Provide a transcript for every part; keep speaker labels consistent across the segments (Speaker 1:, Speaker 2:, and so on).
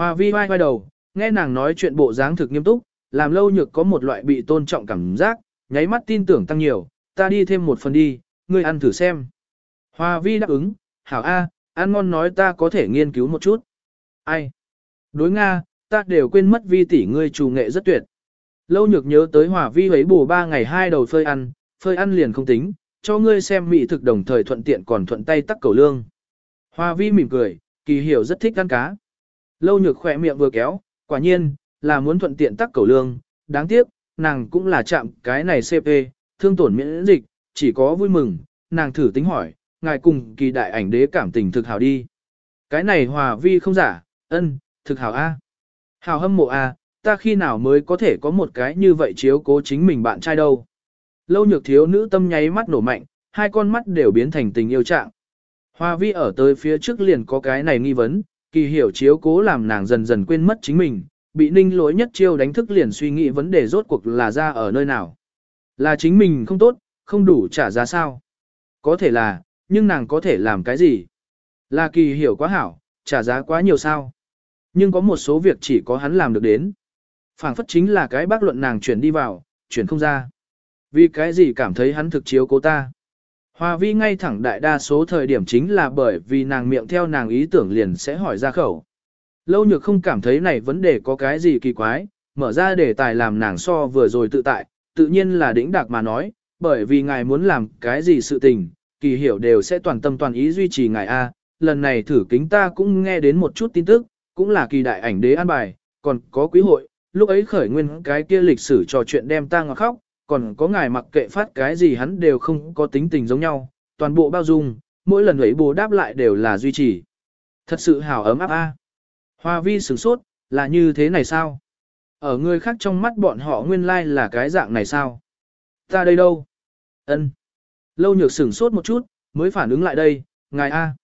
Speaker 1: Hòa vi vai vai đầu, nghe nàng nói chuyện bộ dáng thực nghiêm túc, làm lâu nhược có một loại bị tôn trọng cảm giác, nháy mắt tin tưởng tăng nhiều, ta đi thêm một phần đi, ngươi ăn thử xem. Hòa vi đáp ứng, hảo A, ăn ngon nói ta có thể nghiên cứu một chút. Ai? Đối Nga, ta đều quên mất vi tỷ ngươi chủ nghệ rất tuyệt. Lâu nhược nhớ tới hòa vi ấy bù ba ngày hai đầu phơi ăn, phơi ăn liền không tính, cho ngươi xem mỹ thực đồng thời thuận tiện còn thuận tay tắc cầu lương. Hòa vi mỉm cười, kỳ hiểu rất thích ăn cá. Lâu nhược khỏe miệng vừa kéo, quả nhiên, là muốn thuận tiện tắc cầu lương, đáng tiếc, nàng cũng là chạm cái này CP, thương tổn miễn dịch, chỉ có vui mừng, nàng thử tính hỏi, ngài cùng kỳ đại ảnh đế cảm tình thực hảo đi. Cái này hòa vi không giả, ân, thực hảo A. Hảo hâm mộ A, ta khi nào mới có thể có một cái như vậy chiếu cố chính mình bạn trai đâu. Lâu nhược thiếu nữ tâm nháy mắt nổ mạnh, hai con mắt đều biến thành tình yêu trạng. Hòa vi ở tới phía trước liền có cái này nghi vấn, kỳ hiểu chiếu cố làm nàng dần dần quên mất chính mình, bị ninh lỗi nhất chiêu đánh thức liền suy nghĩ vấn đề rốt cuộc là ra ở nơi nào. Là chính mình không tốt, không đủ trả giá sao. Có thể là, nhưng nàng có thể làm cái gì? Là kỳ hiểu quá hảo, trả giá quá nhiều sao. Nhưng có một số việc chỉ có hắn làm được đến. phảng phất chính là cái bác luận nàng chuyển đi vào, chuyển không ra. Vì cái gì cảm thấy hắn thực chiếu cố ta? Hòa vi ngay thẳng đại đa số thời điểm chính là bởi vì nàng miệng theo nàng ý tưởng liền sẽ hỏi ra khẩu. Lâu nhược không cảm thấy này vấn đề có cái gì kỳ quái, mở ra đề tài làm nàng so vừa rồi tự tại, tự nhiên là đĩnh đạc mà nói, bởi vì ngài muốn làm cái gì sự tình, kỳ hiểu đều sẽ toàn tâm toàn ý duy trì ngài A. Lần này thử kính ta cũng nghe đến một chút tin tức, cũng là kỳ đại ảnh đế an bài, còn có quý hội, lúc ấy khởi nguyên cái kia lịch sử trò chuyện đem ta ngọt khóc, còn có ngài mặc kệ phát cái gì hắn đều không có tính tình giống nhau, toàn bộ bao dung, mỗi lần ấy bù đáp lại đều là duy trì. Thật sự hào ấm áp a. Hoa vi sửng sốt, là như thế này sao? Ở người khác trong mắt bọn họ nguyên lai like là cái dạng này sao? Ta đây đâu? Ân. Lâu nhược sửng sốt một chút, mới phản ứng lại đây, ngài A.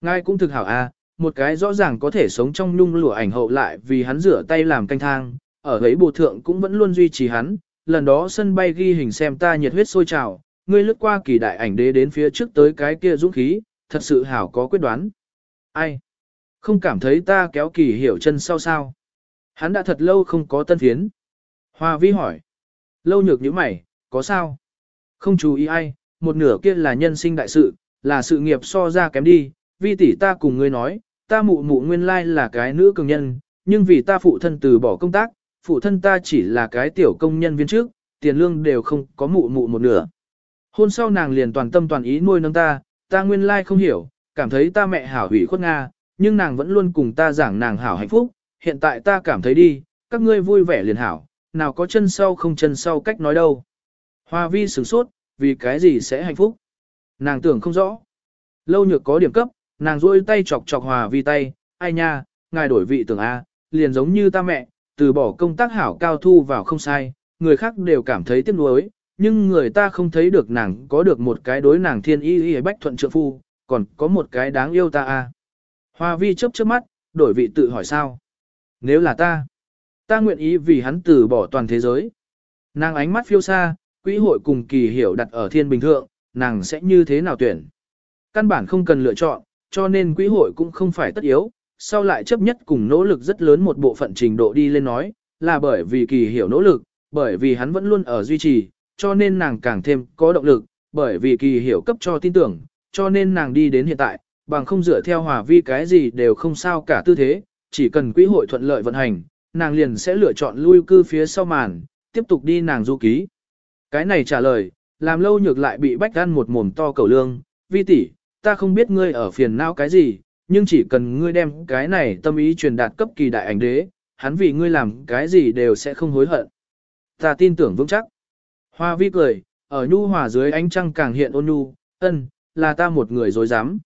Speaker 1: Ngài cũng thực hảo A, một cái rõ ràng có thể sống trong nhung lụa ảnh hậu lại vì hắn rửa tay làm canh thang, ở ấy bộ thượng cũng vẫn luôn duy trì hắn, lần đó sân bay ghi hình xem ta nhiệt huyết sôi trào, ngươi lướt qua kỳ đại ảnh đế đến phía trước tới cái kia dũng khí, thật sự hảo có quyết đoán. Ai? Không cảm thấy ta kéo kỳ hiểu chân sau sao? Hắn đã thật lâu không có tân phiến. Hoa vi hỏi. Lâu nhược như mày, có sao? Không chú ý ai, một nửa kia là nhân sinh đại sự, là sự nghiệp so ra kém đi, vi tỷ ta cùng ngươi nói, ta mụ mụ nguyên lai là cái nữ cường nhân, nhưng vì ta phụ thân từ bỏ công tác, phụ thân ta chỉ là cái tiểu công nhân viên trước, tiền lương đều không có mụ mụ một nửa. Hôn sau nàng liền toàn tâm toàn ý nuôi nâng ta, ta nguyên lai không hiểu, cảm thấy ta mẹ hảo hủy khuất Nga, nhưng nàng vẫn luôn cùng ta giảng nàng hảo hạnh phúc, hiện tại ta cảm thấy đi, các ngươi vui vẻ liền hảo, nào có chân sau không chân sau cách nói đâu. Hoa vi sửng sốt, vì cái gì sẽ hạnh phúc? Nàng tưởng không rõ. Lâu nhược có điểm cấp, nàng rôi tay chọc chọc hòa vi tay, ai nha, ngài đổi vị tưởng A, liền giống như ta mẹ, từ bỏ công tác hảo cao thu vào không sai, người khác đều cảm thấy tiếc nuối, nhưng người ta không thấy được nàng có được một cái đối nàng thiên y y bách thuận trượng phu, còn có một cái đáng yêu ta a. Hoa vi chớp chớp mắt, đổi vị tự hỏi sao. Nếu là ta, ta nguyện ý vì hắn từ bỏ toàn thế giới. Nàng ánh mắt phiêu xa, quỹ hội cùng kỳ hiểu đặt ở thiên bình thượng, nàng sẽ như thế nào tuyển. Căn bản không cần lựa chọn, cho nên quỹ hội cũng không phải tất yếu, sau lại chấp nhất cùng nỗ lực rất lớn một bộ phận trình độ đi lên nói, là bởi vì kỳ hiểu nỗ lực, bởi vì hắn vẫn luôn ở duy trì, cho nên nàng càng thêm có động lực, bởi vì kỳ hiểu cấp cho tin tưởng, cho nên nàng đi đến hiện tại, bằng không dựa theo hòa vi cái gì đều không sao cả tư thế, chỉ cần quỹ hội thuận lợi vận hành, nàng liền sẽ lựa chọn lui cư phía sau màn, tiếp tục đi nàng du ký. Cái này trả lời, làm lâu nhược lại bị bách ăn một mồm to cầu lương, vi tỷ, ta không biết ngươi ở phiền não cái gì, nhưng chỉ cần ngươi đem cái này tâm ý truyền đạt cấp kỳ đại ảnh đế, hắn vì ngươi làm cái gì đều sẽ không hối hận. Ta tin tưởng vững chắc. Hoa vi cười, ở nhu hòa dưới ánh trăng càng hiện ôn nhu, ân, là ta một người dối dám.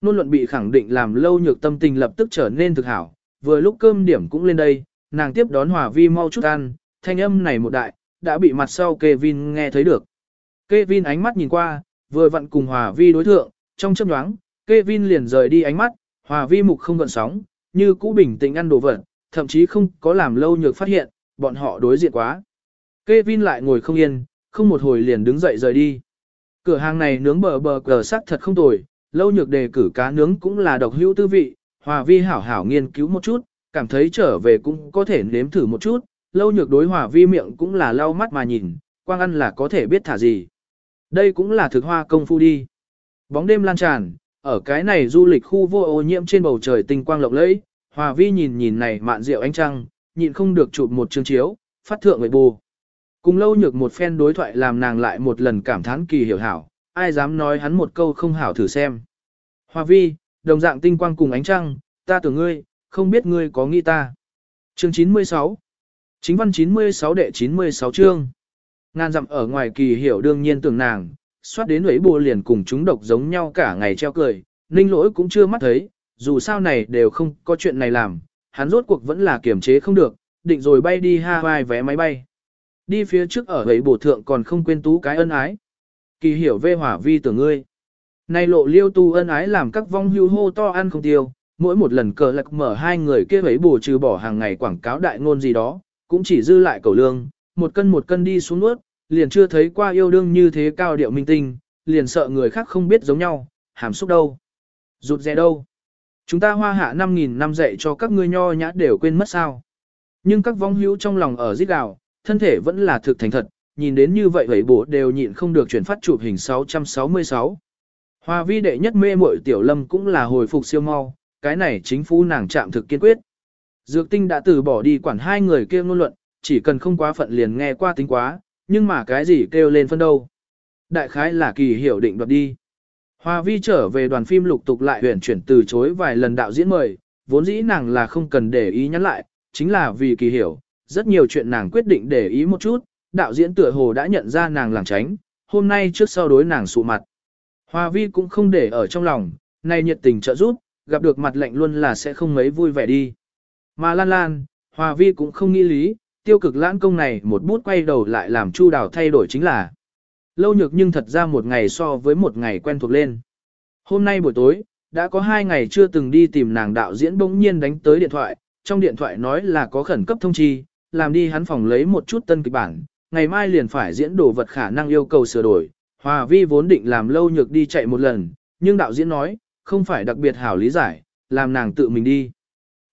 Speaker 1: Nôn luận bị khẳng định làm lâu nhược tâm tình lập tức trở nên thực hảo, vừa lúc cơm điểm cũng lên đây, nàng tiếp đón hòa vi mau chút ăn, thanh âm này một đại, đã bị mặt sau Kevin nghe thấy được. Kevin ánh mắt nhìn qua, vừa vặn cùng hòa vi đối thượng, trong chớp nhoáng, Kevin liền rời đi ánh mắt, hòa vi mục không gợn sóng, như cũ bình tĩnh ăn đồ vật, thậm chí không có làm lâu nhược phát hiện, bọn họ đối diện quá. Kevin lại ngồi không yên, không một hồi liền đứng dậy rời đi. Cửa hàng này nướng bờ bờ cờ sắc thật không tồi, lâu nhược đề cử cá nướng cũng là độc hữu tư vị, hòa vi hảo hảo nghiên cứu một chút, cảm thấy trở về cũng có thể nếm thử một chút, lâu nhược đối hòa vi miệng cũng là lau mắt mà nhìn, quang ăn là có thể biết thả gì. Đây cũng là thực hoa công phu đi. Bóng đêm lan tràn, ở cái này du lịch khu vô ô nhiễm trên bầu trời tinh quang lộng lẫy, hòa vi nhìn nhìn này mạn rượu ánh trăng, nhịn không được chụp một chương chiếu, phát thượng người bù. Cùng lâu nhược một phen đối thoại làm nàng lại một lần cảm thán kỳ hiểu hảo, ai dám nói hắn một câu không hảo thử xem. hòa vi, đồng dạng tinh quang cùng ánh trăng, ta tưởng ngươi, không biết ngươi có nghĩ ta. Chương 96 Chính văn 96 đệ 96 chương Ngàn dặm ở ngoài kỳ hiểu đương nhiên tưởng nàng, xoát đến lưỡi bùa liền cùng chúng độc giống nhau cả ngày treo cười, ninh lỗi cũng chưa mắt thấy, dù sao này đều không có chuyện này làm, hắn rốt cuộc vẫn là kiềm chế không được, định rồi bay đi Hawaii vé máy bay. Đi phía trước ở ấy bổ thượng còn không quên tú cái ân ái. Kỳ hiểu vê hỏa vi tưởng ngươi. Này lộ liêu tu ân ái làm các vong hưu hô to ăn không tiêu, mỗi một lần cờ lạc mở hai người kia ấy bổ trừ bỏ hàng ngày quảng cáo đại ngôn gì đó, cũng chỉ dư lại cầu lương, một cân một cân đi xuống nuốt, liền chưa thấy qua yêu đương như thế cao điệu minh tinh, liền sợ người khác không biết giống nhau, hàm xúc đâu, rụt rè đâu. Chúng ta hoa hạ 5.000 năm dạy cho các ngươi nho nhã đều quên mất sao. Nhưng các vong hữu trong lòng ở giết gào, thân thể vẫn là thực thành thật, nhìn đến như vậy vậy bố đều nhịn không được chuyển phát chụp hình 666. Hoa vi đệ nhất mê muội tiểu lâm cũng là hồi phục siêu mau, cái này chính phủ nàng chạm thực kiên quyết. Dược tinh đã từ bỏ đi quản hai người kia ngôn luận, chỉ cần không quá phận liền nghe qua tính quá, nhưng mà cái gì kêu lên phân đâu. Đại khái là kỳ hiểu định đoạt đi. Hoa vi trở về đoàn phim lục tục lại huyền chuyển từ chối vài lần đạo diễn mời, vốn dĩ nàng là không cần để ý nhắn lại, chính là vì kỳ hiểu, rất nhiều chuyện nàng quyết định để ý một chút, đạo diễn tựa hồ đã nhận ra nàng làng tránh, hôm nay trước sau đối nàng sụ mặt. Hoa vi cũng không để ở trong lòng, nay nhiệt tình trợ giúp, gặp được mặt lạnh luôn là sẽ không mấy vui vẻ đi. Mà lan lan, Hoa vi cũng không nghĩ lý, tiêu cực lãng công này một bút quay đầu lại làm chu đào thay đổi chính là. Lâu nhược nhưng thật ra một ngày so với một ngày quen thuộc lên. Hôm nay buổi tối, đã có hai ngày chưa từng đi tìm nàng đạo diễn bỗng nhiên đánh tới điện thoại, trong điện thoại nói là có khẩn cấp thông chi, làm đi hắn phòng lấy một chút tân kịch bản, ngày mai liền phải diễn đồ vật khả năng yêu cầu sửa đổi. Hòa vi vốn định làm lâu nhược đi chạy một lần, nhưng đạo diễn nói, không phải đặc biệt hảo lý giải, làm nàng tự mình đi.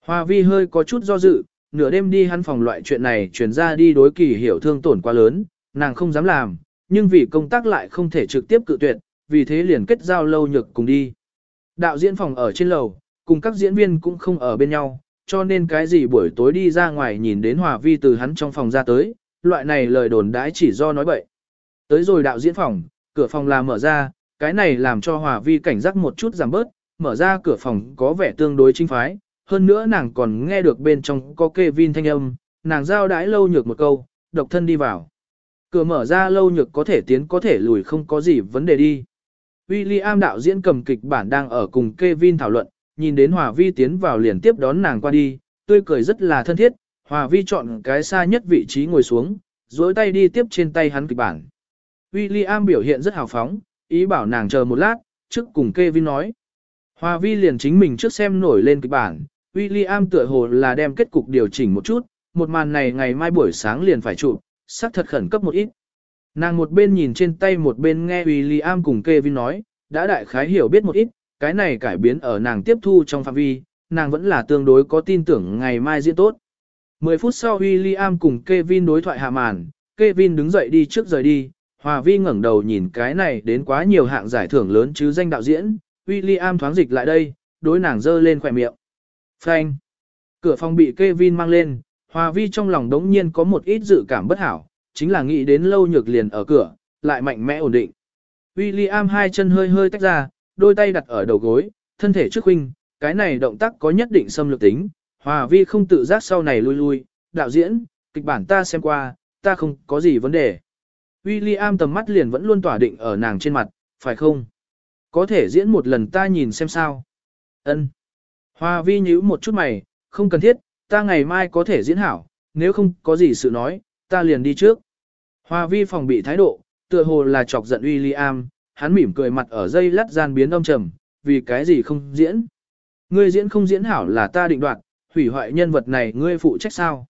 Speaker 1: Hòa vi hơi có chút do dự, nửa đêm đi hắn phòng loại chuyện này chuyển ra đi đối kỳ hiểu thương tổn quá lớn, nàng không dám làm, nhưng vì công tác lại không thể trực tiếp cự tuyệt, vì thế liền kết giao lâu nhược cùng đi. Đạo diễn phòng ở trên lầu, cùng các diễn viên cũng không ở bên nhau, cho nên cái gì buổi tối đi ra ngoài nhìn đến Hòa Vi từ hắn trong phòng ra tới, loại này lời đồn đãi chỉ do nói bậy. Tới rồi đạo diễn phòng, cửa phòng là mở ra, cái này làm cho Hòa Vi cảnh giác một chút giảm bớt, mở ra cửa phòng có vẻ tương đối chính phái, hơn nữa nàng còn nghe được bên trong có kevin thanh âm, nàng giao đãi lâu nhược một câu, độc thân đi vào. Cửa mở ra lâu nhược có thể tiến có thể lùi không có gì vấn đề đi. William đạo diễn cầm kịch bản đang ở cùng Kevin thảo luận, nhìn đến Hòa Vi tiến vào liền tiếp đón nàng qua đi, tươi cười rất là thân thiết, Hòa Vi chọn cái xa nhất vị trí ngồi xuống, duỗi tay đi tiếp trên tay hắn kịch bản. William biểu hiện rất hào phóng, ý bảo nàng chờ một lát, trước cùng Kevin nói. Hòa Vi liền chính mình trước xem nổi lên kịch bản, William tựa hồ là đem kết cục điều chỉnh một chút, một màn này ngày mai buổi sáng liền phải chụp, sắc thật khẩn cấp một ít. Nàng một bên nhìn trên tay một bên nghe William cùng Kevin nói, đã đại khái hiểu biết một ít, cái này cải biến ở nàng tiếp thu trong phạm vi, nàng vẫn là tương đối có tin tưởng ngày mai diễn tốt. 10 phút sau William cùng Kevin đối thoại hạ màn, Kevin đứng dậy đi trước rời đi, Hòa Vi ngẩng đầu nhìn cái này đến quá nhiều hạng giải thưởng lớn chứ danh đạo diễn, William thoáng dịch lại đây, đối nàng dơ lên khỏe miệng. Phanh. Cửa phòng bị Kevin mang lên, Hòa Vi trong lòng đống nhiên có một ít dự cảm bất hảo, chính là nghĩ đến lâu nhược liền ở cửa, lại mạnh mẽ ổn định. William hai chân hơi hơi tách ra, đôi tay đặt ở đầu gối, thân thể trước huynh, cái này động tác có nhất định xâm lược tính, Hòa Vi không tự giác sau này lui lui, đạo diễn, kịch bản ta xem qua, ta không có gì vấn đề. William tầm mắt liền vẫn luôn tỏa định ở nàng trên mặt, phải không? Có thể diễn một lần ta nhìn xem sao. Ân. Hoa Vi nhíu một chút mày, không cần thiết, ta ngày mai có thể diễn hảo, nếu không có gì sự nói, ta liền đi trước. Hoa Vi phòng bị thái độ, tựa hồ là chọc giận William, hắn mỉm cười mặt ở dây lắt gian biến đông trầm, vì cái gì không diễn. Ngươi diễn không diễn hảo là ta định đoạt, hủy hoại nhân vật này ngươi phụ trách sao.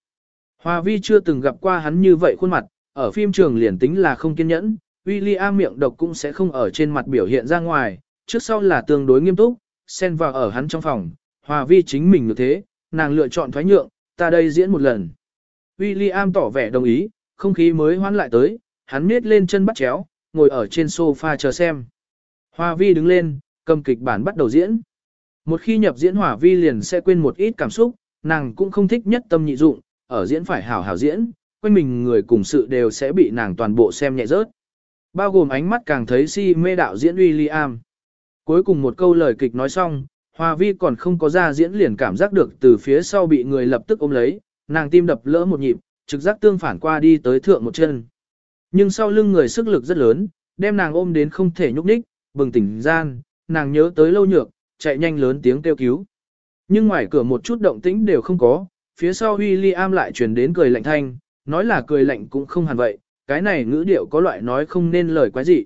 Speaker 1: Hoa Vi chưa từng gặp qua hắn như vậy khuôn mặt, ở phim trường liền tính là không kiên nhẫn, William miệng độc cũng sẽ không ở trên mặt biểu hiện ra ngoài, trước sau là tương đối nghiêm túc, xen vào ở hắn trong phòng, Hòa Vi chính mình như thế, nàng lựa chọn thoái nhượng, ta đây diễn một lần. William tỏ vẻ đồng ý, không khí mới hoán lại tới, hắn miết lên chân bắt chéo, ngồi ở trên sofa chờ xem. Hòa vi đứng lên, cầm kịch bản bắt đầu diễn. Một khi nhập diễn Hòa vi liền sẽ quên một ít cảm xúc, nàng cũng không thích nhất tâm nhị dụng, ở diễn phải hảo hảo diễn, quanh mình người cùng sự đều sẽ bị nàng toàn bộ xem nhẹ rớt. Bao gồm ánh mắt càng thấy si mê đạo diễn William. Cuối cùng một câu lời kịch nói xong, Hòa vi còn không có ra diễn liền cảm giác được từ phía sau bị người lập tức ôm lấy, nàng tim đập lỡ một nhịp, trực giác tương phản qua đi tới thượng một chân. Nhưng sau lưng người sức lực rất lớn, đem nàng ôm đến không thể nhúc nhích, bừng tỉnh gian, nàng nhớ tới lâu nhược, chạy nhanh lớn tiếng kêu cứu. Nhưng ngoài cửa một chút động tĩnh đều không có, phía sau William lại truyền đến cười lạnh thanh, nói là cười lạnh cũng không hẳn vậy, cái này ngữ điệu có loại nói không nên lời quái gì.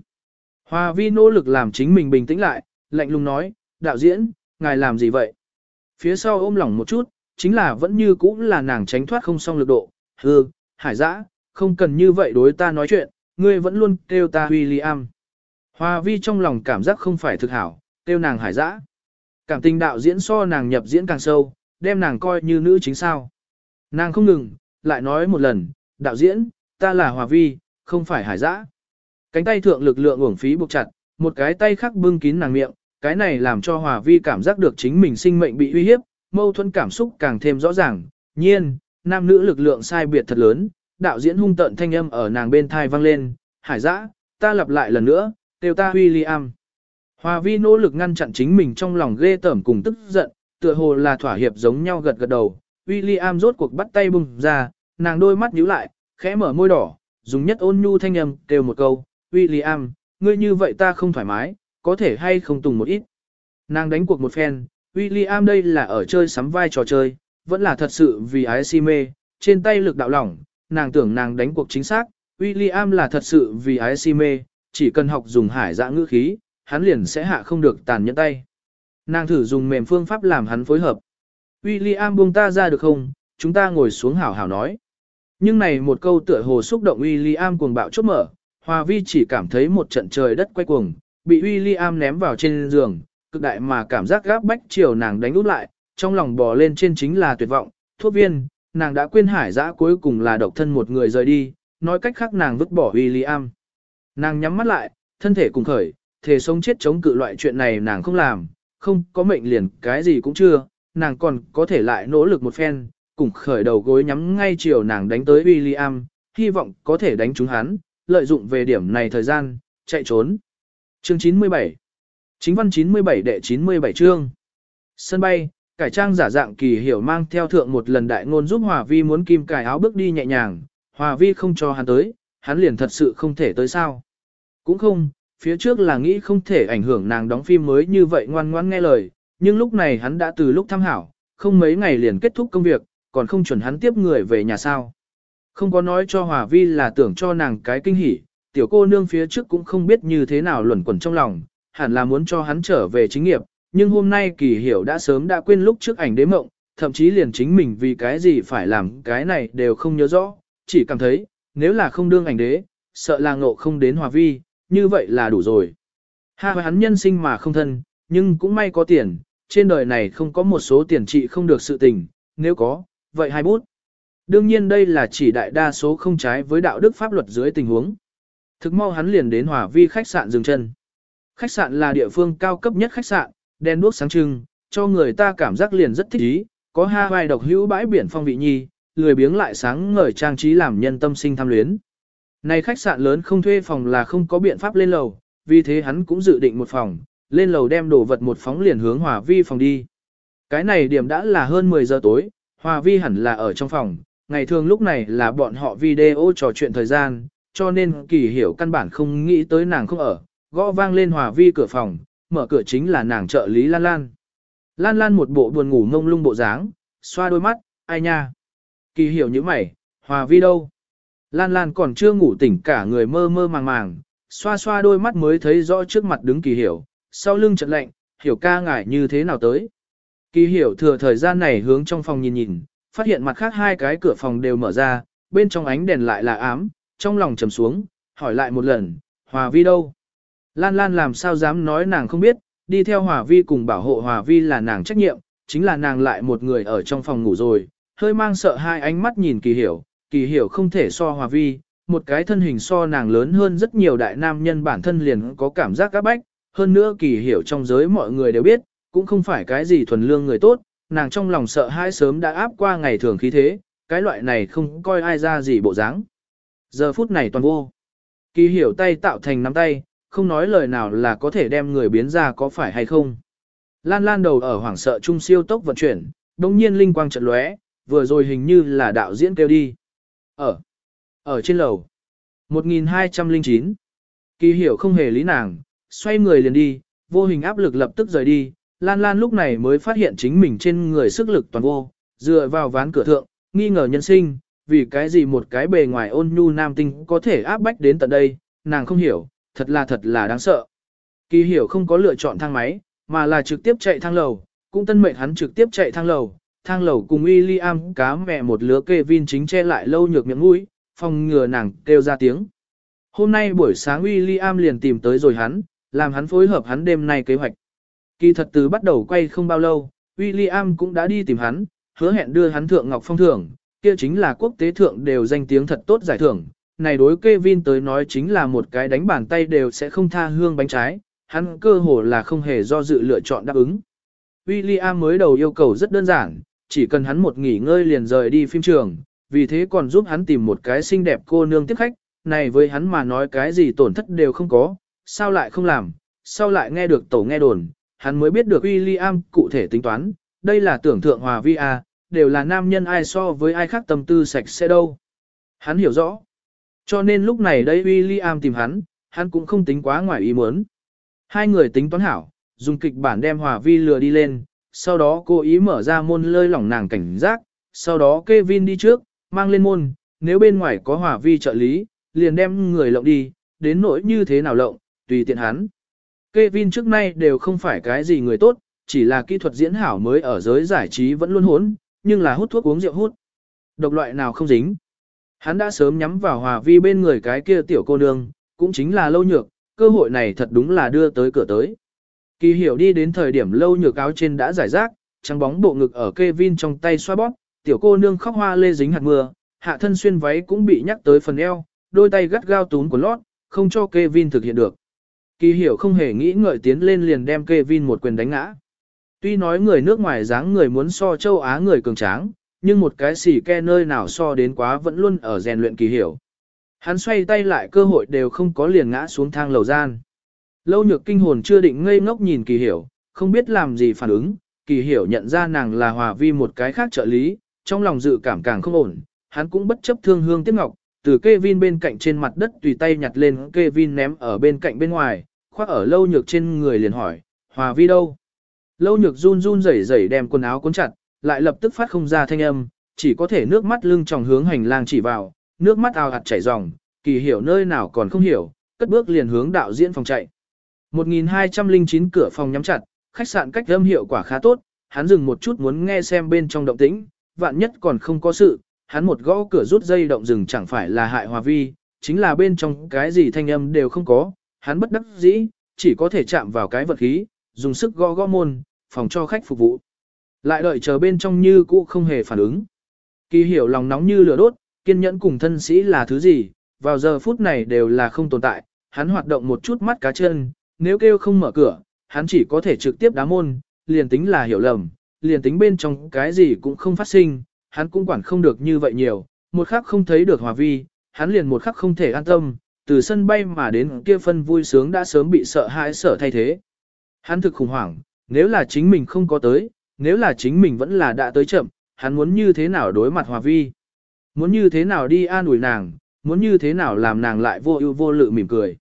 Speaker 1: Hòa vi nỗ lực làm chính mình bình tĩnh lại, lạnh lùng nói, đạo diễn, ngài làm gì vậy? Phía sau ôm lỏng một chút, chính là vẫn như cũ là nàng tránh thoát không xong lực độ, hư, hải dã, không cần như vậy đối ta nói chuyện, ngươi vẫn luôn kêu ta William. Hoa vi trong lòng cảm giác không phải thực hảo, kêu nàng hải dã. Cảm tình đạo diễn so nàng nhập diễn càng sâu, đem nàng coi như nữ chính sao. Nàng không ngừng, lại nói một lần, đạo diễn, ta là Hòa vi, không phải hải dã. Cánh tay thượng lực lượng uổng phí buộc chặt, một cái tay khác bưng kín nàng miệng, cái này làm cho Hòa vi cảm giác được chính mình sinh mệnh bị uy hiếp, mâu thuẫn cảm xúc càng thêm rõ ràng. Nhiên, nam nữ lực lượng sai biệt thật lớn, đạo diễn hung tợn thanh âm ở nàng bên thai vang lên, hải dã, ta lặp lại lần nữa, kêu ta William. Hòa vi nỗ lực ngăn chặn chính mình trong lòng ghê tởm cùng tức giận, tựa hồ là thỏa hiệp giống nhau gật gật đầu. William rốt cuộc bắt tay bùng ra, nàng đôi mắt nhíu lại, khẽ mở môi đỏ, dùng nhất ôn nhu thanh âm, kêu một câu, William, ngươi như vậy ta không thoải mái, có thể hay không tùng một ít. Nàng đánh cuộc một phen, William đây là ở chơi sắm vai trò chơi, vẫn là thật sự vì ái si mê, trên tay lực đạo lỏng, nàng tưởng nàng đánh cuộc chính xác, William là thật sự vì ái si mê, chỉ cần học dùng hải dạ ngữ khí, hắn liền sẽ hạ không được tàn nhẫn tay. Nàng thử dùng mềm phương pháp làm hắn phối hợp. William buông ta ra được không, chúng ta ngồi xuống hảo hảo nói. Nhưng này một câu tựa hồ xúc động William cuồng bạo chốt mở, Hòa Vi chỉ cảm thấy một trận trời đất quay cuồng, bị William ném vào trên giường, cực đại mà cảm giác gáp bách chiều nàng đánh út lại, trong lòng bò lên trên chính là tuyệt vọng, thuốc viên, nàng đã quên hải dã cuối cùng là độc thân một người rời đi, nói cách khác nàng vứt bỏ William. Nàng nhắm mắt lại, thân thể cùng khởi, thể sống chết chống cự loại chuyện này nàng không làm, không có mệnh liền cái gì cũng chưa, nàng còn có thể lại nỗ lực một phen, cùng khởi đầu gối nhắm ngay chiều nàng đánh tới William, hy vọng có thể đánh trúng hắn, lợi dụng về điểm này thời gian, chạy trốn. Chương 97 Chính văn 97 đệ 97 chương Sân bay, cải trang giả dạng kỳ hiểu mang theo thượng một lần đại ngôn giúp Hòa Vi muốn kim cải áo bước đi nhẹ nhàng, Hòa Vi không cho hắn tới, hắn liền thật sự không thể tới sao. Cũng không, phía trước là nghĩ không thể ảnh hưởng nàng đóng phim mới như vậy ngoan ngoan nghe lời, nhưng lúc này hắn đã từ lúc thăm hảo, không mấy ngày liền kết thúc công việc, còn không chuẩn hắn tiếp người về nhà sao. Không có nói cho Hòa Vi là tưởng cho nàng cái kinh hỉ, tiểu cô nương phía trước cũng không biết như thế nào luẩn quẩn trong lòng, hẳn là muốn cho hắn trở về chính nghiệp, nhưng hôm nay kỳ hiểu đã sớm đã quên lúc trước ảnh đế mộng, thậm chí liền chính mình vì cái gì phải làm cái này đều không nhớ rõ, chỉ cảm thấy, nếu là không đương ảnh đế, sợ là ngộ không đến hòa vi, như vậy là đủ rồi. Ha hắn nhân sinh mà không thân, nhưng cũng may có tiền, trên đời này không có một số tiền trị không được sự tình, nếu có, vậy hai bút. Đương nhiên đây là chỉ đại đa số không trái với đạo đức pháp luật dưới tình huống. Thực mau hắn liền đến hòa vi khách sạn dừng chân. Khách sạn là địa phương cao cấp nhất khách sạn, đèn đuốc sáng trưng, cho người ta cảm giác liền rất thích ý, có ha vai độc hữu bãi biển phong vị nhi, lười biếng lại sáng ngời trang trí làm nhân tâm sinh tham luyến. Này khách sạn lớn không thuê phòng là không có biện pháp lên lầu, vì thế hắn cũng dự định một phòng, lên lầu đem đồ vật một phóng liền hướng Hòa Vi phòng đi. Cái này điểm đã là hơn 10 giờ tối, Hòa Vi hẳn là ở trong phòng, ngày thường lúc này là bọn họ video trò chuyện thời gian, cho nên kỳ hiểu căn bản không nghĩ tới nàng không ở, gõ vang lên Hòa Vi cửa phòng, mở cửa chính là nàng trợ lý Lan Lan. Lan Lan một bộ buồn ngủ ngông lung bộ dáng, xoa đôi mắt, ai nha. Kỳ hiểu như mày, Hòa Vi đâu? Lan Lan còn chưa ngủ tỉnh cả người mơ mơ màng màng, xoa xoa đôi mắt mới thấy rõ trước mặt đứng kỳ hiểu, sau lưng chợt lạnh, hiểu ca ngại như thế nào tới. Kỳ hiểu thừa thời gian này hướng trong phòng nhìn nhìn, phát hiện mặt khác hai cái cửa phòng đều mở ra, bên trong ánh đèn lại là ám, trong lòng trầm xuống, hỏi lại một lần, Hòa Vi đâu? Lan Lan làm sao dám nói nàng không biết, đi theo Hòa Vi cùng bảo hộ Hòa Vi là nàng trách nhiệm, chính là nàng lại một người ở trong phòng ngủ rồi, hơi mang sợ hai ánh mắt nhìn kỳ hiểu, kỳ hiểu không thể so hòa vi, một cái thân hình so nàng lớn hơn rất nhiều đại nam nhân bản thân liền có cảm giác các bách, hơn nữa kỳ hiểu trong giới mọi người đều biết, cũng không phải cái gì thuần lương người tốt, nàng trong lòng sợ hai sớm đã áp qua ngày thường khí thế, cái loại này không coi ai ra gì bộ dáng. Giờ phút này toàn vô. Kỳ hiểu tay tạo thành nắm tay, không nói lời nào là có thể đem người biến ra có phải hay không. Lan lan đầu ở hoảng sợ trung siêu tốc vận chuyển, đồng nhiên linh quang trận lóe, vừa rồi hình như là đạo diễn kêu đi. Ở, ở trên lầu. 1209. Kỳ hiểu không hề lý nàng, xoay người liền đi, vô hình áp lực lập tức rời đi. Lan Lan lúc này mới phát hiện chính mình trên người sức lực toàn vô, dựa vào ván cửa thượng, nghi ngờ nhân sinh, vì cái gì một cái bề ngoài ôn nhu nam tinh có thể áp bách đến tận đây, nàng không hiểu, thật là thật là đáng sợ. Kỳ hiểu không có lựa chọn thang máy, mà là trực tiếp chạy thang lầu, cũng tân mệnh hắn trực tiếp chạy thang lầu, thang lầu cùng William cá mẹ một lứa Kevin chính che lại lâu nhược miệng mũi, phòng ngừa nàng kêu ra tiếng. Hôm nay buổi sáng William liền tìm tới rồi hắn, làm hắn phối hợp hắn đêm nay kế hoạch. Kỳ thật từ bắt đầu quay không bao lâu, William cũng đã đi tìm hắn, hứa hẹn đưa hắn thượng ngọc phong thưởng, kia chính là quốc tế thượng đều danh tiếng thật tốt giải thưởng. Này đối Kevin tới nói chính là một cái đánh bàn tay đều sẽ không tha hương bánh trái, hắn cơ hồ là không hề do dự lựa chọn đáp ứng. William mới đầu yêu cầu rất đơn giản, chỉ cần hắn một nghỉ ngơi liền rời đi phim trường, vì thế còn giúp hắn tìm một cái xinh đẹp cô nương tiếp khách, này với hắn mà nói cái gì tổn thất đều không có, sao lại không làm, sao lại nghe được tổ nghe đồn, hắn mới biết được William cụ thể tính toán, đây là tưởng thượng hòa vi a, đều là nam nhân ai so với ai khác tâm tư sạch sẽ đâu. Hắn hiểu rõ. Cho nên lúc này đây William tìm hắn, hắn cũng không tính quá ngoài ý muốn. Hai người tính toán hảo, dùng kịch bản đem hòa vi lừa đi lên, sau đó cố ý mở ra môn lơi lỏng nàng cảnh giác, sau đó Kevin đi trước, mang lên môn, nếu bên ngoài có hòa vi trợ lý, liền đem người lộng đi, đến nỗi như thế nào lộng, tùy tiện hắn. Kevin trước nay đều không phải cái gì người tốt, chỉ là kỹ thuật diễn hảo mới ở giới giải trí vẫn luôn hốn, nhưng là hút thuốc uống rượu hút. Độc loại nào không dính. Hắn đã sớm nhắm vào hòa vi bên người cái kia tiểu cô nương, cũng chính là lâu nhược, cơ hội này thật đúng là đưa tới cửa tới. Kỳ hiểu đi đến thời điểm lâu nhược áo trên đã giải rác, trắng bóng bộ ngực ở Kevin trong tay xoa bóp, tiểu cô nương khóc hoa lê dính hạt mưa, hạ thân xuyên váy cũng bị nhắc tới phần eo, đôi tay gắt gao tún của lót, không cho Kevin thực hiện được. Kỳ hiểu không hề nghĩ ngợi tiến lên liền đem Kevin một quyền đánh ngã. Tuy nói người nước ngoài dáng người muốn so châu Á người cường tráng, nhưng một cái xỉ ke nơi nào so đến quá vẫn luôn ở rèn luyện kỳ hiểu. Hắn xoay tay lại cơ hội đều không có liền ngã xuống thang lầu gian. Lâu nhược kinh hồn chưa định ngây ngốc nhìn kỳ hiểu, không biết làm gì phản ứng, kỳ hiểu nhận ra nàng là hòa vi một cái khác trợ lý, trong lòng dự cảm càng không ổn, hắn cũng bất chấp thương hương tiếc ngọc, từ Kevin bên cạnh trên mặt đất tùy tay nhặt lên Kevin ném ở bên cạnh bên ngoài, khoác ở lâu nhược trên người liền hỏi, hòa vi đâu? Lâu nhược run run rẩy rẩy đem quần áo cuốn chặt, lại lập tức phát không ra thanh âm, chỉ có thể nước mắt lưng tròng hướng hành lang chỉ vào, nước mắt ào hạt chảy ròng, kỳ hiểu nơi nào còn không hiểu, cất bước liền hướng đạo diễn phòng chạy. 1209 cửa phòng nhắm chặt, khách sạn cách âm hiệu quả khá tốt, hắn dừng một chút muốn nghe xem bên trong động tĩnh, vạn nhất còn không có sự, hắn một gõ cửa rút dây động rừng chẳng phải là hại hòa vi, chính là bên trong cái gì thanh âm đều không có, hắn bất đắc dĩ, chỉ có thể chạm vào cái vật khí, dùng sức gõ gõ môn, phòng cho khách phục vụ. Lại đợi chờ bên trong như cũ không hề phản ứng. Kỳ hiểu lòng nóng như lửa đốt, kiên nhẫn cùng thân sĩ là thứ gì, vào giờ phút này đều là không tồn tại, hắn hoạt động một chút mắt cá chân, nếu kêu không mở cửa, hắn chỉ có thể trực tiếp đá môn, liền tính là hiểu lầm, liền tính bên trong cái gì cũng không phát sinh, hắn cũng quản không được như vậy nhiều, một khắc không thấy được hòa vi, hắn liền một khắc không thể an tâm, từ sân bay mà đến kia phân vui sướng đã sớm bị sợ hãi sở thay thế. Hắn thực khủng hoảng, nếu là chính mình không có tới, nếu là chính mình vẫn là đã tới chậm, hắn muốn như thế nào đối mặt hòa vi. Muốn như thế nào đi an ủi nàng, muốn như thế nào làm nàng lại vô ưu vô lự mỉm cười.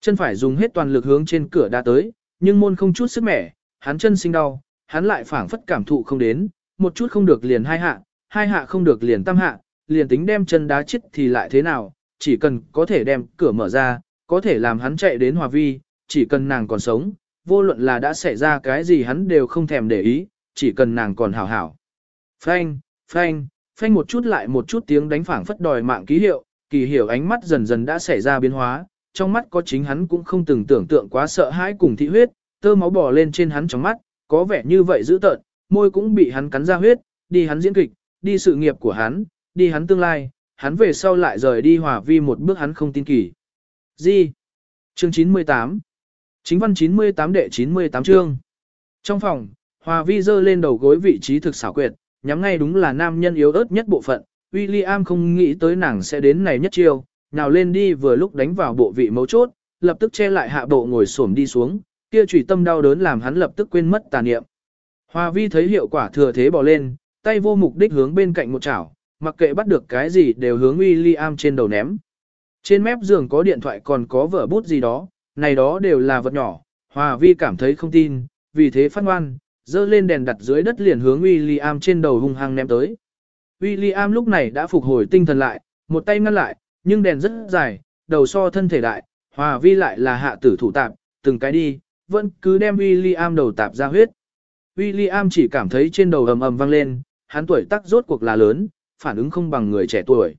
Speaker 1: Chân phải dùng hết toàn lực hướng trên cửa đã tới, nhưng môn không chút sức mẻ, hắn chân sinh đau, hắn lại phảng phất cảm thụ không đến, một chút không được liền hai hạ, hai hạ không được liền tam hạ, liền tính đem chân đá chết thì lại thế nào, chỉ cần có thể đem cửa mở ra, có thể làm hắn chạy đến hòa vi, chỉ cần nàng còn sống, vô luận là đã xảy ra cái gì hắn đều không thèm để ý, chỉ cần nàng còn hảo hảo. Phanh, phanh, phanh một chút lại một chút tiếng đánh phảng phất đòi mạng ký hiệu, kỳ hiểu ánh mắt dần dần đã xảy ra biến hóa, trong mắt có chính hắn cũng không từng tưởng tượng quá sợ hãi cùng thị huyết, tơ máu bò lên trên hắn trong mắt, có vẻ như vậy dữ tợn, môi cũng bị hắn cắn ra huyết, đi hắn diễn kịch, đi sự nghiệp của hắn, đi hắn tương lai, hắn về sau lại rời đi hòa vi một bước hắn không tin kỳ. Gì? Chương 98 Chính văn 98 đệ 98 chương Trong phòng, hòa vi dơ lên đầu gối vị trí thực xảo quyệt, nhắm ngay đúng là nam nhân yếu ớt nhất bộ phận. William không nghĩ tới nàng sẽ đến này nhất chiêu, nào lên đi vừa lúc đánh vào bộ vị mấu chốt, lập tức che lại hạ bộ ngồi xổm đi xuống, kia chủy tâm đau đớn làm hắn lập tức quên mất tà niệm. Hòa vi thấy hiệu quả thừa thế bỏ lên, tay vô mục đích hướng bên cạnh một chảo, mặc kệ bắt được cái gì đều hướng William trên đầu ném. Trên mép giường có điện thoại còn có vở bút gì đó, này đó đều là vật nhỏ, Hòa vi cảm thấy không tin, vì thế phát ngoan, dơ lên đèn đặt dưới đất liền hướng William trên đầu hung hăng ném tới. William lúc này đã phục hồi tinh thần lại, một tay ngăn lại, nhưng đèn rất dài, đầu so thân thể đại, Hòa vi lại là hạ tử thủ tạp, từng cái đi, vẫn cứ đem William đầu tạp ra huyết. William chỉ cảm thấy trên đầu ầm ầm vang lên, hắn tuổi tác rốt cuộc là lớn, phản ứng không bằng người trẻ tuổi.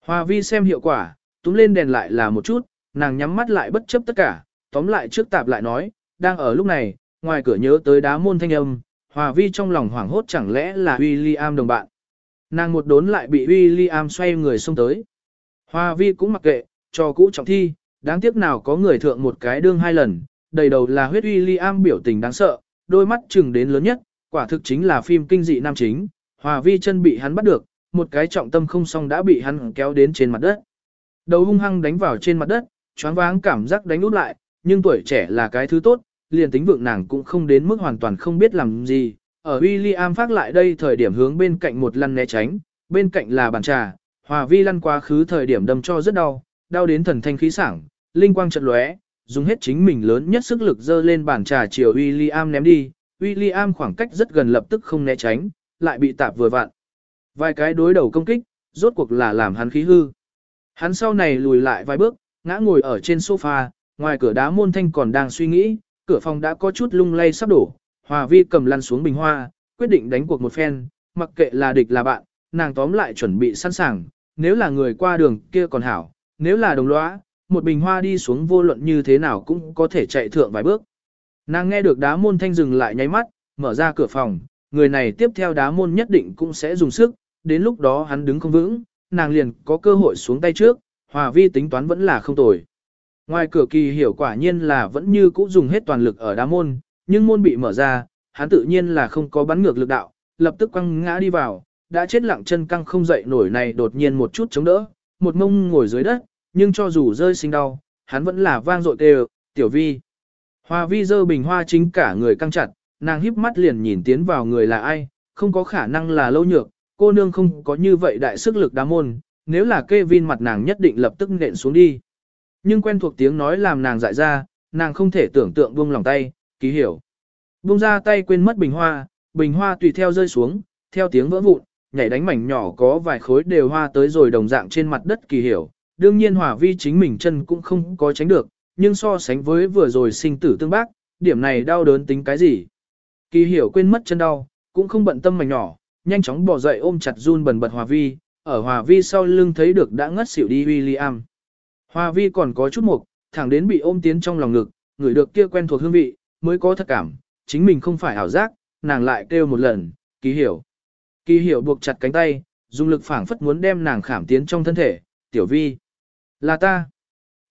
Speaker 1: Hòa vi xem hiệu quả, túm lên đèn lại là một chút, nàng nhắm mắt lại bất chấp tất cả, tóm lại trước tạp lại nói, đang ở lúc này, ngoài cửa nhớ tới đá môn thanh âm, hòa vi trong lòng hoảng hốt chẳng lẽ là William đồng bạn. Nàng một đốn lại bị William xoay người xông tới. Hòa vi cũng mặc kệ, cho cũ trọng thi, đáng tiếc nào có người thượng một cái đương hai lần, đầy đầu là huyết William biểu tình đáng sợ, đôi mắt chừng đến lớn nhất, quả thực chính là phim kinh dị nam chính, hòa vi chân bị hắn bắt được, một cái trọng tâm không xong đã bị hắn kéo đến trên mặt đất. Đầu hung hăng đánh vào trên mặt đất, choáng váng cảm giác đánh út lại, nhưng tuổi trẻ là cái thứ tốt, liền tính vượng nàng cũng không đến mức hoàn toàn không biết làm gì. Ở William phát lại đây thời điểm hướng bên cạnh một lăn né tránh, bên cạnh là bàn trà, hòa vi lăn quá khứ thời điểm đâm cho rất đau, đau đến thần thanh khí sảng, linh quang chợt lóe, dùng hết chính mình lớn nhất sức lực dơ lên bàn trà chiều William ném đi. William khoảng cách rất gần lập tức không né tránh, lại bị tạp vừa vặn. Vài cái đối đầu công kích, rốt cuộc là làm hắn khí hư. Hắn sau này lùi lại vài bước, ngã ngồi ở trên sofa, ngoài cửa đá môn thanh còn đang suy nghĩ, cửa phòng đã có chút lung lay sắp đổ. Hòa vi cầm lăn xuống bình hoa, quyết định đánh cuộc một phen, mặc kệ là địch là bạn, nàng tóm lại chuẩn bị sẵn sàng, nếu là người qua đường kia còn hảo, nếu là đồng lõa, một bình hoa đi xuống vô luận như thế nào cũng có thể chạy thượng vài bước. Nàng nghe được đá môn thanh dừng lại nháy mắt, mở ra cửa phòng, người này tiếp theo đá môn nhất định cũng sẽ dùng sức, đến lúc đó hắn đứng không vững, nàng liền có cơ hội xuống tay trước, hòa vi tính toán vẫn là không tồi. Ngoài cửa kỳ hiểu quả nhiên là vẫn như cũ dùng hết toàn lực ở đá môn, nhưng môn bị mở ra, hắn tự nhiên là không có bắn ngược lực đạo, lập tức quăng ngã đi vào, đã chết lặng chân căng không dậy nổi này đột nhiên một chút chống đỡ, một mông ngồi dưới đất, nhưng cho dù rơi sinh đau, hắn vẫn là vang dội kêu, tiểu vi. Hoa vi dơ bình hoa chính cả người căng chặt, nàng híp mắt liền nhìn tiến vào người là ai, không có khả năng là lâu nhược, cô nương không có như vậy đại sức lực đá môn, nếu là Kevin mặt nàng nhất định lập tức nện xuống đi. Nhưng quen thuộc tiếng nói làm nàng dại ra, nàng không thể tưởng tượng buông lòng tay, ký hiểu. Buông ra tay quên mất bình hoa, bình hoa tùy theo rơi xuống, theo tiếng vỡ vụn, nhảy đánh mảnh nhỏ có vài khối đều hoa tới rồi đồng dạng trên mặt đất kỳ hiểu. Đương nhiên hỏa vi chính mình chân cũng không có tránh được, nhưng so sánh với vừa rồi sinh tử tương bác, điểm này đau đớn tính cái gì. Kỳ hiểu quên mất chân đau, cũng không bận tâm mảnh nhỏ, nhanh chóng bỏ dậy ôm chặt run bần bật hòa vi, ở hòa vi sau lưng thấy được đã ngất xỉu đi William. Hòa vi còn có chút mục, thẳng đến bị ôm tiến trong lòng ngực, người được kia quen thuộc hương vị, mới có thật cảm, chính mình không phải ảo giác, nàng lại kêu một lần, ký hiểu. Ký hiểu buộc chặt cánh tay, dùng lực phảng phất muốn đem nàng khảm tiến trong thân thể, tiểu vi. Là ta.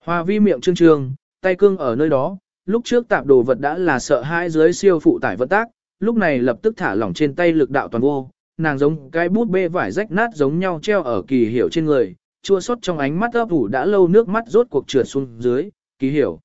Speaker 1: Hòa vi miệng trương trương, tay cương ở nơi đó, lúc trước tạp đồ vật đã là sợ hãi dưới siêu phụ tải vận tác, lúc này lập tức thả lỏng trên tay lực đạo toàn vô, nàng giống cái bút bê vải rách nát giống nhau treo ở kỳ hiểu trên người, chua xót trong ánh mắt ấp ủ đã lâu nước mắt rốt cuộc trượt xuống dưới, kỳ hiểu.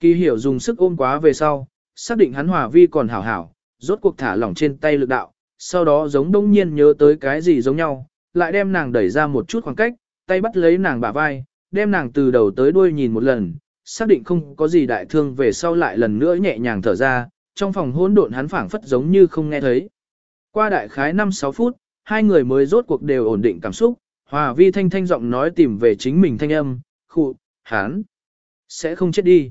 Speaker 1: Kỳ hiểu dùng sức ôm quá về sau, xác định hắn hòa vi còn hảo hảo, rốt cuộc thả lỏng trên tay lực đạo, sau đó giống đông nhiên nhớ tới cái gì giống nhau, lại đem nàng đẩy ra một chút khoảng cách, tay bắt lấy nàng bả vai, đem nàng từ đầu tới đuôi nhìn một lần, xác định không có gì đại thương về sau lại lần nữa nhẹ nhàng thở ra, trong phòng hỗn độn hắn phảng phất giống như không nghe thấy. Qua đại khái 5-6 phút, hai người mới rốt cuộc đều ổn định cảm xúc, hòa vi thanh thanh giọng nói tìm về chính mình thanh âm, khụ, hắn, sẽ không chết đi.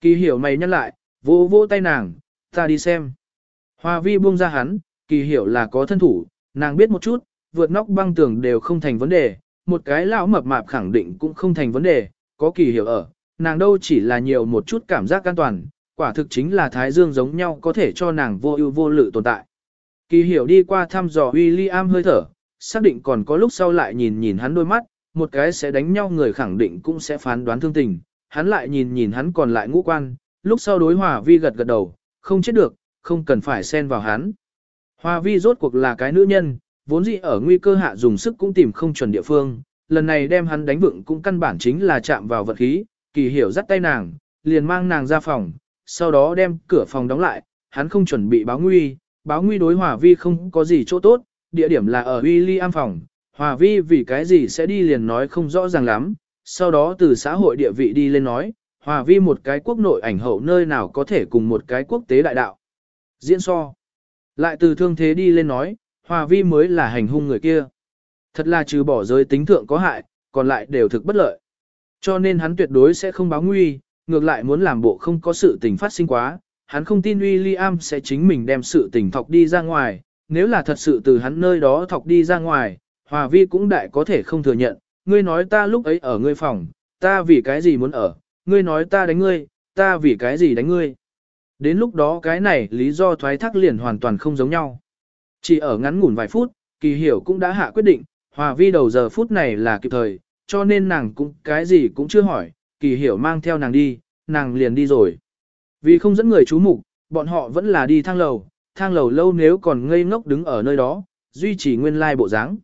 Speaker 1: Kỳ hiểu mày nhắc lại, vô vô tay nàng, ta đi xem. Hòa vi buông ra hắn, kỳ hiểu là có thân thủ, nàng biết một chút, vượt nóc băng tường đều không thành vấn đề, một cái lão mập mạp khẳng định cũng không thành vấn đề, có kỳ hiểu ở, nàng đâu chỉ là nhiều một chút cảm giác an toàn, quả thực chính là thái dương giống nhau có thể cho nàng vô ưu vô lự tồn tại. Kỳ hiểu đi qua thăm dò William hơi thở, xác định còn có lúc sau lại nhìn nhìn hắn đôi mắt, một cái sẽ đánh nhau người khẳng định cũng sẽ phán đoán thương tình, hắn lại nhìn nhìn hắn còn lại ngũ quan, lúc sau đối hòa vi gật gật đầu, không chết được, không cần phải xen vào hắn. Hòa vi rốt cuộc là cái nữ nhân, vốn dĩ ở nguy cơ hạ dùng sức cũng tìm không chuẩn địa phương, lần này đem hắn đánh vựng cũng căn bản chính là chạm vào vật khí, kỳ hiểu dắt tay nàng, liền mang nàng ra phòng, sau đó đem cửa phòng đóng lại, hắn không chuẩn bị báo nguy, báo nguy đối hòa vi không có gì chỗ tốt, địa điểm là ở William phòng, hòa vi vì cái gì sẽ đi liền nói không rõ ràng lắm, sau đó từ xã hội địa vị đi lên nói, hòa vi một cái quốc nội ảnh hậu nơi nào có thể cùng một cái quốc tế đại đạo. Diễn so. Lại từ thương thế đi lên nói, hòa vi mới là hành hung người kia. Thật là trừ bỏ giới tính thượng có hại, còn lại đều thực bất lợi. Cho nên hắn tuyệt đối sẽ không báo nguy, ngược lại muốn làm bộ không có sự tình phát sinh quá. Hắn không tin William sẽ chính mình đem sự tình thọc đi ra ngoài, nếu là thật sự từ hắn nơi đó thọc đi ra ngoài, Hòa Vi cũng đại có thể không thừa nhận, ngươi nói ta lúc ấy ở ngươi phòng, ta vì cái gì muốn ở, ngươi nói ta đánh ngươi, ta vì cái gì đánh ngươi. Đến lúc đó cái này lý do thoái thác liền hoàn toàn không giống nhau. Chỉ ở ngắn ngủn vài phút, kỳ hiểu cũng đã hạ quyết định, hòa vi đầu giờ phút này là kịp thời, cho nên nàng cũng cái gì cũng chưa hỏi, kỳ hiểu mang theo nàng đi, nàng liền đi rồi. Vì không dẫn người chú mục, bọn họ vẫn là đi thang lầu, thang lầu lâu nếu còn ngây ngốc đứng ở nơi đó, duy trì nguyên lai bộ dáng.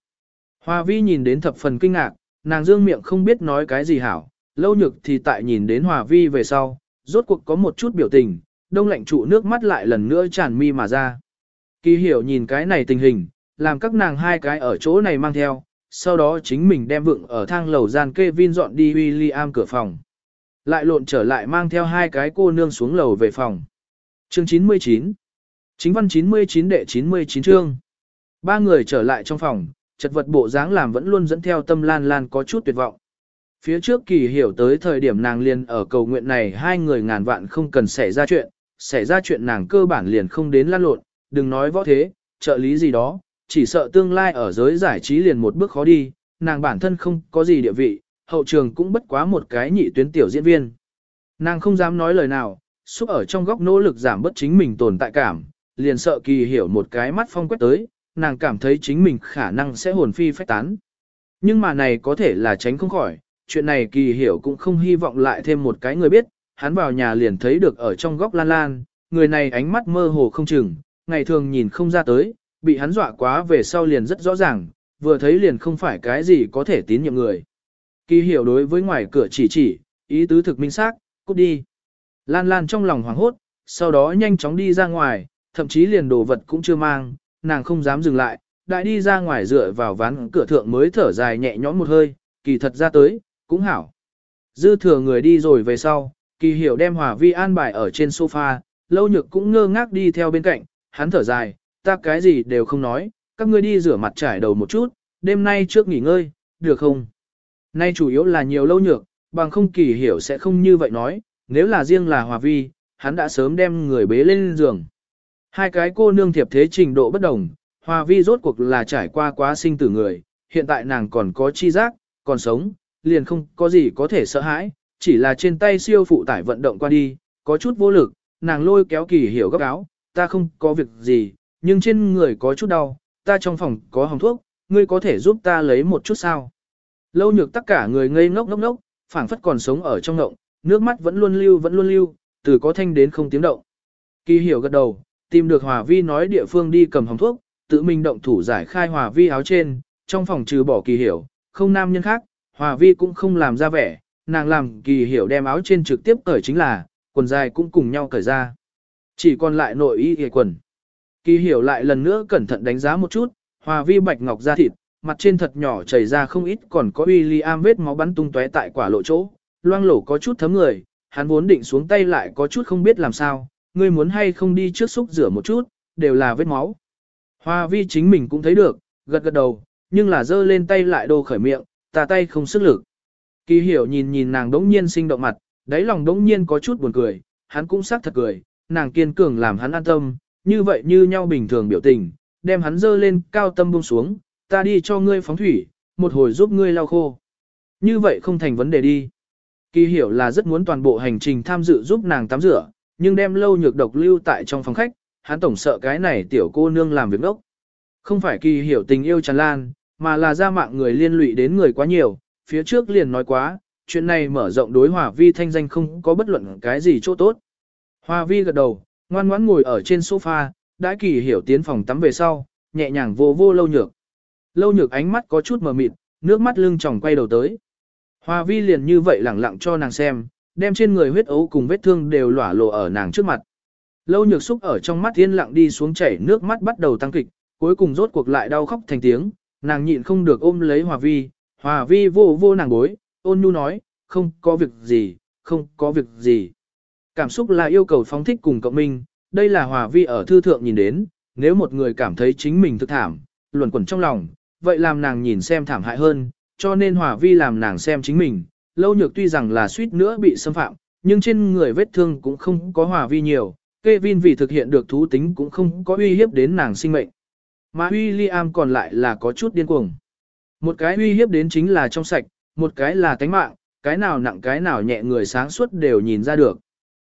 Speaker 1: Hoa vi nhìn đến thập phần kinh ngạc, nàng dương miệng không biết nói cái gì hảo, lâu nhược thì tại nhìn đến hòa vi về sau, rốt cuộc có một chút biểu tình, đông lạnh trụ nước mắt lại lần nữa tràn mi mà ra. Kỳ hiểu nhìn cái này tình hình, làm các nàng hai cái ở chỗ này mang theo, sau đó chính mình đem vựng ở thang lầu gian kê Vin dọn đi William cửa phòng. Lại lộn trở lại mang theo hai cái cô nương xuống lầu về phòng. Chương 99 Chính văn 99 đệ 99 chương. Ba người trở lại trong phòng, chật vật bộ dáng làm vẫn luôn dẫn theo tâm lan lan có chút tuyệt vọng. Phía trước kỳ hiểu tới thời điểm nàng liền ở cầu nguyện này hai người ngàn vạn không cần xảy ra chuyện, xảy ra chuyện nàng cơ bản liền không đến lan lộn, đừng nói võ thế, trợ lý gì đó, chỉ sợ tương lai ở giới giải trí liền một bước khó đi, nàng bản thân không có gì địa vị, hậu trường cũng bất quá một cái nhị tuyến tiểu diễn viên. Nàng không dám nói lời nào, xúc ở trong góc nỗ lực giảm bất chính mình tồn tại cảm, liền sợ kỳ hiểu một cái mắt phong quét tới, nàng cảm thấy chính mình khả năng sẽ hồn phi phách tán. Nhưng mà này có thể là tránh không khỏi, chuyện này kỳ hiểu cũng không hy vọng lại thêm một cái người biết, hắn vào nhà liền thấy được ở trong góc lan lan, người này ánh mắt mơ hồ không chừng, ngày thường nhìn không ra tới, bị hắn dọa quá về sau liền rất rõ ràng, vừa thấy liền không phải cái gì có thể tín nhiệm người. Kỳ hiểu đối với ngoài cửa chỉ chỉ, ý tứ thực minh xác, cút đi. Lan lan trong lòng hoảng hốt, sau đó nhanh chóng đi ra ngoài, thậm chí liền đồ vật cũng chưa mang, nàng không dám dừng lại, đại đi ra ngoài dựa vào ván cửa thượng mới thở dài nhẹ nhõm một hơi, kỳ thật ra tới, cũng hảo. Dư thừa người đi rồi về sau, kỳ hiểu đem hòa vi an bài ở trên sofa, lâu nhược cũng ngơ ngác đi theo bên cạnh, hắn thở dài, ta cái gì đều không nói, các ngươi đi rửa mặt trải đầu một chút, đêm nay trước nghỉ ngơi, được không? Nay chủ yếu là nhiều lâu nhược, bằng không kỳ hiểu sẽ không như vậy nói, nếu là riêng là hòa vi, hắn đã sớm đem người bế lên giường. Hai cái cô nương thiệp thế trình độ bất đồng, hòa vi rốt cuộc là trải qua quá sinh tử người, hiện tại nàng còn có chi giác, còn sống, liền không có gì có thể sợ hãi, chỉ là trên tay siêu phụ tải vận động qua đi, có chút vô lực, nàng lôi kéo kỳ hiểu gấp áo, ta không có việc gì, nhưng trên người có chút đau, ta trong phòng có hồng thuốc, ngươi có thể giúp ta lấy một chút sao. Lâu nhược tất cả người ngây ngốc ngốc ngốc, phảng phất còn sống ở trong ngộng, nước mắt vẫn luôn lưu vẫn luôn lưu, từ có thanh đến không tiếng động. Kỳ hiểu gật đầu, tìm được hòa vi nói địa phương đi cầm hồng thuốc, tự mình động thủ giải khai hòa vi áo trên, trong phòng trừ bỏ kỳ hiểu, không nam nhân khác, hòa vi cũng không làm ra vẻ, nàng làm kỳ hiểu đem áo trên trực tiếp cởi chính là, quần dài cũng cùng nhau cởi ra. Chỉ còn lại nội y hề quần. Kỳ hiểu lại lần nữa cẩn thận đánh giá một chút, hòa vi bạch ngọc da thịt, mặt trên thật nhỏ chảy ra không ít còn có William vết máu bắn tung tóe tại quả lộ chỗ, loang lổ có chút thấm người, hắn vốn định xuống tay lại có chút không biết làm sao, ngươi muốn hay không đi trước xúc rửa một chút, đều là vết máu. Hoa vi chính mình cũng thấy được, gật gật đầu, nhưng là giơ lên tay lại đồ khởi miệng, tà tay không sức lực. Kỳ hiểu nhìn nhìn nàng đống nhiên sinh động mặt, đáy lòng đống nhiên có chút buồn cười, hắn cũng xác thật cười, nàng kiên cường làm hắn an tâm, như vậy như nhau bình thường biểu tình, đem hắn dơ lên cao tâm buông xuống, ta đi cho ngươi phóng thủy, một hồi giúp ngươi lau khô. Như vậy không thành vấn đề đi. Kỳ hiểu là rất muốn toàn bộ hành trình tham dự giúp nàng tắm rửa, nhưng đem lâu nhược độc lưu tại trong phòng khách, hắn tổng sợ cái này tiểu cô nương làm việc đốc. Không phải kỳ hiểu tình yêu tràn lan, mà là ra mạng người liên lụy đến người quá nhiều, phía trước liền nói quá, chuyện này mở rộng đối hòa vi thanh danh không có bất luận cái gì chỗ tốt. Hòa vi gật đầu, ngoan ngoãn ngồi ở trên sofa, đã kỳ hiểu tiến phòng tắm về sau, nhẹ nhàng vô vô lâu nhược. Lâu nhược ánh mắt có chút mờ mịt, nước mắt lưng tròng quay đầu tới. Hoa vi liền như vậy lẳng lặng cho nàng xem, đem trên người huyết ấu cùng vết thương đều lỏa lộ ở nàng trước mặt. Lâu nhược xúc ở trong mắt yên lặng đi xuống chảy nước mắt bắt đầu tăng kịch, cuối cùng rốt cuộc lại đau khóc thành tiếng, nàng nhịn không được ôm lấy Hòa vi, Hòa vi vô vô nàng bối, ôn nhu nói, không có việc gì, không có việc gì. Cảm xúc là yêu cầu phóng thích cùng cộng minh, đây là Hòa vi ở thư thượng nhìn đến, nếu một người cảm thấy chính mình thực thảm, luẩn quẩn trong lòng, vậy làm nàng nhìn xem thảm hại hơn, cho nên Hòa vi làm nàng xem chính mình, lâu nhược tuy rằng là suýt nữa bị xâm phạm, nhưng trên người vết thương cũng không có Hòa vi nhiều, Kevin vì thực hiện được thú tính cũng không có uy hiếp đến nàng sinh mệnh. Mà William còn lại là có chút điên cuồng. Một cái uy hiếp đến chính là trong sạch, một cái là tánh mạng, cái nào nặng cái nào nhẹ người sáng suốt đều nhìn ra được.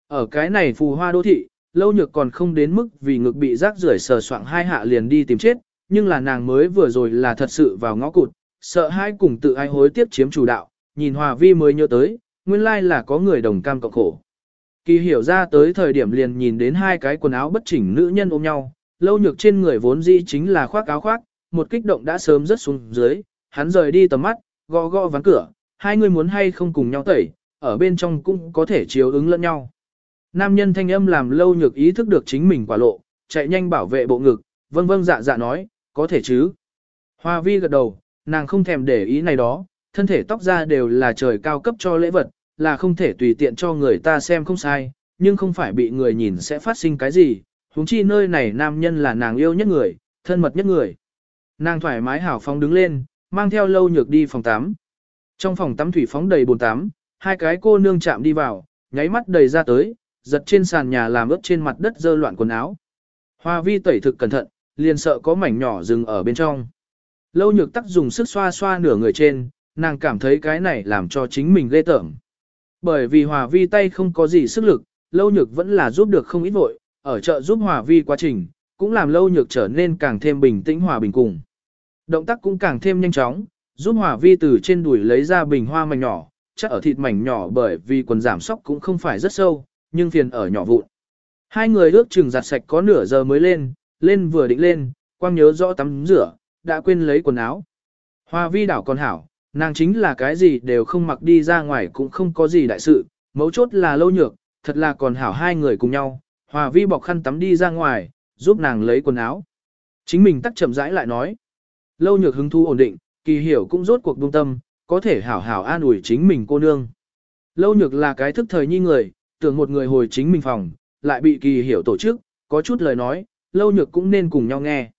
Speaker 1: Ở cái này phù hoa đô thị, lâu nhược còn không đến mức vì ngực bị rác rưởi sờ soạng hai hạ liền đi tìm chết, nhưng là nàng mới vừa rồi là thật sự vào ngõ cụt, sợ hai cùng tự ai hối tiếp chiếm chủ đạo, nhìn hòa vi mới nhớ tới, nguyên lai là có người đồng cam cộng khổ. Kỳ hiểu ra tới thời điểm liền nhìn đến hai cái quần áo bất chỉnh nữ nhân ôm nhau, lâu nhược trên người vốn dĩ chính là khoác áo khoác, một kích động đã sớm rất xuống dưới, hắn rời đi tầm mắt, gõ gõ ván cửa, hai người muốn hay không cùng nhau tẩy, ở bên trong cũng có thể chiếu ứng lẫn nhau. Nam nhân thanh âm làm lâu nhược ý thức được chính mình quả lộ, chạy nhanh bảo vệ bộ ngực, vâng vâng dạ dạ nói, có thể chứ. Hoa vi gật đầu, nàng không thèm để ý này đó, thân thể tóc ra đều là trời cao cấp cho lễ vật, là không thể tùy tiện cho người ta xem không sai, nhưng không phải bị người nhìn sẽ phát sinh cái gì, huống chi nơi này nam nhân là nàng yêu nhất người, thân mật nhất người. Nàng thoải mái hảo phóng đứng lên, mang theo lâu nhược đi phòng tắm. Trong phòng tắm thủy phóng đầy bồn tắm, hai cái cô nương chạm đi vào, nháy mắt đầy ra tới, giật trên sàn nhà làm ướt trên mặt đất dơ loạn quần áo. Hoa vi tẩy thực cẩn thận, liền sợ có mảnh nhỏ dừng ở bên trong. Lâu nhược tắc dùng sức xoa xoa nửa người trên, nàng cảm thấy cái này làm cho chính mình ghê tởm. Bởi vì hòa vi tay không có gì sức lực, lâu nhược vẫn là giúp được không ít vội, ở chợ giúp hòa vi quá trình, cũng làm lâu nhược trở nên càng thêm bình tĩnh hòa bình cùng. Động tác cũng càng thêm nhanh chóng, giúp hòa vi từ trên đùi lấy ra bình hoa mảnh nhỏ, chắc ở thịt mảnh nhỏ bởi vì quần giảm sóc cũng không phải rất sâu, nhưng phiền ở nhỏ vụn. Hai người ước chừng giặt sạch có nửa giờ mới lên, lên vừa định lên, quang nhớ rõ tắm rửa, đã quên lấy quần áo. Hoa vi đảo còn hảo, nàng chính là cái gì đều không mặc đi ra ngoài cũng không có gì đại sự, mấu chốt là lâu nhược, thật là còn hảo hai người cùng nhau, Hòa vi bọc khăn tắm đi ra ngoài, giúp nàng lấy quần áo. Chính mình tắt chậm rãi lại nói. Lâu nhược hứng thú ổn định, kỳ hiểu cũng rốt cuộc buông tâm, có thể hảo hảo an ủi chính mình cô nương. Lâu nhược là cái thức thời nhi người, tưởng một người hồi chính mình phòng, lại bị kỳ hiểu tổ chức, có chút lời nói, lâu nhược cũng nên cùng nhau nghe.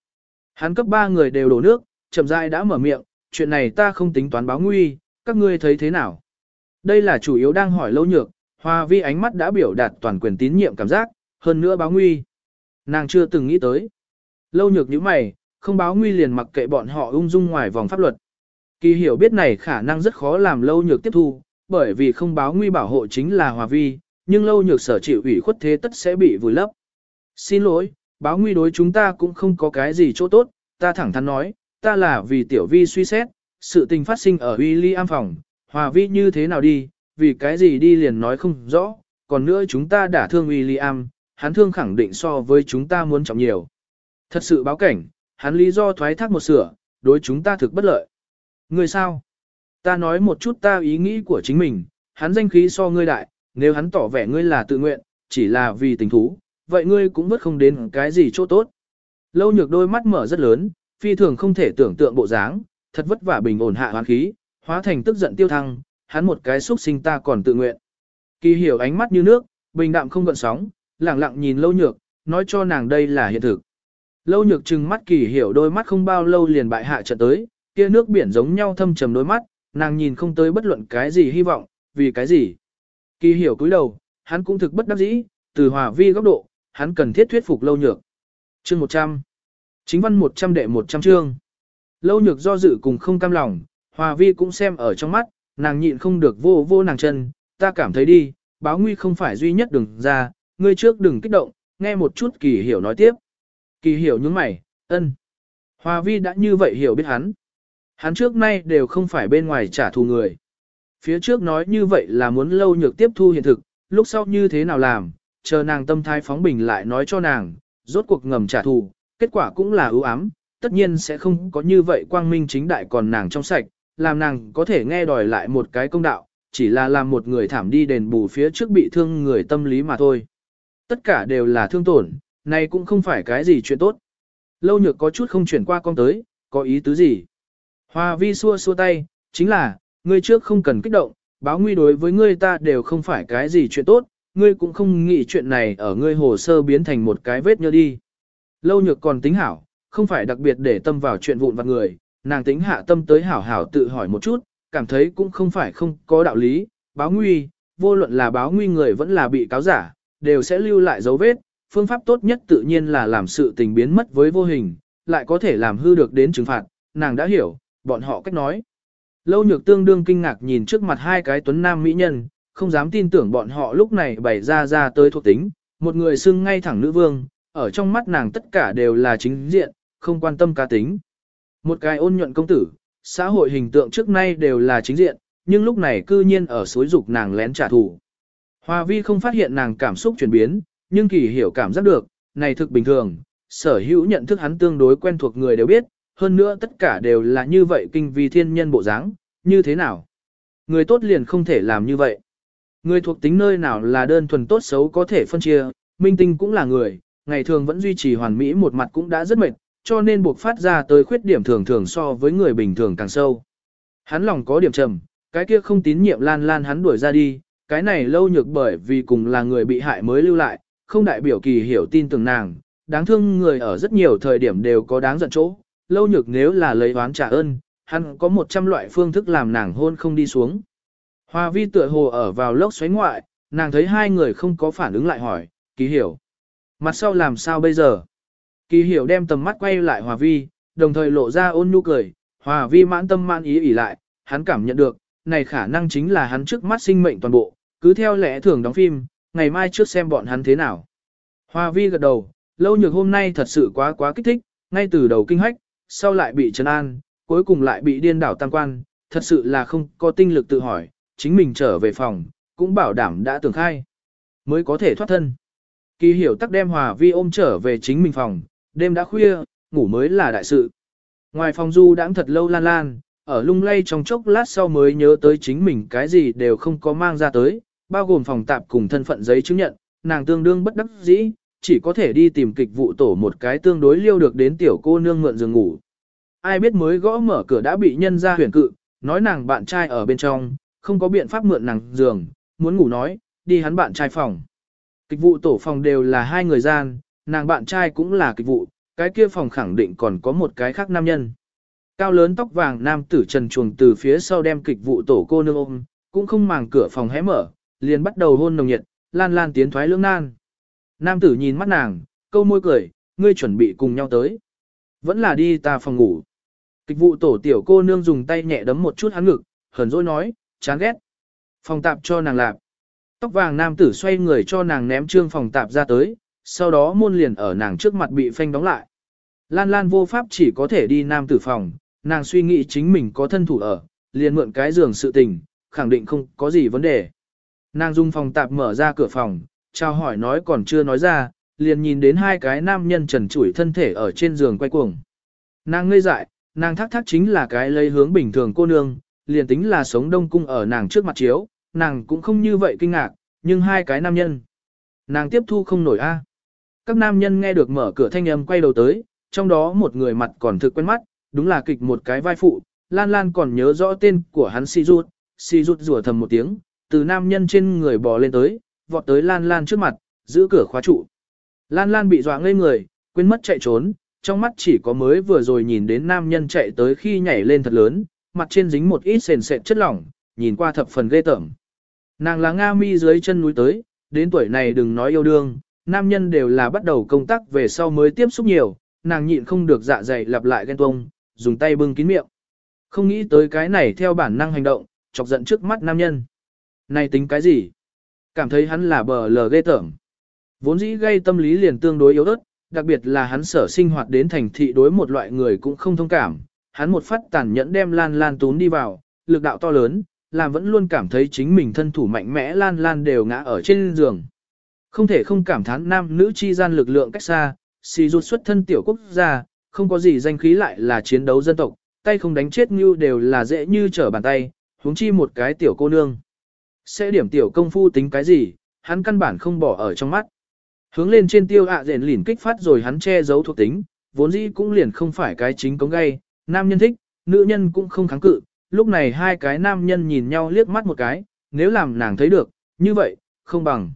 Speaker 1: Hắn cấp ba người đều đổ nước, chậm rãi đã mở miệng, chuyện này ta không tính toán báo nguy, các ngươi thấy thế nào? Đây là chủ yếu đang hỏi lâu nhược, hòa vi ánh mắt đã biểu đạt toàn quyền tín nhiệm cảm giác, hơn nữa báo nguy. Nàng chưa từng nghĩ tới. Lâu nhược như mày, không báo nguy liền mặc kệ bọn họ ung dung ngoài vòng pháp luật. Kỳ hiểu biết này khả năng rất khó làm lâu nhược tiếp thu, bởi vì không báo nguy bảo hộ chính là hòa vi, nhưng lâu nhược sở chịu ủy khuất thế tất sẽ bị vùi lấp. Xin lỗi, báo nguy đối chúng ta cũng không có cái gì chỗ tốt, ta thẳng thắn nói, ta là vì tiểu vi suy xét, sự tình phát sinh ở William phòng, hòa vi như thế nào đi, vì cái gì đi liền nói không rõ, còn nữa chúng ta đã thương William, hắn thương khẳng định so với chúng ta muốn trọng nhiều. Thật sự báo cảnh, hắn lý do thoái thác một sửa, đối chúng ta thực bất lợi. Ngươi sao? Ta nói một chút ta ý nghĩ của chính mình, hắn danh khí so ngươi đại, nếu hắn tỏ vẻ ngươi là tự nguyện, chỉ là vì tình thú, vậy ngươi cũng bất không đến cái gì chỗ tốt. Lâu nhược đôi mắt mở rất lớn, phi thường không thể tưởng tượng bộ dáng, thật vất vả bình ổn hạ hoán khí, hóa thành tức giận tiêu thăng, hắn một cái xúc sinh ta còn tự nguyện. Kỳ hiểu ánh mắt như nước, bình đạm không gợn sóng, lặng lặng nhìn lâu nhược, nói cho nàng đây là hiện thực. Lâu nhược trừng mắt kỳ hiểu đôi mắt không bao lâu liền bại hạ trận tới, kia nước biển giống nhau thâm trầm đôi mắt, nàng nhìn không tới bất luận cái gì hy vọng, vì cái gì. Kỳ hiểu cúi đầu, hắn cũng thực bất đắc dĩ, từ hòa vi góc độ, hắn cần thiết thuyết phục lâu nhược. Chương 100 Chính văn 100 đệ 100 chương Lâu nhược do dự cùng không cam lòng, hòa vi cũng xem ở trong mắt, nàng nhịn không được vô vô nàng chân, ta cảm thấy đi, báo nguy không phải duy nhất đừng ra, ngươi trước đừng kích động, nghe một chút kỳ hiểu nói tiếp. Kỳ hiểu những mày, ân. Hòa vi đã như vậy hiểu biết hắn. Hắn trước nay đều không phải bên ngoài trả thù người. Phía trước nói như vậy là muốn lâu nhược tiếp thu hiện thực, lúc sau như thế nào làm, chờ nàng tâm thái phóng bình lại nói cho nàng, rốt cuộc ngầm trả thù, kết quả cũng là ưu ám, tất nhiên sẽ không có như vậy quang minh chính đại còn nàng trong sạch, làm nàng có thể nghe đòi lại một cái công đạo, chỉ là làm một người thảm đi đền bù phía trước bị thương người tâm lý mà thôi. Tất cả đều là thương tổn, này cũng không phải cái gì chuyện tốt. Lâu nhược có chút không chuyển qua con tới, có ý tứ gì. Hoa vi xua xua tay, chính là, ngươi trước không cần kích động, báo nguy đối với ngươi ta đều không phải cái gì chuyện tốt, ngươi cũng không nghĩ chuyện này ở ngươi hồ sơ biến thành một cái vết nhơ đi. Lâu nhược còn tính hảo, không phải đặc biệt để tâm vào chuyện vụn vặt người, nàng tính hạ tâm tới hảo hảo tự hỏi một chút, cảm thấy cũng không phải không có đạo lý, báo nguy, vô luận là báo nguy người vẫn là bị cáo giả, đều sẽ lưu lại dấu vết, phương pháp tốt nhất tự nhiên là làm sự tình biến mất với vô hình, lại có thể làm hư được đến trừng phạt, nàng đã hiểu, bọn họ cách nói. Lâu nhược tương đương kinh ngạc nhìn trước mặt hai cái tuấn nam mỹ nhân, không dám tin tưởng bọn họ lúc này bày ra ra tới thuộc tính, một người xưng ngay thẳng nữ vương, ở trong mắt nàng tất cả đều là chính diện, không quan tâm cá tính. Một cái ôn nhuận công tử, xã hội hình tượng trước nay đều là chính diện, nhưng lúc này cư nhiên ở suối dục nàng lén trả thù. Hoa vi không phát hiện nàng cảm xúc chuyển biến, nhưng kỳ hiểu cảm giác được, này thực bình thường, sở hữu nhận thức hắn tương đối quen thuộc người đều biết, hơn nữa tất cả đều là như vậy kinh vi thiên nhân bộ dáng, như thế nào? Người tốt liền không thể làm như vậy. Người thuộc tính nơi nào là đơn thuần tốt xấu có thể phân chia, minh tinh cũng là người, ngày thường vẫn duy trì hoàn mỹ một mặt cũng đã rất mệt, cho nên buộc phát ra tới khuyết điểm thường thường so với người bình thường càng sâu. Hắn lòng có điểm trầm, cái kia không tín nhiệm lan lan hắn đuổi ra đi, cái này lâu nhược bởi vì cùng là người bị hại mới lưu lại, không đại biểu kỳ hiểu tin tưởng nàng, đáng thương người ở rất nhiều thời điểm đều có đáng giận chỗ, lâu nhược nếu là lấy oán trả ơn, hắn có 100 loại phương thức làm nàng hôn không đi xuống. Hoa vi tựa hồ ở vào lốc xoáy ngoại, nàng thấy hai người không có phản ứng lại hỏi, kỳ hiểu. Mặt sau làm sao bây giờ? Kỳ hiểu đem tầm mắt quay lại Hòa vi, đồng thời lộ ra ôn nhu cười, Hòa vi mãn tâm mãn ý ỉ lại, hắn cảm nhận được, này khả năng chính là hắn trước mắt sinh mệnh toàn bộ, cứ theo lẽ thường đóng phim, ngày mai trước xem bọn hắn thế nào. Hòa vi gật đầu, lâu nhược hôm nay thật sự quá quá kích thích, ngay từ đầu kinh hách, sau lại bị trấn an, cuối cùng lại bị điên đảo tam quan, thật sự là không có tinh lực tự hỏi, chính mình trở về phòng, cũng bảo đảm đã tưởng khai, mới có thể thoát thân. Kỳ hiểu tắc đem hòa vi ôm trở về chính mình phòng, đêm đã khuya, ngủ mới là đại sự. Ngoài phòng du đãng thật lâu lan lan, ở lung lay trong chốc lát sau mới nhớ tới chính mình cái gì đều không có mang ra tới, bao gồm phòng tạp cùng thân phận giấy chứng nhận, nàng tương đương bất đắc dĩ, chỉ có thể đi tìm kịch vụ tổ một cái tương đối liêu được đến tiểu cô nương mượn giường ngủ. Ai biết mới gõ mở cửa đã bị nhân ra huyền cự, nói nàng bạn trai ở bên trong, không có biện pháp mượn nàng giường, muốn ngủ nói, đi hắn bạn trai phòng. Kịch vụ tổ phòng đều là hai người gian, nàng bạn trai cũng là kịch vụ, cái kia phòng khẳng định còn có một cái khác nam nhân. Cao lớn tóc vàng nam tử trần chuồng từ phía sau đem kịch vụ tổ cô nương ôm, cũng không màng cửa phòng hé mở, liền bắt đầu hôn nồng nhiệt, lan lan tiến thoái lưỡng nan. Nam tử nhìn mắt nàng, câu môi cười, ngươi chuẩn bị cùng nhau tới. Vẫn là đi ta phòng ngủ. Kịch vụ tổ tiểu cô nương dùng tay nhẹ đấm một chút hắn ngực, hờn dỗi nói, chán ghét. Phòng tạp cho nàng lạp. Tóc vàng nam tử xoay người cho nàng ném trương phòng tạp ra tới, sau đó môn liền ở nàng trước mặt bị phanh đóng lại. Lan Lan vô pháp chỉ có thể đi nam tử phòng, nàng suy nghĩ chính mình có thân thủ ở, liền mượn cái giường sự tình, khẳng định không có gì vấn đề. Nàng dùng phòng tạp mở ra cửa phòng, chào hỏi nói còn chưa nói ra, liền nhìn đến hai cái nam nhân trần trụi thân thể ở trên giường quay cuồng. Nàng ngây dại, nàng thắc thắc chính là cái lấy hướng bình thường cô nương, liền tính là sống đông cung ở nàng trước mặt chiếu, nàng cũng không như vậy kinh ngạc, nhưng hai cái nam nhân. Nàng tiếp thu không nổi a. Các nam nhân nghe được mở cửa thanh âm quay đầu tới, trong đó một người mặt còn thực quen mắt, đúng là kịch một cái vai phụ, Lan Lan còn nhớ rõ tên của hắn Si Rút, Si Rút rủa thầm một tiếng, từ nam nhân trên người bò lên tới, vọt tới Lan Lan trước mặt, giữ cửa khóa trụ. Lan Lan bị dọa ngây người, quên mất chạy trốn, trong mắt chỉ có mới vừa rồi nhìn đến nam nhân chạy tới khi nhảy lên thật lớn, mặt trên dính một ít sền sệt chất lỏng, nhìn qua thập phần ghê tởm. Nàng là Nga mi dưới chân núi tới, đến tuổi này đừng nói yêu đương, nam nhân đều là bắt đầu công tác về sau mới tiếp xúc nhiều, nàng nhịn không được dạ dày lặp lại ghen tuông, dùng tay bưng kín miệng. Không nghĩ tới cái này theo bản năng hành động, chọc giận trước mắt nam nhân. Này tính cái gì? Cảm thấy hắn là bờ lờ ghê tởm. Vốn dĩ gây tâm lý liền tương đối yếu ớt, đặc biệt là hắn sở sinh hoạt đến thành thị đối một loại người cũng không thông cảm, hắn một phát tàn nhẫn đem Lan Lan tún đi vào, lực đạo to lớn, làm vẫn luôn cảm thấy chính mình thân thủ mạnh mẽ Lan Lan đều ngã ở trên giường. Không thể không cảm thán nam nữ chi gian lực lượng cách xa, xì rụt xuất thân tiểu quốc gia, không có gì danh khí lại là chiến đấu dân tộc, tay không đánh chết như đều là dễ như trở bàn tay, huống chi một cái tiểu cô nương. Sẽ điểm tiểu công phu tính cái gì, hắn căn bản không bỏ ở trong mắt. Hướng lên trên tiêu ạ à rèn lỉn kích phát rồi hắn che giấu thuộc tính, vốn dĩ cũng liền không phải cái chính cống gay, nam nhân thích, nữ nhân cũng không kháng cự, lúc này hai cái nam nhân nhìn nhau liếc mắt một cái, nếu làm nàng thấy được, như vậy, không bằng.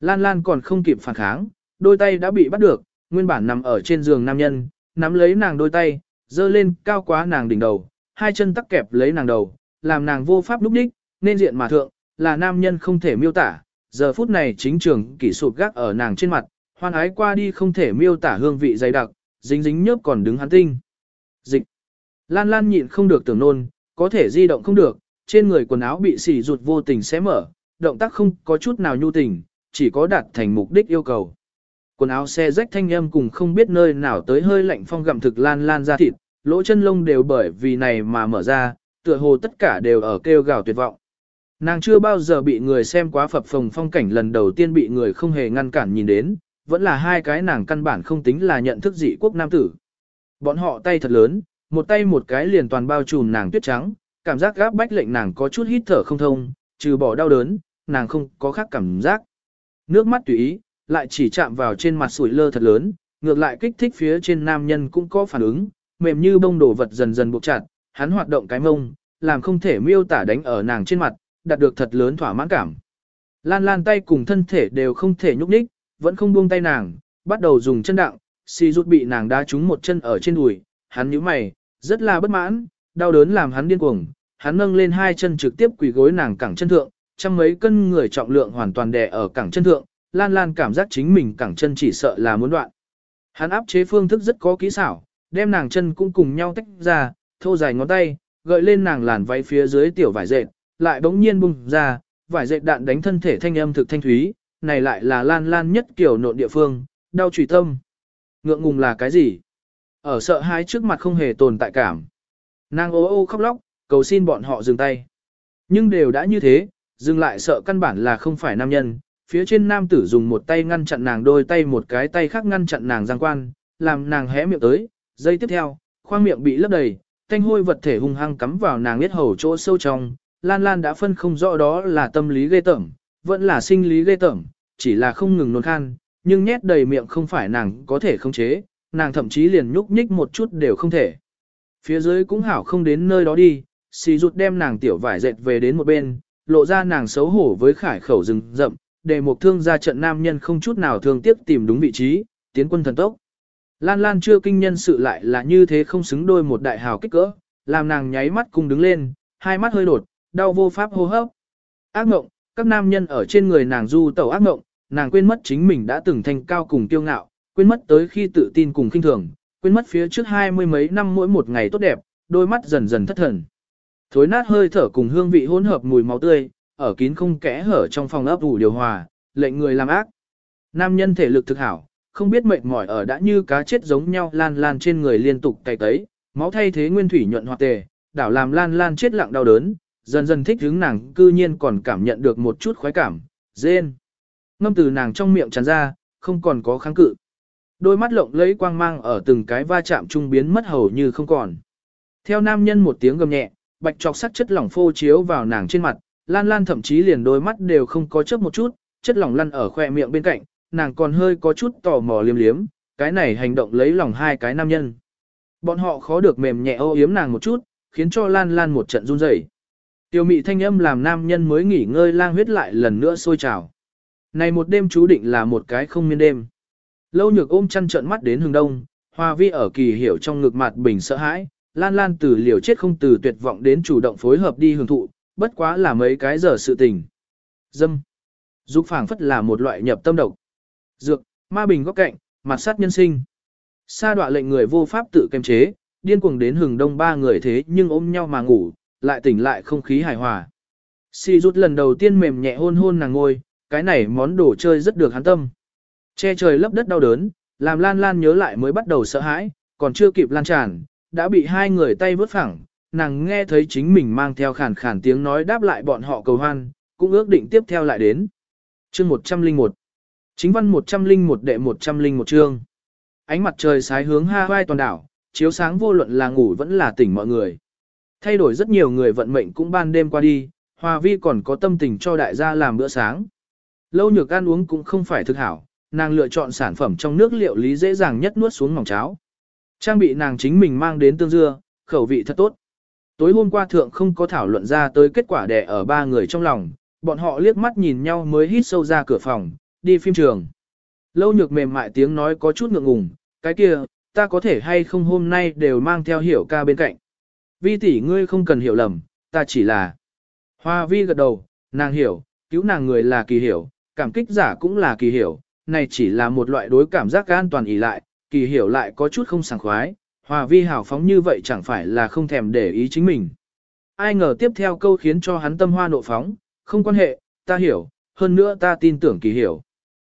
Speaker 1: Lan Lan còn không kịp phản kháng, đôi tay đã bị bắt được, nguyên bản nằm ở trên giường nam nhân, nắm lấy nàng đôi tay, dơ lên cao quá nàng đỉnh đầu, hai chân tắc kẹp lấy nàng đầu, làm nàng vô pháp lúc đích, nên diện mà thượng, là nam nhân không thể miêu tả, giờ phút này chính trường kỷ sụt gác ở nàng trên mặt, hoan ái qua đi không thể miêu tả hương vị dày đặc, dính dính nhớp còn đứng hắn tinh. Dịch. Lan Lan nhịn không được tưởng nôn, có thể di động không được, trên người quần áo bị xỉ rụt vô tình xé mở, động tác không có chút nào nhu tình, chỉ có đạt thành mục đích yêu cầu. Quần áo xe rách thanh âm cùng không biết nơi nào tới hơi lạnh phong gặm thực lan lan ra thịt, lỗ chân lông đều bởi vì này mà mở ra, tựa hồ tất cả đều ở kêu gào tuyệt vọng. Nàng chưa bao giờ bị người xem quá phập phồng phong cảnh lần đầu tiên bị người không hề ngăn cản nhìn đến, vẫn là hai cái nàng căn bản không tính là nhận thức dị quốc nam tử. Bọn họ tay thật lớn, một tay một cái liền toàn bao trùm nàng tuyết trắng, cảm giác gáp bách lệnh nàng có chút hít thở không thông, trừ bỏ đau đớn, nàng không có khác cảm giác. Nước mắt tùy ý, lại chỉ chạm vào trên mặt sủi lơ thật lớn, ngược lại kích thích phía trên nam nhân cũng có phản ứng, mềm như bông đổ vật dần dần buộc chặt, hắn hoạt động cái mông, làm không thể miêu tả đánh ở nàng trên mặt, đạt được thật lớn thỏa mãn cảm. Lan lan tay cùng thân thể đều không thể nhúc nhích, vẫn không buông tay nàng, bắt đầu dùng chân đặng, si rút bị nàng đá trúng một chân ở trên đùi, hắn nhíu mày, rất là bất mãn, đau đớn làm hắn điên cuồng, hắn nâng lên hai chân trực tiếp quỳ gối nàng cẳng chân thượng, trăm mấy cân người trọng lượng hoàn toàn đè ở cẳng chân thượng, Lan Lan cảm giác chính mình cẳng chân chỉ sợ là muốn đoạn. Hắn áp chế phương thức rất có kỹ xảo, đem nàng chân cũng cùng nhau tách ra, thô dài ngón tay, gợi lên nàng làn váy phía dưới tiểu vải dệt, lại bỗng nhiên bung ra, vải dệt đạn đánh thân thể thanh âm thực thanh thúy, này lại là Lan Lan nhất kiểu nộn địa phương, đau chủy tâm. Ngượng ngùng là cái gì? Ở sợ hãi trước mặt không hề tồn tại cảm. Nàng ô ô khóc lóc, cầu xin bọn họ dừng tay. Nhưng đều đã như thế, dừng lại sợ căn bản là không phải nam nhân, phía trên nam tử dùng một tay ngăn chặn nàng đôi tay một cái tay khác ngăn chặn nàng giang quan, làm nàng hé miệng tới, giây tiếp theo, khoang miệng bị lấp đầy, thanh hôi vật thể hung hăng cắm vào nàng biết hầu chỗ sâu trong, Lan Lan đã phân không rõ đó là tâm lý ghê tởm, vẫn là sinh lý ghê tởm, chỉ là không ngừng nôn khan, nhưng nhét đầy miệng không phải nàng có thể khống chế, nàng thậm chí liền nhúc nhích một chút đều không thể. Phía dưới cũng hảo không đến nơi đó đi, xì rụt đem nàng tiểu vải dệt về đến một bên, lộ ra nàng xấu hổ với khải khẩu rừng rậm, để một thương gia trận nam nhân không chút nào thương tiếc tìm đúng vị trí, tiến quân thần tốc. Lan Lan chưa kinh nhân sự lại là như thế không xứng đôi một đại hào kích cỡ, làm nàng nháy mắt cùng đứng lên, hai mắt hơi đột, đau vô pháp hô hấp. Ác ngộng, các nam nhân ở trên người nàng du tẩu ác ngộng, nàng quên mất chính mình đã từng thành cao cùng kiêu ngạo, quên mất tới khi tự tin cùng khinh thường, quên mất phía trước hai mươi mấy năm mỗi một ngày tốt đẹp, đôi mắt dần dần thất thần. Thối nát hơi thở cùng hương vị hỗn hợp mùi máu tươi, ở kín không kẽ hở trong phòng ấp ủ điều hòa, lệnh người làm ác. Nam nhân thể lực thực hảo, không biết mệt mỏi ở đã như cá chết giống nhau lan lan trên người liên tục cày tấy, máu thay thế nguyên thủy nhuận hoạt tề, đảo làm lan lan chết lặng đau đớn, dần dần thích hứng nàng cư nhiên còn cảm nhận được một chút khoái cảm, rên. Ngâm từ nàng trong miệng tràn ra, không còn có kháng cự. Đôi mắt lộng lấy quang mang ở từng cái va chạm trung biến mất hầu như không còn. Theo nam nhân một tiếng gầm nhẹ, bạch trọc sắc chất lỏng phô chiếu vào nàng trên mặt, lan lan thậm chí liền đôi mắt đều không có chớp một chút, chất lỏng lăn ở khỏe miệng bên cạnh, nàng còn hơi có chút tò mò liếm liếm, cái này hành động lấy lòng hai cái nam nhân. Bọn họ khó được mềm nhẹ ô yếm nàng một chút, khiến cho lan lan một trận run rẩy. Tiểu mị thanh âm làm nam nhân mới nghỉ ngơi lang huyết lại lần nữa sôi trào. Này một đêm chú định là một cái không miên đêm. Lâu nhược ôm chăn trợn mắt đến hướng đông, hoa vi ở kỳ hiểu trong ngực mặt bình sợ hãi, lan lan từ liều chết không từ tuyệt vọng đến chủ động phối hợp đi hưởng thụ, bất quá là mấy cái giờ sự tình. Dâm. Dục phảng phất là một loại nhập tâm độc. Dược, ma bình góc cạnh, mặt sát nhân sinh. Sa đọa lệnh người vô pháp tự kiềm chế, điên cuồng đến hừng đông ba người thế nhưng ôm nhau mà ngủ, lại tỉnh lại không khí hài hòa. Si rút lần đầu tiên mềm nhẹ hôn hôn nàng ngôi, cái này món đồ chơi rất được hắn tâm. Che trời lấp đất đau đớn, làm Lan Lan nhớ lại mới bắt đầu sợ hãi, còn chưa kịp lan tràn, đã bị hai người tay vớt phẳng, nàng nghe thấy chính mình mang theo khản khản tiếng nói đáp lại bọn họ cầu hoan, cũng ước định tiếp theo lại đến. Chương 101 Chính văn 101 đệ 101 chương Ánh mặt trời sái hướng Hawaii toàn đảo, chiếu sáng vô luận là ngủ vẫn là tỉnh mọi người. Thay đổi rất nhiều người vận mệnh cũng ban đêm qua đi, Hòa Vi còn có tâm tình cho đại gia làm bữa sáng. Lâu nhược ăn uống cũng không phải thực hảo, nàng lựa chọn sản phẩm trong nước liệu lý dễ dàng nhất nuốt xuống mỏng cháo. Trang bị nàng chính mình mang đến tương dưa, khẩu vị thật tốt. Tối hôm qua thượng không có thảo luận ra tới kết quả đẻ ở ba người trong lòng, bọn họ liếc mắt nhìn nhau mới hít sâu ra cửa phòng, đi phim trường. Lâu nhược mềm mại tiếng nói có chút ngượng ngùng, cái kia, ta có thể hay không hôm nay đều mang theo hiểu ca bên cạnh. Vi tỷ ngươi không cần hiểu lầm, ta chỉ là. Hoa vi gật đầu, nàng hiểu, cứu nàng người là kỳ hiểu, cảm kích giả cũng là kỳ hiểu, này chỉ là một loại đối cảm giác an toàn ỉ lại, kỳ hiểu lại có chút không sảng khoái, hòa vi hào phóng như vậy chẳng phải là không thèm để ý chính mình. Ai ngờ tiếp theo câu khiến cho hắn tâm hoa nộ phóng, không quan hệ, ta hiểu, hơn nữa ta tin tưởng kỳ hiểu.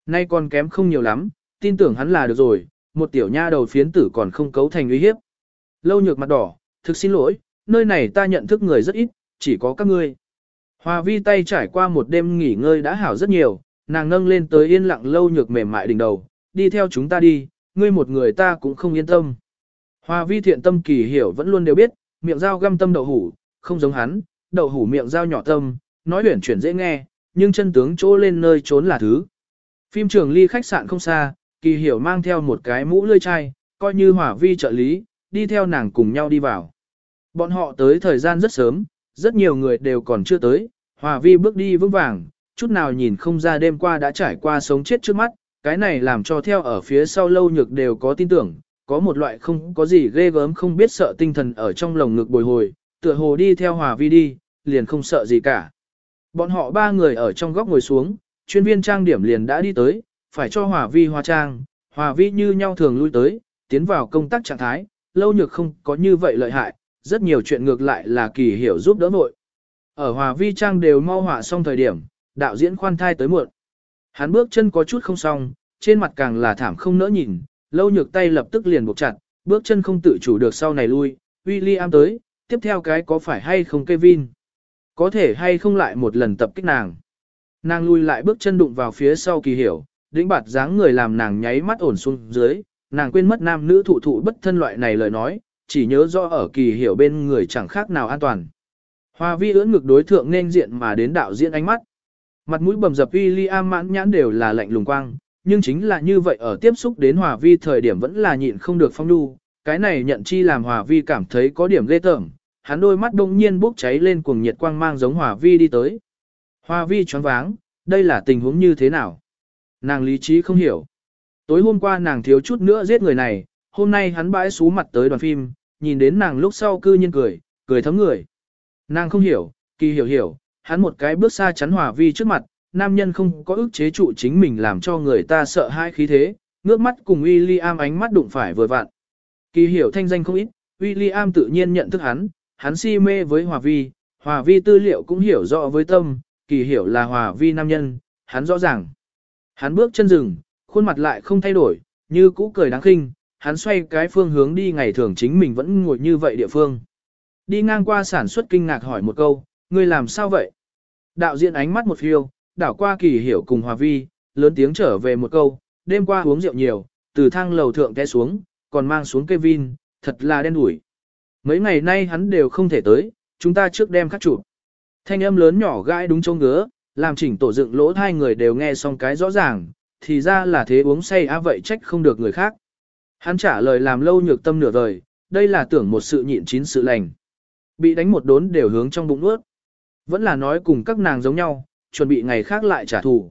Speaker 1: Nay còn kém không nhiều lắm, tin tưởng hắn là được rồi, một tiểu nha đầu phiến tử còn không cấu thành uy hiếp. Lâu nhược mặt đỏ, thực xin lỗi, nơi này ta nhận thức người rất ít, chỉ có các ngươi. Hòa vi tay trải qua một đêm nghỉ ngơi đã hảo rất nhiều, nàng ngâng lên tới yên lặng lâu nhược mềm mại đỉnh đầu, đi theo chúng ta đi, ngươi một người ta cũng không yên tâm. Hòa vi thiện tâm kỳ hiểu vẫn luôn đều biết, miệng dao găm tâm đậu hủ, không giống hắn, đậu hủ miệng dao nhỏ tâm, nói huyển chuyển dễ nghe, nhưng chân tướng chỗ lên nơi trốn là thứ. Phim trường ly khách sạn không xa, kỳ hiểu mang theo một cái mũ lươi chai, coi như hỏa vi trợ lý, đi theo nàng cùng nhau đi vào. Bọn họ tới thời gian rất sớm, rất nhiều người đều còn chưa tới, hòa vi bước đi vững vàng, chút nào nhìn không ra đêm qua đã trải qua sống chết trước mắt, cái này làm cho theo ở phía sau lâu nhược đều có tin tưởng, có một loại không có gì ghê gớm không biết sợ tinh thần ở trong lồng ngực bồi hồi, tựa hồ đi theo hòa vi đi, liền không sợ gì cả. Bọn họ ba người ở trong góc ngồi xuống, chuyên viên trang điểm liền đã đi tới, phải cho hòa vi hóa trang, hòa vi như nhau thường lui tới, tiến vào công tác trạng thái, lâu nhược không có như vậy lợi hại, rất nhiều chuyện ngược lại là kỳ hiểu giúp đỡ vội. Ở hòa vi trang đều mau hỏa xong thời điểm, đạo diễn khoan thai tới muộn. Hắn bước chân có chút không xong, trên mặt càng là thảm không nỡ nhìn, lâu nhược tay lập tức liền buộc chặt, bước chân không tự chủ được sau này lui, William tới, tiếp theo cái có phải hay không Kevin? Có thể hay không lại một lần tập kích nàng? Nàng lui lại bước chân đụng vào phía sau kỳ hiểu, đĩnh bạt dáng người làm nàng nháy mắt ổn xuống dưới, nàng quên mất nam nữ thụ thụ bất thân loại này lời nói, chỉ nhớ rõ ở kỳ hiểu bên người chẳng khác nào an toàn. Hoa vi ưỡn ngực đối thượng nên diện mà đến đạo diễn ánh mắt. Mặt mũi bầm dập William mãn nhãn đều là lạnh lùng quang, nhưng chính là như vậy ở tiếp xúc đến Hòa Vi thời điểm vẫn là nhịn không được phong đu, cái này nhận chi làm Hòa Vi cảm thấy có điểm ghê tởm, hắn đôi mắt đông nhiên bốc cháy lên cuồng nhiệt quang mang giống Hòa Vi đi tới. Hòa Vi choáng váng, đây là tình huống như thế nào? Nàng lý trí không hiểu. Tối hôm qua nàng thiếu chút nữa giết người này, hôm nay hắn bãi xú mặt tới đoàn phim, nhìn đến nàng lúc sau cư nhiên cười, cười thấm người. Nàng không hiểu, kỳ hiểu hiểu, hắn một cái bước xa chắn Hòa Vi trước mặt, nam nhân không có ức chế trụ chính mình làm cho người ta sợ hai khí thế, ngước mắt cùng William ánh mắt đụng phải vừa vặn. Kỳ hiểu thanh danh không ít, William tự nhiên nhận thức hắn, hắn si mê với Hòa Vi, Hòa Vi tư liệu cũng hiểu rõ với tâm, kỳ hiểu là Hòa Vi nam nhân, hắn rõ ràng. Hắn bước chân rừng, khuôn mặt lại không thay đổi, như cũ cười đáng khinh, hắn xoay cái phương hướng đi ngày thường chính mình vẫn ngồi như vậy địa phương. Đi ngang qua sản xuất kinh ngạc hỏi một câu, ngươi làm sao vậy? Đạo diễn ánh mắt một phiêu, đảo qua kỳ hiểu cùng hòa vi, lớn tiếng trở về một câu, đêm qua uống rượu nhiều, từ thang lầu thượng té xuống, còn mang xuống Kevin, thật là đen đủi. Mấy ngày nay hắn đều không thể tới, chúng ta trước đem khắc chụp. Thanh âm lớn nhỏ gãi đúng trông ngứa, làm chỉnh tổ dựng lỗ hai người đều nghe xong cái rõ ràng, thì ra là thế uống say á vậy trách không được người khác. Hắn trả lời làm lâu nhược tâm nửa vời, đây là tưởng một sự nhịn chín sự lành. Bị đánh một đốn đều hướng trong bụng nuốt. Vẫn là nói cùng các nàng giống nhau, chuẩn bị ngày khác lại trả thù.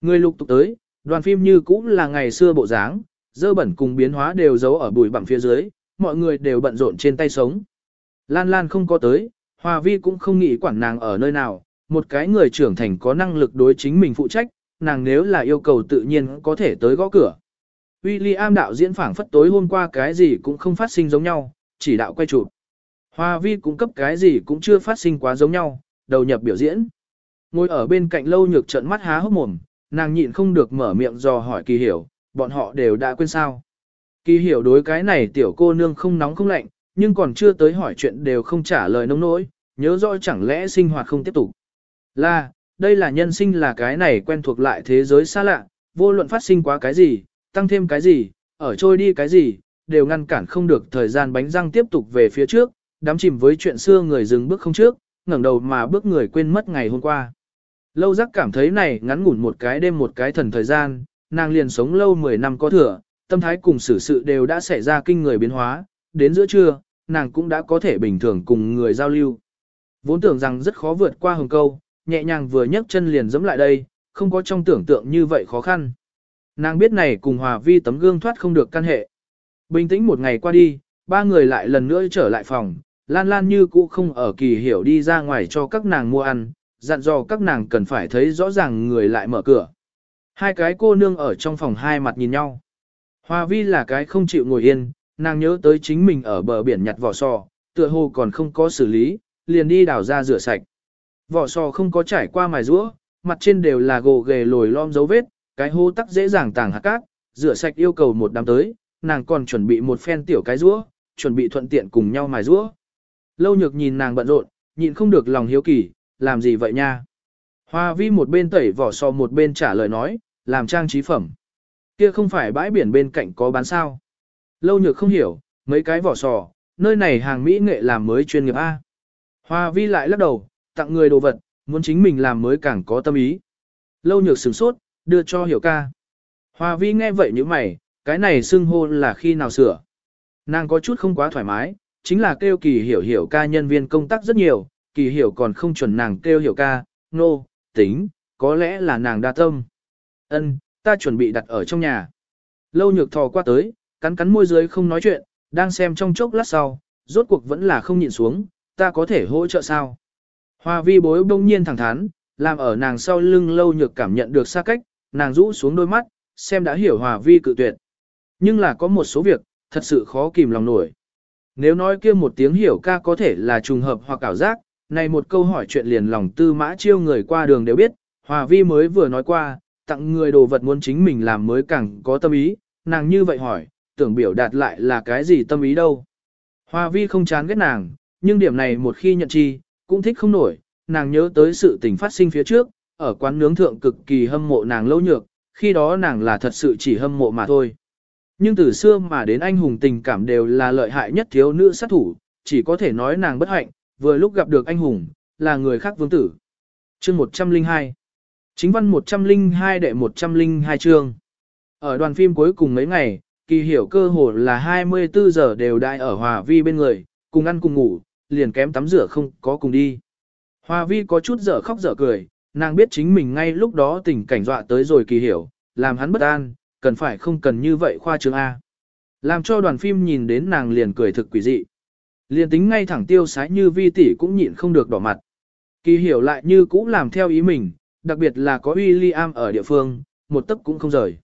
Speaker 1: Người lục tục tới, đoàn phim như cũng là ngày xưa bộ dáng, dơ bẩn cùng biến hóa đều giấu ở bụi bằng phía dưới, mọi người đều bận rộn trên tay sống. Lan Lan không có tới, Hòa Vi cũng không nghĩ quản nàng ở nơi nào, một cái người trưởng thành có năng lực đối chính mình phụ trách, nàng nếu là yêu cầu tự nhiên có thể tới gõ cửa. William đạo diễn phảng phất tối hôm qua cái gì cũng không phát sinh giống nhau, chỉ đạo quay chụp. Hòa Vi cũng cấp cái gì cũng chưa phát sinh quá giống nhau, đầu nhập biểu diễn. Ngồi ở bên cạnh lâu nhược trận mắt há hốc mồm, nàng nhịn không được mở miệng dò hỏi kỳ hiểu, bọn họ đều đã quên sao. Kỳ hiểu đối cái này tiểu cô nương không nóng không lạnh, nhưng còn chưa tới hỏi chuyện đều không trả lời nông nỗi, nhớ rõ chẳng lẽ sinh hoạt không tiếp tục. Là, đây là nhân sinh là cái này quen thuộc lại thế giới xa lạ, vô luận phát sinh quá cái gì, tăng thêm cái gì, ở trôi đi cái gì, đều ngăn cản không được thời gian bánh răng tiếp tục về phía trước, đám chìm với chuyện xưa người dừng bước không trước, ngẩng đầu mà bước người quên mất ngày hôm qua. Lâu giác cảm thấy này ngắn ngủn một cái đêm một cái thần thời gian, nàng liền sống lâu 10 năm có thừa, tâm thái cùng xử sự đều đã xảy ra kinh người biến hóa, đến giữa trưa, nàng cũng đã có thể bình thường cùng người giao lưu. Vốn tưởng rằng rất khó vượt qua hồng câu, nhẹ nhàng vừa nhấc chân liền dẫm lại đây, không có trong tưởng tượng như vậy khó khăn. Nàng biết này cùng hòa vi tấm gương thoát không được căn hệ. Bình tĩnh một ngày qua đi, ba người lại lần nữa trở lại phòng, Lan Lan như cũ không ở kỳ hiểu đi ra ngoài cho các nàng mua ăn, dặn dò các nàng cần phải thấy rõ ràng người lại mở cửa. Hai cái cô nương ở trong phòng hai mặt nhìn nhau. Hoa vi là cái không chịu ngồi yên, nàng nhớ tới chính mình ở bờ biển nhặt vỏ sò, tựa hồ còn không có xử lý, liền đi đào ra rửa sạch. Vỏ sò không có trải qua mài rũa, mặt trên đều là gồ ghề lồi lom dấu vết, cái hô tắc dễ dàng tàng hạt cát, rửa sạch yêu cầu một đám tới, nàng còn chuẩn bị một phen tiểu cái rũa, chuẩn bị thuận tiện cùng nhau mài rũa. Lâu nhược nhìn nàng bận rộn, nhịn không được lòng hiếu kỳ, làm gì vậy nha? Hoa vi một bên tẩy vỏ sò một bên trả lời nói, làm trang trí phẩm. Kia không phải bãi biển bên cạnh có bán sao? Lâu nhược không hiểu, mấy cái vỏ sò, nơi này hàng Mỹ nghệ làm mới chuyên nghiệp A. Hoa vi lại lắc đầu, tặng người đồ vật, muốn chính mình làm mới càng có tâm ý. Lâu nhược sửng sốt, đưa cho hiểu ca. Hoa vi nghe vậy như mày, cái này xưng hô là khi nào sửa. Nàng có chút không quá thoải mái, chính là kêu kỳ hiểu hiểu ca nhân viên công tác rất nhiều, kỳ hiểu còn không chuẩn nàng kêu hiểu ca, nô, no, tính, có lẽ là nàng đa tâm. Ân, ta chuẩn bị đặt ở trong nhà. Lâu nhược thò qua tới, cắn cắn môi dưới không nói chuyện, đang xem trong chốc lát sau, rốt cuộc vẫn là không nhịn xuống, ta có thể hỗ trợ sao? Hoa vi bối bỗng nhiên thẳng thắn, làm ở nàng sau lưng lâu nhược cảm nhận được xa cách, nàng rũ xuống đôi mắt, xem đã hiểu hòa vi cự tuyệt. Nhưng là có một số việc, thật sự khó kìm lòng nổi. Nếu nói kia một tiếng hiểu ca có thể là trùng hợp hoặc ảo giác, này một câu hỏi chuyện liền lòng tư mã chiêu người qua đường đều biết, hòa vi mới vừa nói qua, tặng người đồ vật muốn chính mình làm mới càng có tâm ý, nàng như vậy hỏi, tưởng biểu đạt lại là cái gì tâm ý đâu. Hòa vi không chán ghét nàng, nhưng điểm này một khi nhận chi, cũng thích không nổi, nàng nhớ tới sự tình phát sinh phía trước, ở quán nướng thượng cực kỳ hâm mộ nàng lâu nhược, khi đó nàng là thật sự chỉ hâm mộ mà thôi. Nhưng từ xưa mà đến anh hùng tình cảm đều là lợi hại nhất thiếu nữ sát thủ, chỉ có thể nói nàng bất hạnh, vừa lúc gặp được anh hùng, là người khác vương tử. Chương 102 Chính văn 102 đệ 102 chương Ở đoàn phim cuối cùng mấy ngày, kỳ hiểu cơ hồ là 24 giờ đều đại ở Hòa Vi bên người, cùng ăn cùng ngủ, liền kém tắm rửa không có cùng đi. Hòa Vi có chút dở khóc dở cười, nàng biết chính mình ngay lúc đó tình cảnh dọa tới rồi kỳ hiểu, làm hắn bất an, cần phải không cần như vậy khoa trương A. Làm cho đoàn phim nhìn đến nàng liền cười thực quỷ dị. Liền tính ngay thẳng tiêu sái như vi tỷ cũng nhịn không được đỏ mặt. Kỳ hiểu lại như cũ làm theo ý mình, đặc biệt là có William ở địa phương, một tấc cũng không rời.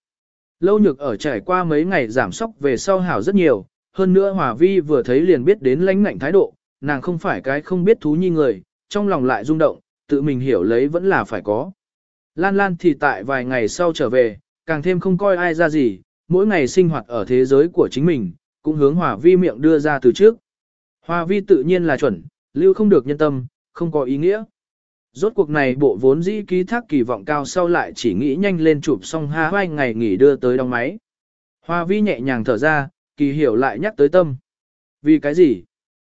Speaker 1: Lâu nhược ở trải qua mấy ngày giảm sóc về sau hảo rất nhiều, hơn nữa Hòa Vi vừa thấy liền biết đến lãnh ngạnh thái độ, nàng không phải cái không biết thú nhi người, trong lòng lại rung động, tự mình hiểu lấy vẫn là phải có. Lan Lan thì tại vài ngày sau trở về, càng thêm không coi ai ra gì, mỗi ngày sinh hoạt ở thế giới của chính mình, cũng hướng Hòa Vi miệng đưa ra từ trước. Hòa Vi tự nhiên là chuẩn, lưu không được nhân tâm, không có ý nghĩa. Rốt cuộc này bộ vốn dĩ ký thác kỳ vọng cao sau lại chỉ nghĩ nhanh lên chụp xong ha hai ngày nghỉ đưa tới đóng máy. Hoa vi nhẹ nhàng thở ra, kỳ hiểu lại nhắc tới tâm. Vì cái gì?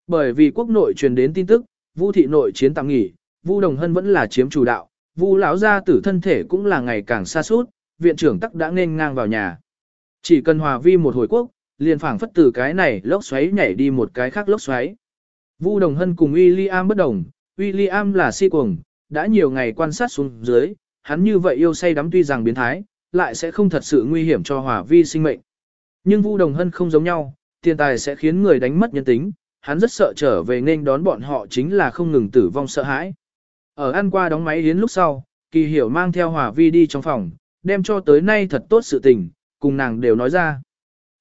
Speaker 1: Bởi vì quốc nội truyền đến tin tức, Vu thị nội chiến tạm nghỉ, Vu Đồng Hân vẫn là chiếm chủ đạo, Vu lão gia tử thân thể cũng là ngày càng xa suốt, viện trưởng tắc đã nên ngang vào nhà. Chỉ cần hòa vi một hồi quốc, liền phảng phất từ cái này lốc xoáy nhảy đi một cái khác lốc xoáy. Vu Đồng Hân cùng William bất đồng, William là si cuồng, đã nhiều ngày quan sát xuống dưới, hắn như vậy yêu say đắm tuy rằng biến thái, lại sẽ không thật sự nguy hiểm cho hòa vi sinh mệnh. Nhưng Vu Đồng Hân không giống nhau, tiền tài sẽ khiến người đánh mất nhân tính, hắn rất sợ trở về nên đón bọn họ chính là không ngừng tử vong sợ hãi. Ở ăn qua đóng máy yến lúc sau, kỳ hiểu mang theo hòa vi đi trong phòng, đem cho tới nay thật tốt sự tình, cùng nàng đều nói ra.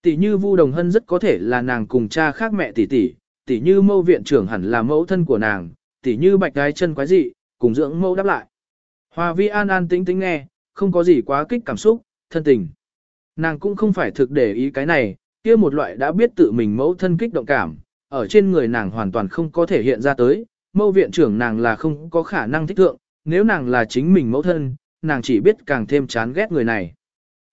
Speaker 1: Tỷ như Vu Đồng Hân rất có thể là nàng cùng cha khác mẹ tỷ tỷ, tỷ như mâu viện trưởng hẳn là mẫu thân của nàng, tỷ như bạch gái chân quái dị, cùng dưỡng mẫu đáp lại. Hòa vi an an tĩnh tĩnh nghe, không có gì quá kích cảm xúc, thân tình. Nàng cũng không phải thực để ý cái này, kia một loại đã biết tự mình mẫu thân kích động cảm, ở trên người nàng hoàn toàn không có thể hiện ra tới, mâu viện trưởng nàng là không có khả năng thích thượng, nếu nàng là chính mình mẫu thân, nàng chỉ biết càng thêm chán ghét người này.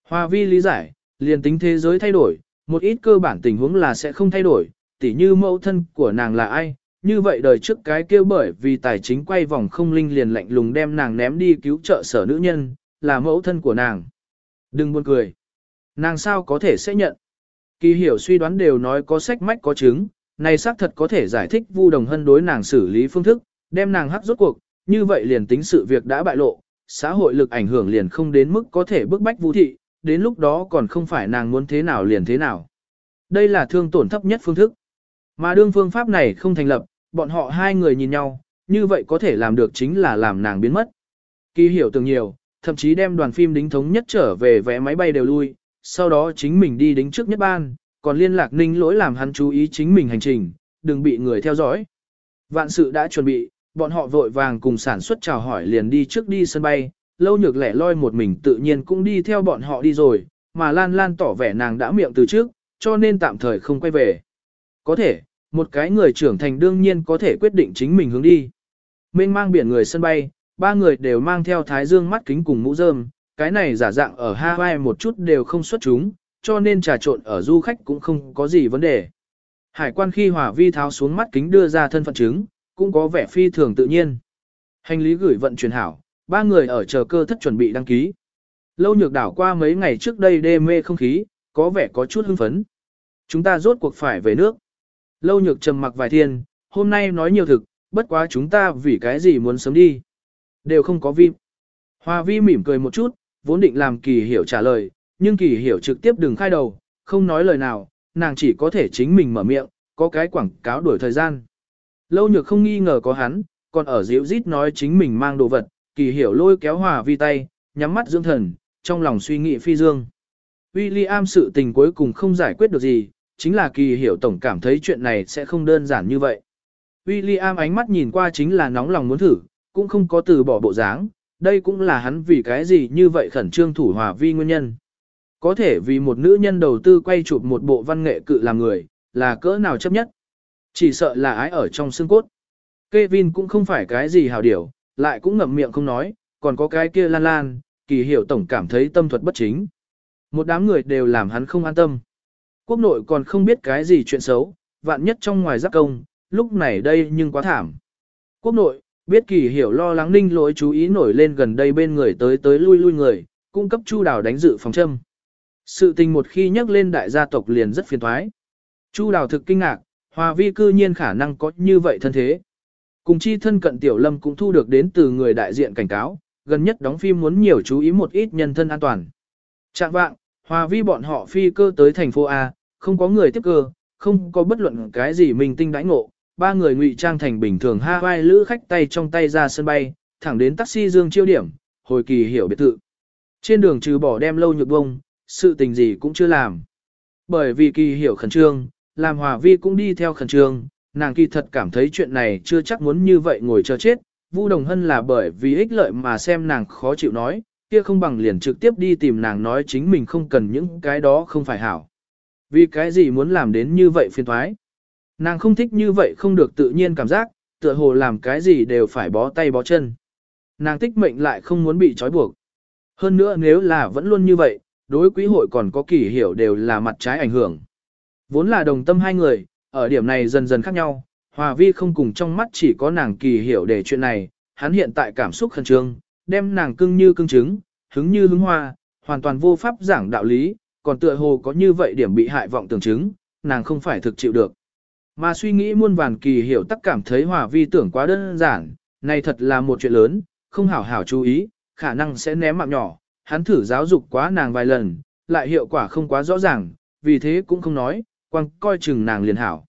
Speaker 1: Hoa vi lý giải, liền tính thế giới thay đổi, một ít cơ bản tình huống là sẽ không thay đổi, tỉ như mẫu thân của nàng là ai, như vậy đời trước cái kêu bởi vì tài chính quay vòng không linh liền lạnh lùng đem nàng ném đi cứu trợ sở nữ nhân, là mẫu thân của nàng. Đừng buồn cười. Nàng sao có thể sẽ nhận. Kỳ hiểu suy đoán đều nói có sách mách có chứng, này xác thật có thể giải thích Vu Đồng Hân đối nàng xử lý phương thức, đem nàng hắc rốt cuộc, như vậy liền tính sự việc đã bại lộ, xã hội lực ảnh hưởng liền không đến mức có thể bức bách vũ thị, đến lúc đó còn không phải nàng muốn thế nào liền thế nào. Đây là thương tổn thấp nhất phương thức. Mà đương phương pháp này không thành lập, bọn họ hai người nhìn nhau, như vậy có thể làm được chính là làm nàng biến mất. Kỳ hiểu từng nhiều, thậm chí đem đoàn phim đính thống nhất trở về vé máy bay đều lui, sau đó chính mình đi đính trước nhất ban, còn liên lạc ninh lỗi làm hắn chú ý chính mình hành trình, đừng bị người theo dõi. Vạn sự đã chuẩn bị, bọn họ vội vàng cùng sản xuất chào hỏi liền đi trước đi sân bay, lâu nhược lẻ loi một mình tự nhiên cũng đi theo bọn họ đi rồi, mà Lan Lan tỏ vẻ nàng đã miệng từ trước, cho nên tạm thời không quay về. Có thể, một cái người trưởng thành đương nhiên có thể quyết định chính mình hướng đi. Mênh mang biển người sân bay, ba người đều mang theo thái dương mắt kính cùng mũ rơm, cái này giả dạng ở Hawaii một chút đều không xuất chúng, cho nên trà trộn ở du khách cũng không có gì vấn đề. Hải quan khi hỏa vi tháo xuống mắt kính đưa ra thân phận chứng, cũng có vẻ phi thường tự nhiên. Hành lý gửi vận chuyển hảo, ba người ở chờ cơ thất chuẩn bị đăng ký. Lâu nhược đảo qua mấy ngày trước đây đê mê không khí, có vẻ có chút hưng phấn. Chúng ta rốt cuộc phải về nước. Lâu nhược trầm mặc vài thiên, hôm nay nói nhiều thực, bất quá chúng ta vì cái gì muốn sớm đi. Đều không có vi. Hoa vi mỉm cười một chút, vốn định làm kỳ hiểu trả lời, nhưng kỳ hiểu trực tiếp đừng khai đầu, không nói lời nào, nàng chỉ có thể chính mình mở miệng, có cái quảng cáo đổi thời gian. Lâu nhược không nghi ngờ có hắn, còn ở dịu rít nói chính mình mang đồ vật, kỳ hiểu lôi kéo hòa vi tay, nhắm mắt dưỡng thần, trong lòng suy nghĩ phi dương. William sự tình cuối cùng không giải quyết được gì, chính là kỳ hiểu tổng cảm thấy chuyện này sẽ không đơn giản như vậy. William ánh mắt nhìn qua chính là nóng lòng muốn thử, cũng không có từ bỏ bộ dáng, đây cũng là hắn vì cái gì như vậy khẩn trương thủ hòa vi nguyên nhân. Có thể vì một nữ nhân đầu tư quay chụp một bộ văn nghệ cự làm người, là cỡ nào chấp nhất. Chỉ sợ là ái ở trong xương cốt. Kevin cũng không phải cái gì hào điểu, lại cũng ngậm miệng không nói, còn có cái kia lan lan, kỳ hiểu tổng cảm thấy tâm thuật bất chính. Một đám người đều làm hắn không an tâm. Quốc nội còn không biết cái gì chuyện xấu, vạn nhất trong ngoài giác công, lúc này đây nhưng quá thảm. Quốc nội, biết kỳ hiểu lo lắng ninh lỗi chú ý nổi lên gần đây bên người tới tới lui lui người, cung cấp chu đào đánh dự phòng châm. Sự tình một khi nhắc lên đại gia tộc liền rất phiền thoái. Chu đào thực kinh ngạc, hòa vi cư nhiên khả năng có như vậy thân thế. Cùng chi thân cận tiểu lâm cũng thu được đến từ người đại diện cảnh cáo, gần nhất đóng phim muốn nhiều chú ý một ít nhân thân an toàn. Trạng vạng, hòa vi bọn họ phi cơ tới thành phố A, không có người tiếp cơ, không có bất luận cái gì mình tinh đãi ngộ, ba người ngụy trang thành bình thường Hawaii lữ khách tay trong tay ra sân bay, thẳng đến taxi dương chiêu điểm, hồi kỳ hiểu biệt thự. Trên đường trừ bỏ đem lâu nhược bông, sự tình gì cũng chưa làm. Bởi vì kỳ hiểu khẩn trương, làm hòa vi cũng đi theo khẩn trương, nàng kỳ thật cảm thấy chuyện này chưa chắc muốn như vậy ngồi chờ chết. Vu Đồng Hân là bởi vì ích lợi mà xem nàng khó chịu nói, kia không bằng liền trực tiếp đi tìm nàng nói chính mình không cần những cái đó không phải hảo. Vì cái gì muốn làm đến như vậy phiền thoái. Nàng không thích như vậy không được tự nhiên cảm giác, tựa hồ làm cái gì đều phải bó tay bó chân. Nàng tích mệnh lại không muốn bị trói buộc. Hơn nữa nếu là vẫn luôn như vậy, đối quý hội còn có kỳ hiểu đều là mặt trái ảnh hưởng. Vốn là đồng tâm hai người, ở điểm này dần dần khác nhau, Hòa Vi không cùng trong mắt chỉ có nàng kỳ hiểu để chuyện này, hắn hiện tại cảm xúc khẩn trương, đem nàng cưng như cưng trứng, hứng như hứng hoa, hoàn toàn vô pháp giảng đạo lý, còn tựa hồ có như vậy điểm bị hại vọng tưởng chứng, nàng không phải thực chịu được. Mà suy nghĩ muôn vàn kỳ hiểu tắc cảm thấy Hòa Vi tưởng quá đơn giản, này thật là một chuyện lớn, không hảo hảo chú ý, khả năng sẽ ném mạng nhỏ, hắn thử giáo dục quá nàng vài lần, lại hiệu quả không quá rõ ràng, vì thế cũng không nói, quăng coi chừng nàng liền hảo.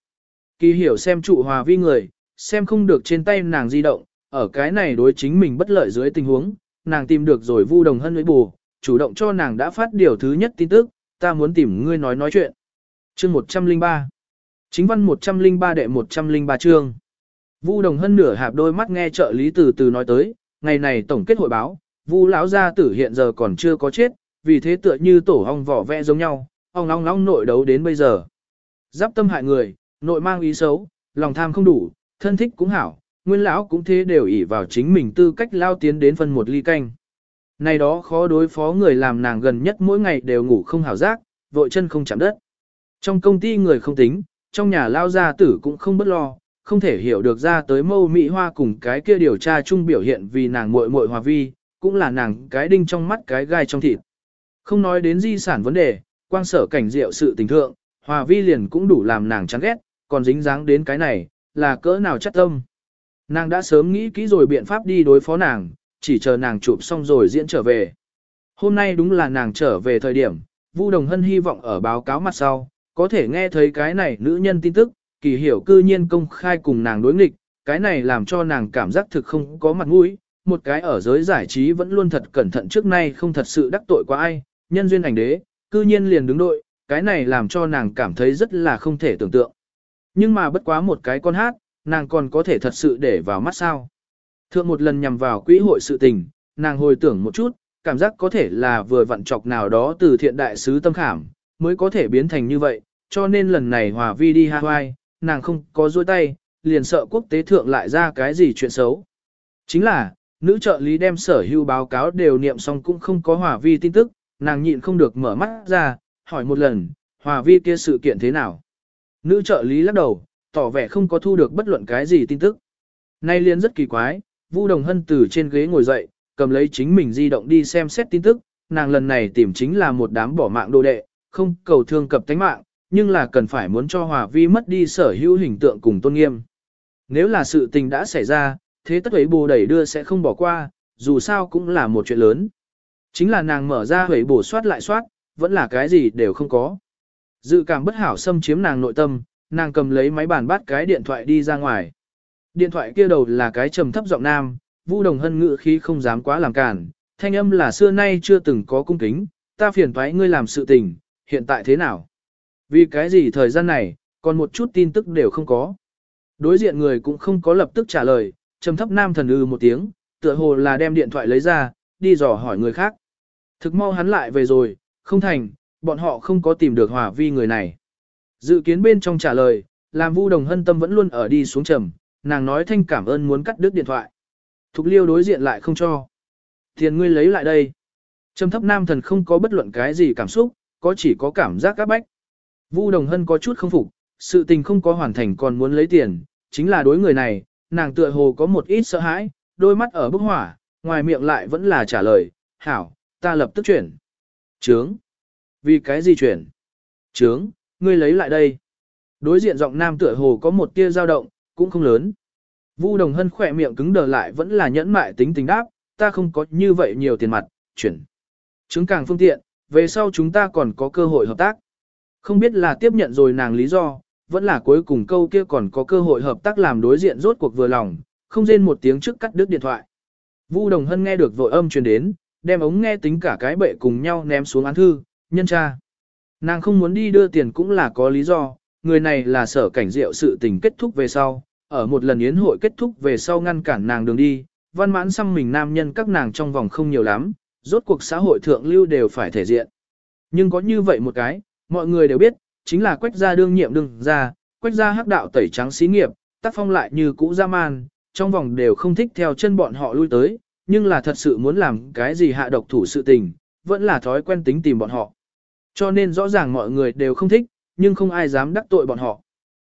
Speaker 1: Kỳ hiểu xem trụ hòa vi người, xem không được trên tay nàng di động, ở cái này đối chính mình bất lợi dưới tình huống, nàng tìm được rồi vu đồng hân với bù, chủ động cho nàng đã phát điều thứ nhất tin tức, ta muốn tìm ngươi nói nói chuyện. Chương 103 Chính văn 103 đệ 103 chương Vu đồng hân nửa hạp đôi mắt nghe trợ lý từ từ nói tới, ngày này tổng kết hội báo, Vu lão gia tử hiện giờ còn chưa có chết, vì thế tựa như tổ ong vỏ vẽ giống nhau, ong long long nội đấu đến bây giờ. Giáp tâm hại người, nội mang ý xấu, lòng tham không đủ, thân thích cũng hảo, nguyên lão cũng thế đều ỷ vào chính mình tư cách lao tiến đến phân một ly canh. Này đó khó đối phó người làm nàng gần nhất mỗi ngày đều ngủ không hảo giác, vội chân không chạm đất. Trong công ty người không tính, trong nhà lao gia tử cũng không bất lo, không thể hiểu được ra tới mâu mỹ hoa cùng cái kia điều tra chung biểu hiện vì nàng muội muội hòa vi, cũng là nàng cái đinh trong mắt cái gai trong thịt. Không nói đến di sản vấn đề, quang sở cảnh diệu sự tình thượng, hòa vi liền cũng đủ làm nàng chán ghét, còn dính dáng đến cái này, là cỡ nào chắc tâm. Nàng đã sớm nghĩ kỹ rồi biện pháp đi đối phó nàng, chỉ chờ nàng chụp xong rồi diễn trở về. Hôm nay đúng là nàng trở về thời điểm, Vu Đồng Hân hy vọng ở báo cáo mặt sau, có thể nghe thấy cái này nữ nhân tin tức, kỳ hiểu cư nhiên công khai cùng nàng đối nghịch, cái này làm cho nàng cảm giác thực không có mặt mũi, một cái ở giới giải trí vẫn luôn thật cẩn thận trước nay không thật sự đắc tội qua ai, nhân duyên ảnh đế, cư nhiên liền đứng đội, cái này làm cho nàng cảm thấy rất là không thể tưởng tượng. Nhưng mà bất quá một cái con hát, nàng còn có thể thật sự để vào mắt sao. Thượng một lần nhằm vào quỹ hội sự tình, nàng hồi tưởng một chút, cảm giác có thể là vừa vặn chọc nào đó từ thiện đại sứ tâm khảm, mới có thể biến thành như vậy, cho nên lần này hòa vi đi Hawaii, nàng không có dôi tay, liền sợ quốc tế thượng lại ra cái gì chuyện xấu. Chính là, nữ trợ lý đem sở hưu báo cáo đều niệm xong cũng không có hòa vi tin tức, nàng nhịn không được mở mắt ra, hỏi một lần, hòa vi kia sự kiện thế nào. Nữ trợ lý lắc đầu, tỏ vẻ không có thu được bất luận cái gì tin tức. Nay liền rất kỳ quái, Vu Đồng Hân từ trên ghế ngồi dậy, cầm lấy chính mình di động đi xem xét tin tức, nàng lần này tìm chính là một đám bỏ mạng đồ đệ, không cầu thương cập tánh mạng, nhưng là cần phải muốn cho Hòa Vi mất đi sở hữu hình tượng cùng tôn nghiêm. Nếu là sự tình đã xảy ra, thế tất ấy bồ đẩy đưa sẽ không bỏ qua, dù sao cũng là một chuyện lớn. Chính là nàng mở ra hủy bổ soát lại soát, vẫn là cái gì đều không có. Dự cảm bất hảo xâm chiếm nàng nội tâm, nàng cầm lấy máy bàn bắt cái điện thoại đi ra ngoài. Điện thoại kia đầu là cái trầm thấp giọng nam, Vu Đồng Hân ngự khí không dám quá làm cản, thanh âm là xưa nay chưa từng có cung kính, ta phiền thoái ngươi làm sự tình, hiện tại thế nào? Vì cái gì thời gian này, còn một chút tin tức đều không có. Đối diện người cũng không có lập tức trả lời, trầm thấp nam thần ư một tiếng, tựa hồ là đem điện thoại lấy ra, đi dò hỏi người khác. Thực mau hắn lại về rồi, không thành, bọn họ không có tìm được hòa vi người này. Dự kiến bên trong trả lời, làm Vu Đồng Hân tâm vẫn luôn ở đi xuống trầm, nàng nói thanh cảm ơn muốn cắt đứt điện thoại. Thục liêu đối diện lại không cho. Tiền ngươi lấy lại đây. Trầm thấp nam thần không có bất luận cái gì cảm xúc, có chỉ có cảm giác các bách. Vu Đồng Hân có chút không phục, sự tình không có hoàn thành còn muốn lấy tiền, chính là đối người này, nàng tựa hồ có một ít sợ hãi, đôi mắt ở bức hỏa, ngoài miệng lại vẫn là trả lời, hảo, ta lập tức chuyển. Trướng. Vì cái gì chuyển? Trướng, ngươi lấy lại đây. Đối diện giọng nam tựa hồ có một tia dao động, cũng không lớn. Vu Đồng Hân khỏe miệng cứng đờ lại vẫn là nhẫn mại tính tình đáp, ta không có như vậy nhiều tiền mặt, chuyển. trứng càng phương tiện, về sau chúng ta còn có cơ hội hợp tác. Không biết là tiếp nhận rồi nàng lý do, vẫn là cuối cùng câu kia còn có cơ hội hợp tác làm đối diện rốt cuộc vừa lòng, không rên một tiếng trước cắt đứt điện thoại. Vu Đồng Hân nghe được vội âm truyền đến, đem ống nghe tính cả cái bệ cùng nhau ném xuống án thư, nhân tra. Nàng không muốn đi đưa tiền cũng là có lý do, người này là sở cảnh diệu sự tình kết thúc về sau, ở một lần yến hội kết thúc về sau ngăn cản nàng đường đi, văn mãn xăm mình nam nhân các nàng trong vòng không nhiều lắm, rốt cuộc xã hội thượng lưu đều phải thể diện. Nhưng có như vậy một cái, mọi người đều biết, chính là quách gia đương nhiệm đương ra, quách gia hắc đạo tẩy trắng xí nghiệp, tác phong lại như cũ gia man, trong vòng đều không thích theo chân bọn họ lui tới, nhưng là thật sự muốn làm cái gì hạ độc thủ sự tình, vẫn là thói quen tính tìm bọn họ. Cho nên rõ ràng mọi người đều không thích, nhưng không ai dám đắc tội bọn họ.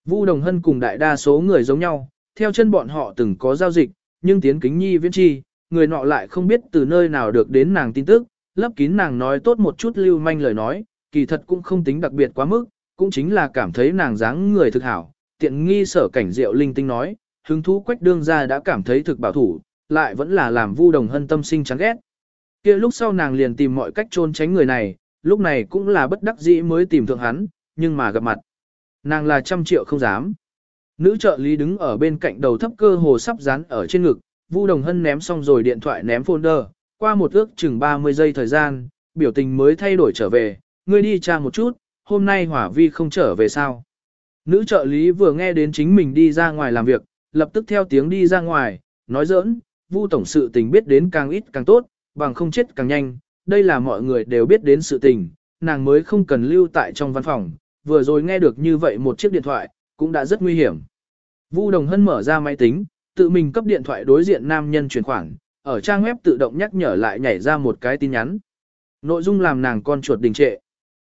Speaker 1: Vu Đồng Hân cùng đại đa số người giống nhau, theo chân bọn họ từng có giao dịch, nhưng tiến kính nhi viễn chi, người nọ lại không biết từ nơi nào được đến nàng tin tức, lấp kín nàng nói tốt một chút lưu manh lời nói, kỳ thật cũng không tính đặc biệt quá mức, cũng chính là cảm thấy nàng dáng người thực hảo, tiện nghi sở cảnh diệu linh tinh nói, hứng thú quách đương ra đã cảm thấy thực bảo thủ, lại vẫn là làm vu đồng hân tâm sinh chán ghét. kia lúc sau nàng liền tìm mọi cách trôn tránh người này, lúc này cũng là bất đắc dĩ mới tìm thượng hắn, nhưng mà gặp mặt. Nàng là trăm triệu không dám. Nữ trợ lý đứng ở bên cạnh đầu thấp cơ hồ sắp dán ở trên ngực, Vu Đồng Hân ném xong rồi điện thoại ném folder, qua một ước chừng 30 giây thời gian, biểu tình mới thay đổi trở về, ngươi đi tra một chút, hôm nay hỏa vi không trở về sao. Nữ trợ lý vừa nghe đến chính mình đi ra ngoài làm việc, lập tức theo tiếng đi ra ngoài, nói giỡn, Vu tổng sự tình biết đến càng ít càng tốt, bằng không chết càng nhanh, đây là mọi người đều biết đến sự tình, nàng mới không cần lưu tại trong văn phòng, vừa rồi nghe được như vậy một chiếc điện thoại, cũng đã rất nguy hiểm. Vu Đồng Hân mở ra máy tính, tự mình cấp điện thoại đối diện nam nhân chuyển khoản, ở trang web tự động nhắc nhở lại nhảy ra một cái tin nhắn. Nội dung làm nàng con chuột đình trệ.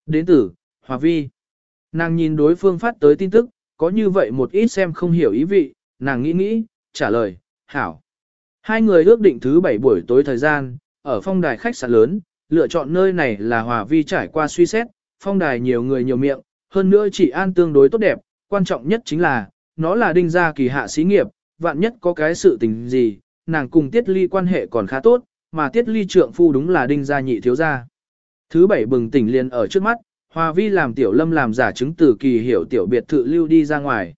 Speaker 1: Đến tử, Hòa Vi. Nàng nhìn đối phương phát tới tin tức, có như vậy một ít xem không hiểu ý vị, nàng nghĩ nghĩ, trả lời, hảo. Hai người ước định thứ bảy buổi tối thời gian, ở phong đài khách sạn lớn, lựa chọn nơi này là Hòa Vi trải qua suy xét, phong đài nhiều người nhiều miệng, hơn nữa chỉ an tương đối tốt đẹp, quan trọng nhất chính là, nó là đinh gia kỳ hạ xí nghiệp, vạn nhất có cái sự tình gì, nàng cùng Tiết Ly quan hệ còn khá tốt, mà Tiết Ly trượng phu đúng là đinh gia nhị thiếu gia. Thứ bảy bừng tỉnh liền ở trước mắt, Hòa Vi làm tiểu lâm làm giả chứng từ kỳ hiểu tiểu biệt thự lưu đi ra ngoài.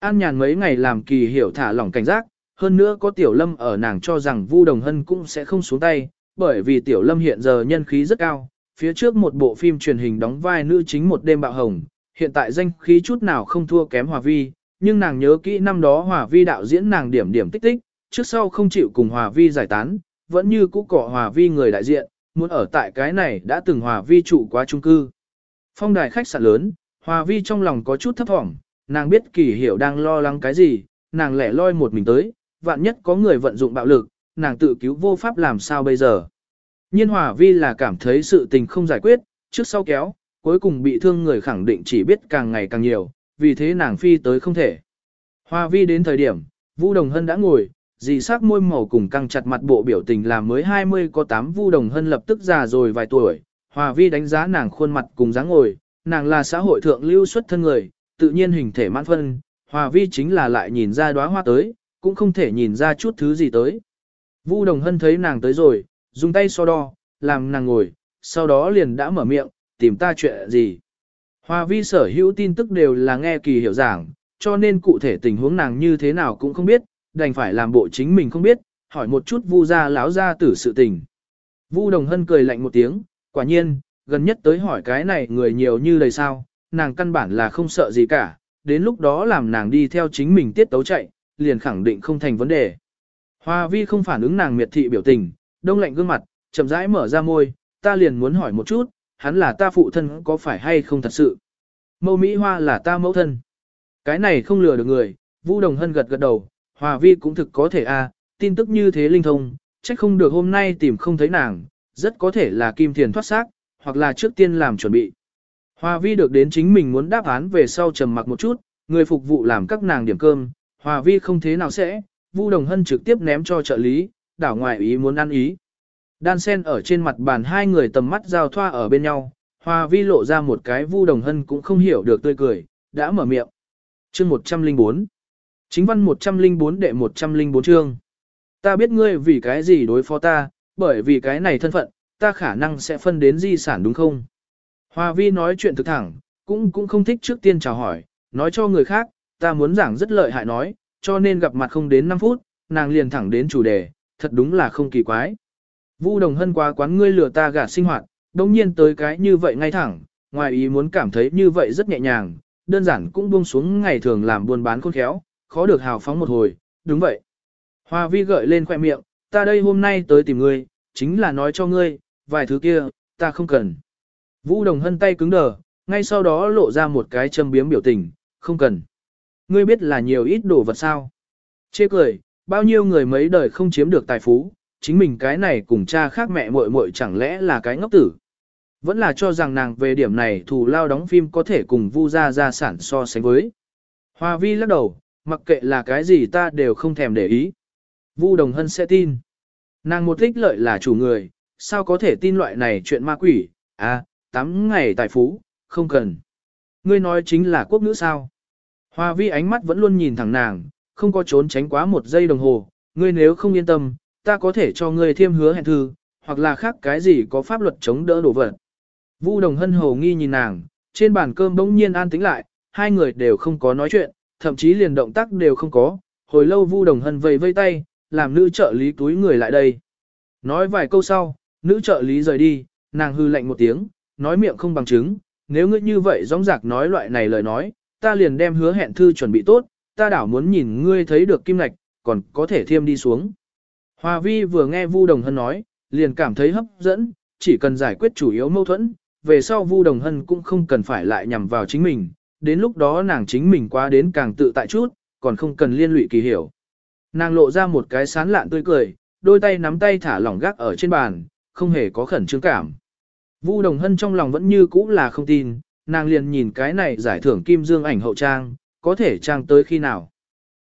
Speaker 1: An nhàn mấy ngày làm kỳ hiểu thả lỏng cảnh giác, hơn nữa có tiểu lâm ở nàng cho rằng Vu Đồng Hân cũng sẽ không xuống tay, bởi vì tiểu lâm hiện giờ nhân khí rất cao, phía trước một bộ phim truyền hình đóng vai nữ chính một đêm bạo hồng, hiện tại danh khí chút nào không thua kém Hòa Vi, nhưng nàng nhớ kỹ năm đó Hòa Vi đạo diễn nàng điểm điểm tích tích, trước sau không chịu cùng Hòa Vi giải tán, vẫn như cũ cọ Hòa Vi người đại diện, muốn ở tại cái này đã từng Hòa Vi trụ quá trung cư. Phong đài khách sạn lớn, Hòa Vi trong lòng có chút thấp thỏm, nàng biết kỳ hiểu đang lo lắng cái gì, nàng lẻ loi một mình tới, vạn nhất có người vận dụng bạo lực, nàng tự cứu vô pháp làm sao bây giờ. Nhiên Hòa Vi là cảm thấy sự tình không giải quyết, trước sau kéo, cuối cùng bị thương người khẳng định chỉ biết càng ngày càng nhiều, vì thế nàng phi tới không thể. Hòa Vi đến thời điểm, Vu Đồng Hân đã ngồi, dì sắc môi màu cùng căng chặt mặt bộ biểu tình là mới 20 có 8 Vu Đồng Hân lập tức già rồi vài tuổi. Hòa Vi đánh giá nàng khuôn mặt cùng dáng ngồi, nàng là xã hội thượng lưu xuất thân người, tự nhiên hình thể mãn phân, Hòa Vi chính là lại nhìn ra đóa hoa tới, cũng không thể nhìn ra chút thứ gì tới. Vu Đồng Hân thấy nàng tới rồi, dùng tay so đo, làm nàng ngồi, sau đó liền đã mở miệng, tìm ta chuyện gì. Hoa vi sở hữu tin tức đều là nghe kỳ hiểu giảng, cho nên cụ thể tình huống nàng như thế nào cũng không biết, đành phải làm bộ chính mình không biết, hỏi một chút vu gia láo ra tử sự tình. Vu Đồng Hân cười lạnh một tiếng, quả nhiên, gần nhất tới hỏi cái này người nhiều như lời sao, nàng căn bản là không sợ gì cả, đến lúc đó làm nàng đi theo chính mình tiết tấu chạy, liền khẳng định không thành vấn đề. Hoa vi không phản ứng nàng miệt thị biểu tình, đông lạnh gương mặt, chậm rãi mở ra môi, ta liền muốn hỏi một chút, hắn là ta phụ thân có phải hay không thật sự. Mâu Mỹ Hoa là ta mẫu thân. Cái này không lừa được người, Vũ Đồng Hân gật gật đầu, Hòa Vi cũng thực có thể a, tin tức như thế linh thông, chắc không được hôm nay tìm không thấy nàng, rất có thể là kim thiền thoát xác, hoặc là trước tiên làm chuẩn bị. Hòa Vi được đến chính mình muốn đáp án về sau trầm mặc một chút, người phục vụ làm các nàng điểm cơm, Hòa Vi không thế nào sẽ, Vu Đồng Hân trực tiếp ném cho trợ lý, đảo ngoài ý muốn ăn ý. Đan sen ở trên mặt bàn hai người tầm mắt giao thoa ở bên nhau, Hòa Vi lộ ra một cái Vu Đồng Hân cũng không hiểu được tươi cười, đã mở miệng. Chương 104 Chính văn 104 đệ 104 chương. Ta biết ngươi vì cái gì đối phó ta, bởi vì cái này thân phận, ta khả năng sẽ phân đến di sản đúng không? Hòa Vi nói chuyện thực thẳng, cũng cũng không thích trước tiên chào hỏi, nói cho người khác, ta muốn giảng rất lợi hại nói, cho nên gặp mặt không đến 5 phút, nàng liền thẳng đến chủ đề, thật đúng là không kỳ quái. Vu Đồng Hân quá quán ngươi lừa ta gạt sinh hoạt, đồng nhiên tới cái như vậy ngay thẳng, ngoài ý muốn cảm thấy như vậy rất nhẹ nhàng, đơn giản cũng buông xuống ngày thường làm buôn bán khôn khéo, khó được hào phóng một hồi, đúng vậy. Hoa vi gợi lên khoe miệng, ta đây hôm nay tới tìm ngươi, chính là nói cho ngươi, vài thứ kia, ta không cần. Vũ Đồng Hân tay cứng đờ, ngay sau đó lộ ra một cái châm biếm biểu tình, không cần. Ngươi biết là nhiều ít đồ vật sao? Chê cười, bao nhiêu người mấy đời không chiếm được tài phú, chính mình cái này cùng cha khác mẹ muội muội chẳng lẽ là cái ngốc tử. Vẫn là cho rằng nàng về điểm này thù lao đóng phim có thể cùng vu gia gia sản so sánh với. Hoa vi lắc đầu, mặc kệ là cái gì ta đều không thèm để ý. Vu Đồng Hân sẽ tin. Nàng một thích lợi là chủ người, sao có thể tin loại này chuyện ma quỷ, à, tám ngày tài phú, không cần. Ngươi nói chính là quốc nữ sao. Hoa vi ánh mắt vẫn luôn nhìn thẳng nàng, không có trốn tránh quá một giây đồng hồ, ngươi nếu không yên tâm, ta có thể cho ngươi thêm hứa hẹn thư, hoặc là khác cái gì có pháp luật chống đỡ đổ vật. Vu Đồng Hân hồ nghi nhìn nàng, trên bàn cơm bỗng nhiên an tĩnh lại, hai người đều không có nói chuyện, thậm chí liền động tác đều không có, hồi lâu Vu Đồng Hân vây vây tay, làm nữ trợ lý túi người lại đây. Nói vài câu sau, nữ trợ lý rời đi, nàng hư lạnh một tiếng, nói miệng không bằng chứng, nếu ngươi như vậy rõng rạc nói loại này lời nói, ta liền đem hứa hẹn thư chuẩn bị tốt, ta đảo muốn nhìn ngươi thấy được kim ngạch, còn có thể thêm đi xuống. Hòa vi vừa nghe Vu Đồng Hân nói, liền cảm thấy hấp dẫn, chỉ cần giải quyết chủ yếu mâu thuẫn, về sau Vu Đồng Hân cũng không cần phải lại nhằm vào chính mình, đến lúc đó nàng chính mình qua đến càng tự tại chút, còn không cần liên lụy kỳ hiểu. Nàng lộ ra một cái sán lạn tươi cười, đôi tay nắm tay thả lỏng gác ở trên bàn, không hề có khẩn trương cảm. Vu Đồng Hân trong lòng vẫn như cũ là không tin, nàng liền nhìn cái này giải thưởng Kim Dương ảnh hậu trang, có thể trang tới khi nào.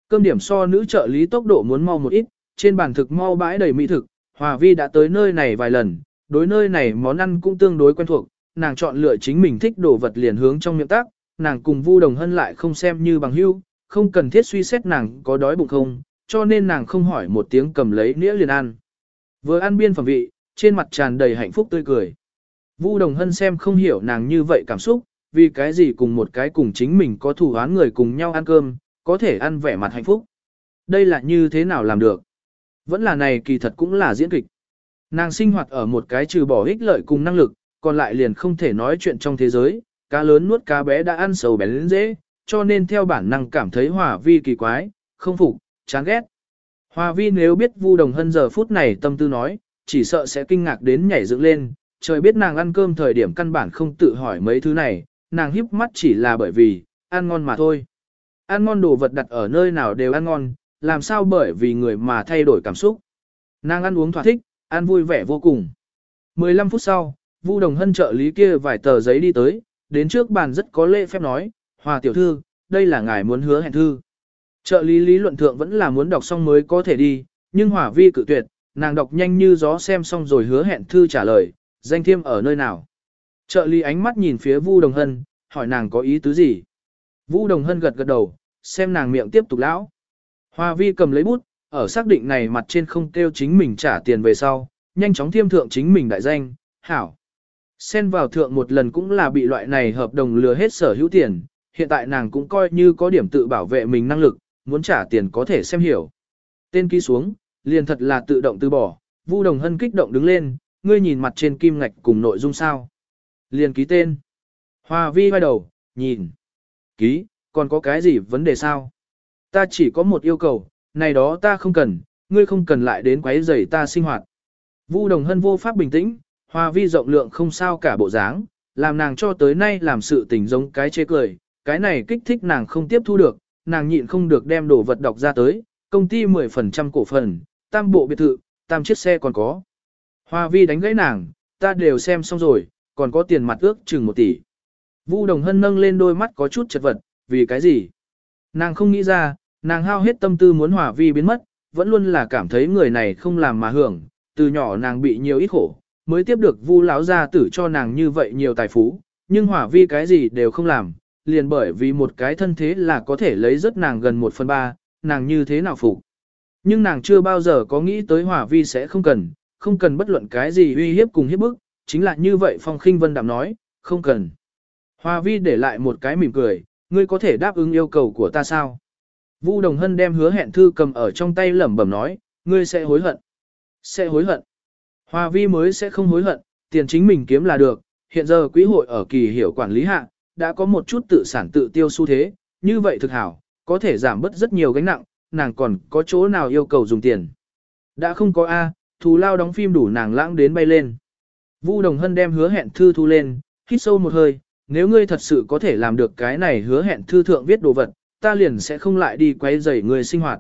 Speaker 1: Cơm điểm so nữ trợ lý tốc độ muốn mau một ít, trên bàn thực mau bãi đầy mỹ thực, Hòa Vi đã tới nơi này vài lần, đối nơi này món ăn cũng tương đối quen thuộc, nàng chọn lựa chính mình thích đồ vật liền hướng trong miệng tác, nàng cùng Vu Đồng Hân lại không xem như bằng hữu, không cần thiết suy xét nàng có đói bụng không, cho nên nàng không hỏi một tiếng cầm lấy nĩa liền ăn. Vừa ăn biên phẩm vị, trên mặt tràn đầy hạnh phúc tươi cười. Vu Đồng Hân xem không hiểu nàng như vậy cảm xúc, vì cái gì cùng một cái cùng chính mình có thủ án người cùng nhau ăn cơm, có thể ăn vẻ mặt hạnh phúc. Đây là như thế nào làm được? Vẫn là này kỳ thật cũng là diễn kịch. Nàng sinh hoạt ở một cái trừ bỏ ích lợi cùng năng lực, còn lại liền không thể nói chuyện trong thế giới, cá lớn nuốt cá bé đã ăn sầu bén lên dễ, cho nên theo bản năng cảm thấy hòa vi kỳ quái, không phục, chán ghét. Hòa vi nếu biết Vu Đồng Hân giờ phút này tâm tư nói, chỉ sợ sẽ kinh ngạc đến nhảy dựng lên, trời biết nàng ăn cơm thời điểm căn bản không tự hỏi mấy thứ này, nàng híp mắt chỉ là bởi vì, ăn ngon mà thôi. Ăn ngon đồ vật đặt ở nơi nào đều ăn ngon, làm sao bởi vì người mà thay đổi cảm xúc. Nàng ăn uống thỏa thích, ăn vui vẻ vô cùng. 15 phút sau, Vu Đồng Hân trợ lý kia vài tờ giấy đi tới, đến trước bàn rất có lễ phép nói, Hòa tiểu thư, đây là ngài muốn hứa hẹn thư. Trợ lý lý luận thượng vẫn là muốn đọc xong mới có thể đi, nhưng Hỏa vi cự tuyệt, nàng đọc nhanh như gió xem xong rồi hứa hẹn thư trả lời, danh thiêm ở nơi nào. Trợ lý ánh mắt nhìn phía Vu Đồng Hân, hỏi nàng có ý tứ gì. Vu Đồng Hân gật gật đầu, xem nàng miệng tiếp tục lão. Hoa vi cầm lấy bút, ở xác định này mặt trên không kêu chính mình trả tiền về sau, nhanh chóng thiêm thượng chính mình đại danh, hảo. Xen vào thượng một lần cũng là bị loại này hợp đồng lừa hết sở hữu tiền, hiện tại nàng cũng coi như có điểm tự bảo vệ mình năng lực, muốn trả tiền có thể xem hiểu. Tên ký xuống, liền thật là tự động từ bỏ, Vu Đồng Hân kích động đứng lên, ngươi nhìn mặt trên kim ngạch cùng nội dung sao. Liền ký tên. Hoa vi vai đầu, nhìn. Ký, còn có cái gì vấn đề sao? Ta chỉ có một yêu cầu, này đó ta không cần, ngươi không cần lại đến quấy rầy ta sinh hoạt. Vu Đồng Hân vô pháp bình tĩnh, Hoa vi rộng lượng không sao cả bộ dáng, làm nàng cho tới nay làm sự tình giống cái chê cười, cái này kích thích nàng không tiếp thu được, nàng nhịn không được đem đồ vật đọc ra tới, công ty 10% cổ phần, tam bộ biệt thự, tam chiếc xe còn có. Hoa vi đánh gãy nàng, ta đều xem xong rồi, còn có tiền mặt ước chừng một tỷ. Vu Đồng Hân nâng lên đôi mắt có chút chật vật, vì cái gì? Nàng không nghĩ ra, nàng hao hết tâm tư muốn Hòa Vi biến mất, vẫn luôn là cảm thấy người này không làm mà hưởng, từ nhỏ nàng bị nhiều ít khổ, mới tiếp được Vu lão gia tử cho nàng như vậy nhiều tài phú, nhưng Hỏa Vi cái gì đều không làm, liền bởi vì một cái thân thế là có thể lấy rất nàng gần một phần ba, nàng như thế nào phục. Nhưng nàng chưa bao giờ có nghĩ tới Hỏa Vi sẽ không cần, không cần bất luận cái gì uy hiếp cùng hiếp bức, chính là như vậy Phong Khinh Vân Đạm nói, không cần. Hòa Vi để lại một cái mỉm cười, ngươi có thể đáp ứng yêu cầu của ta sao? Vu Đồng Hân đem hứa hẹn thư cầm ở trong tay lẩm bẩm nói, ngươi sẽ hối hận. Sẽ hối hận. Hòa Vi mới sẽ không hối hận, tiền chính mình kiếm là được, hiện giờ quỹ hội ở kỳ hiểu quản lý hạ, đã có một chút tự sản tự tiêu xu thế, như vậy thực hảo, có thể giảm bớt rất nhiều gánh nặng, nàng còn có chỗ nào yêu cầu dùng tiền. Đã không có A, thù lao đóng phim đủ nàng lãng đến bay lên. Vu Đồng Hân đem hứa hẹn thư thu lên, hít sâu một hơi, nếu ngươi thật sự có thể làm được cái này hứa hẹn thư thượng viết đồ vật, ta liền sẽ không lại đi quấy rầy người sinh hoạt.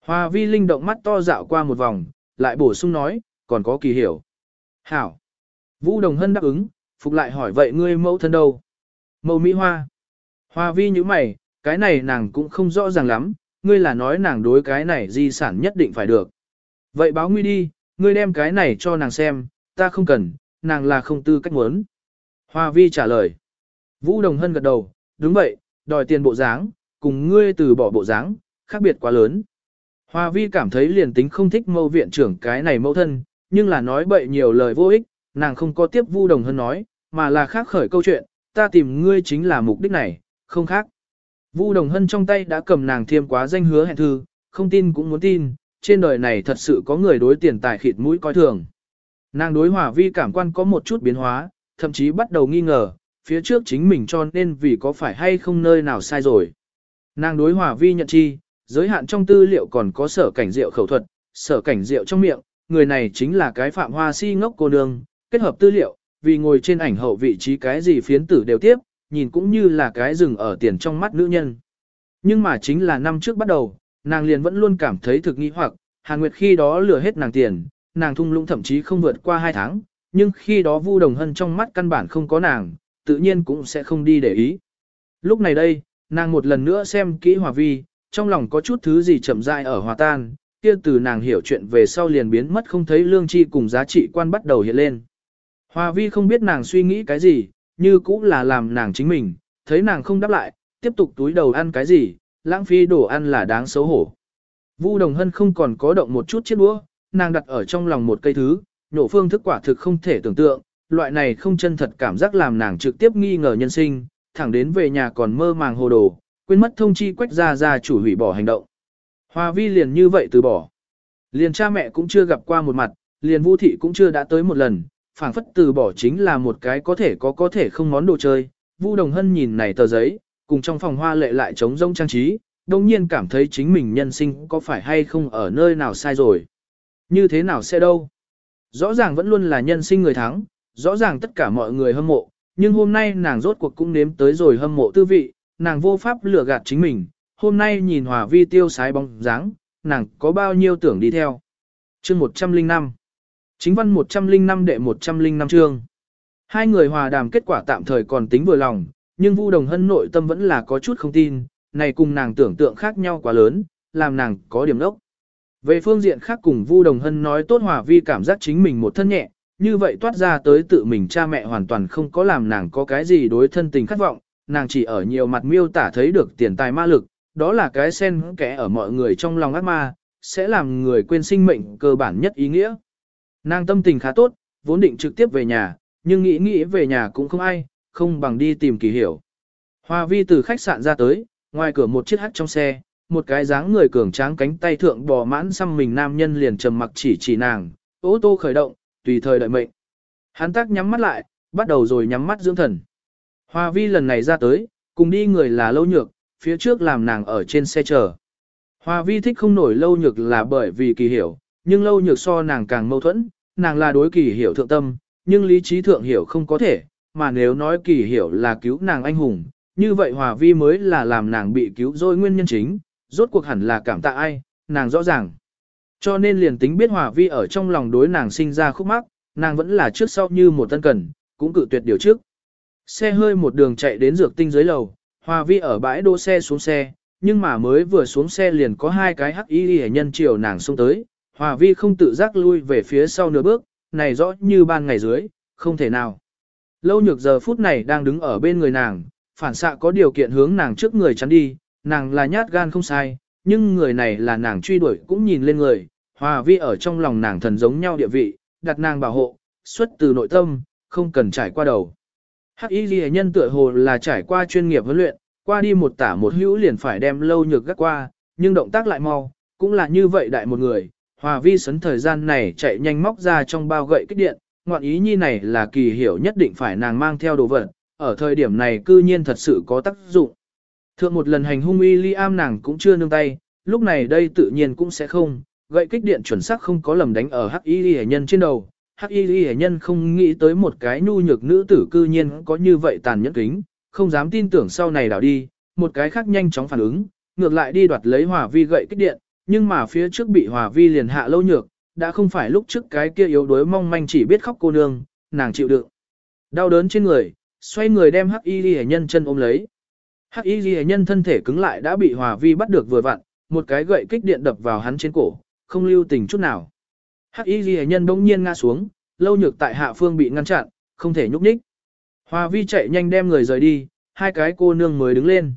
Speaker 1: Hoa vi linh động mắt to dạo qua một vòng, lại bổ sung nói, còn có kỳ hiểu. Hảo. Vũ Đồng Hân đáp ứng, phục lại hỏi vậy ngươi mẫu thân đâu? Mẫu Mỹ Hoa. Hoa vi như mày, cái này nàng cũng không rõ ràng lắm, ngươi là nói nàng đối cái này di sản nhất định phải được. Vậy báo nguy đi, ngươi đem cái này cho nàng xem, ta không cần, nàng là không tư cách muốn. Hoa vi trả lời. Vũ Đồng Hân gật đầu, đúng vậy, đòi tiền bộ dáng, cùng ngươi từ bỏ bộ dáng, khác biệt quá lớn. Hoa vi cảm thấy liền tính không thích mâu viện trưởng cái này mẫu thân, nhưng là nói bậy nhiều lời vô ích, nàng không có tiếp Vu Đồng Hân nói, mà là khác khởi câu chuyện, ta tìm ngươi chính là mục đích này, không khác. Vu Đồng Hân trong tay đã cầm nàng thiêm quá danh hứa hẹn thư, không tin cũng muốn tin, trên đời này thật sự có người đối tiền tài khịt mũi coi thường. Nàng đối hòa vi cảm quan có một chút biến hóa, thậm chí bắt đầu nghi ngờ, phía trước chính mình cho nên vì có phải hay không nơi nào sai rồi. Nàng đối hòa vi nhận chi, giới hạn trong tư liệu còn có sở cảnh rượu khẩu thuật, sở cảnh rượu trong miệng, người này chính là cái phạm hoa si ngốc cô nương, kết hợp tư liệu, vì ngồi trên ảnh hậu vị trí cái gì phiến tử đều tiếp, nhìn cũng như là cái rừng ở tiền trong mắt nữ nhân. Nhưng mà chính là năm trước bắt đầu, nàng liền vẫn luôn cảm thấy thực nghi hoặc, Hàn Nguyệt khi đó lừa hết nàng tiền, nàng thung lũng thậm chí không vượt qua hai tháng, nhưng khi đó Vu Đồng Hân trong mắt căn bản không có nàng, tự nhiên cũng sẽ không đi để ý. Lúc này đây, nàng một lần nữa xem kỹ Hòa Vi, trong lòng có chút thứ gì chậm rãi ở hòa tan, kia từ nàng hiểu chuyện về sau liền biến mất không thấy lương tri cùng giá trị quan bắt đầu hiện lên. Hòa Vi không biết nàng suy nghĩ cái gì, như cũng là làm nàng chính mình, thấy nàng không đáp lại, tiếp tục túi đầu ăn cái gì, lãng phí đồ ăn là đáng xấu hổ. Vu Đồng Hân không còn có động một chút chiếc đũa, nàng đặt ở trong lòng một cây thứ, nhổ phương thức quả thực không thể tưởng tượng, loại này không chân thật cảm giác làm nàng trực tiếp nghi ngờ nhân sinh, thẳng đến về nhà còn mơ màng hồ đồ, quên mất thông chi quách ra ra chủ hủy bỏ hành động. Hoa vi liền như vậy từ bỏ. Liền cha mẹ cũng chưa gặp qua một mặt, liền vũ thị cũng chưa đã tới một lần, phảng phất từ bỏ chính là một cái có thể có có thể không món đồ chơi. Vu Đồng Hân nhìn này tờ giấy, cùng trong phòng hoa lệ lại trống rông trang trí, đồng nhiên cảm thấy chính mình nhân sinh có phải hay không ở nơi nào sai rồi. Như thế nào sẽ đâu? Rõ ràng vẫn luôn là nhân sinh người thắng, rõ ràng tất cả mọi người hâm mộ, nhưng hôm nay nàng rốt cuộc cũng nếm tới rồi hâm mộ tư vị, nàng vô pháp lừa gạt chính mình, hôm nay nhìn hòa vi tiêu sái bóng dáng, nàng có bao nhiêu tưởng đi theo. Chương 105 Chính văn 105 đệ 105 chương Hai người hòa đàm kết quả tạm thời còn tính vừa lòng, nhưng Vu Đồng Hân nội tâm vẫn là có chút không tin, này cùng nàng tưởng tượng khác nhau quá lớn, làm nàng có điểm đốc. Về phương diện khác cùng Vu Đồng Hân nói tốt hòa vi cảm giác chính mình một thân nhẹ, như vậy toát ra tới tự mình cha mẹ hoàn toàn không có làm nàng có cái gì đối thân tình khát vọng, nàng chỉ ở nhiều mặt miêu tả thấy được tiền tài ma lực, đó là cái sen kẽ ở mọi người trong lòng ác ma, sẽ làm người quên sinh mệnh cơ bản nhất ý nghĩa. Nàng tâm tình khá tốt, vốn định trực tiếp về nhà, nhưng nghĩ nghĩ về nhà cũng không ai, không bằng đi tìm kỳ hiểu. Hoa vi từ khách sạn ra tới, ngoài cửa một chiếc hắt trong xe, một cái dáng người cường tráng cánh tay thượng bò mãn xăm mình nam nhân liền trầm mặc chỉ chỉ nàng, ô tô khởi động, tùy thời đợi mệnh. Hắn tác nhắm mắt lại, bắt đầu rồi nhắm mắt dưỡng thần. Hoa vi lần này ra tới, cùng đi người là lâu nhược, phía trước làm nàng ở trên xe chờ. Hoa vi thích không nổi lâu nhược là bởi vì kỳ hiểu, nhưng lâu nhược so nàng càng mâu thuẫn, nàng là đối kỳ hiểu thượng tâm, nhưng lý trí thượng hiểu không có thể, mà nếu nói kỳ hiểu là cứu nàng anh hùng, như vậy hòa vi mới là làm nàng bị cứu rồi nguyên nhân chính, rốt cuộc hẳn là cảm tạ ai, nàng rõ ràng. Cho nên liền tính biết hòa vi ở trong lòng đối nàng sinh ra khúc mắc, nàng vẫn là trước sau như một tân cần, cũng cự tuyệt điều trước. Xe hơi một đường chạy đến dược tinh dưới lầu, hòa vi ở bãi đỗ xe xuống xe, nhưng mà mới vừa xuống xe liền có hai cái hắc y hệ nhân chiều nàng xuống tới, hòa vi không tự giác lui về phía sau nửa bước, này rõ như ban ngày dưới, không thể nào. Lâu nhược giờ phút này đang đứng ở bên người nàng, phản xạ có điều kiện hướng nàng trước người chắn đi, nàng là nhát gan không sai, nhưng người này là nàng truy đuổi cũng nhìn lên người, hòa vi ở trong lòng nàng thần giống nhau địa vị, đặt nàng bảo hộ, xuất từ nội tâm, không cần trải qua đầu. Hắc y ghi nhân tựa hồ là trải qua chuyên nghiệp huấn luyện, qua đi một tả một hữu liền phải đem lâu nhược gắt qua, nhưng động tác lại mau, cũng là như vậy đại một người. Hòa vi sấn thời gian này chạy nhanh móc ra trong bao gậy kích điện, ngoạn ý nhi này là kỳ hiểu nhất định phải nàng mang theo đồ vật, ở thời điểm này cư nhiên thật sự có tác dụng. Thượng một lần hành hung William nàng cũng chưa nương tay, lúc này đây tự nhiên cũng sẽ không, gậy kích điện chuẩn xác không có lầm đánh ở hắc y hệ nhân trên đầu. Hắc y hệ nhân không nghĩ tới một cái nhu nhược nữ tử cư nhiên có như vậy tàn nhẫn kính, không dám tin tưởng sau này đảo đi, một cái khác nhanh chóng phản ứng, ngược lại đi đoạt lấy hỏa vi gậy kích điện, nhưng mà phía trước bị hỏa vi liền hạ lâu nhược, đã không phải lúc trước cái kia yếu đuối mong manh chỉ biết khóc cô nương, nàng chịu đựng. Đau đớn trên người, xoay người đem hắc y ghi nhân chân ôm lấy. Hắc y Lệ nhân thân thể cứng lại đã bị hòa vi bắt được vừa vặn, một cái gậy kích điện đập vào hắn trên cổ, không lưu tình chút nào. Hắc y Lệ nhân bỗng nhiên ngã xuống, lâu nhược tại hạ phương bị ngăn chặn, không thể nhúc nhích. Hòa vi chạy nhanh đem người rời đi, hai cái cô nương mới đứng lên.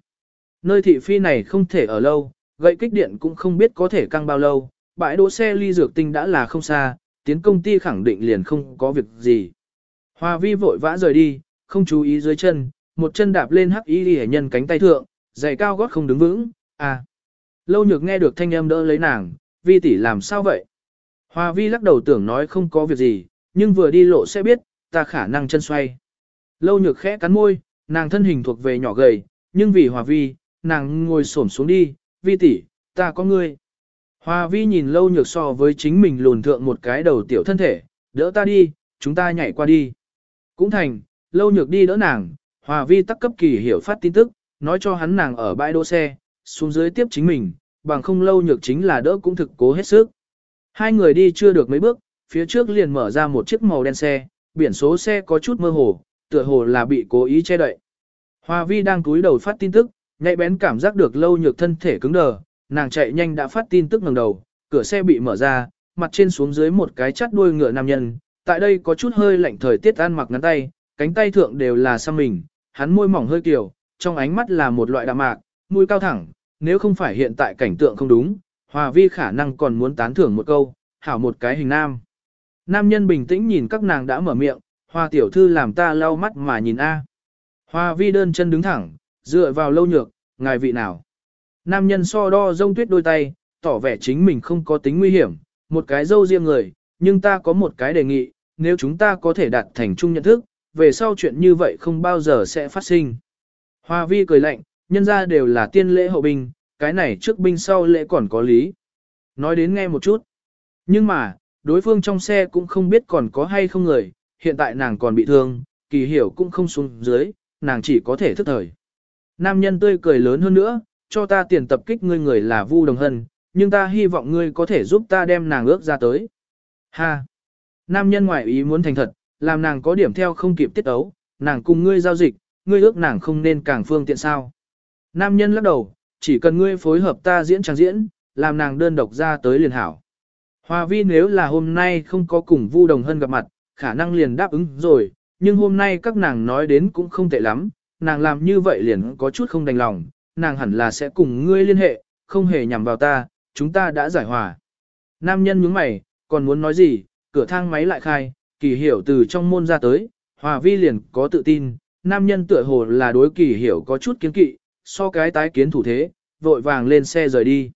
Speaker 1: Nơi thị phi này không thể ở lâu, gậy kích điện cũng không biết có thể căng bao lâu, bãi đỗ xe ly dược tinh đã là không xa, tiến công ty khẳng định liền không có việc gì. Hòa vi vội vã rời đi, không chú ý dưới chân, một chân đạp lên hắc y hệ nhân cánh tay thượng, giày cao gót không đứng vững, à. Lâu nhược nghe được thanh âm đỡ lấy nàng, vi tỷ làm sao vậy? Hòa vi lắc đầu tưởng nói không có việc gì, nhưng vừa đi lộ sẽ biết, ta khả năng chân xoay. Lâu nhược khẽ cắn môi, nàng thân hình thuộc về nhỏ gầy, nhưng vì hòa vi, nàng ngồi xổm xuống đi, vi tỷ, ta có ngươi. Hoa vi nhìn lâu nhược so với chính mình lùn thượng một cái đầu tiểu thân thể, đỡ ta đi, chúng ta nhảy qua đi. Cũng thành, lâu nhược đi đỡ nàng, Hòa vi tắc cấp kỳ hiểu phát tin tức, nói cho hắn nàng ở bãi đỗ xe, xuống dưới tiếp chính mình, bằng không lâu nhược chính là đỡ cũng thực cố hết sức. Hai người đi chưa được mấy bước, phía trước liền mở ra một chiếc màu đen xe, biển số xe có chút mơ hồ, tựa hồ là bị cố ý che đậy. Hòa vi đang cúi đầu phát tin tức, nhạy bén cảm giác được lâu nhược thân thể cứng đờ, nàng chạy nhanh đã phát tin tức ngẩng đầu, cửa xe bị mở ra, mặt trên xuống dưới một cái chắt đuôi ngựa nam nhân, tại đây có chút hơi lạnh thời tiết ăn mặc ngắn tay, cánh tay thượng đều là xăm mình, hắn môi mỏng hơi kiều, trong ánh mắt là một loại đạm mạc, mũi cao thẳng, nếu không phải hiện tại cảnh tượng không đúng, Hòa Vi khả năng còn muốn tán thưởng một câu, hảo một cái hình nam. Nam nhân bình tĩnh nhìn các nàng đã mở miệng, Hoa tiểu thư làm ta lau mắt mà nhìn a. Hoa Vi đơn chân đứng thẳng, dựa vào lâu nhược, ngài vị nào. Nam nhân so đo rông tuyết đôi tay, tỏ vẻ chính mình không có tính nguy hiểm, một cái dâu riêng người, nhưng ta có một cái đề nghị, nếu chúng ta có thể đạt thành chung nhận thức, về sau chuyện như vậy không bao giờ sẽ phát sinh. Hoa vi cười lạnh, nhân ra đều là tiên lễ hậu binh, cái này trước binh sau lễ còn có lý. Nói đến nghe một chút. Nhưng mà, đối phương trong xe cũng không biết còn có hay không người, hiện tại nàng còn bị thương, kỳ hiểu cũng không xuống dưới, nàng chỉ có thể thức thời. Nam nhân tươi cười lớn hơn nữa, cho ta tiền tập kích ngươi người là Vu Đồng Hân, nhưng ta hy vọng ngươi có thể giúp ta đem nàng ước ra tới. Ha! Nam nhân ngoại ý muốn thành thật, làm nàng có điểm theo không kịp tiết ấu, nàng cùng ngươi giao dịch, ngươi ước nàng không nên càng phương tiện sao. Nam nhân lắc đầu, chỉ cần ngươi phối hợp ta diễn trang diễn, làm nàng đơn độc ra tới liền hảo. Hoa vi nếu là hôm nay không có cùng Vu Đồng Hân gặp mặt, khả năng liền đáp ứng rồi, nhưng hôm nay các nàng nói đến cũng không tệ lắm, nàng làm như vậy liền có chút không đành lòng, nàng hẳn là sẽ cùng ngươi liên hệ, không hề nhằm vào ta, chúng ta đã giải hòa. Nam nhân nhướng mày, còn muốn nói gì, cửa thang máy lại khai, kỳ hiểu từ trong môn ra tới, hòa vi liền có tự tin, nam nhân tựa hồ là đối kỳ hiểu có chút kiến kỵ, so cái tái kiến thủ thế, vội vàng lên xe rời đi.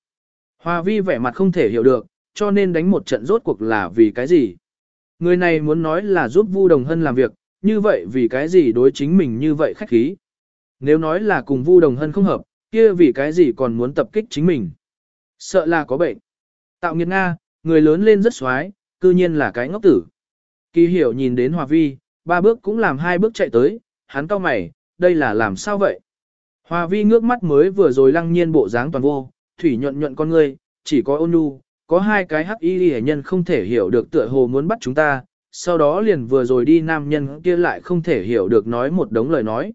Speaker 1: Hòa vi vẻ mặt không thể hiểu được, cho nên đánh một trận rốt cuộc là vì cái gì. Người này muốn nói là giúp Vu Đồng Hân làm việc, như vậy vì cái gì đối chính mình như vậy khách khí. Nếu nói là cùng Vu Đồng Hân không hợp, kia vì cái gì còn muốn tập kích chính mình. Sợ là có bệnh. Tạo nghiệt Nga, người lớn lên rất xoái, cư nhiên là cái ngốc tử. Kỳ hiểu nhìn đến Hòa Vi, ba bước cũng làm hai bước chạy tới, hắn cau mày, đây là làm sao vậy? Hòa Vi ngước mắt mới vừa rồi lăng nhiên bộ dáng toàn vô, thủy nhuận nhuận con ngươi, chỉ có ôn nhu, có hai cái hắc y hệ nhân không thể hiểu được tựa hồ muốn bắt chúng ta, sau đó liền vừa rồi đi nam nhân kia lại không thể hiểu được nói một đống lời nói.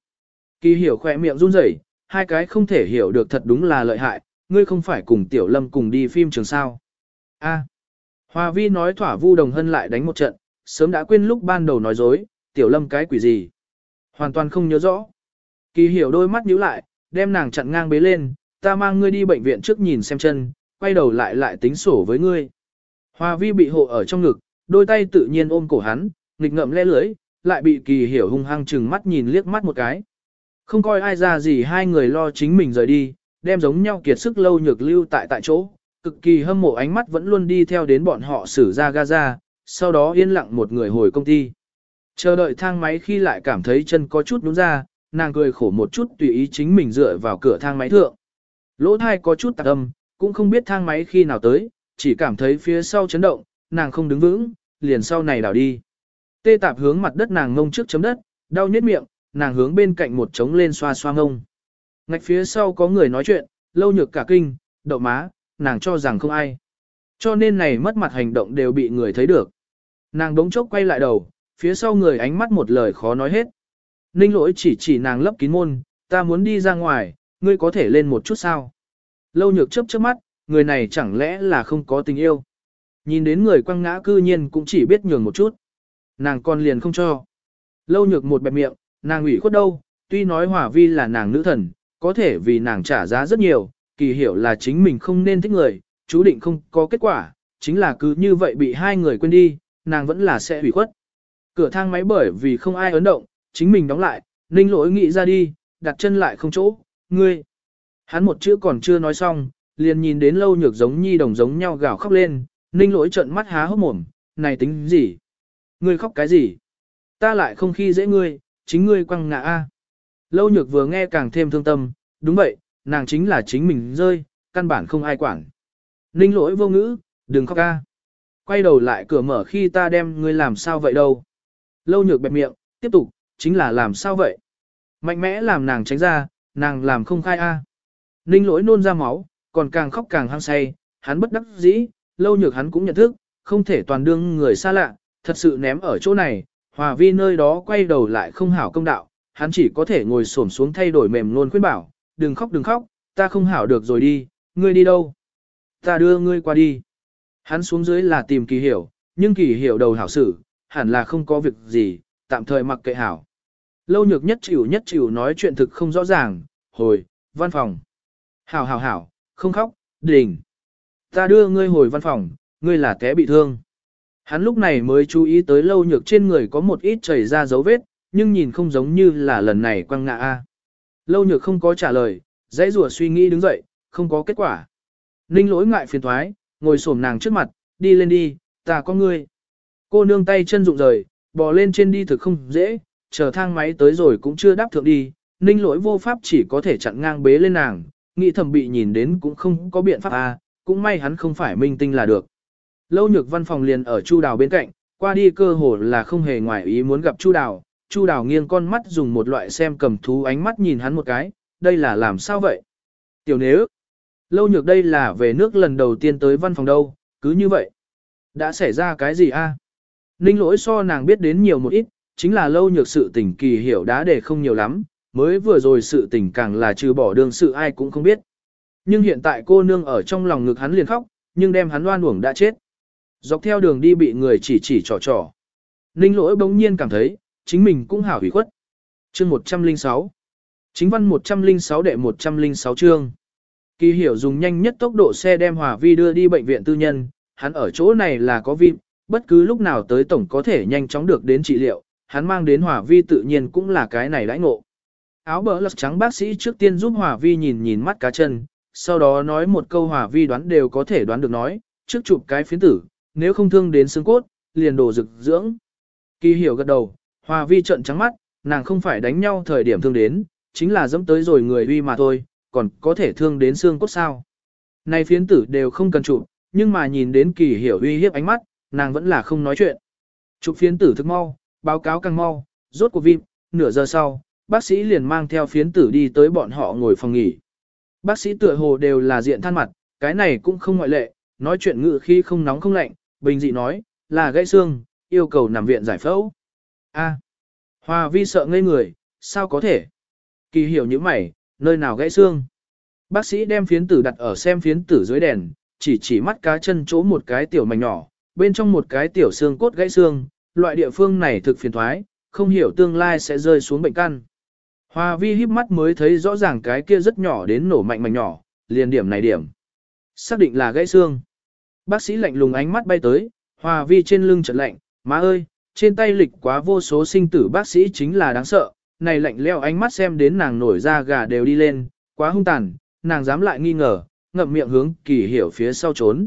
Speaker 1: Kỳ hiểu khỏe miệng run rẩy, hai cái không thể hiểu được thật đúng là lợi hại, ngươi không phải cùng tiểu lâm cùng đi phim trường sao. A. À. Hòa vi nói thỏa vu đồng hân lại đánh một trận, sớm đã quên lúc ban đầu nói dối, tiểu lâm cái quỷ gì. Hoàn toàn không nhớ rõ. Kỳ hiểu đôi mắt nhíu lại, đem nàng chặn ngang bế lên, ta mang ngươi đi bệnh viện trước nhìn xem chân, quay đầu lại lại tính sổ với ngươi. Hoa vi bị hộ ở trong ngực, đôi tay tự nhiên ôm cổ hắn, nghịch ngậm le lưới, lại bị kỳ hiểu hung hăng chừng mắt nhìn liếc mắt một cái. Không coi ai ra gì hai người lo chính mình rời đi, đem giống nhau kiệt sức lâu nhược lưu tại tại chỗ, cực kỳ hâm mộ ánh mắt vẫn luôn đi theo đến bọn họ xử ra Gaza, sau đó yên lặng một người hồi công ty. Chờ đợi thang máy khi lại cảm thấy chân có chút nhún ra, nàng cười khổ một chút tùy ý chính mình dựa vào cửa thang máy thượng. Lỗ thai có chút tạc âm, cũng không biết thang máy khi nào tới, chỉ cảm thấy phía sau chấn động, nàng không đứng vững, liền sau này đảo đi. Tê tạp hướng mặt đất nàng ngông trước chấm đất, đau nhếch miệng, nàng hướng bên cạnh một trống lên xoa xoa ngông. Ngạch phía sau có người nói chuyện, lâu nhược cả kinh, đậu má, nàng cho rằng không ai. Cho nên này mất mặt hành động đều bị người thấy được. Nàng đống chốc quay lại đầu, phía sau người ánh mắt một lời khó nói hết. Ninh lỗi chỉ chỉ nàng lấp kín môn, ta muốn đi ra ngoài, ngươi có thể lên một chút sao. Lâu nhược chớp chớp mắt, người này chẳng lẽ là không có tình yêu. Nhìn đến người quăng ngã cư nhiên cũng chỉ biết nhường một chút. Nàng còn liền không cho. Lâu nhược một bẹp miệng, nàng ủy khuất đâu, tuy nói hỏa vi là nàng nữ thần, có thể vì nàng trả giá rất nhiều, kỳ hiểu là chính mình không nên thích người, chú định không có kết quả, chính là cứ như vậy bị hai người quên đi, nàng vẫn là sẽ hủy khuất. Cửa thang máy bởi vì không ai ấn động, chính mình đóng lại, ninh lỗi nghĩ ra đi, đặt chân lại không chỗ, ngươi. Hắn một chữ còn chưa nói xong, liền nhìn đến lâu nhược giống nhi đồng giống nhau gào khóc lên, ninh lỗi trợn mắt há hốc mồm, này tính gì? Ngươi khóc cái gì? Ta lại không khi dễ ngươi, chính ngươi quăng ngã a. Lâu nhược vừa nghe càng thêm thương tâm, đúng vậy, nàng chính là chính mình rơi, căn bản không ai quản. Ninh lỗi vô ngữ, đừng khóc ca. Quay đầu lại cửa mở khi ta đem ngươi làm sao vậy đâu. Lâu nhược bẹp miệng, tiếp tục, chính là làm sao vậy. Mạnh mẽ làm nàng tránh ra, nàng làm không khai a. Ninh lỗi nôn ra máu, còn càng khóc càng hăng say, hắn bất đắc dĩ, lâu nhược hắn cũng nhận thức, không thể toàn đương người xa lạ, thật sự ném ở chỗ này, hòa vi nơi đó quay đầu lại không hảo công đạo, hắn chỉ có thể ngồi xổm xuống thay đổi mềm luôn khuyên bảo, đừng khóc đừng khóc, ta không hảo được rồi đi, ngươi đi đâu? Ta đưa ngươi qua đi. Hắn xuống dưới là tìm kỳ hiểu, nhưng kỳ hiểu đầu hảo xử, hẳn là không có việc gì, tạm thời mặc kệ hảo. Lâu nhược nhất chịu nhất chịu nói chuyện thực không rõ ràng, hồi, văn phòng. Hảo hảo hảo, không khóc, đỉnh. Ta đưa ngươi hồi văn phòng, ngươi là té bị thương. Hắn lúc này mới chú ý tới lâu nhược trên người có một ít chảy ra dấu vết, nhưng nhìn không giống như là lần này quăng ngã A. Lâu nhược không có trả lời, dãy rùa suy nghĩ đứng dậy, không có kết quả. Ninh lỗi ngại phiền thoái, ngồi xổm nàng trước mặt, đi lên đi, ta có ngươi. Cô nương tay chân rụng rời, bò lên trên đi thực không dễ, chờ thang máy tới rồi cũng chưa đáp thượng đi, ninh lỗi vô pháp chỉ có thể chặn ngang bế lên nàng, nghĩ thầm bị nhìn đến cũng không có biện pháp à, cũng may hắn không phải minh tinh là được. Lâu nhược văn phòng liền ở Chu Đào bên cạnh, qua đi cơ hồ là không hề ngoài ý muốn gặp Chu Đào, Chu Đào nghiêng con mắt dùng một loại xem cầm thú ánh mắt nhìn hắn một cái, đây là làm sao vậy? Tiểu nếu, lâu nhược đây là về nước lần đầu tiên tới văn phòng đâu, cứ như vậy. Đã xảy ra cái gì a? Ninh lỗi so nàng biết đến nhiều một ít, chính là lâu nhược sự tình kỳ hiểu đã để không nhiều lắm, mới vừa rồi sự tình càng là trừ bỏ đường sự ai cũng không biết. Nhưng hiện tại cô nương ở trong lòng ngực hắn liền khóc, nhưng đem hắn loan uổng đã chết. Dọc theo đường đi bị người chỉ chỉ trò trò. Ninh lỗi bỗng nhiên cảm thấy, chính mình cũng hảo hủy khuất. Chương 106 Chính văn 106 đệ 106 chương Kỳ hiểu dùng nhanh nhất tốc độ xe đem Hòa Vi đưa đi bệnh viện tư nhân, hắn ở chỗ này là có vi, bất cứ lúc nào tới tổng có thể nhanh chóng được đến trị liệu, hắn mang đến Hòa Vi tự nhiên cũng là cái này đãi ngộ. Áo bờ lật trắng bác sĩ trước tiên giúp Hòa Vi nhìn nhìn mắt cá chân, sau đó nói một câu Hòa Vi đoán đều có thể đoán được nói, trước chụp cái phiến tử, nếu không thương đến xương cốt, liền đổ rực dưỡng. Kỳ hiểu gật đầu, Hòa Vi trợn trắng mắt, nàng không phải đánh nhau thời điểm thương đến, chính là dẫm tới rồi người uy mà thôi, còn có thể thương đến xương cốt sao. Này phiến tử đều không cần chụp, nhưng mà nhìn đến kỳ hiểu uy hiếp ánh mắt, nàng vẫn là không nói chuyện. Chụp phiến tử thức mau, báo cáo càng mau, rốt cuộc vim, nửa giờ sau, bác sĩ liền mang theo phiến tử đi tới bọn họ ngồi phòng nghỉ. Bác sĩ tựa hồ đều là diện than mặt, cái này cũng không ngoại lệ, nói chuyện ngự khi không nóng không lạnh, bình dị nói, là gãy xương, yêu cầu nằm viện giải phẫu. A. Hoa vi sợ ngây người, sao có thể? Kỳ hiểu như mày, nơi nào gãy xương? Bác sĩ đem phiến tử đặt ở xem phiến tử dưới đèn, chỉ chỉ mắt cá chân chỗ một cái tiểu mảnh nhỏ, bên trong một cái tiểu xương cốt gãy xương, loại địa phương này thực phiền thoái, không hiểu tương lai sẽ rơi xuống bệnh căn. Hoa vi híp mắt mới thấy rõ ràng cái kia rất nhỏ đến nổ mạnh mảnh nhỏ, liền điểm này điểm. Xác định là gãy xương. Bác sĩ lạnh lùng ánh mắt bay tới, Hoa vi trên lưng chợt lạnh, má ơi, trên tay lịch quá vô số sinh tử bác sĩ chính là đáng sợ, này lạnh leo ánh mắt xem đến nàng nổi da gà đều đi lên, quá hung tàn, nàng dám lại nghi ngờ, ngậm miệng hướng kỳ hiểu phía sau trốn.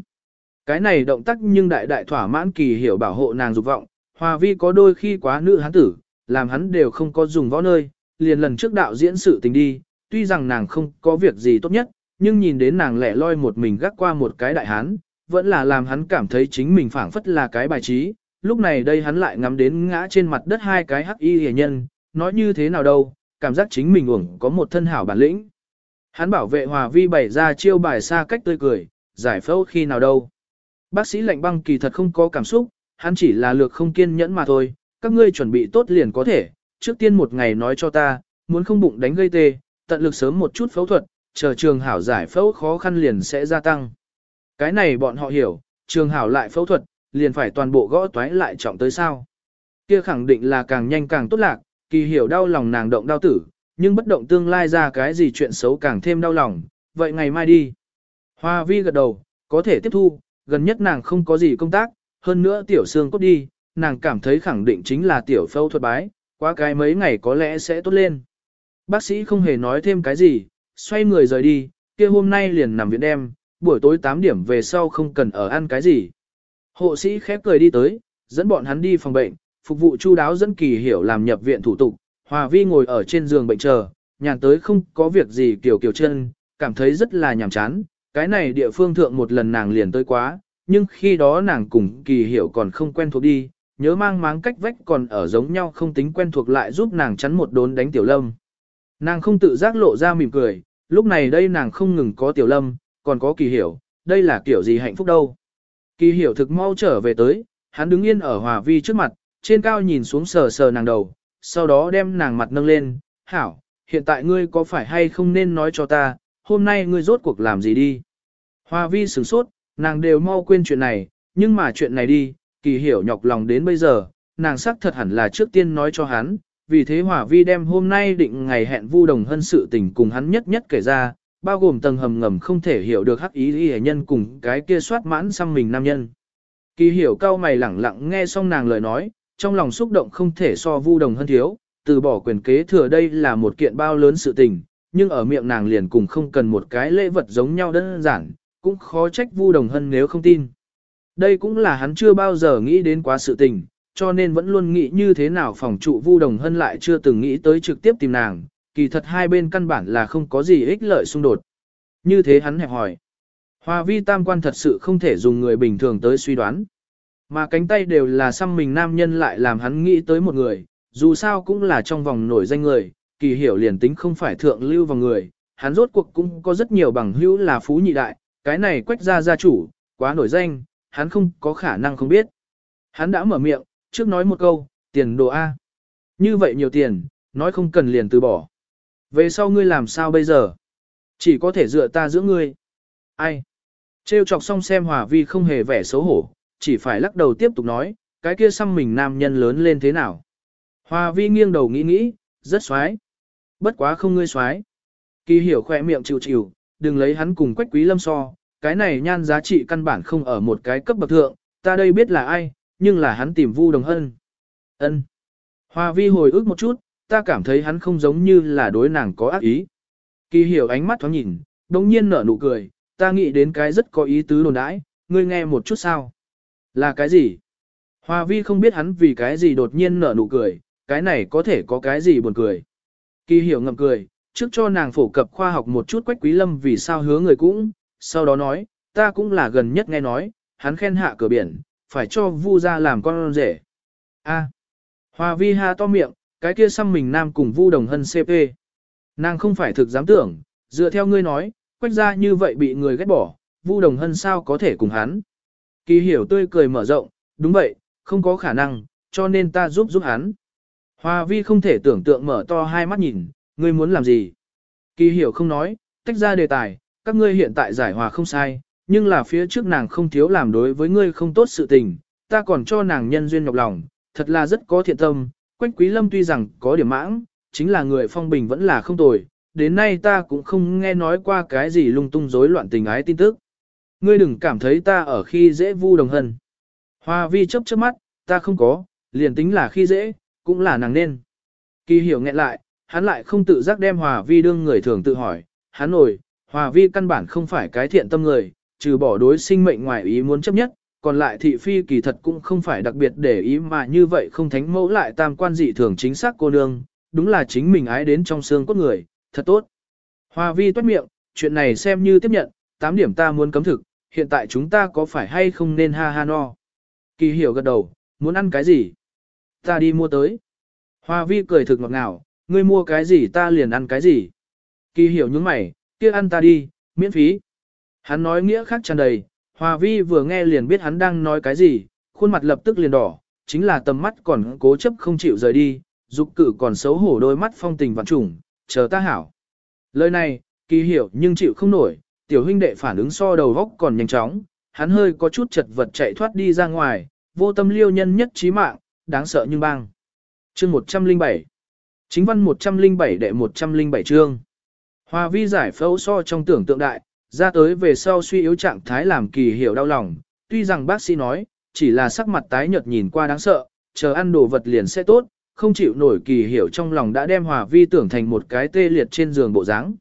Speaker 1: Cái này động tác nhưng đại đại thỏa mãn kỳ hiểu bảo hộ nàng dục vọng, hòa vi có đôi khi quá nữ hắn tử, làm hắn đều không có dùng võ nơi, liền lần trước đạo diễn sự tình đi, tuy rằng nàng không có việc gì tốt nhất, nhưng nhìn đến nàng lẻ loi một mình gác qua một cái đại hán, vẫn là làm hắn cảm thấy chính mình phảng phất là cái bài trí. Lúc này đây hắn lại ngắm đến ngã trên mặt đất hai cái hắc y hề nhân, nói như thế nào đâu, cảm giác chính mình uổng có một thân hảo bản lĩnh. Hắn bảo vệ hòa vi bày ra chiêu bài xa cách tươi cười, giải phẫu khi nào đâu. Bác sĩ lạnh băng kỳ thật không có cảm xúc, hắn chỉ là lược không kiên nhẫn mà thôi, các ngươi chuẩn bị tốt liền có thể, trước tiên một ngày nói cho ta, muốn không bụng đánh gây tê, tận lực sớm một chút phẫu thuật, chờ trường hảo giải phẫu khó khăn liền sẽ gia tăng. Cái này bọn họ hiểu, trường hảo lại phẫu thuật, liền phải toàn bộ gõ toái lại trọng tới sao. Kia khẳng định là càng nhanh càng tốt lạc, kỳ hiểu đau lòng nàng động đau tử, nhưng bất động tương lai ra cái gì chuyện xấu càng thêm đau lòng, vậy ngày mai đi. Hoa vi gật đầu, có thể tiếp thu, gần nhất nàng không có gì công tác, hơn nữa tiểu xương cốt đi, nàng cảm thấy khẳng định chính là tiểu phẫu thuật bái, qua cái mấy ngày có lẽ sẽ tốt lên. Bác sĩ không hề nói thêm cái gì, xoay người rời đi, kia hôm nay liền nằm viện em, buổi tối 8 điểm về sau không cần ở ăn cái gì. Hộ sĩ khép cười đi tới, dẫn bọn hắn đi phòng bệnh, phục vụ chu đáo dẫn kỳ hiểu làm nhập viện thủ tục, Hòa Vi ngồi ở trên giường bệnh chờ, nhàn tới không có việc gì kiểu kiểu chân, cảm thấy rất là nhàm chán, cái này địa phương thượng một lần nàng liền tới quá, nhưng khi đó nàng cùng kỳ hiểu còn không quen thuộc đi, nhớ mang máng cách vách còn ở giống nhau không tính quen thuộc lại giúp nàng chắn một đốn đánh tiểu lâm. Nàng không tự giác lộ ra mỉm cười, lúc này đây nàng không ngừng có tiểu lâm, còn có kỳ hiểu, đây là kiểu gì hạnh phúc đâu. Kỳ hiểu thực mau trở về tới, hắn đứng yên ở hòa vi trước mặt, trên cao nhìn xuống sờ sờ nàng đầu, sau đó đem nàng mặt nâng lên, hảo, hiện tại ngươi có phải hay không nên nói cho ta, hôm nay ngươi rốt cuộc làm gì đi. Hoa vi sửng sốt, nàng đều mau quên chuyện này, nhưng mà chuyện này đi, kỳ hiểu nhọc lòng đến bây giờ, nàng xác thật hẳn là trước tiên nói cho hắn, vì thế hỏa Vi đem hôm nay định ngày hẹn Vu Đồng Hân sự tình cùng hắn nhất nhất kể ra, bao gồm tầng hầm ngầm không thể hiểu được hắc ý y nhân cùng cái kia soát mãn xăm mình nam nhân. Kỳ hiểu cao mày lẳng lặng nghe xong nàng lời nói, trong lòng xúc động không thể so Vu Đồng Hân thiếu, từ bỏ quyền kế thừa đây là một kiện bao lớn sự tình, nhưng ở miệng nàng liền cùng không cần một cái lễ vật giống nhau đơn giản, cũng khó trách Vu Đồng Hân nếu không tin. Đây cũng là hắn chưa bao giờ nghĩ đến quá sự tình, cho nên vẫn luôn nghĩ như thế nào phòng trụ Vu Đồng Hân lại chưa từng nghĩ tới trực tiếp tìm nàng, kỳ thật hai bên căn bản là không có gì ích lợi xung đột. Như thế hắn hẹp hỏi. Hòa vi tam quan thật sự không thể dùng người bình thường tới suy đoán. Mà cánh tay đều là xăm mình nam nhân lại làm hắn nghĩ tới một người, dù sao cũng là trong vòng nổi danh người, kỳ hiểu liền tính không phải thượng lưu vào người, hắn rốt cuộc cũng có rất nhiều bằng hữu là phú nhị đại, cái này quách ra gia chủ, quá nổi danh, hắn không có khả năng không biết. Hắn đã mở miệng, trước nói một câu, tiền đồ A. Như vậy nhiều tiền, nói không cần liền từ bỏ. Về sau ngươi làm sao bây giờ? Chỉ có thể dựa ta giữa ngươi. Ai? Trêu chọc xong xem hòa vi không hề vẻ xấu hổ, chỉ phải lắc đầu tiếp tục nói, cái kia xăm mình nam nhân lớn lên thế nào. Hòa vi nghiêng đầu nghĩ nghĩ, rất xoái. Bất quá không ngươi xoái. Kỳ hiểu khỏe miệng chịu chịu, đừng lấy hắn cùng quách quý lâm so, cái này nhan giá trị căn bản không ở một cái cấp bậc thượng, ta đây biết là ai, nhưng là hắn tìm Vu Đồng Hân. Ân. Hoa vi hồi ức một chút, ta cảm thấy hắn không giống như là đối nàng có ác ý. Kỳ hiểu ánh mắt thoáng nhìn, đồng nhiên nở nụ cười, ta nghĩ đến cái rất có ý tứ đồn đãi, ngươi nghe một chút sao. Là cái gì? Hoa vi không biết hắn vì cái gì đột nhiên nở nụ cười, cái này có thể có cái gì buồn cười. Kỳ hiểu ngậm cười, trước cho nàng phổ cập khoa học một chút quách quý lâm vì sao hứa người cũng, sau đó nói, ta cũng là gần nhất nghe nói, hắn khen hạ cửa biển, phải cho Vu ra làm con rể. A. Hoa vi ha to miệng, cái kia xăm mình nam cùng Vu đồng hân CP. Nàng không phải thực dám tưởng, dựa theo ngươi nói, quách ra như vậy bị người ghét bỏ, Vu đồng hân sao có thể cùng hắn. Kỳ hiểu tươi cười mở rộng, đúng vậy, không có khả năng, cho nên ta giúp giúp hắn. Hoa vi không thể tưởng tượng mở to hai mắt nhìn, ngươi muốn làm gì. Kỳ hiểu không nói, tách ra đề tài, các ngươi hiện tại giải hòa không sai, nhưng là phía trước nàng không thiếu làm đối với ngươi không tốt sự tình, ta còn cho nàng nhân duyên nhọc lòng, thật là rất có thiện tâm, Quách Quý Lâm tuy rằng có điểm mãng, chính là người phong bình vẫn là không tồi, đến nay ta cũng không nghe nói qua cái gì lung tung rối loạn tình ái tin tức. Ngươi đừng cảm thấy ta ở khi dễ vu đồng hân. Hoa vi chấp chớp mắt, ta không có, liền tính là khi dễ, cũng là nàng nên. Kỳ hiểu nghẹn lại, hắn lại không tự giác đem hòa vi đương người thường tự hỏi, hắn nổi, hòa vi căn bản không phải cái thiện tâm người, trừ bỏ đối sinh mệnh ngoài ý muốn chấp nhất, còn lại thị phi kỳ thật cũng không phải đặc biệt để ý mà như vậy không thánh mẫu lại tam quan dị thường chính xác cô nương, đúng là chính mình ái đến trong xương cốt người, thật tốt. hòa vi toát miệng, chuyện này xem như tiếp nhận, 8 điểm ta muốn cấm thực, hiện tại chúng ta có phải hay không nên ha ha no. Kỳ hiểu gật đầu, muốn ăn cái gì? Ta đi mua tới. hòa vi cười thực ngọt ngào, ngươi mua cái gì ta liền ăn cái gì. Kỳ hiểu những mày, kia ăn ta đi, miễn phí. Hắn nói nghĩa khác tràn đầy, Hòa Vi vừa nghe liền biết hắn đang nói cái gì, khuôn mặt lập tức liền đỏ, chính là tầm mắt còn cố chấp không chịu rời đi, dục cử còn xấu hổ đôi mắt phong tình vạn trùng, chờ ta hảo. Lời này, kỳ hiểu nhưng chịu không nổi, tiểu huynh đệ phản ứng so đầu góc còn nhanh chóng, hắn hơi có chút chật vật chạy thoát đi ra ngoài, vô tâm liêu nhân nhất trí mạng, đáng sợ nhưng bang. Chương 107 Chính văn 107 đệ 107 chương Hòa vi giải phẫu so trong tưởng tượng đại, ra tới về sau suy yếu trạng thái làm kỳ hiểu đau lòng, tuy rằng bác sĩ nói, chỉ là sắc mặt tái nhợt nhìn qua đáng sợ, chờ ăn đồ vật liền sẽ tốt, không chịu nổi kỳ hiểu trong lòng đã đem hòa vi tưởng thành một cái tê liệt trên giường bộ dáng.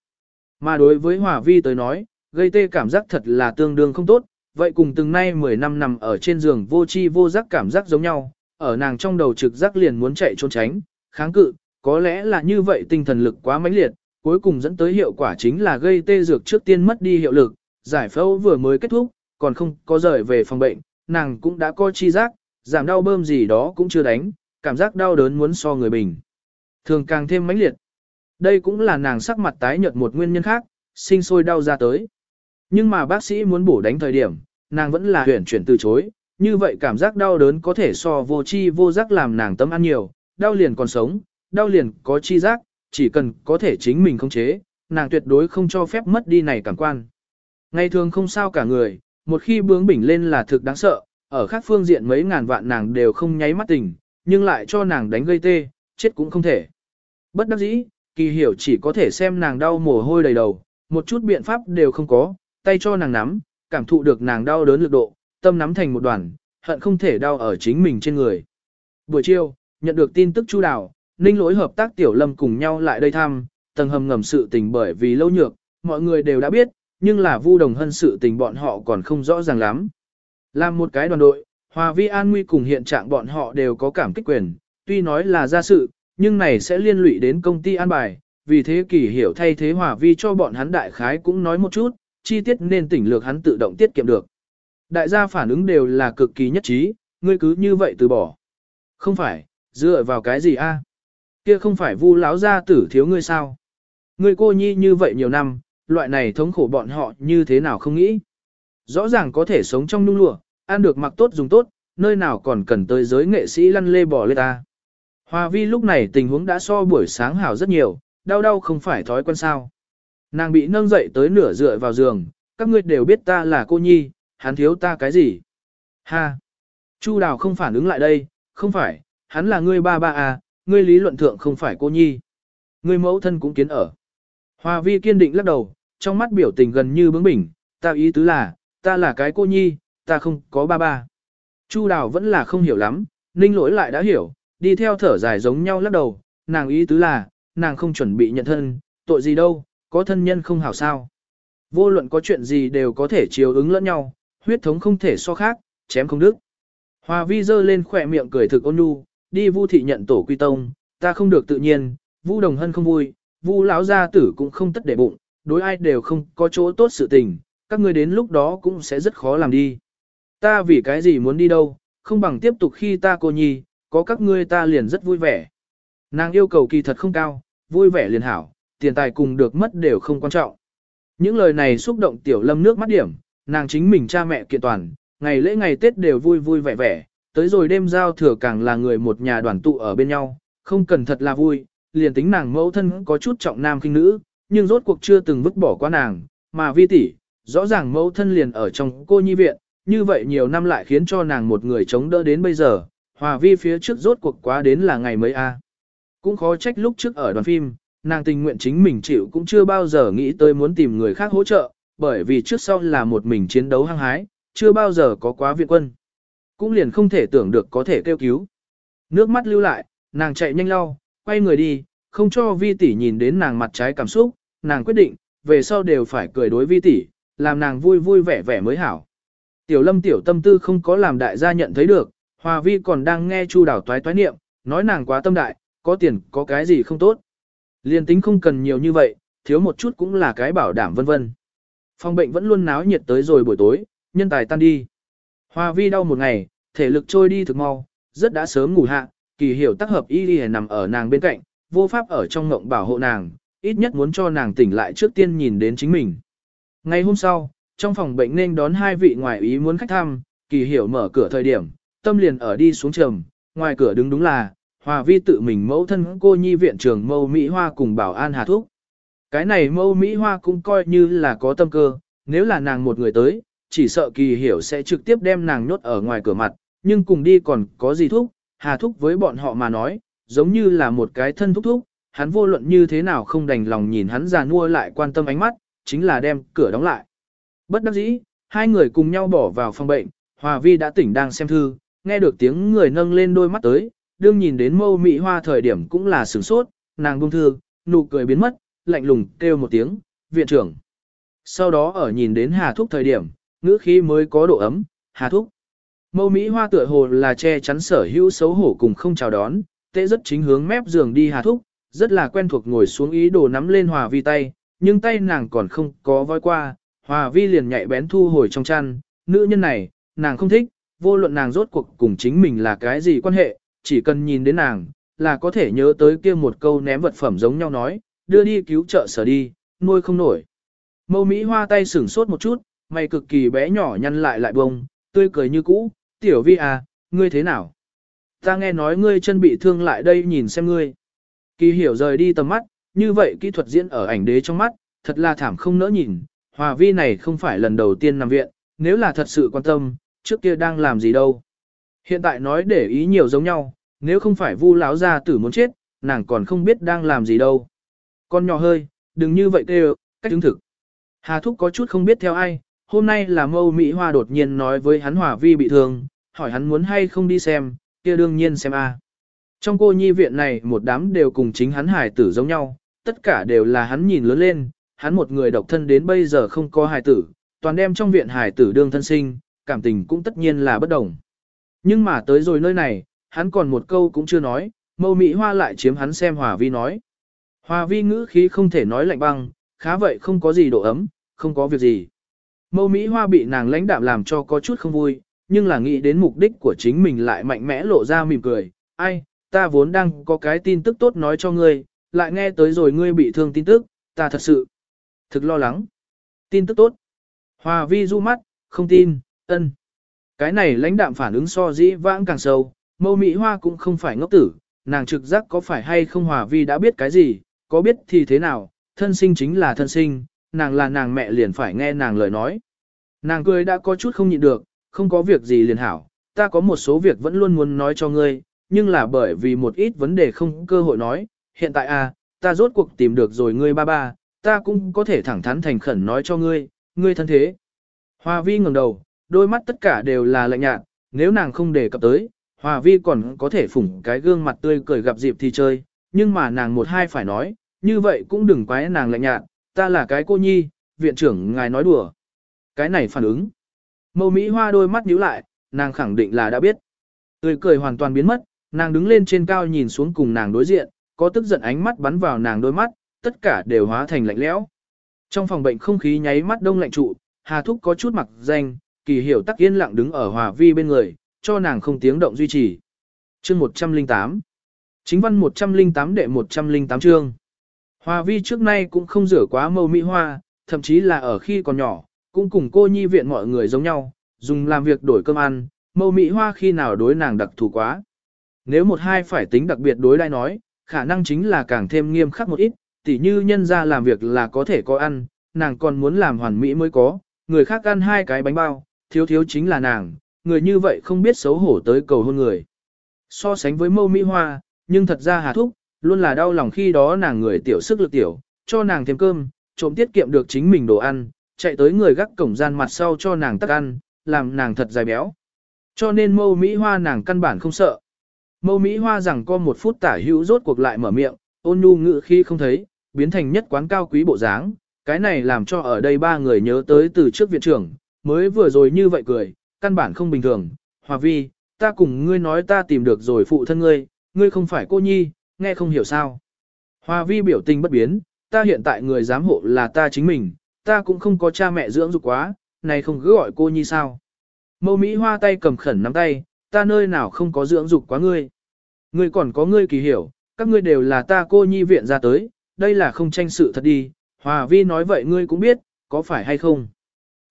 Speaker 1: Mà đối với hòa vi tới nói, gây tê cảm giác thật là tương đương không tốt, vậy cùng từng nay 10 năm nằm ở trên giường vô chi vô giác cảm giác giống nhau, ở nàng trong đầu trực giác liền muốn chạy trốn tránh, kháng cự, có lẽ là như vậy tinh thần lực quá mãnh liệt, cuối cùng dẫn tới hiệu quả chính là gây tê dược trước tiên mất đi hiệu lực, giải phẫu vừa mới kết thúc, còn không có rời về phòng bệnh, nàng cũng đã có chi giác, giảm đau bơm gì đó cũng chưa đánh, cảm giác đau đớn muốn so người bình. Thường càng thêm mãnh liệt. Đây cũng là nàng sắc mặt tái nhợt một nguyên nhân khác, sinh sôi đau ra tới. Nhưng mà bác sĩ muốn bổ đánh thời điểm, nàng vẫn là huyển chuyển từ chối, như vậy cảm giác đau đớn có thể so vô chi vô giác làm nàng tâm ăn nhiều, đau liền còn sống, đau liền có chi giác, chỉ cần có thể chính mình khống chế, nàng tuyệt đối không cho phép mất đi này cảm quan. Ngày thường không sao cả người, một khi bướng bỉnh lên là thực đáng sợ, ở khác phương diện mấy ngàn vạn nàng đều không nháy mắt tình, nhưng lại cho nàng đánh gây tê, chết cũng không thể. Bất đắc dĩ, kỳ hiểu chỉ có thể xem nàng đau mồ hôi đầy đầu, một chút biện pháp đều không có, tay cho nàng nắm, cảm thụ được nàng đau đớn lực độ, tâm nắm thành một đoàn, hận không thể đau ở chính mình trên người. Buổi chiều, nhận được tin tức chu đào, ninh lỗi hợp tác tiểu lâm cùng nhau lại đây thăm, tầng hầm ngầm sự tình bởi vì lâu nhược, mọi người đều đã biết, nhưng là vu đồng hân sự tình bọn họ còn không rõ ràng lắm. Làm một cái đoàn đội, Hòa Vi An Nguy cùng hiện trạng bọn họ đều có cảm kích quyền, tuy nói là ra sự, nhưng này sẽ liên lụy đến công ty an bài, vì thế kỳ hiểu thay thế Hòa Vi cho bọn hắn đại khái cũng nói một chút, chi tiết nên tỉnh lược hắn tự động tiết kiệm được. Đại gia phản ứng đều là cực kỳ nhất trí, ngươi cứ như vậy từ bỏ. Không phải, dựa vào cái gì a? Kia không phải vu láo gia tử thiếu ngươi sao? Ngươi cô nhi như vậy nhiều năm, loại này thống khổ bọn họ như thế nào không nghĩ? Rõ ràng có thể sống trong nhung lụa, ăn được mặc tốt dùng tốt, nơi nào còn cần tới giới nghệ sĩ lăn lê bỏ lê ta. Hoa vi lúc này tình huống đã so buổi sáng hảo rất nhiều, đau đau không phải thói quen sao. Nàng bị nâng dậy tới nửa dựa vào giường, các ngươi đều biết ta là cô nhi, hắn thiếu ta cái gì? Ha! Chu đào không phản ứng lại đây, không phải, hắn là ngươi ba ba à, ngươi lý luận thượng không phải cô nhi. Ngươi mẫu thân cũng kiến ở. Hoa vi kiên định lắc đầu, trong mắt biểu tình gần như bướng bỉnh, ta ý tứ là, ta là cái cô nhi, ta không có ba ba. Chu đào vẫn là không hiểu lắm, ninh lỗi lại đã hiểu, đi theo thở dài giống nhau lắc đầu, nàng ý tứ là, nàng không chuẩn bị nhận thân, tội gì đâu, có thân nhân không hảo sao. Vô luận có chuyện gì đều có thể chiều ứng lẫn nhau, huyết thống không thể so khác, chém không đức. Hòa vi dơ lên khỏe miệng cười thực ôn nhu, đi vu thị nhận tổ quy tông, ta không được tự nhiên, vu đồng hân không vui, vu lão gia tử cũng không tất để bụng, đối ai đều không có chỗ tốt sự tình, các ngươi đến lúc đó cũng sẽ rất khó làm đi. Ta vì cái gì muốn đi đâu, không bằng tiếp tục khi ta cô nhi, có các ngươi ta liền rất vui vẻ. Nàng yêu cầu kỳ thật không cao, vui vẻ liền hảo, tiền tài cùng được mất đều không quan trọng. Những lời này xúc động tiểu lâm nước mắt điểm, nàng chính mình cha mẹ kiện toàn, ngày lễ ngày Tết đều vui vui vẻ vẻ, tới rồi đêm giao thừa càng là người một nhà đoàn tụ ở bên nhau, không cần thật là vui, liền tính nàng mẫu thân có chút trọng nam khinh nữ, nhưng rốt cuộc chưa từng vứt bỏ qua nàng, mà vi tỷ, rõ ràng mẫu thân liền ở trong cô nhi viện, như vậy nhiều năm lại khiến cho nàng một người chống đỡ đến bây giờ, hòa vi phía trước rốt cuộc quá đến là ngày mấy a. Cũng khó trách lúc trước ở đoàn phim, nàng tình nguyện chính mình chịu cũng chưa bao giờ nghĩ tới muốn tìm người khác hỗ trợ, bởi vì trước sau là một mình chiến đấu hăng hái, chưa bao giờ có quá viện quân. Cũng liền không thể tưởng được có thể kêu cứu. Nước mắt lưu lại, nàng chạy nhanh lau, quay người đi, không cho vi tỷ nhìn đến nàng mặt trái cảm xúc, nàng quyết định, về sau đều phải cười đối vi tỷ, làm nàng vui vui vẻ vẻ mới hảo. Tiểu lâm tiểu tâm tư không có làm đại gia nhận thấy được, hòa vi còn đang nghe chu đảo toái toái niệm, nói nàng quá tâm đại, có tiền có cái gì không tốt. Liên tính không cần nhiều như vậy, thiếu một chút cũng là cái bảo đảm vân vân. Phòng bệnh vẫn luôn náo nhiệt tới rồi buổi tối, nhân tài tan đi. Hoa vi đau một ngày, thể lực trôi đi thực mau, rất đã sớm ngủ hạ, kỳ hiểu tác hợp y y nằm ở nàng bên cạnh, vô pháp ở trong ngộng bảo hộ nàng, ít nhất muốn cho nàng tỉnh lại trước tiên nhìn đến chính mình. Ngày hôm sau, trong phòng bệnh nên đón hai vị ngoại ý muốn khách thăm, kỳ hiểu mở cửa thời điểm, tâm liền ở đi xuống trầm, ngoài cửa đứng đúng là, hòa vi tự mình mẫu thân cô nhi viện trường mâu Mỹ Hoa cùng bảo an hà thúc. Cái này mâu Mỹ Hoa cũng coi như là có tâm cơ, nếu là nàng một người tới, chỉ sợ kỳ hiểu sẽ trực tiếp đem nàng nhốt ở ngoài cửa mặt, nhưng cùng đi còn có gì thúc, hà thúc với bọn họ mà nói, giống như là một cái thân thúc thúc, hắn vô luận như thế nào không đành lòng nhìn hắn già nua lại quan tâm ánh mắt, chính là đem cửa đóng lại. Bất đắc dĩ, hai người cùng nhau bỏ vào phòng bệnh, Hòa Vi đã tỉnh đang xem thư, nghe được tiếng người nâng lên đôi mắt tới, đương nhìn đến mâu mị hoa thời điểm cũng là sửng sốt, nàng buông thư, nụ cười biến mất, lạnh lùng kêu một tiếng, viện trưởng. Sau đó ở nhìn đến Hà Thúc thời điểm, ngữ khí mới có độ ấm, Hà Thúc. Mâu Mỹ Hoa tựa hồ là che chắn sở hữu xấu hổ cùng không chào đón, tệ rất chính hướng mép giường đi Hà Thúc, rất là quen thuộc ngồi xuống ý đồ nắm lên Hòa Vi tay, nhưng tay nàng còn không có voi qua, Hòa vi liền nhạy bén thu hồi trong chăn, nữ nhân này, nàng không thích, vô luận nàng rốt cuộc cùng chính mình là cái gì quan hệ, chỉ cần nhìn đến nàng, là có thể nhớ tới kia một câu ném vật phẩm giống nhau nói, đưa đi cứu trợ sở đi, nuôi không nổi. Mâu Mỹ hoa tay sửng sốt một chút, mày cực kỳ bé nhỏ nhăn lại lại bông, tươi cười như cũ, tiểu vi à, ngươi thế nào? Ta nghe nói ngươi chân bị thương lại đây nhìn xem ngươi. Kỳ hiểu rời đi tầm mắt, như vậy kỹ thuật diễn ở ảnh đế trong mắt, thật là thảm không nỡ nhìn, hòa vi này không phải lần đầu tiên nằm viện, nếu là thật sự quan tâm, trước kia đang làm gì đâu. Hiện tại nói để ý nhiều giống nhau, nếu không phải vu lão gia tử muốn chết, nàng còn không biết đang làm gì đâu. Con nhỏ hơi, đừng như vậy kêu, cách chứng thực. Hà Thúc có chút không biết theo ai, hôm nay là mâu Mỹ Hoa đột nhiên nói với hắn Hòa Vi bị thương, hỏi hắn muốn hay không đi xem, kia đương nhiên xem a. Trong cô nhi viện này một đám đều cùng chính hắn hải tử giống nhau, tất cả đều là hắn nhìn lớn lên, hắn một người độc thân đến bây giờ không có hải tử, toàn đem trong viện hải tử đương thân sinh, cảm tình cũng tất nhiên là bất đồng. Nhưng mà tới rồi nơi này, hắn còn một câu cũng chưa nói, mâu Mỹ Hoa lại chiếm hắn xem Hòa Vi nói. Hòa Vi ngữ khí không thể nói lạnh băng, khá vậy không có gì độ ấm, không có việc gì. Mâu Mỹ Hoa bị nàng lãnh đạm làm cho có chút không vui, nhưng là nghĩ đến mục đích của chính mình lại mạnh mẽ lộ ra mỉm cười. Ai, ta vốn đang có cái tin tức tốt nói cho ngươi, lại nghe tới rồi ngươi bị thương tin tức, ta thật sự thực lo lắng. Tin tức tốt. Hòa vi du mắt, không tin, ân. Cái này lãnh đạm phản ứng so dĩ vãng càng sâu, mâu Mỹ Hoa cũng không phải ngốc tử, nàng trực giác có phải hay không Hòa vi đã biết cái gì, có biết thì thế nào, thân sinh chính là thân sinh, nàng là nàng mẹ liền phải nghe nàng lời nói. Nàng cười đã có chút không nhịn được, không có việc gì liền hảo, ta có một số việc vẫn luôn muốn nói cho ngươi, nhưng là bởi vì một ít vấn đề không cơ hội nói, hiện tại à, ta rốt cuộc tìm được rồi ngươi ba ba, ta cũng có thể thẳng thắn thành khẩn nói cho ngươi, ngươi thân thế. Hoa vi ngẩng đầu, đôi mắt tất cả đều là lạnh nhạt, nếu nàng không đề cập tới, Hòa vi còn có thể phủng cái gương mặt tươi cười gặp dịp thì chơi, nhưng mà nàng một hai phải nói, như vậy cũng đừng quái nàng lạnh nhạt, ta là cái cô nhi, viện trưởng ngài nói đùa. Cái này phản ứng. Mâu Mỹ Hoa đôi mắt nhíu lại, nàng khẳng định là đã biết. Tươi cười hoàn toàn biến mất, nàng đứng lên trên cao nhìn xuống cùng nàng đối diện, có tức giận ánh mắt bắn vào nàng đôi mắt, tất cả đều hóa thành lạnh lẽo. Trong phòng bệnh không khí nháy mắt đông lạnh trụ, Hà Thúc có chút mặc danh, kỳ hiểu tắc yên lặng đứng ở Hòa Vi bên người, cho nàng không tiếng động duy trì. Chương 108 Chính văn 108 đệ 108 chương Hòa Vi trước nay cũng không rửa quá mâu mỹ hoa, thậm chí là ở khi còn nhỏ, cũng cùng cô nhi viện mọi người giống nhau, dùng làm việc đổi cơm ăn, mâu mỹ hoa khi nào đối nàng đặc thù quá. Nếu một hai phải tính đặc biệt đối đai nói, khả năng chính là càng thêm nghiêm khắc một ít, tỉ như nhân ra làm việc là có thể có ăn, nàng còn muốn làm hoàn mỹ mới có, người khác ăn hai cái bánh bao, thiếu thiếu chính là nàng, người như vậy không biết xấu hổ tới cầu hôn người. So sánh với mâu mỹ hoa, nhưng thật ra hà thúc, luôn là đau lòng khi đó nàng người tiểu sức lực tiểu, cho nàng thêm cơm, trộm tiết kiệm được chính mình đồ ăn, chạy tới người gác cổng gian mặt sau cho nàng tắc ăn, làm nàng thật dài béo. Cho nên mâu Mỹ Hoa nàng căn bản không sợ. Mâu Mỹ Hoa rằng có một phút tả hữu rốt cuộc lại mở miệng, ôn nhu ngự khi không thấy, biến thành nhất quán cao quý bộ dáng. Cái này làm cho ở đây ba người nhớ tới từ trước viện trưởng, mới vừa rồi như vậy cười, căn bản không bình thường. Hòa vi, ta cùng ngươi nói ta tìm được rồi phụ thân ngươi, ngươi không phải cô nhi, nghe không hiểu sao. Hòa vi biểu tình bất biến, ta hiện tại người giám hộ là ta chính mình, ta cũng không có cha mẹ dưỡng dục quá, này không cứ gọi cô nhi sao. Mâu Mỹ hoa tay cầm khẩn nắm tay, ta nơi nào không có dưỡng dục quá ngươi. Ngươi còn có ngươi kỳ hiểu, các ngươi đều là ta cô nhi viện ra tới, đây là không tranh sự thật đi. Hòa vi nói vậy ngươi cũng biết, có phải hay không.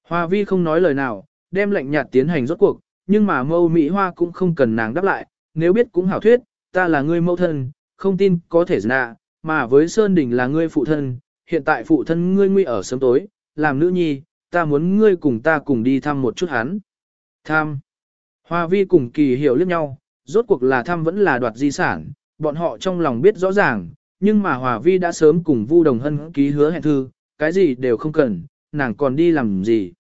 Speaker 1: Hòa vi không nói lời nào, đem lệnh nhạt tiến hành rốt cuộc, nhưng mà mâu Mỹ hoa cũng không cần nàng đáp lại, nếu biết cũng hảo thuyết, ta là ngươi mâu thân, không tin có thể nạ, mà với Sơn Đình là ngươi phụ thân, hiện tại phụ thân ngươi nguy ở sớm tối, làm nữ nhi, ta muốn ngươi cùng ta cùng đi thăm một chút hắn. Tham, Hoa vi cùng kỳ hiểu liếc nhau, rốt cuộc là thăm vẫn là đoạt di sản, bọn họ trong lòng biết rõ ràng, nhưng mà Hòa vi đã sớm cùng Vu Đồng Hân ký hứa hẹn thư, cái gì đều không cần, nàng còn đi làm gì.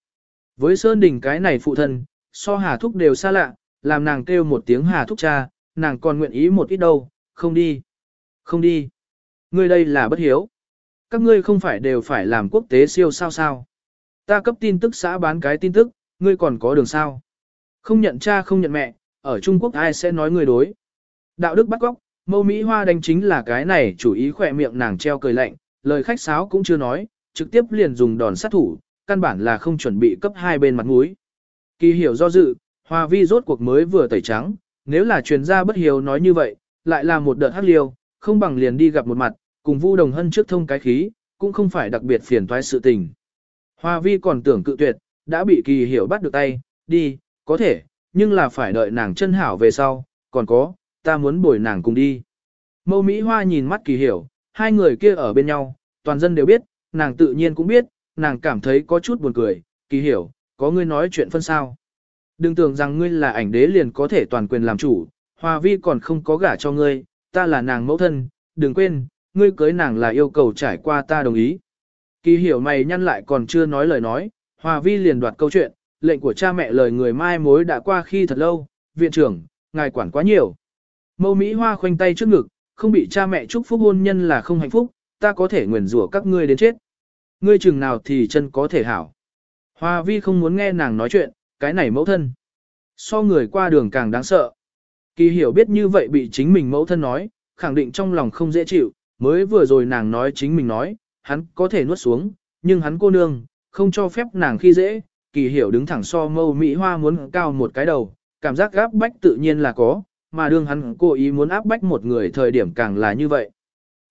Speaker 1: Với Sơn Đình cái này phụ thân, so Hà Thúc đều xa lạ, làm nàng kêu một tiếng Hà Thúc cha, nàng còn nguyện ý một ít đâu, không đi. Không đi. Ngươi đây là bất hiếu. Các ngươi không phải đều phải làm quốc tế siêu sao sao. Ta cấp tin tức xã bán cái tin tức, ngươi còn có đường sao. Không nhận cha không nhận mẹ, ở Trung Quốc ai sẽ nói ngươi đối. Đạo đức bắt góc, mâu Mỹ Hoa đánh chính là cái này chủ ý khỏe miệng nàng treo cười lạnh, lời khách sáo cũng chưa nói, trực tiếp liền dùng đòn sát thủ, căn bản là không chuẩn bị cấp hai bên mặt mũi. Kỳ hiểu do dự, hoa Vi rốt cuộc mới vừa tẩy trắng, nếu là truyền gia bất hiếu nói như vậy, lại là một đợt hắc liêu, không bằng liền đi gặp một mặt, cùng Vu Đồng Hân trước thông cái khí, cũng không phải đặc biệt phiền toái sự tình. hoa Vi còn tưởng cự tuyệt, đã bị kỳ hiểu bắt được tay, đi, có thể, nhưng là phải đợi nàng chân hảo về sau, còn có, ta muốn bồi nàng cùng đi. Mâu Mỹ Hoa nhìn mắt kỳ hiểu, hai người kia ở bên nhau, toàn dân đều biết, nàng tự nhiên cũng biết, nàng cảm thấy có chút buồn cười, kỳ hiểu, có ngươi nói chuyện phân sao. Đừng tưởng rằng ngươi là ảnh đế liền có thể toàn quyền làm chủ, Hòa Vi còn không có gả cho ngươi, ta là nàng mẫu thân, đừng quên, ngươi cưới nàng là yêu cầu trải qua ta đồng ý. Kỳ hiểu mày nhăn lại còn chưa nói lời nói, Hòa Vi liền đoạt câu chuyện, lệnh của cha mẹ lời người mai mối đã qua khi thật lâu, viện trưởng, ngài quản quá nhiều. Mâu Mỹ Hoa khoanh tay trước ngực, không bị cha mẹ chúc phúc hôn nhân là không hạnh phúc, ta có thể nguyền rủa các ngươi đến chết. Ngươi chừng nào thì chân có thể hảo. Hoa vi không muốn nghe nàng nói chuyện, cái này mẫu thân. So người qua đường càng đáng sợ. Kỳ hiểu biết như vậy bị chính mình mẫu thân nói, khẳng định trong lòng không dễ chịu, mới vừa rồi nàng nói chính mình nói, hắn có thể nuốt xuống, nhưng hắn cô nương, không cho phép nàng khi dễ, kỳ hiểu đứng thẳng so mâu Mỹ Hoa muốn cao một cái đầu, cảm giác gáp bách tự nhiên là có, mà đương hắn cố ý muốn áp bách một người thời điểm càng là như vậy.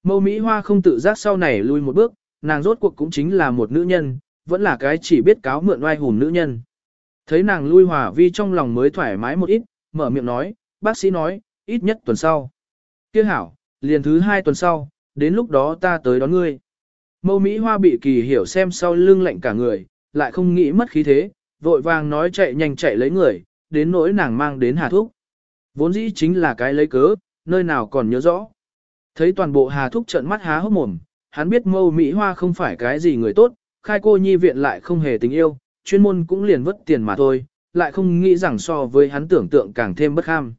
Speaker 1: Mâu Mỹ Hoa không tự giác sau này lui một bước, nàng rốt cuộc cũng chính là một nữ nhân, vẫn là cái chỉ biết cáo mượn oai hùn nữ nhân. Thấy nàng lui hòa vi trong lòng mới thoải mái một ít, mở miệng nói, bác sĩ nói, ít nhất tuần sau. Tiếc hảo, liền thứ hai tuần sau, đến lúc đó ta tới đón ngươi. Mâu Mỹ Hoa bị kỳ hiểu xem sau lưng lạnh cả người, lại không nghĩ mất khí thế, vội vàng nói chạy nhanh chạy lấy người, đến nỗi nàng mang đến hà thuốc. Vốn dĩ chính là cái lấy cớ, nơi nào còn nhớ rõ. Thấy toàn bộ hà thúc trợn mắt há hốc mồm, hắn biết mâu Mỹ Hoa không phải cái gì người tốt, khai cô nhi viện lại không hề tình yêu, chuyên môn cũng liền vất tiền mà thôi, lại không nghĩ rằng so với hắn tưởng tượng càng thêm bất ham.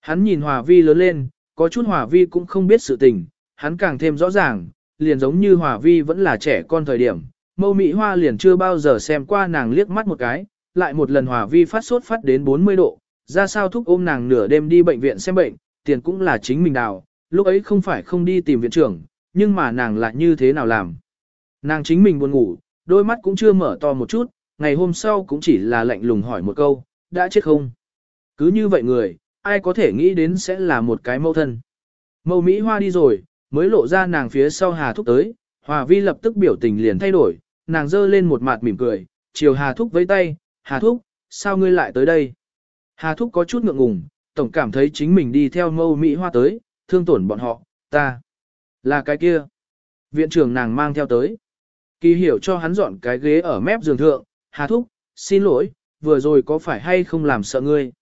Speaker 1: Hắn nhìn Hòa Vi lớn lên, có chút Hòa Vi cũng không biết sự tình, hắn càng thêm rõ ràng, liền giống như Hòa Vi vẫn là trẻ con thời điểm, mâu Mỹ Hoa liền chưa bao giờ xem qua nàng liếc mắt một cái, lại một lần Hòa Vi phát sốt phát đến 40 độ, ra sao thúc ôm nàng nửa đêm đi bệnh viện xem bệnh, tiền cũng là chính mình đào, lúc ấy không phải không đi tìm viện trưởng, nhưng mà nàng lại như thế nào làm. Nàng chính mình buồn ngủ, đôi mắt cũng chưa mở to một chút, ngày hôm sau cũng chỉ là lạnh lùng hỏi một câu, đã chết không? Cứ như vậy người, ai có thể nghĩ đến sẽ là một cái mâu thân. Mâu Mỹ Hoa đi rồi, mới lộ ra nàng phía sau Hà Thúc tới, Hòa Vi lập tức biểu tình liền thay đổi, nàng giơ lên một mặt mỉm cười, chiều Hà Thúc với tay, Hà Thúc, sao ngươi lại tới đây? Hà Thúc có chút ngượng ngùng, tổng cảm thấy chính mình đi theo mâu Mỹ Hoa tới, thương tổn bọn họ, ta. Là cái kia. Viện trưởng nàng mang theo tới. Kỳ hiểu cho hắn dọn cái ghế ở mép giường thượng, Hà Thúc, xin lỗi, vừa rồi có phải hay không làm sợ ngươi.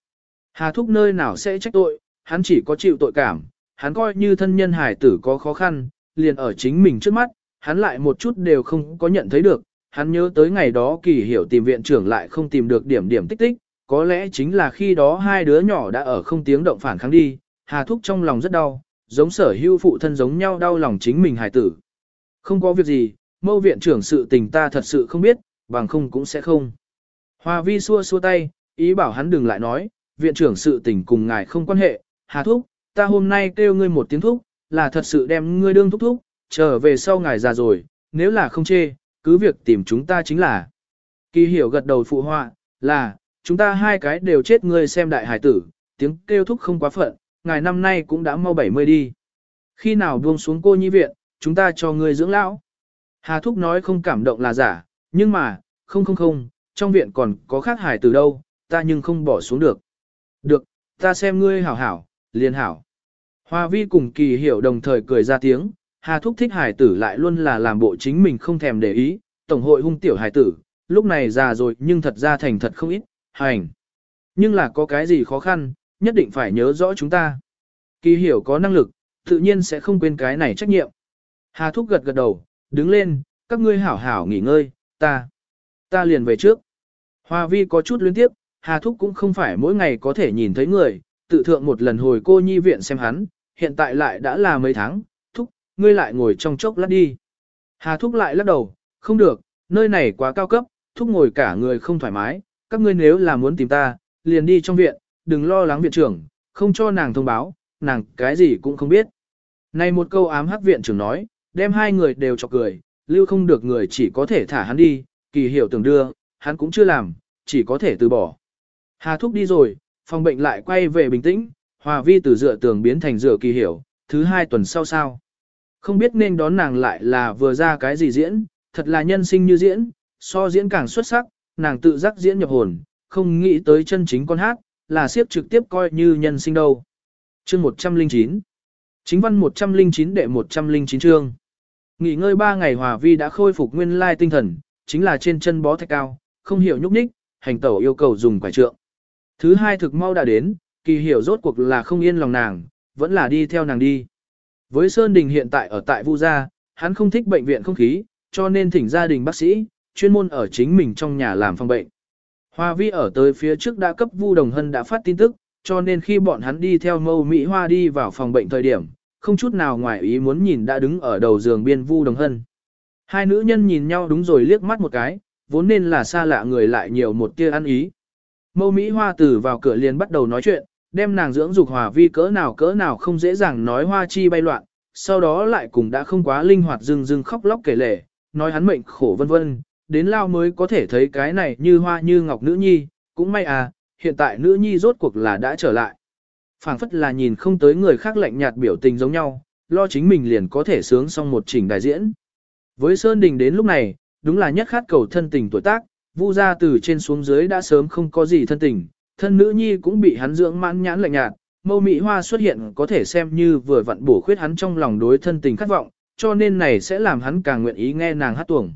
Speaker 1: Hà Thúc nơi nào sẽ trách tội, hắn chỉ có chịu tội cảm, hắn coi như thân nhân hải tử có khó khăn, liền ở chính mình trước mắt, hắn lại một chút đều không có nhận thấy được, hắn nhớ tới ngày đó kỳ hiểu tìm viện trưởng lại không tìm được điểm điểm tích tích, có lẽ chính là khi đó hai đứa nhỏ đã ở không tiếng động phản kháng đi, Hà Thúc trong lòng rất đau, giống sở hưu phụ thân giống nhau đau lòng chính mình hài tử. Không có việc gì, mâu viện trưởng sự tình ta thật sự không biết, bằng không cũng sẽ không. Hoa vi xua xua tay, ý bảo hắn đừng lại nói, viện trưởng sự tình cùng ngài không quan hệ, Hà Thúc, ta hôm nay kêu ngươi một tiếng thúc, là thật sự đem ngươi đương thúc thúc, trở về sau ngài già rồi, nếu là không chê, cứ việc tìm chúng ta chính là. Kỳ hiểu gật đầu phụ họa, là, chúng ta hai cái đều chết ngươi xem đại hải tử, tiếng kêu thúc không quá phận, ngài năm nay cũng đã mau 70 đi. Khi nào buông xuống cô nhi viện, chúng ta cho ngươi dưỡng lão. Hà Thúc nói không cảm động là giả, nhưng mà, không không không, trong viện còn có khác hải tử đâu, ta nhưng không bỏ xuống được. Được, ta xem ngươi hảo hảo, liền hảo. Hoa vi cùng kỳ hiểu đồng thời cười ra tiếng, Hà Thúc thích hải tử lại luôn là làm bộ chính mình không thèm để ý, tổng hội hung tiểu hải tử, lúc này già rồi nhưng thật ra thành thật không ít, hành. Nhưng là có cái gì khó khăn, nhất định phải nhớ rõ chúng ta. Kỳ hiểu có năng lực, tự nhiên sẽ không quên cái này trách nhiệm. Hà Thúc gật gật đầu, đứng lên, các ngươi hảo hảo nghỉ ngơi, ta, ta liền về trước. Hoa vi có chút luyến tiếp, Hà Thúc cũng không phải mỗi ngày có thể nhìn thấy người, tự thượng một lần hồi cô nhi viện xem hắn, hiện tại lại đã là mấy tháng, Thúc, ngươi lại ngồi trong chốc lát đi. Hà Thúc lại lắc đầu, không được, nơi này quá cao cấp, Thúc ngồi cả người không thoải mái, các ngươi nếu là muốn tìm ta, liền đi trong viện, đừng lo lắng viện trưởng, không cho nàng thông báo, nàng cái gì cũng không biết. Này một câu ám hắc viện trưởng nói, đem hai người đều chọc cười, lưu không được người chỉ có thể thả hắn đi, kỳ hiểu tưởng đưa, hắn cũng chưa làm, chỉ có thể từ bỏ. Hà thúc đi rồi, phòng bệnh lại quay về bình tĩnh, hòa vi từ dựa tường biến thành dựa kỳ hiểu, thứ hai tuần sau sao. Không biết nên đón nàng lại là vừa ra cái gì diễn, thật là nhân sinh như diễn, so diễn càng xuất sắc, nàng tự giác diễn nhập hồn, không nghĩ tới chân chính con hát, là siếp trực tiếp coi như nhân sinh đâu. Chương 109 Chính văn 109 đệ 109 chương Nghỉ ngơi 3 ngày Hòa Vi đã khôi phục nguyên lai tinh thần, chính là trên chân bó thạch cao, không hiểu nhúc nhích, hành tẩu yêu cầu dùng quải trượng. Thứ hai thực mau đã đến, kỳ hiểu rốt cuộc là không yên lòng nàng, vẫn là đi theo nàng đi. Với Sơn Đình hiện tại ở tại Vu Gia, hắn không thích bệnh viện không khí, cho nên thỉnh gia đình bác sĩ, chuyên môn ở chính mình trong nhà làm phòng bệnh. Hoa vi ở tới phía trước đã cấp Vu Đồng Hân đã phát tin tức, cho nên khi bọn hắn đi theo mâu Mỹ Hoa đi vào phòng bệnh thời điểm, không chút nào ngoài ý muốn nhìn đã đứng ở đầu giường biên Vu Đồng Hân. Hai nữ nhân nhìn nhau đúng rồi liếc mắt một cái, vốn nên là xa lạ người lại nhiều một tia ăn ý. Mâu Mỹ Hoa từ vào cửa liền bắt đầu nói chuyện, đem nàng dưỡng dục hòa vi cỡ nào cỡ nào không dễ dàng nói hoa chi bay loạn, sau đó lại cùng đã không quá linh hoạt dưng dưng khóc lóc kể lể, nói hắn mệnh khổ vân vân, đến lao mới có thể thấy cái này như hoa như ngọc nữ nhi, cũng may à, hiện tại nữ nhi rốt cuộc là đã trở lại. phảng phất là nhìn không tới người khác lạnh nhạt biểu tình giống nhau, lo chính mình liền có thể sướng xong một trình đại diễn. Với Sơn Đình đến lúc này, đúng là nhất khát cầu thân tình tuổi tác, vu ra từ trên xuống dưới đã sớm không có gì thân tình, thân nữ nhi cũng bị hắn dưỡng mãn nhãn lạnh nhạt, mâu mỹ hoa xuất hiện có thể xem như vừa vặn bổ khuyết hắn trong lòng đối thân tình khát vọng, cho nên này sẽ làm hắn càng nguyện ý nghe nàng hát tuồng.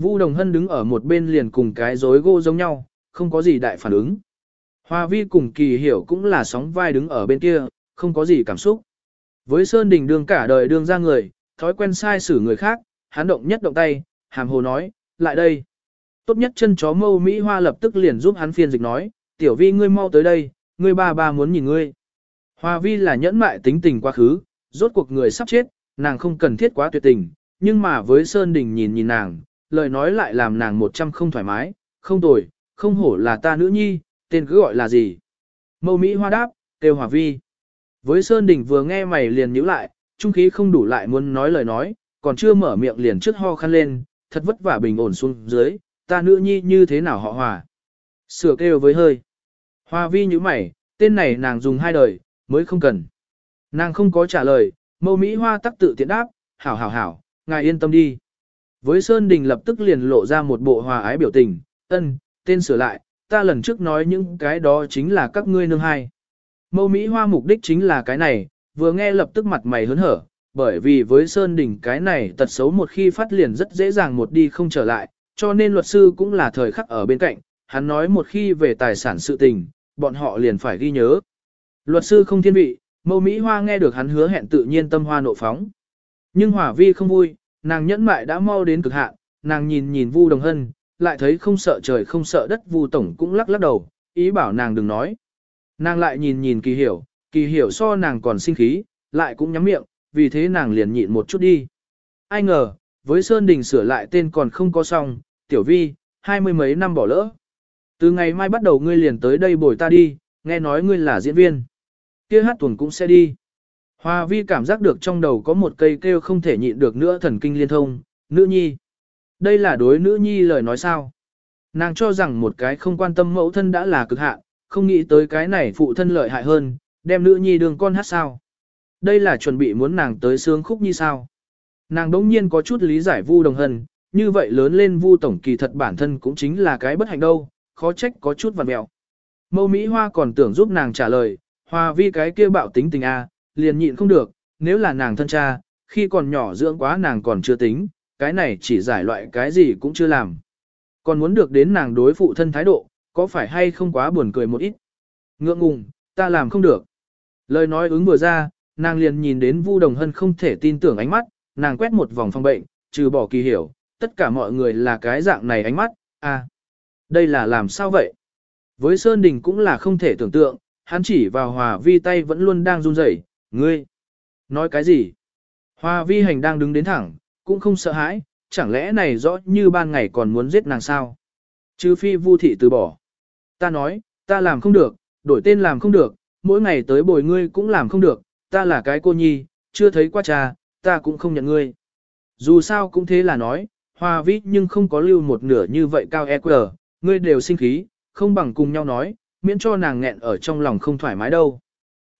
Speaker 1: Vu Đồng Hân đứng ở một bên liền cùng cái rối gỗ giống nhau, không có gì đại phản ứng. Hoa vi cùng kỳ hiểu cũng là sóng vai đứng ở bên kia, không có gì cảm xúc. Với Sơn Đình đương cả đời đương ra người, thói quen sai xử người khác, hắn động nhất động tay, hàm hồ nói, lại đây. Tốt nhất chân chó mâu Mỹ Hoa lập tức liền giúp hắn phiên dịch nói, tiểu vi ngươi mau tới đây, ngươi ba ba muốn nhìn ngươi. Hoa vi là nhẫn mại tính tình quá khứ, rốt cuộc người sắp chết, nàng không cần thiết quá tuyệt tình, nhưng mà với Sơn Đình nhìn nhìn nàng, lời nói lại làm nàng một trăm không thoải mái, không tồi, không hổ là ta nữ nhi, tên cứ gọi là gì. Mâu Mỹ Hoa đáp, kêu Hòa vi. Với Sơn Đình vừa nghe mày liền nhíu lại, trung khí không đủ lại muốn nói lời nói, còn chưa mở miệng liền trước ho khăn lên, thật vất vả bình ổn xuống dưới, ta nữ nhi như thế nào họ hòa. Sửa kêu với hơi. Hoa vi như mày, tên này nàng dùng hai đời, mới không cần. Nàng không có trả lời, mâu Mỹ Hoa tắc tự tiện đáp, hảo hảo hảo, ngài yên tâm đi. Với Sơn Đình lập tức liền lộ ra một bộ hòa ái biểu tình, ân, tên sửa lại, ta lần trước nói những cái đó chính là các ngươi nương hai. Mâu Mỹ Hoa mục đích chính là cái này, vừa nghe lập tức mặt mày hớn hở, bởi vì với Sơn Đình cái này tật xấu một khi phát liền rất dễ dàng một đi không trở lại, cho nên luật sư cũng là thời khắc ở bên cạnh, hắn nói một khi về tài sản sự tình, bọn họ liền phải ghi nhớ. Luật sư không thiên vị, mâu Mỹ Hoa nghe được hắn hứa hẹn tự nhiên tâm hoa nộ phóng. Nhưng Hỏa Vi không vui, nàng nhẫn mại đã mau đến cực hạn, nàng nhìn nhìn Vu Đồng Hân, lại thấy không sợ trời không sợ đất Vu Tổng cũng lắc lắc đầu, ý bảo nàng đừng nói. Nàng lại nhìn nhìn kỳ hiểu, kỳ hiểu so nàng còn sinh khí, lại cũng nhắm miệng, vì thế nàng liền nhịn một chút đi. Ai ngờ, với Sơn Đình sửa lại tên còn không có xong, Tiểu Vi, hai mươi mấy năm bỏ lỡ. Từ ngày mai bắt đầu ngươi liền tới đây bồi ta đi, nghe nói ngươi là diễn viên. Kia hát tuần cũng sẽ đi. Hoa vi cảm giác được trong đầu có một cây kêu không thể nhịn được nữa thần kinh liên thông, nữ nhi. Đây là đối nữ nhi lời nói sao. Nàng cho rằng một cái không quan tâm mẫu thân đã là cực hạn, không nghĩ tới cái này phụ thân lợi hại hơn, đem nữ nhi đường con hát sao. Đây là chuẩn bị muốn nàng tới sướng khúc như sao. Nàng đống nhiên có chút lý giải vu đồng hân, như vậy lớn lên vu tổng kỳ thật bản thân cũng chính là cái bất hạnh đâu, khó trách có chút vặt mẹo. Mâu Mỹ Hoa còn tưởng giúp nàng trả lời, Hoa vi cái kia bạo tính tình A, liền nhịn không được, nếu là nàng thân cha, khi còn nhỏ dưỡng quá nàng còn chưa tính, cái này chỉ giải loại cái gì cũng chưa làm. Còn muốn được đến nàng đối phụ thân thái độ, có phải hay không quá buồn cười một ít. Ngượng ngùng, ta làm không được. Lời nói ứng vừa ra, nàng liền nhìn đến Vu Đồng Hân không thể tin tưởng ánh mắt, nàng quét một vòng phòng bệnh, trừ bỏ kỳ hiểu, tất cả mọi người là cái dạng này ánh mắt, à, đây là làm sao vậy? Với Sơn Đình cũng là không thể tưởng tượng, hắn chỉ vào Hòa Vi tay vẫn luôn đang run rẩy, ngươi, nói cái gì? Hoa Vi hành đang đứng đến thẳng, cũng không sợ hãi, chẳng lẽ này rõ như ban ngày còn muốn giết nàng sao? Chứ phi Vu thị từ bỏ. Ta nói, ta làm không được, đổi tên làm không được, mỗi ngày tới bồi ngươi cũng làm không được, ta là cái cô nhi, chưa thấy qua cha, ta cũng không nhận ngươi. Dù sao cũng thế là nói, Hoa vi nhưng không có lưu một nửa như vậy cao EQ, ngươi đều sinh khí, không bằng cùng nhau nói, miễn cho nàng nghẹn ở trong lòng không thoải mái đâu.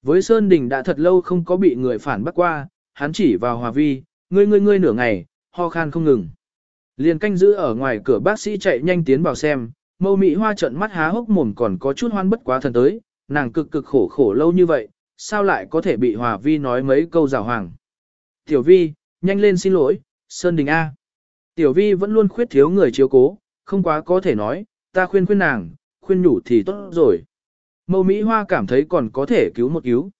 Speaker 1: Với Sơn Đình đã thật lâu không có bị người phản bắt qua, hắn chỉ vào Hòa vi, ngươi ngươi ngươi nửa ngày, ho khan không ngừng. Liền canh giữ ở ngoài cửa bác sĩ chạy nhanh tiến vào xem, mâu mỹ hoa trận mắt há hốc mồm còn có chút hoan bất quá thần tới, nàng cực cực khổ khổ lâu như vậy, sao lại có thể bị Hòa Vi nói mấy câu rào hoàng. Tiểu Vi, nhanh lên xin lỗi, Sơn Đình A. Tiểu Vi vẫn luôn khuyết thiếu người chiếu cố, không quá có thể nói, ta khuyên khuyên nàng, khuyên nhủ thì tốt rồi. Mâu Mỹ Hoa cảm thấy còn có thể cứu một cứu.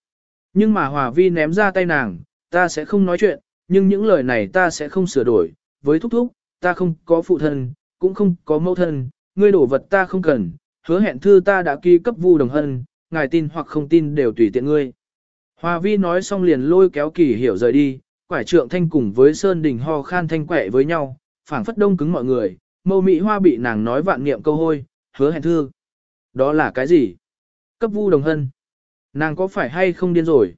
Speaker 1: Nhưng mà Hòa Vi ném ra tay nàng, ta sẽ không nói chuyện, nhưng những lời này ta sẽ không sửa đổi. Với thúc thúc, ta không có phụ thân, cũng không có mẫu thân, ngươi đổ vật ta không cần, hứa hẹn thư ta đã ký cấp vu đồng hân, ngài tin hoặc không tin đều tùy tiện ngươi. Hòa vi nói xong liền lôi kéo kỳ hiểu rời đi, quải trượng thanh cùng với sơn đình ho khan thanh quẻ với nhau, phảng phất đông cứng mọi người, mâu mỹ hoa bị nàng nói vạn niệm câu hôi, hứa hẹn thư. Đó là cái gì? Cấp vu đồng hân. Nàng có phải hay không điên rồi?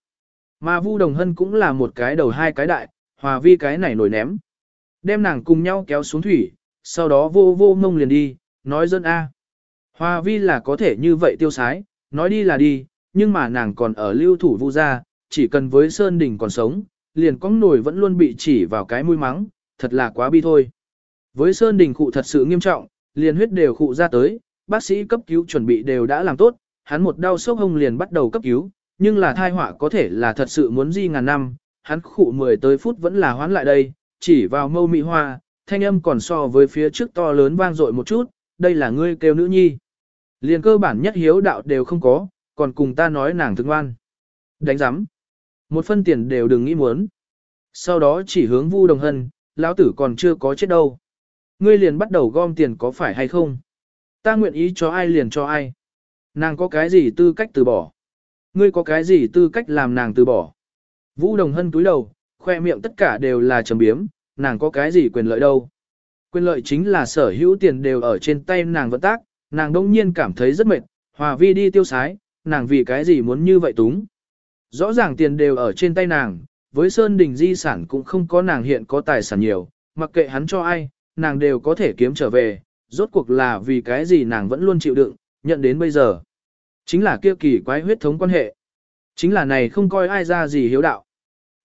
Speaker 1: Mà vu đồng hân cũng là một cái đầu hai cái đại, hòa vi cái này nổi ném. Đem nàng cùng nhau kéo xuống thủy, sau đó vô vô mông liền đi, nói dân A. Hòa vi là có thể như vậy tiêu sái, nói đi là đi, nhưng mà nàng còn ở lưu thủ vu gia, chỉ cần với Sơn Đình còn sống, liền cong nổi vẫn luôn bị chỉ vào cái mũi mắng, thật là quá bi thôi. Với Sơn Đình cụ thật sự nghiêm trọng, liền huyết đều cụ ra tới, bác sĩ cấp cứu chuẩn bị đều đã làm tốt, hắn một đau sốc hông liền bắt đầu cấp cứu, nhưng là thai họa có thể là thật sự muốn di ngàn năm, hắn khụ 10 tới phút vẫn là hoán lại đây, chỉ vào mâu mị hoa, thanh âm còn so với phía trước to lớn vang dội một chút, đây là ngươi kêu nữ nhi. Liền cơ bản nhất hiếu đạo đều không có, còn cùng ta nói nàng thương ngoan. Đánh giám. Một phân tiền đều đừng nghĩ muốn. Sau đó chỉ hướng Vu Đồng Hân, lão tử còn chưa có chết đâu. Ngươi liền bắt đầu gom tiền có phải hay không? Ta nguyện ý cho ai liền cho ai. Nàng có cái gì tư cách từ bỏ? Ngươi có cái gì tư cách làm nàng từ bỏ? Vũ Đồng Hân túi đầu, khoe miệng tất cả đều là trầm biếm, nàng có cái gì quyền lợi đâu? Quyền lợi chính là sở hữu tiền đều ở trên tay nàng vận tác, nàng đông nhiên cảm thấy rất mệt, hòa vi đi tiêu sái, nàng vì cái gì muốn như vậy túng. Rõ ràng tiền đều ở trên tay nàng, với Sơn Đình di sản cũng không có nàng hiện có tài sản nhiều, mặc kệ hắn cho ai, nàng đều có thể kiếm trở về, rốt cuộc là vì cái gì nàng vẫn luôn chịu đựng, nhận đến bây giờ. Chính là kia kỳ quái huyết thống quan hệ. Chính là này không coi ai ra gì hiếu đạo.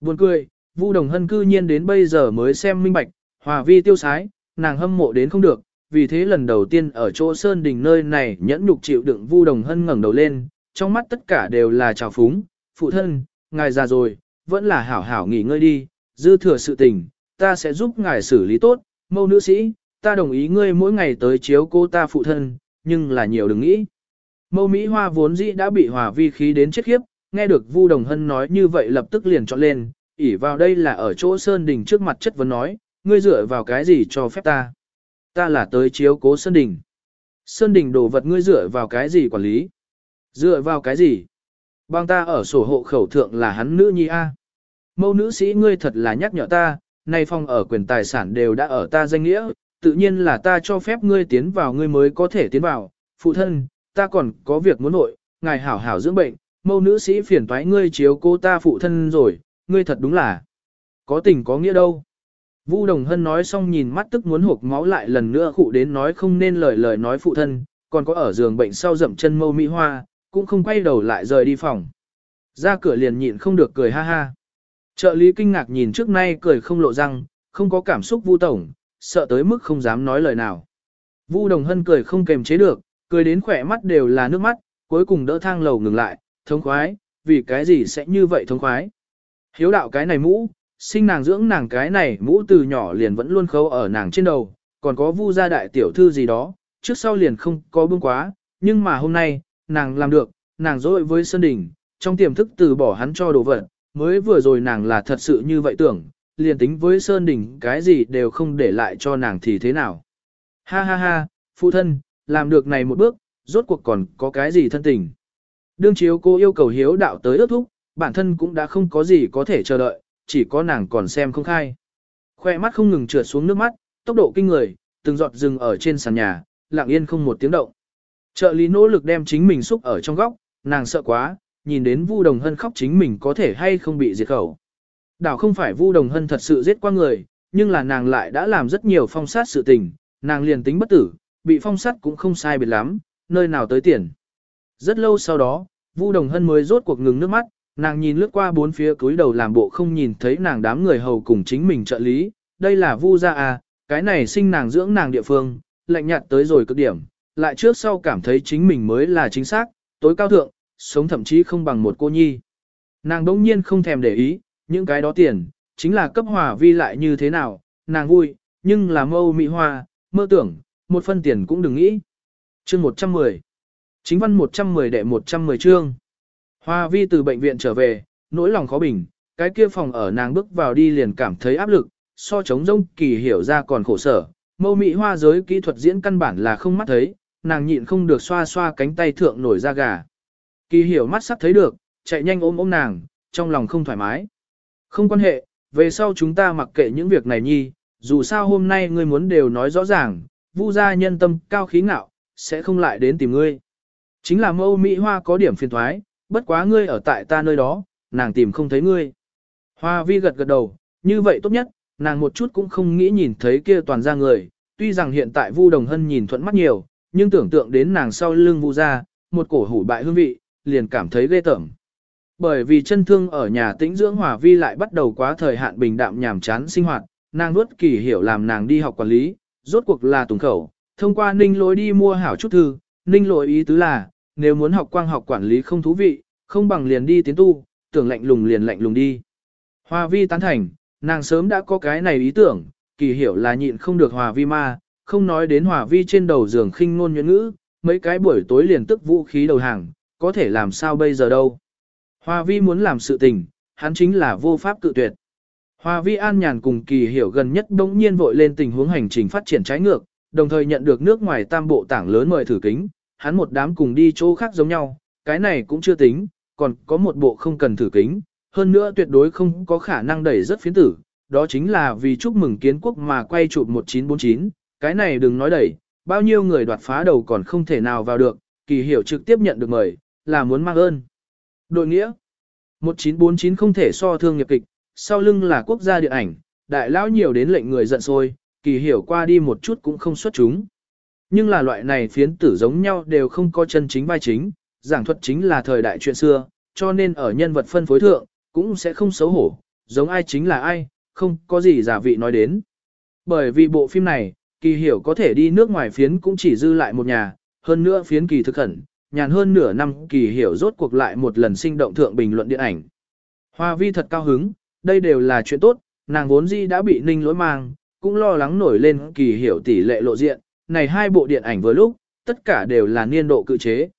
Speaker 1: Buồn cười, Vu Đồng Hân cư nhiên đến bây giờ mới xem minh bạch, hòa vi tiêu sái, nàng hâm mộ đến không được, vì thế lần đầu tiên ở chỗ Sơn Đình nơi này nhẫn nhục chịu đựng Vu Đồng Hân ngẩng đầu lên, trong mắt tất cả đều là trào phúng, phụ thân, ngài già rồi, vẫn là hảo hảo nghỉ ngơi đi, dư thừa sự tình, ta sẽ giúp ngài xử lý tốt, mâu nữ sĩ, ta đồng ý ngươi mỗi ngày tới chiếu cô ta phụ thân, nhưng là nhiều đừng nghĩ. Mâu Mỹ Hoa vốn dĩ đã bị hòa vi khí đến chết khiếp, nghe được Vu Đồng Hân nói như vậy lập tức liền chọn lên, ỉ vào đây là ở chỗ Sơn Đình trước mặt chất vấn nói, ngươi dựa vào cái gì cho phép ta? Ta là tới chiếu cố Sơn Đình. Sơn Đình đồ vật ngươi dựa vào cái gì quản lý? Dựa vào cái gì? bang ta ở sổ hộ khẩu thượng là hắn nữ nhi A. Mâu nữ sĩ ngươi thật là nhắc nhở ta, nay phong ở quyền tài sản đều đã ở ta danh nghĩa, tự nhiên là ta cho phép ngươi tiến vào ngươi mới có thể tiến vào. Phụ thân, ta còn có việc muốn nội, ngài hảo hảo dưỡng bệnh, mâu nữ sĩ phiền toái ngươi chiếu cô ta phụ thân rồi, ngươi thật đúng là có tình có nghĩa đâu. Vu Đồng Hân nói xong nhìn mắt tức muốn hộp máu lại lần nữa khụ đến nói không nên lời lời nói phụ thân, còn có ở giường bệnh sau dậm chân mâu mỹ hoa, cũng không quay đầu lại rời đi phòng. Ra cửa liền nhịn không được cười ha ha. Trợ lý kinh ngạc nhìn trước nay cười không lộ răng, không có cảm xúc Vu Tổng, sợ tới mức không dám nói lời nào. Vu Đồng Hân cười không kềm chế được, cười đến khỏe mắt đều là nước mắt, cuối cùng đỡ thang lầu ngừng lại, thống khoái, vì cái gì sẽ như vậy thống khoái. Hiếu đạo cái này mũ, sinh nàng dưỡng nàng cái này mũ từ nhỏ liền vẫn luôn khâu ở nàng trên đầu, còn có vu gia đại tiểu thư gì đó, trước sau liền không có bưng quá, nhưng mà hôm nay, nàng làm được, nàng dối với Sơn Đình, trong tiềm thức từ bỏ hắn cho đồ vật, mới vừa rồi nàng là thật sự như vậy tưởng, liền tính với Sơn Đình cái gì đều không để lại cho nàng thì thế nào. Ha ha ha, phụ thân, làm được này một bước, rốt cuộc còn có cái gì thân tình. Đương chiếu cô yêu cầu hiếu đạo tới ước thúc, bản thân cũng đã không có gì có thể chờ đợi, chỉ có nàng còn xem không khai. Khoe mắt không ngừng trượt xuống nước mắt, tốc độ kinh người, từng giọt rừng ở trên sàn nhà, lặng yên không một tiếng động. Trợ lý nỗ lực đem chính mình xúc ở trong góc, nàng sợ quá, nhìn đến Vu Đồng Hân khóc chính mình có thể hay không bị diệt khẩu. Đảo không phải Vu Đồng Hân thật sự giết qua người, nhưng là nàng lại đã làm rất nhiều phong sát sự tình, nàng liền tính bất tử, bị phong sát cũng không sai biệt lắm, nơi nào tới tiền. Rất lâu sau đó, Vu Đồng Hân mới rốt cuộc ngừng nước mắt, nàng nhìn lướt qua bốn phía cúi đầu làm bộ không nhìn thấy nàng đám người hầu cùng chính mình trợ lý, đây là Vu gia à, cái này sinh nàng dưỡng nàng địa phương, lạnh nhạt tới rồi cực điểm, lại trước sau cảm thấy chính mình mới là chính xác, tối cao thượng, sống thậm chí không bằng một cô nhi. Nàng đỗng nhiên không thèm để ý, những cái đó tiền, chính là cấp hòa vi lại như thế nào, nàng vui, nhưng là mâu mỹ hoa, mơ tưởng, một phân tiền cũng đừng nghĩ. Chương 110 Chính văn 110 đệ 110 chương Hoa vi từ bệnh viện trở về, nỗi lòng khó bình, cái kia phòng ở nàng bước vào đi liền cảm thấy áp lực, so chống rông kỳ hiểu ra còn khổ sở. Mâu mỹ hoa giới kỹ thuật diễn căn bản là không mắt thấy, nàng nhịn không được xoa xoa cánh tay thượng nổi da gà. Kỳ hiểu mắt sắp thấy được, chạy nhanh ôm ôm nàng, trong lòng không thoải mái. Không quan hệ, về sau chúng ta mặc kệ những việc này nhi, dù sao hôm nay ngươi muốn đều nói rõ ràng, vu gia nhân tâm cao khí ngạo, sẽ không lại đến tìm ngươi. Chính là mâu Mỹ Hoa có điểm phiền thoái, bất quá ngươi ở tại ta nơi đó, nàng tìm không thấy ngươi. Hoa vi gật gật đầu, như vậy tốt nhất, nàng một chút cũng không nghĩ nhìn thấy kia toàn ra người, tuy rằng hiện tại Vu Đồng Hân nhìn thuận mắt nhiều, nhưng tưởng tượng đến nàng sau lưng Vu gia, một cổ hủ bại hương vị, liền cảm thấy ghê tởm. Bởi vì chân thương ở nhà tĩnh dưỡng hòa vi lại bắt đầu quá thời hạn bình đạm nhàm chán sinh hoạt, nàng nuốt kỳ hiểu làm nàng đi học quản lý, rốt cuộc là tùng khẩu, thông qua ninh lỗi đi mua hảo chút thư, ninh lỗi ý tứ là, nếu muốn học quang học quản lý không thú vị, không bằng liền đi tiến tu, tưởng lạnh lùng liền lạnh lùng đi. Hòa vi tán thành, nàng sớm đã có cái này ý tưởng, kỳ hiểu là nhịn không được hòa vi ma, không nói đến hòa vi trên đầu giường khinh ngôn nhuận ngữ, mấy cái buổi tối liền tức vũ khí đầu hàng, có thể làm sao bây giờ đâu. Hòa vi muốn làm sự tình, hắn chính là vô pháp cự tuyệt. Hòa vi an nhàn cùng kỳ hiểu gần nhất đống nhiên vội lên tình huống hành trình phát triển trái ngược, đồng thời nhận được nước ngoài tam bộ tảng lớn mời thử kính, hắn một đám cùng đi chỗ khác giống nhau, cái này cũng chưa tính, còn có một bộ không cần thử kính, hơn nữa tuyệt đối không có khả năng đẩy rất phiến tử, đó chính là vì chúc mừng kiến quốc mà quay chụp 1949, cái này đừng nói đẩy, bao nhiêu người đoạt phá đầu còn không thể nào vào được, kỳ hiểu trực tiếp nhận được mời, là muốn mang ơn. Đội nghĩa 1949 không thể so thương nghiệp kịch, sau lưng là quốc gia điện ảnh, đại lão nhiều đến lệnh người giận sôi, kỳ hiểu qua đi một chút cũng không xuất chúng. Nhưng là loại này phiến tử giống nhau đều không có chân chính vai chính, giảng thuật chính là thời đại chuyện xưa, cho nên ở nhân vật phân phối thượng, cũng sẽ không xấu hổ, giống ai chính là ai, không có gì giả vị nói đến. Bởi vì bộ phim này, kỳ hiểu có thể đi nước ngoài phiến cũng chỉ dư lại một nhà, hơn nữa phiến kỳ thực khẩn, nhàn hơn nửa năm kỳ hiểu rốt cuộc lại một lần sinh động thượng bình luận điện ảnh. Hoa vi thật cao hứng, đây đều là chuyện tốt, nàng vốn di đã bị ninh lỗi mang, cũng lo lắng nổi lên kỳ hiểu tỷ lệ lộ diện, này hai bộ điện ảnh vừa lúc, tất cả đều là niên độ cự chế.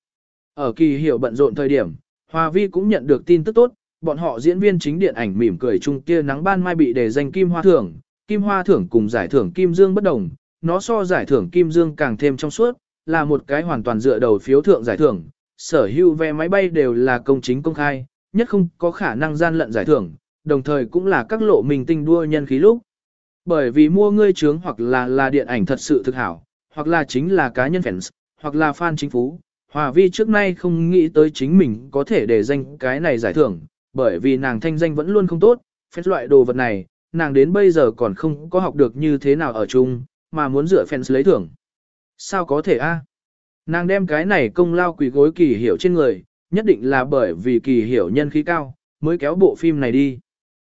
Speaker 1: Ở kỳ hiểu bận rộn thời điểm, Hoa vi cũng nhận được tin tức tốt, bọn họ diễn viên chính điện ảnh mỉm cười chung kia nắng ban mai bị đề danh Kim Hoa Thưởng, Kim Hoa Thưởng cùng giải thưởng Kim Dương bất đồng, nó so giải thưởng Kim Dương càng thêm trong suốt, là một cái hoàn toàn dựa đầu phiếu thượng giải thưởng, sở hữu vé máy bay đều là công chính công khai, nhất không có khả năng gian lận giải thưởng, đồng thời cũng là các lộ mình tinh đua nhân khí lúc. Bởi vì mua ngươi trướng hoặc là là điện ảnh thật sự thực hảo, hoặc là chính là cá nhân fans, hoặc là fan chính phú. Hòa vi trước nay không nghĩ tới chính mình có thể để danh cái này giải thưởng, bởi vì nàng thanh danh vẫn luôn không tốt, fans loại đồ vật này, nàng đến bây giờ còn không có học được như thế nào ở chung, mà muốn dựa fans lấy thưởng. Sao có thể a? Nàng đem cái này công lao quỷ gối kỳ hiểu trên người, nhất định là bởi vì kỳ hiểu nhân khí cao, mới kéo bộ phim này đi.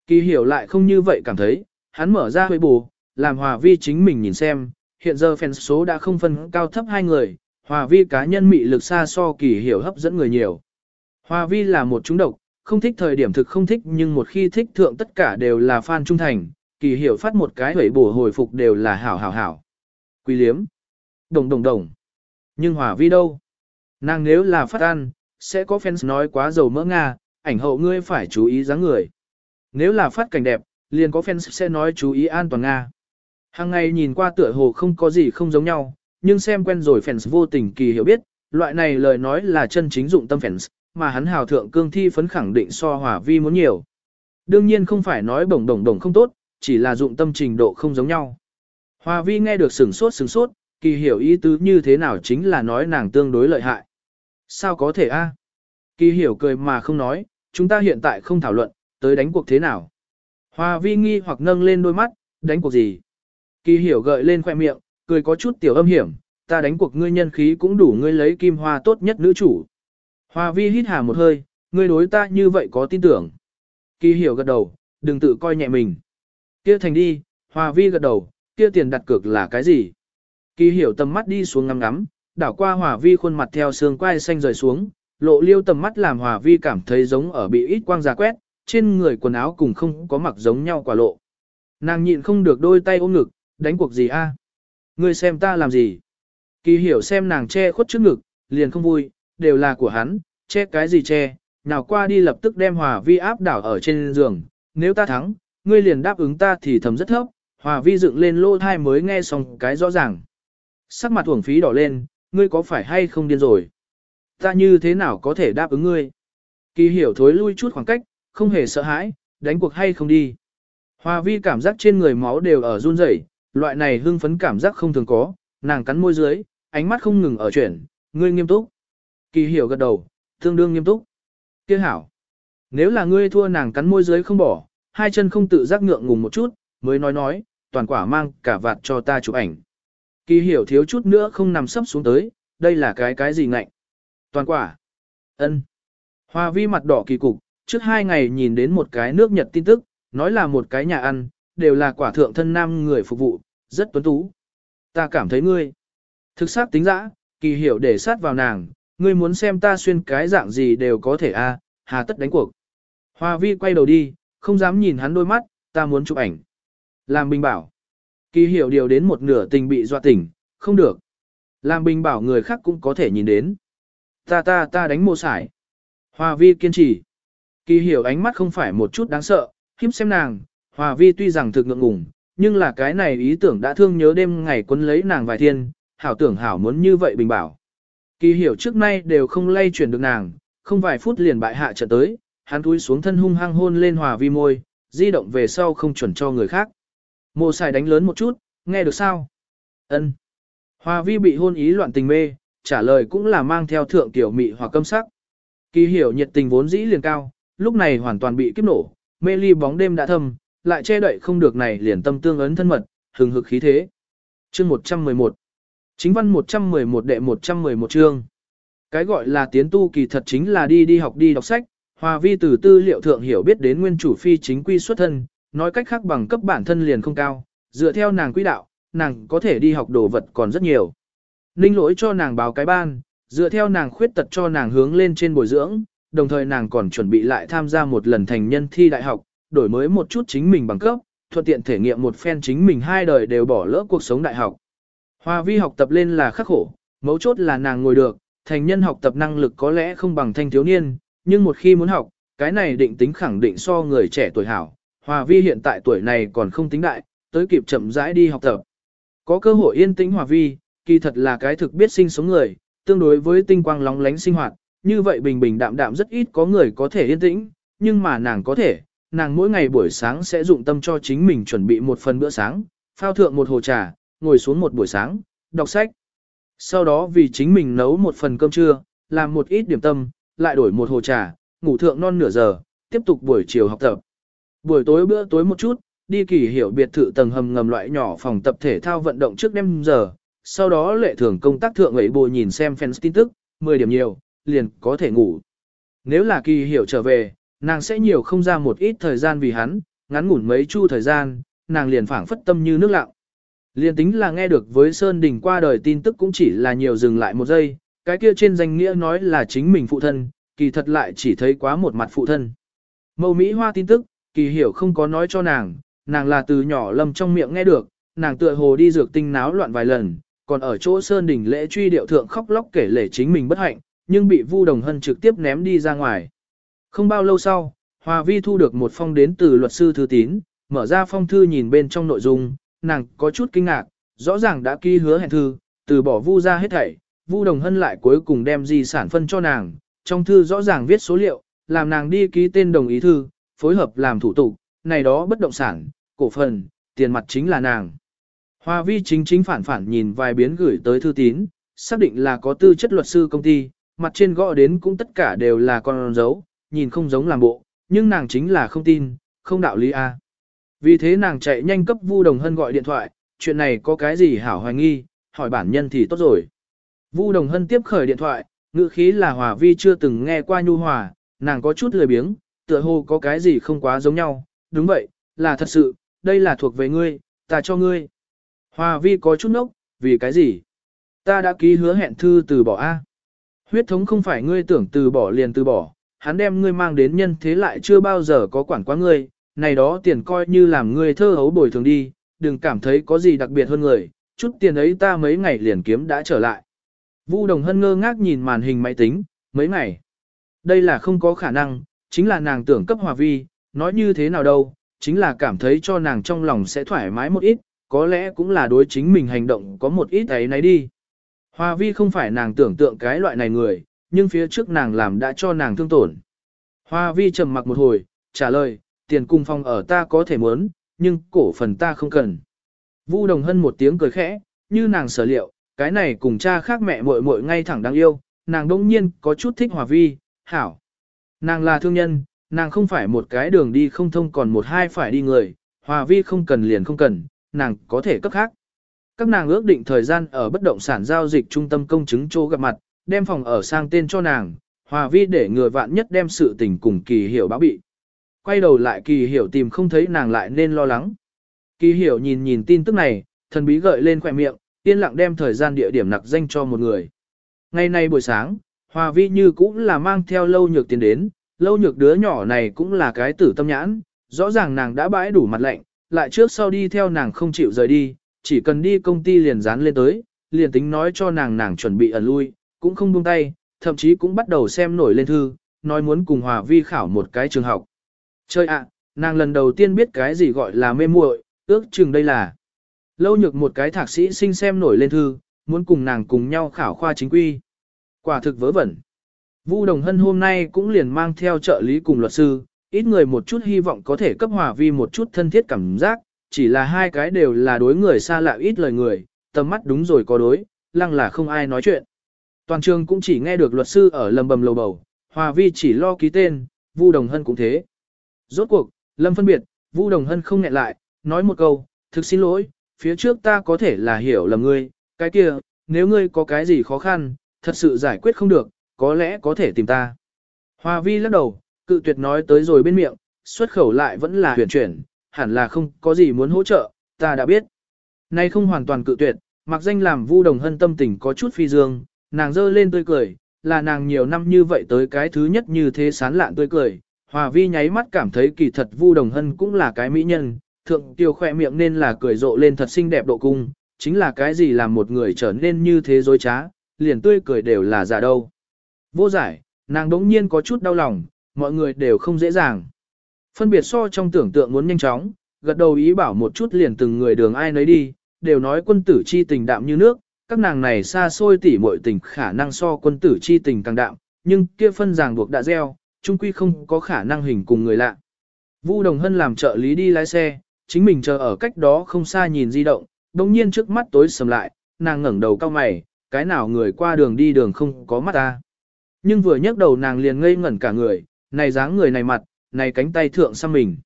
Speaker 1: Kỳ hiểu lại không như vậy cảm thấy, hắn mở ra hơi bù, làm hòa vi chính mình nhìn xem, hiện giờ fan số đã không phân cao thấp hai người, hòa vi cá nhân mị lực xa so kỳ hiểu hấp dẫn người nhiều. Hòa vi là một chúng độc, không thích thời điểm thực không thích nhưng một khi thích thượng tất cả đều là fan trung thành, kỳ hiểu phát một cái hủy bổ hồi phục đều là hảo hảo hảo. Quý liếm. Đồng đồng đồng. Nhưng hòa vi đâu? Nàng nếu là phát ăn, sẽ có fans nói quá dầu mỡ Nga, ảnh hậu ngươi phải chú ý dáng người. Nếu là phát cảnh đẹp, liền có fans sẽ nói chú ý an toàn Nga. Hàng ngày nhìn qua tựa hồ không có gì không giống nhau, nhưng xem quen rồi fans vô tình kỳ hiểu biết, loại này lời nói là chân chính dụng tâm fans, mà hắn hào thượng cương thi phấn khẳng định so hòa vi muốn nhiều. Đương nhiên không phải nói bổng đồng đồng không tốt, chỉ là dụng tâm trình độ không giống nhau. Hòa vi nghe được sừng sốt sừng sốt, kỳ hiểu ý tứ như thế nào chính là nói nàng tương đối lợi hại. Sao có thể a? Kỳ hiểu cười mà không nói, chúng ta hiện tại không thảo luận, tới đánh cuộc thế nào. Hòa vi nghi hoặc nâng lên đôi mắt, Đánh cuộc gì? Kỳ hiểu gợi lên khoe miệng, cười có chút tiểu âm hiểm, ta đánh cuộc ngươi nhân khí cũng đủ ngươi lấy kim hoa tốt nhất nữ chủ. Hoa vi hít hà một hơi, ngươi đối ta như vậy có tin tưởng. Kỳ hiểu gật đầu, đừng tự coi nhẹ mình. Kia thành đi, Hoa vi gật đầu, kia tiền đặt cược là cái gì? Kỳ hiểu tầm mắt đi xuống ngắm ngắm, đảo qua hỏa vi khuôn mặt theo xương quai xanh rời xuống, lộ liêu tầm mắt làm hỏa vi cảm thấy giống ở bị ít quang giả quét, trên người quần áo cùng không có mặc giống nhau quả lộ. Nàng nhịn không được đôi tay ôm ngực, đánh cuộc gì a? Ngươi xem ta làm gì? Kỳ hiểu xem nàng che khuất trước ngực, liền không vui, đều là của hắn, che cái gì che, nào qua đi lập tức đem hòa vi áp đảo ở trên giường, nếu ta thắng, ngươi liền đáp ứng ta thì thầm rất thấp, hòa vi dựng lên lô thai mới nghe xong cái rõ ràng. Sắc mặt uổng phí đỏ lên, ngươi có phải hay không điên rồi? Ta như thế nào có thể đáp ứng ngươi? Kỳ hiểu thối lui chút khoảng cách, không hề sợ hãi, đánh cuộc hay không đi. Hòa vi cảm giác trên người máu đều ở run rẩy, loại này hưng phấn cảm giác không thường có, nàng cắn môi dưới, ánh mắt không ngừng ở chuyển, ngươi nghiêm túc. Kỳ hiểu gật đầu, tương đương nghiêm túc. Kia hảo. Nếu là ngươi thua nàng cắn môi dưới không bỏ, hai chân không tự giác ngượng ngùng một chút, mới nói nói, toàn quả mang cả vạt cho ta chụp ảnh. Kỳ hiểu thiếu chút nữa không nằm sấp xuống tới, đây là cái cái gì ngạnh. Toàn quả. ân. Hoa vi mặt đỏ kỳ cục, trước hai ngày nhìn đến một cái nước Nhật tin tức, nói là một cái nhà ăn, đều là quả thượng thân nam người phục vụ, rất tuấn tú. Ta cảm thấy ngươi. Thực xác tính dã, kỳ hiểu để sát vào nàng, ngươi muốn xem ta xuyên cái dạng gì đều có thể a, hà tất đánh cuộc. Hoa vi quay đầu đi, không dám nhìn hắn đôi mắt, ta muốn chụp ảnh. Làm bình bảo. Kỳ hiểu điều đến một nửa tình bị dọa tỉnh, không được. Làm bình bảo người khác cũng có thể nhìn đến. Ta ta ta đánh mô sải. Hoa vi kiên trì. Kỳ hiểu ánh mắt không phải một chút đáng sợ, khiếm xem nàng, Hoa vi tuy rằng thực ngượng ngùng, nhưng là cái này ý tưởng đã thương nhớ đêm ngày quấn lấy nàng vài thiên, hảo tưởng hảo muốn như vậy bình bảo. Kỳ hiểu trước nay đều không lay chuyển được nàng, không vài phút liền bại hạ trận tới, hắn túi xuống thân hung hăng hôn lên hòa vi môi, di động về sau không chuẩn cho người khác. Mộ xài đánh lớn một chút, nghe được sao? Ân. Hòa vi bị hôn ý loạn tình mê, trả lời cũng là mang theo thượng tiểu mị hoặc câm sắc. Kỳ hiểu nhiệt tình vốn dĩ liền cao, lúc này hoàn toàn bị kiếp nổ, mê ly bóng đêm đã thâm, lại che đậy không được này liền tâm tương ấn thân mật, hừng hực khí thế. Chương 111 Chính văn 111 đệ 111 chương. Cái gọi là tiến tu kỳ thật chính là đi đi học đi đọc sách, hòa vi từ tư liệu thượng hiểu biết đến nguyên chủ phi chính quy xuất thân, nói cách khác bằng cấp bản thân liền không cao, dựa theo nàng quy đạo, nàng có thể đi học đồ vật còn rất nhiều. Ninh lỗi cho nàng báo cái ban, dựa theo nàng khuyết tật cho nàng hướng lên trên bồi dưỡng, đồng thời nàng còn chuẩn bị lại tham gia một lần thành nhân thi đại học, đổi mới một chút chính mình bằng cấp, thuận tiện thể nghiệm một phen chính mình hai đời đều bỏ lỡ cuộc sống đại học. Hoa vi học tập lên là khắc khổ, mấu chốt là nàng ngồi được, thành nhân học tập năng lực có lẽ không bằng thanh thiếu niên, nhưng một khi muốn học, cái này định tính khẳng định so người trẻ tuổi hảo. Hòa vi hiện tại tuổi này còn không tính đại, tới kịp chậm rãi đi học tập. Có cơ hội yên tĩnh hòa vi, kỳ thật là cái thực biết sinh sống người, tương đối với tinh quang lóng lánh sinh hoạt, như vậy bình bình đạm đạm rất ít có người có thể yên tĩnh, nhưng mà nàng có thể, nàng mỗi ngày buổi sáng sẽ dụng tâm cho chính mình chuẩn bị một phần bữa sáng, phao thượng một hồ trà, ngồi xuống một buổi sáng, đọc sách. Sau đó vì chính mình nấu một phần cơm trưa, làm một ít điểm tâm, lại đổi một hồ trà, ngủ thượng non nửa giờ, tiếp tục buổi chiều học tập. Buổi tối bữa tối một chút, đi kỳ hiểu biệt thự tầng hầm ngầm loại nhỏ phòng tập thể thao vận động trước đêm giờ, sau đó lệ thường công tác thượng ấy bồi nhìn xem fans tin tức, 10 điểm nhiều, liền có thể ngủ. Nếu là kỳ hiểu trở về, nàng sẽ nhiều không ra một ít thời gian vì hắn, ngắn ngủn mấy chu thời gian, nàng liền phảng phất tâm như nước lặng. Liên tính là nghe được với Sơn Đình qua đời tin tức cũng chỉ là nhiều dừng lại một giây, cái kia trên danh nghĩa nói là chính mình phụ thân, kỳ thật lại chỉ thấy quá một mặt phụ thân. Mâu Mỹ Hoa tin tức, kỳ hiểu không có nói cho nàng, nàng là từ nhỏ lâm trong miệng nghe được, nàng tựa hồ đi dược tinh náo loạn vài lần, còn ở chỗ Sơn đỉnh lễ truy điệu thượng khóc lóc kể lể chính mình bất hạnh, nhưng bị Vu Đồng Hân trực tiếp ném đi ra ngoài. Không bao lâu sau, Hòa Vi thu được một phong đến từ luật sư thư tín, mở ra phong thư nhìn bên trong nội dung, nàng có chút kinh ngạc, rõ ràng đã ký hứa hẹn thư, từ bỏ vu ra hết thảy, vu đồng hân lại cuối cùng đem di sản phân cho nàng, trong thư rõ ràng viết số liệu, làm nàng đi ký tên đồng ý thư, phối hợp làm thủ tục, này đó bất động sản, cổ phần, tiền mặt chính là nàng. Hoa vi chính chính phản phản nhìn vài biến gửi tới thư tín, xác định là có tư chất luật sư công ty, mặt trên gõ đến cũng tất cả đều là con dấu, nhìn không giống làm bộ, nhưng nàng chính là không tin, không đạo lý A. Vì thế nàng chạy nhanh cấp Vu Đồng Hân gọi điện thoại, chuyện này có cái gì hảo hoài nghi, hỏi bản nhân thì tốt rồi. Vu Đồng Hân tiếp khởi điện thoại, ngữ khí là Hòa Vi chưa từng nghe qua nhu hòa, nàng có chút lười biếng, tựa hồ có cái gì không quá giống nhau, đúng vậy, là thật sự, đây là thuộc về ngươi, ta cho ngươi. Hòa Vi có chút nốc, vì cái gì? Ta đã ký hứa hẹn thư từ bỏ A. Huyết thống không phải ngươi tưởng từ bỏ liền từ bỏ, hắn đem ngươi mang đến nhân thế lại chưa bao giờ có quản quá ngươi, này đó tiền coi như làm ngươi thơ hấu bồi thường đi, đừng cảm thấy có gì đặc biệt hơn người, chút tiền ấy ta mấy ngày liền kiếm đã trở lại. Vu Đồng Hân ngơ ngác nhìn màn hình máy tính, mấy ngày. Đây là không có khả năng, chính là nàng tưởng cấp hòa vi, nói như thế nào đâu, chính là cảm thấy cho nàng trong lòng sẽ thoải mái một ít, có lẽ cũng là đối chính mình hành động có một ít ấy nấy đi. Hòa vi không phải nàng tưởng tượng cái loại này người, nhưng phía trước nàng làm đã cho nàng thương tổn. Hòa vi trầm mặc một hồi, trả lời, tiền cung phong ở ta có thể muốn, nhưng cổ phần ta không cần. Vu Đồng Hân một tiếng cười khẽ, như nàng sở liệu, cái này cùng cha khác mẹ muội muội ngay thẳng đáng yêu, nàng đông nhiên có chút thích Hòa Vi, hảo. Nàng là thương nhân, nàng không phải một cái đường đi không thông còn một hai phải đi người, Hòa Vi không cần liền không cần, nàng có thể cấp khác. Các nàng ước định thời gian ở bất động sản giao dịch trung tâm công chứng chỗ gặp mặt, đem phòng ở sang tên cho nàng, Hòa Vi để người vạn nhất đem sự tình cùng kỳ hiểu báo bị. Quay đầu lại kỳ hiểu tìm không thấy nàng lại nên lo lắng. Kỳ hiểu nhìn nhìn tin tức này, thần bí gợi lên khỏe miệng, yên lặng đem thời gian địa điểm nặc danh cho một người. Ngày nay buổi sáng, Hòa Vi như cũng là mang theo lâu nhược tiền đến, lâu nhược đứa nhỏ này cũng là cái tử tâm nhãn, rõ ràng nàng đã bãi đủ mặt lạnh, lại trước sau đi theo nàng không chịu rời đi, chỉ cần đi công ty liền dán lên tới, liền tính nói cho nàng nàng chuẩn bị ẩn lui, cũng không buông tay, thậm chí cũng bắt đầu xem nổi lên thư, nói muốn cùng Hòa Vi khảo một cái trường học. Chơi ạ, nàng lần đầu tiên biết cái gì gọi là mê muội, ước chừng đây là. Lâu nhược một cái thạc sĩ sinh xem nổi lên thư, muốn cùng nàng cùng nhau khảo khoa chính quy. Quả thực vớ vẩn. Vu Đồng Hân hôm nay cũng liền mang theo trợ lý cùng luật sư, ít người một chút hy vọng có thể cấp hòa vi một chút thân thiết cảm giác, chỉ là hai cái đều là đối người xa lạ ít lời người, tầm mắt đúng rồi có đối, lăng là không ai nói chuyện. Toàn trường cũng chỉ nghe được luật sư ở lầm bầm lầu bầu, hòa vi chỉ lo ký tên, Vu Đồng Hân cũng thế. Rốt cuộc, Lâm phân biệt, Vu Đồng Hân không nghẹn lại, nói một câu, thực xin lỗi, phía trước ta có thể là hiểu lầm ngươi, cái kia, nếu ngươi có cái gì khó khăn, thật sự giải quyết không được, có lẽ có thể tìm ta. Hoa vi lắc đầu, cự tuyệt nói tới rồi bên miệng, xuất khẩu lại vẫn là huyền chuyển, hẳn là không có gì muốn hỗ trợ, ta đã biết. Nay không hoàn toàn cự tuyệt, mặc danh làm vu đồng hân tâm tình có chút phi dương, nàng dơ lên tươi cười, là nàng nhiều năm như vậy tới cái thứ nhất như thế sán lạn tươi cười. Hòa vi nháy mắt cảm thấy kỳ thật vu đồng hân cũng là cái mỹ nhân, thượng tiêu khoe miệng nên là cười rộ lên thật xinh đẹp độ cung, chính là cái gì làm một người trở nên như thế dối trá, liền tươi cười đều là giả đâu. Vô giải, nàng đống nhiên có chút đau lòng, mọi người đều không dễ dàng. Phân biệt so trong tưởng tượng muốn nhanh chóng, gật đầu ý bảo một chút liền từng người đường ai nấy đi, đều nói quân tử chi tình đạm như nước, các nàng này xa xôi tỉ muội tình khả năng so quân tử chi tình càng đạm, nhưng kia phân ràng buộc đã gieo, chung quy không có khả năng hình cùng người lạ. Vu Đồng Hân làm trợ lý đi lái xe, chính mình chờ ở cách đó không xa nhìn di động, đồng nhiên trước mắt tối sầm lại, nàng ngẩng đầu cao mày, cái nào người qua đường đi đường không có mắt ta. Nhưng vừa nhấc đầu nàng liền ngây ngẩn cả người, này dáng người này mặt, này cánh tay thượng sang mình.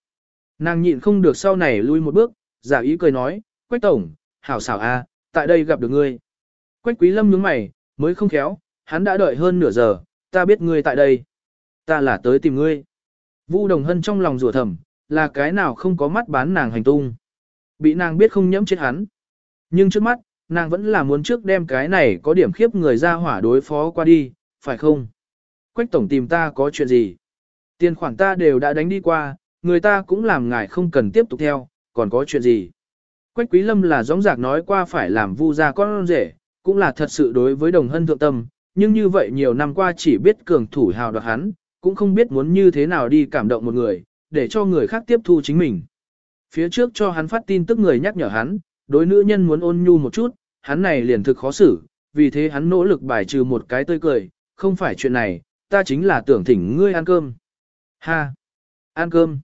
Speaker 1: Nàng nhịn không được sau này lui một bước, giả ý cười nói, Quách Tổng, hảo xảo a, tại đây gặp được ngươi. Quách Quý Lâm nhướng mày, mới không khéo, hắn đã đợi hơn nửa giờ, ta biết ngươi tại đây. Ta là tới tìm ngươi. Vu Đồng Hân trong lòng rủa thầm, là cái nào không có mắt bán nàng hành tung. Bị nàng biết không nhẫm chết hắn. Nhưng trước mắt, nàng vẫn là muốn trước đem cái này có điểm khiếp người ra hỏa đối phó qua đi, phải không? Quách tổng tìm ta có chuyện gì? Tiền khoản ta đều đã đánh đi qua, người ta cũng làm ngài không cần tiếp tục theo, còn có chuyện gì? Quách quý lâm là gióng giạc nói qua phải làm vu ra con rể, cũng là thật sự đối với đồng hân thượng tâm, nhưng như vậy nhiều năm qua chỉ biết cường thủ hào đoạt hắn, cũng không biết muốn như thế nào đi cảm động một người, để cho người khác tiếp thu chính mình. Phía trước cho hắn phát tin tức người nhắc nhở hắn, đối nữ nhân muốn ôn nhu một chút, hắn này liền thực khó xử, vì thế hắn nỗ lực bài trừ một cái tươi cười, không phải chuyện này, ta chính là tưởng thỉnh ngươi ăn cơm. Ha! Ăn cơm!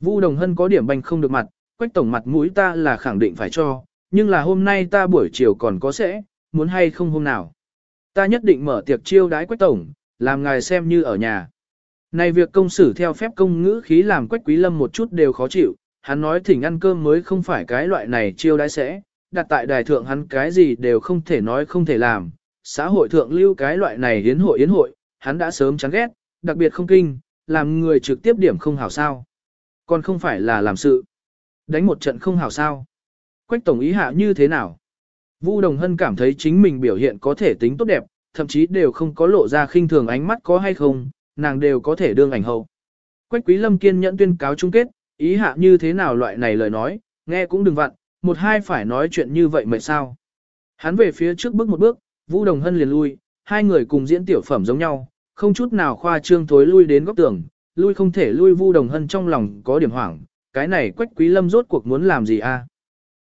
Speaker 1: Vu Đồng Hân có điểm banh không được mặt, quách tổng mặt mũi ta là khẳng định phải cho, nhưng là hôm nay ta buổi chiều còn có sẽ, muốn hay không hôm nào. Ta nhất định mở tiệc chiêu đái quách tổng, làm ngài xem như ở nhà. Này việc công xử theo phép công ngữ khí làm quách quý lâm một chút đều khó chịu, hắn nói thỉnh ăn cơm mới không phải cái loại này chiêu đãi sẽ, đặt tại đài thượng hắn cái gì đều không thể nói không thể làm, xã hội thượng lưu cái loại này yến hội yến hội, hắn đã sớm chán ghét, đặc biệt không kinh, làm người trực tiếp điểm không hảo sao. Còn không phải là làm sự. Đánh một trận không hảo sao. Quách tổng ý hạ như thế nào? Vu Đồng Hân cảm thấy chính mình biểu hiện có thể tính tốt đẹp, thậm chí đều không có lộ ra khinh thường ánh mắt có hay không, nàng đều có thể đương ảnh hậu. Quách Quý Lâm kiên nhẫn tuyên cáo chung kết, ý hạ như thế nào loại này lời nói, nghe cũng đừng vặn, một hai phải nói chuyện như vậy mệt sao. Hắn về phía trước bước một bước, Vu Đồng Hân liền lui, hai người cùng diễn tiểu phẩm giống nhau, không chút nào khoa trương thối lui đến góc tường, lui không thể lui Vu Đồng Hân trong lòng có điểm hoảng, cái này Quách Quý Lâm rốt cuộc muốn làm gì a? À?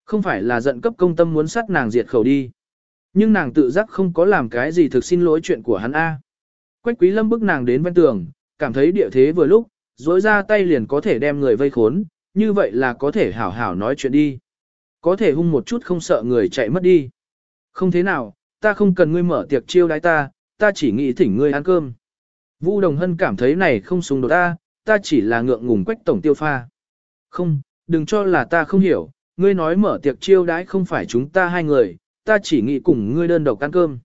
Speaker 1: Không phải là giận cấp công tâm muốn sát nàng diệt khẩu đi. Nhưng nàng tự giác không có làm cái gì thực xin lỗi chuyện của hắn A. À? Quách quý lâm bức nàng đến ven tường, cảm thấy địa thế vừa lúc, dối ra tay liền có thể đem người vây khốn, như vậy là có thể hảo hảo nói chuyện đi. Có thể hung một chút không sợ người chạy mất đi. Không thế nào, ta không cần ngươi mở tiệc chiêu đái ta, ta chỉ nghĩ thỉnh ngươi ăn cơm. Vu Đồng Hân cảm thấy này không xung đột ta, ta chỉ là ngượng ngùng quách tổng tiêu pha. Không, đừng cho là ta không hiểu, ngươi nói mở tiệc chiêu đãi không phải chúng ta hai người, ta chỉ nghĩ cùng ngươi đơn độc ăn cơm.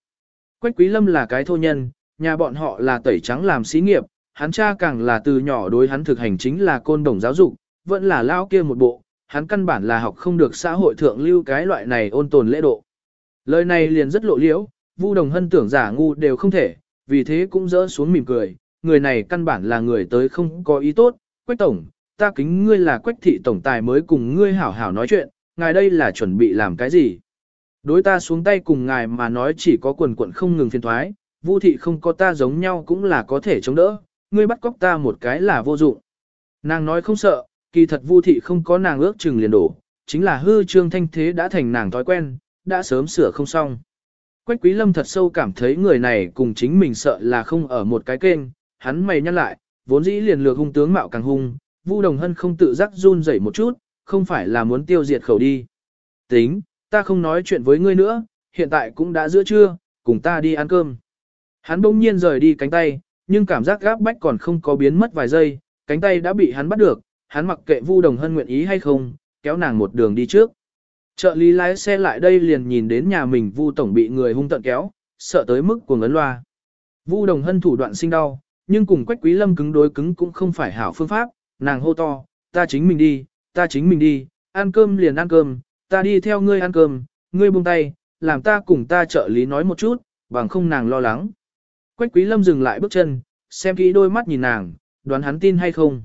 Speaker 1: Quách Quý Lâm là cái thô nhân, nhà bọn họ là tẩy trắng làm xí nghiệp, hắn cha càng là từ nhỏ đối hắn thực hành chính là côn đồng giáo dục, vẫn là lao kia một bộ, hắn căn bản là học không được xã hội thượng lưu cái loại này ôn tồn lễ độ. Lời này liền rất lộ liễu, Vu Đồng Hân tưởng giả ngu đều không thể, vì thế cũng dỡ xuống mỉm cười, người này căn bản là người tới không có ý tốt, Quách Tổng, ta kính ngươi là Quách Thị Tổng Tài mới cùng ngươi hảo hảo nói chuyện, ngài đây là chuẩn bị làm cái gì? Đối ta xuống tay cùng ngài mà nói chỉ có quần quận không ngừng phiền thoái, Vu thị không có ta giống nhau cũng là có thể chống đỡ, ngươi bắt cóc ta một cái là vô dụng. Nàng nói không sợ, kỳ thật Vu thị không có nàng ước chừng liền đổ, chính là hư trương thanh thế đã thành nàng thói quen, đã sớm sửa không xong. Quách quý lâm thật sâu cảm thấy người này cùng chính mình sợ là không ở một cái kênh, hắn mày nhăn lại, vốn dĩ liền lược hung tướng mạo càng hung, Vu Đồng Hân không tự giác run rẩy một chút, không phải là muốn tiêu diệt khẩu đi. Tính, ta không nói chuyện với ngươi nữa, hiện tại cũng đã giữa trưa, cùng ta đi ăn cơm. Hắn bỗng nhiên rời đi cánh tay, nhưng cảm giác gáp bách còn không có biến mất vài giây, cánh tay đã bị hắn bắt được, hắn mặc kệ Vu Đồng Hân nguyện ý hay không, kéo nàng một đường đi trước. Trợ lý lái xe lại đây liền nhìn đến nhà mình Vu tổng bị người hung tận kéo, sợ tới mức của ngấn loa. Vu Đồng Hân thủ đoạn sinh đau, nhưng cùng Quách Quý Lâm cứng đối cứng cũng không phải hảo phương pháp, nàng hô to, ta chính mình đi, ta chính mình đi, ăn cơm liền ăn cơm, ta đi theo ngươi ăn cơm, ngươi buông tay, làm ta cùng ta trợ lý nói một chút, bằng không nàng lo lắng. Quách quý lâm dừng lại bước chân, xem kỹ đôi mắt nhìn nàng, đoán hắn tin hay không.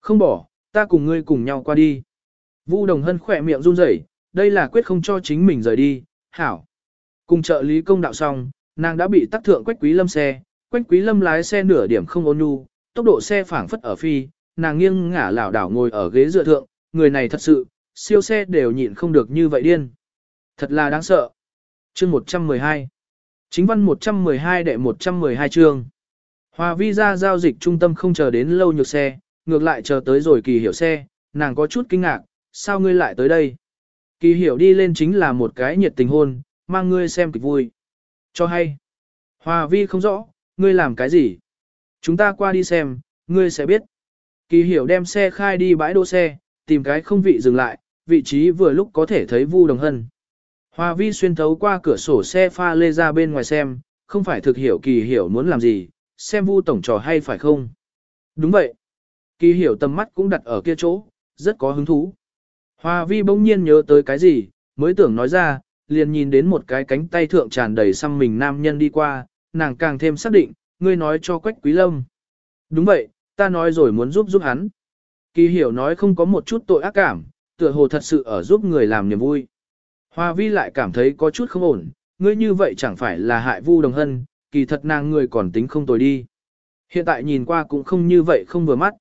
Speaker 1: Không bỏ, ta cùng ngươi cùng nhau qua đi. Vu đồng hân khỏe miệng run rẩy, đây là quyết không cho chính mình rời đi, hảo. Cùng trợ lý công đạo xong, nàng đã bị tắc thượng quách quý lâm xe, quách quý lâm lái xe nửa điểm không ôn nhu, tốc độ xe phảng phất ở phi, nàng nghiêng ngả lảo đảo ngồi ở ghế dựa thượng, người này thật sự, siêu xe đều nhịn không được như vậy điên. Thật là đáng sợ. Chương 112 Chính văn 112 đệ 112 chương. Hòa vi ra giao dịch trung tâm không chờ đến lâu nhược xe, ngược lại chờ tới rồi kỳ hiểu xe, nàng có chút kinh ngạc, sao ngươi lại tới đây? Kỳ hiểu đi lên chính là một cái nhiệt tình hôn, mang ngươi xem kịch vui. Cho hay. Hòa vi không rõ, ngươi làm cái gì? Chúng ta qua đi xem, ngươi sẽ biết. Kỳ hiểu đem xe khai đi bãi đỗ xe, tìm cái không vị dừng lại, vị trí vừa lúc có thể thấy Vu Đồng Hân. Hoa vi xuyên thấu qua cửa sổ xe pha lê ra bên ngoài xem, không phải thực hiểu kỳ hiểu muốn làm gì, xem Vu tổng trò hay phải không? Đúng vậy. Kỳ hiểu tầm mắt cũng đặt ở kia chỗ, rất có hứng thú. Hoa vi bỗng nhiên nhớ tới cái gì, mới tưởng nói ra, liền nhìn đến một cái cánh tay thượng tràn đầy xăm mình nam nhân đi qua, nàng càng thêm xác định, ngươi nói cho Quách Quý Lâm. Đúng vậy, ta nói rồi muốn giúp giúp hắn. Kỳ hiểu nói không có một chút tội ác cảm, tựa hồ thật sự ở giúp người làm niềm vui. Hoa vi lại cảm thấy có chút không ổn, ngươi như vậy chẳng phải là hại vu đồng hân, kỳ thật nàng người còn tính không tồi đi. Hiện tại nhìn qua cũng không như vậy không vừa mắt.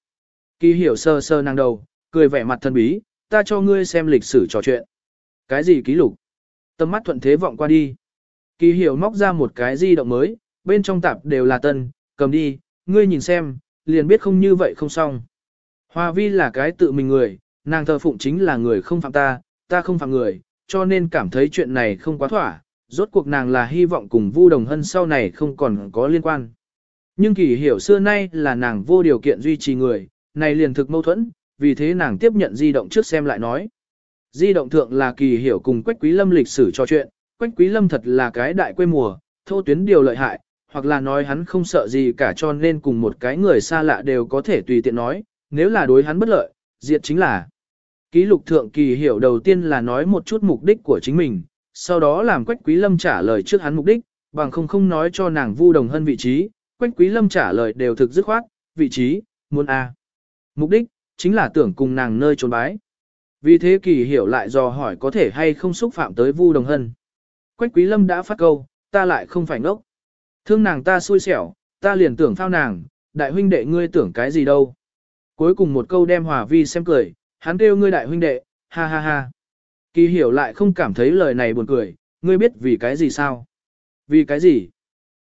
Speaker 1: Kỳ hiểu sơ sơ nàng đầu, cười vẻ mặt thân bí, ta cho ngươi xem lịch sử trò chuyện. Cái gì ký lục? Tâm mắt thuận thế vọng qua đi. Kỳ hiểu móc ra một cái di động mới, bên trong tạp đều là tân, cầm đi, ngươi nhìn xem, liền biết không như vậy không xong. Hoa vi là cái tự mình người, nàng thờ phụng chính là người không phạm ta, ta không phạm người, cho nên cảm thấy chuyện này không quá thỏa, rốt cuộc nàng là hy vọng cùng Vu Đồng Hân sau này không còn có liên quan. Nhưng kỳ hiểu xưa nay là nàng vô điều kiện duy trì người, này liền thực mâu thuẫn, vì thế nàng tiếp nhận di động trước xem lại nói. Di động thượng là kỳ hiểu cùng Quách Quý Lâm lịch sử trò chuyện, Quách Quý Lâm thật là cái đại quê mùa, thô tuyến điều lợi hại, hoặc là nói hắn không sợ gì cả cho nên cùng một cái người xa lạ đều có thể tùy tiện nói, nếu là đối hắn bất lợi, diệt chính là. Ký lục thượng kỳ hiểu đầu tiên là nói một chút mục đích của chính mình, sau đó làm Quách Quý Lâm trả lời trước hắn mục đích, bằng không không nói cho nàng vu đồng hân vị trí, Quách Quý Lâm trả lời đều thực dứt khoát, vị trí, muốn A. Mục đích, chính là tưởng cùng nàng nơi trốn bái. Vì thế kỳ hiểu lại dò hỏi có thể hay không xúc phạm tới vu đồng hân. Quách Quý Lâm đã phát câu, ta lại không phải ngốc. Thương nàng ta xui xẻo, ta liền tưởng phao nàng, đại huynh đệ ngươi tưởng cái gì đâu. Cuối cùng một câu đem hòa vi xem cười, hắn kêu ngươi đại huynh đệ, ha ha ha. Kỳ hiểu lại không cảm thấy lời này buồn cười, ngươi biết vì cái gì sao? Vì cái gì?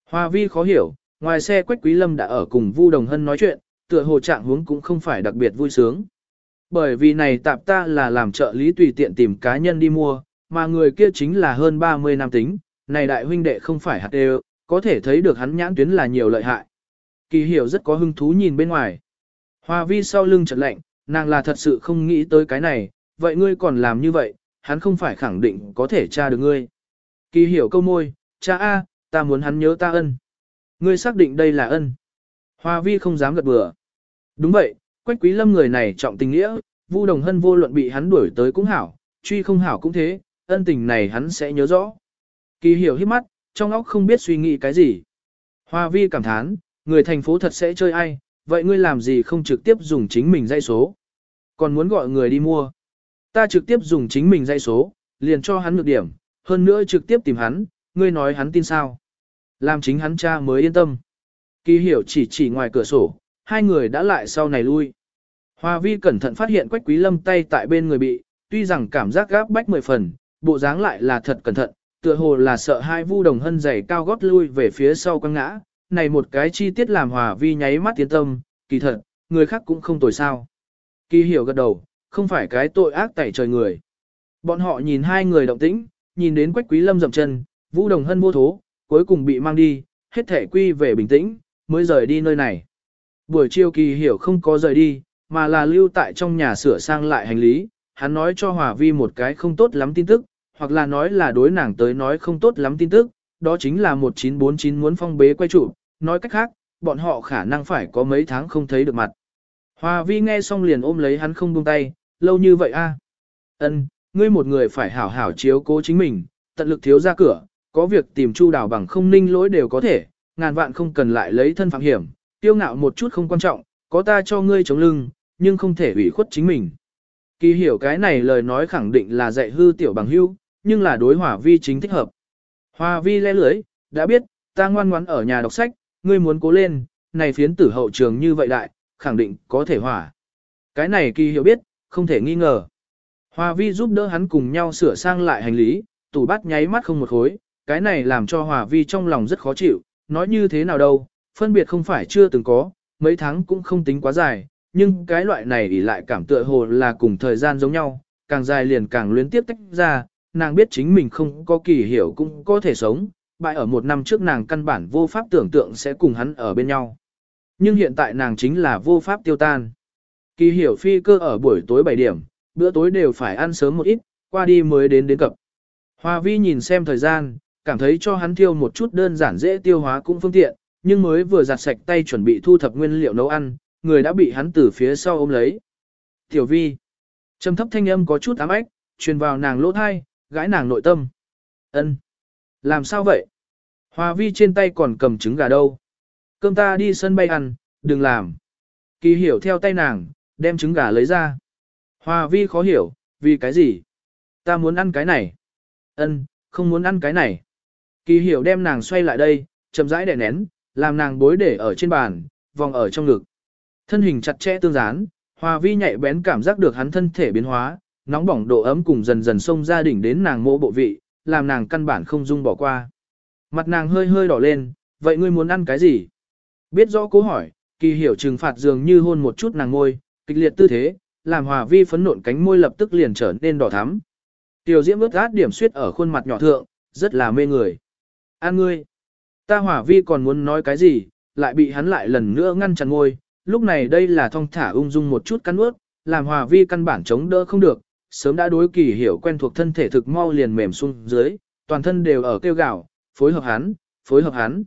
Speaker 1: hoa vi khó hiểu, ngoài xe Quách Quý Lâm đã ở cùng Vu Đồng Hân nói chuyện, tựa hồ trạng huống cũng không phải đặc biệt vui sướng. Bởi vì này tạp ta là làm trợ lý tùy tiện tìm cá nhân đi mua, mà người kia chính là hơn 30 năm tính, này đại huynh đệ không phải hạt đều, có thể thấy được hắn nhãn tuyến là nhiều lợi hại. Kỳ hiểu rất có hứng thú nhìn bên ngoài. Hoa vi sau lưng chợt lạnh, nàng là thật sự không nghĩ tới cái này, vậy ngươi còn làm như vậy, hắn không phải khẳng định có thể tra được ngươi. Kỳ hiểu câu môi, cha A, ta muốn hắn nhớ ta ân. Ngươi xác định đây là ân. Hoa vi không dám gật bừa. Đúng vậy, quách quý lâm người này trọng tình nghĩa, vu đồng hân vô luận bị hắn đuổi tới cũng hảo, truy không hảo cũng thế, ân tình này hắn sẽ nhớ rõ. Kỳ hiểu hít mắt, trong óc không biết suy nghĩ cái gì. Hoa vi cảm thán, người thành phố thật sẽ chơi ai, vậy ngươi làm gì không trực tiếp dùng chính mình dây số. Còn muốn gọi người đi mua. Ta trực tiếp dùng chính mình dây số, liền cho hắn ngược điểm, hơn nữa trực tiếp tìm hắn, ngươi nói hắn tin sao. Làm chính hắn cha mới yên tâm. Kỳ hiểu chỉ chỉ ngoài cửa sổ, hai người đã lại sau này lui. Hoa vi cẩn thận phát hiện quách quý lâm tay tại bên người bị, tuy rằng cảm giác gáp bách mười phần, bộ dáng lại là thật cẩn thận, tựa hồ là sợ hai vu đồng hân giày cao gót lui về phía sau quăng ngã, này một cái chi tiết làm hòa vi nháy mắt tiến tâm, kỳ thật, người khác cũng không tồi sao. Kỳ hiểu gật đầu, không phải cái tội ác tẩy trời người. Bọn họ nhìn hai người động tĩnh, nhìn đến quách quý lâm dậm chân, vũ đồng hân vô thố, cuối cùng bị mang đi, hết thể quy về bình tĩnh, mới rời đi nơi này. Buổi chiều kỳ hiểu không có rời đi, mà là lưu tại trong nhà sửa sang lại hành lý, hắn nói cho Hòa Vi một cái không tốt lắm tin tức, hoặc là nói là đối nàng tới nói không tốt lắm tin tức, đó chính là 1949 muốn phong bế quay trụ, nói cách khác, bọn họ khả năng phải có mấy tháng không thấy được mặt. Hòa vi nghe xong liền ôm lấy hắn không buông tay, lâu như vậy a ân ngươi một người phải hảo hảo chiếu cố chính mình, tận lực thiếu ra cửa, có việc tìm chu đào bằng không ninh lỗi đều có thể, ngàn vạn không cần lại lấy thân phạm hiểm, tiêu ngạo một chút không quan trọng, có ta cho ngươi chống lưng, nhưng không thể ủy khuất chính mình. Kỳ hiểu cái này lời nói khẳng định là dạy hư tiểu bằng hưu, nhưng là đối hỏa vi chính thích hợp. Hòa vi le lưới, đã biết, ta ngoan ngoãn ở nhà đọc sách, ngươi muốn cố lên, này phiến tử hậu trường như vậy đại, khẳng định có thể hỏa. Cái này kỳ hiểu biết, không thể nghi ngờ. Hòa vi giúp đỡ hắn cùng nhau sửa sang lại hành lý, tủ bát nháy mắt không một khối, cái này làm cho hòa vi trong lòng rất khó chịu, nói như thế nào đâu, phân biệt không phải chưa từng có, mấy tháng cũng không tính quá dài, nhưng cái loại này ỉ lại cảm tựa hồ là cùng thời gian giống nhau, càng dài liền càng luyến tiếp tách ra, nàng biết chính mình không có kỳ hiểu cũng có thể sống, bại ở một năm trước nàng căn bản vô pháp tưởng tượng sẽ cùng hắn ở bên nhau. Nhưng hiện tại nàng chính là vô pháp tiêu tan. Kỳ hiểu phi cơ ở buổi tối 7 điểm, bữa tối đều phải ăn sớm một ít, qua đi mới đến đến cập. Hoa vi nhìn xem thời gian, cảm thấy cho hắn tiêu một chút đơn giản dễ tiêu hóa cũng phương tiện, nhưng mới vừa giặt sạch tay chuẩn bị thu thập nguyên liệu nấu ăn, người đã bị hắn từ phía sau ôm lấy. Tiểu vi, trầm thấp thanh âm có chút ám ách, truyền vào nàng lỗ thai, gãi nàng nội tâm. Ân, Làm sao vậy? Hòa vi trên tay còn cầm trứng gà đâu? Cơm ta đi sân bay ăn, đừng làm. Kỳ hiểu theo tay nàng, đem trứng gà lấy ra. Hòa vi khó hiểu, vì cái gì? Ta muốn ăn cái này. Ân, không muốn ăn cái này. Kỳ hiểu đem nàng xoay lại đây, chậm rãi đè nén, làm nàng bối để ở trên bàn, vòng ở trong ngực. Thân hình chặt chẽ tương dán, Hòa vi nhạy bén cảm giác được hắn thân thể biến hóa, nóng bỏng độ ấm cùng dần dần xông ra đỉnh đến nàng mộ bộ vị, làm nàng căn bản không dung bỏ qua. Mặt nàng hơi hơi đỏ lên, vậy ngươi muốn ăn cái gì? Biết rõ cố hỏi, kỳ hiểu trừng phạt dường như hôn một chút nàng môi, kịch liệt tư thế, làm hòa vi phấn nộn cánh môi lập tức liền trở nên đỏ thắm. Tiểu diễm ướt át điểm suyết ở khuôn mặt nhỏ thượng, rất là mê người. An ngươi! Ta hỏa vi còn muốn nói cái gì, lại bị hắn lại lần nữa ngăn chặn ngôi, lúc này đây là thong thả ung dung một chút cắn ướt, làm hòa vi căn bản chống đỡ không được, sớm đã đối kỳ hiểu quen thuộc thân thể thực mau liền mềm xuống dưới, toàn thân đều ở kêu gạo, phối hợp hắn, phối hợp hắn.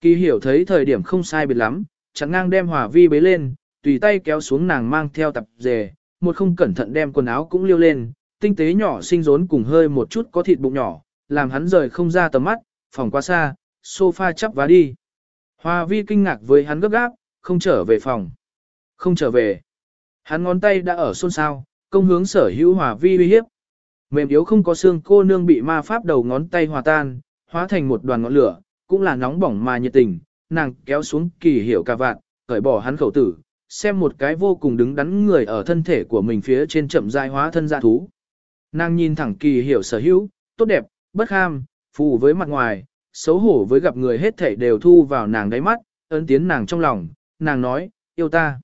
Speaker 1: Kỳ hiểu thấy thời điểm không sai biệt lắm, chẳng ngang đem hòa vi bế lên, tùy tay kéo xuống nàng mang theo tập dề, một không cẩn thận đem quần áo cũng liêu lên, tinh tế nhỏ sinh rốn cùng hơi một chút có thịt bụng nhỏ, làm hắn rời không ra tầm mắt, phòng quá xa, sofa chắp vá đi. Hòa vi kinh ngạc với hắn gấp gáp, không trở về phòng. Không trở về. Hắn ngón tay đã ở xôn xao, công hướng sở hữu hòa vi uy hiếp. Mềm yếu không có xương cô nương bị ma pháp đầu ngón tay hòa tan, hóa thành một đoàn ngọn lửa, cũng là nóng bỏng mà nhiệt tình, nàng kéo xuống kỳ hiểu cả vạn, cởi bỏ hắn khẩu tử, xem một cái vô cùng đứng đắn người ở thân thể của mình phía trên chậm dài hóa thân dạ thú. Nàng nhìn thẳng kỳ hiểu sở hữu, tốt đẹp, bất ham, phù với mặt ngoài, xấu hổ với gặp người hết thảy đều thu vào nàng đáy mắt, ấn tiến nàng trong lòng, nàng nói, yêu ta.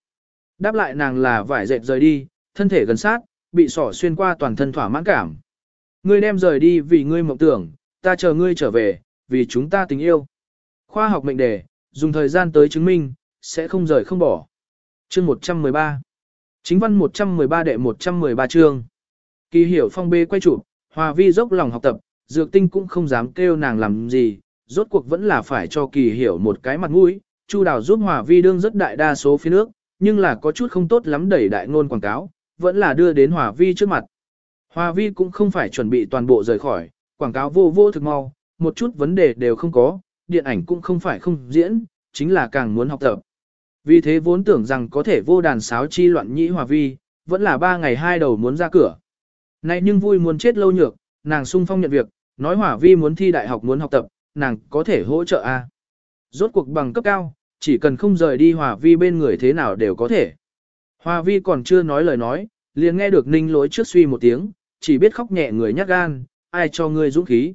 Speaker 1: Đáp lại nàng là vải dệt rời đi, thân thể gần sát, bị sỏ xuyên qua toàn thân thỏa mãn cảm. Ngươi đem rời đi vì ngươi mộng tưởng, ta chờ ngươi trở về, vì chúng ta tình yêu. Khoa học mệnh đề, dùng thời gian tới chứng minh, sẽ không rời không bỏ. Chương 113 Chính văn 113 đệ 113 chương Kỳ hiểu phong bê quay chụp, hòa vi dốc lòng học tập, dược tinh cũng không dám kêu nàng làm gì, rốt cuộc vẫn là phải cho kỳ hiểu một cái mặt mũi. Chu đào giúp hòa vi đương rất đại đa số phía nước, nhưng là có chút không tốt lắm đẩy đại ngôn quảng cáo, vẫn là đưa đến hòa vi trước mặt. Hòa vi cũng không phải chuẩn bị toàn bộ rời khỏi, quảng cáo vô vô thực mau, một chút vấn đề đều không có, điện ảnh cũng không phải không diễn, chính là càng muốn học tập. Vì thế vốn tưởng rằng có thể vô đàn sáo chi loạn nhĩ hòa vi, vẫn là ba ngày hai đầu muốn ra cửa. Này nhưng vui muốn chết lâu nhược, nàng sung phong nhận việc, nói hỏa vi muốn thi đại học muốn học tập, nàng có thể hỗ trợ a. Rốt cuộc bằng cấp cao, chỉ cần không rời đi hỏa vi bên người thế nào đều có thể. hỏa vi còn chưa nói lời nói, liền nghe được ninh lỗi trước suy một tiếng, chỉ biết khóc nhẹ người nhát gan, ai cho ngươi dũng khí.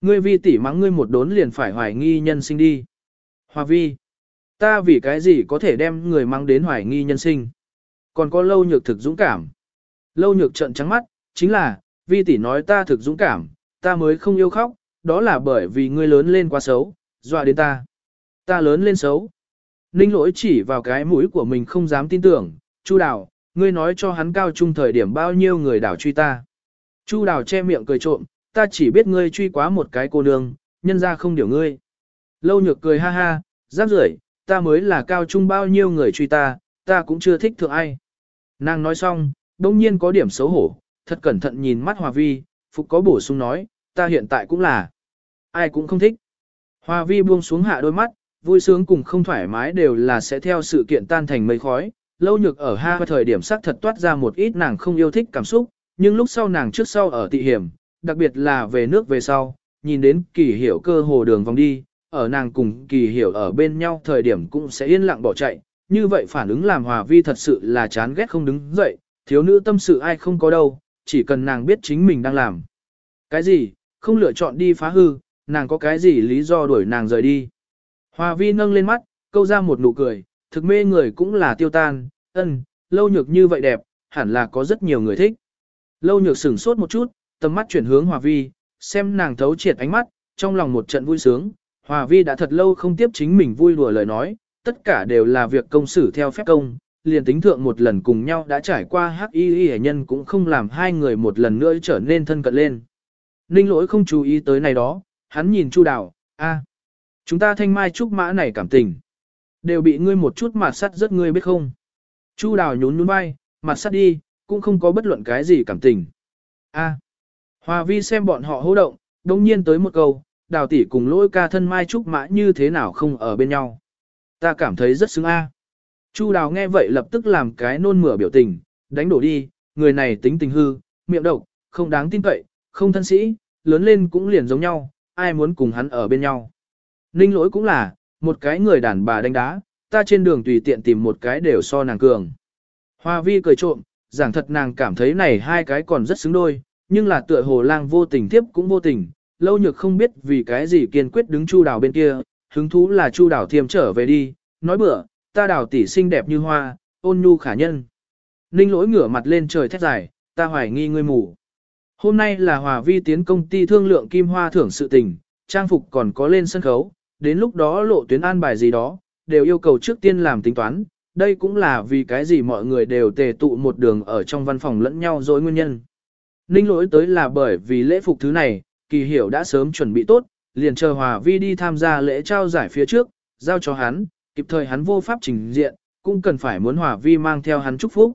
Speaker 1: Ngươi vi tỷ mắng ngươi một đốn liền phải hoài nghi nhân sinh đi. Hòa vi, ta vì cái gì có thể đem người mang đến hoài nghi nhân sinh. Còn có lâu nhược thực dũng cảm. Lâu nhược trận trắng mắt, chính là, vi tỷ nói ta thực dũng cảm, ta mới không yêu khóc, đó là bởi vì ngươi lớn lên quá xấu, dọa đến ta. Ta lớn lên xấu. Ninh lỗi chỉ vào cái mũi của mình không dám tin tưởng, Chu đào, ngươi nói cho hắn cao trung thời điểm bao nhiêu người đảo truy ta. Chu đào che miệng cười trộm, ta chỉ biết ngươi truy quá một cái cô nương, nhân ra không điều ngươi. Lâu nhược cười ha ha, giáp rưởi, ta mới là cao trung bao nhiêu người truy ta, ta cũng chưa thích thượng ai. Nàng nói xong, đông nhiên có điểm xấu hổ, thật cẩn thận nhìn mắt Hòa Vi, Phục có bổ sung nói, ta hiện tại cũng là. Ai cũng không thích. Hòa Vi buông xuống hạ đôi mắt, vui sướng cùng không thoải mái đều là sẽ theo sự kiện tan thành mây khói. Lâu nhược ở ha thời điểm sắc thật toát ra một ít nàng không yêu thích cảm xúc, nhưng lúc sau nàng trước sau ở tị hiểm, đặc biệt là về nước về sau, nhìn đến kỳ hiểu cơ hồ đường vòng đi, ở nàng cùng kỳ hiểu ở bên nhau thời điểm cũng sẽ yên lặng bỏ chạy, như vậy phản ứng làm hòa vi thật sự là chán ghét không đứng dậy, thiếu nữ tâm sự ai không có đâu, chỉ cần nàng biết chính mình đang làm. Cái gì, không lựa chọn đi phá hư, nàng có cái gì lý do đuổi nàng rời đi. Hòa vi nâng lên mắt, câu ra một nụ cười, thực mê người cũng là tiêu tan, ân, lâu nhược như vậy đẹp, hẳn là có rất nhiều người thích. Lâu nhược sửng sốt một chút, tầm mắt chuyển hướng Hòa Vi, xem nàng thấu triệt ánh mắt, trong lòng một trận vui sướng. Hòa Vi đã thật lâu không tiếp chính mình vui đùa lời nói, tất cả đều là việc công xử theo phép công, liền tính thượng một lần cùng nhau đã trải qua hắc y y nhân cũng không làm hai người một lần nữa trở nên thân cận lên. Ninh lỗi không chú ý tới này đó, hắn nhìn Chu Đào, a, chúng ta thanh mai trúc mã này cảm tình. Đều bị ngươi một chút mà sắt rất ngươi biết không. Chu Đào nhún nhún vai, mặt sắt đi, cũng không có bất luận cái gì cảm tình. A. Hòa vi xem bọn họ hô động, đồng nhiên tới một câu, đào tỷ cùng lỗi ca thân mai trúc mã như thế nào không ở bên nhau. Ta cảm thấy rất xứng a. Chu đào nghe vậy lập tức làm cái nôn mửa biểu tình, đánh đổ đi, người này tính tình hư, miệng độc, không đáng tin cậy, không thân sĩ, lớn lên cũng liền giống nhau, ai muốn cùng hắn ở bên nhau. Ninh lỗi cũng là, một cái người đàn bà đánh đá, ta trên đường tùy tiện tìm một cái đều so nàng cường. Hoa vi cười trộm, giảng thật nàng cảm thấy này hai cái còn rất xứng đôi, nhưng là tựa hồ lang vô tình tiếp cũng vô tình, lâu nhược không biết vì cái gì kiên quyết đứng chu đào bên kia, hứng thú là chu đào thiêm trở về đi, nói bữa, ta đào tỷ xinh đẹp như hoa, ôn nhu khả nhân. Ninh lỗi ngửa mặt lên trời thét dài, ta hoài nghi ngươi mù. Hôm nay là hòa vi tiến công ty thương lượng kim hoa thưởng sự tình, trang phục còn có lên sân khấu, đến lúc đó lộ tuyến an bài gì đó, đều yêu cầu trước tiên làm tính toán, đây cũng là vì cái gì mọi người đều tề tụ một đường ở trong văn phòng lẫn nhau dối nguyên nhân. Ninh lỗi tới là bởi vì lễ phục thứ này, kỳ hiểu đã sớm chuẩn bị tốt, liền chờ Hòa Vi đi tham gia lễ trao giải phía trước, giao cho hắn, kịp thời hắn vô pháp trình diện, cũng cần phải muốn Hòa Vi mang theo hắn chúc phúc.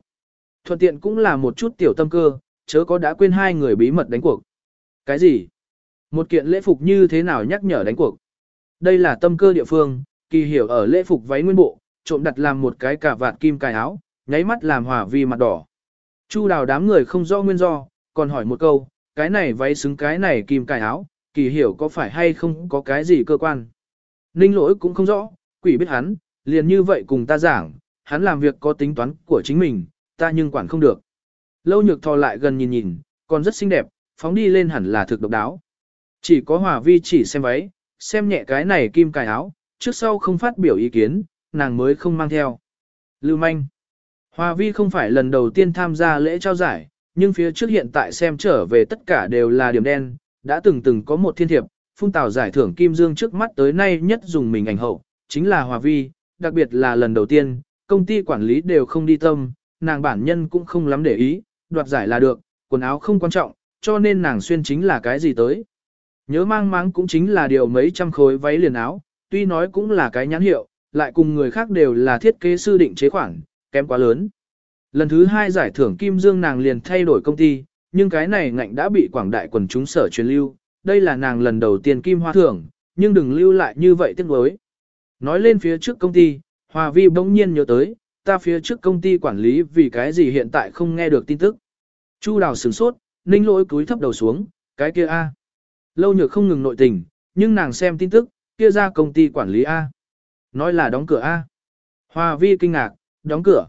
Speaker 1: Thuận tiện cũng là một chút tiểu tâm cơ, chớ có đã quên hai người bí mật đánh cuộc. Cái gì? Một kiện lễ phục như thế nào nhắc nhở đánh cuộc? Đây là tâm cơ địa phương, kỳ hiểu ở lễ phục váy nguyên bộ, trộm đặt làm một cái cà vạt kim cài áo, nháy mắt làm Hòa Vi mặt đỏ. Chu đào đám người không rõ nguyên do, còn hỏi một câu, cái này váy xứng cái này kim cài áo, kỳ hiểu có phải hay không có cái gì cơ quan. Ninh lỗi cũng không rõ, quỷ biết hắn, liền như vậy cùng ta giảng, hắn làm việc có tính toán của chính mình, ta nhưng quản không được. Lâu nhược thò lại gần nhìn nhìn, còn rất xinh đẹp, phóng đi lên hẳn là thực độc đáo. Chỉ có hòa vi chỉ xem váy, xem nhẹ cái này kim cài áo, trước sau không phát biểu ý kiến, nàng mới không mang theo. Lưu manh. Hòa vi không phải lần đầu tiên tham gia lễ trao giải, nhưng phía trước hiện tại xem trở về tất cả đều là điểm đen, đã từng từng có một thiên thiệp, phung tào giải thưởng Kim Dương trước mắt tới nay nhất dùng mình ảnh hậu, chính là Hòa Vi, đặc biệt là lần đầu tiên, công ty quản lý đều không đi tâm, nàng bản nhân cũng không lắm để ý, đoạt giải là được, quần áo không quan trọng, cho nên nàng xuyên chính là cái gì tới. Nhớ mang máng cũng chính là điều mấy trăm khối váy liền áo, tuy nói cũng là cái nhãn hiệu, lại cùng người khác đều là thiết kế sư định chế khoản, kém quá lớn. Lần thứ hai giải thưởng Kim Dương nàng liền thay đổi công ty, nhưng cái này ngạnh đã bị quảng đại quần chúng sở truyền lưu, đây là nàng lần đầu tiên Kim Hoa thưởng, nhưng đừng lưu lại như vậy tiếc nuối. Nói lên phía trước công ty, Hòa Vi bỗng nhiên nhớ tới, ta phía trước công ty quản lý vì cái gì hiện tại không nghe được tin tức. Chu đào sửng sốt, ninh lỗi cúi thấp đầu xuống, cái kia A. Lâu nhược không ngừng nội tình, nhưng nàng xem tin tức, kia ra công ty quản lý A. Nói là đóng cửa A. Hòa Vi kinh ngạc, đóng cửa.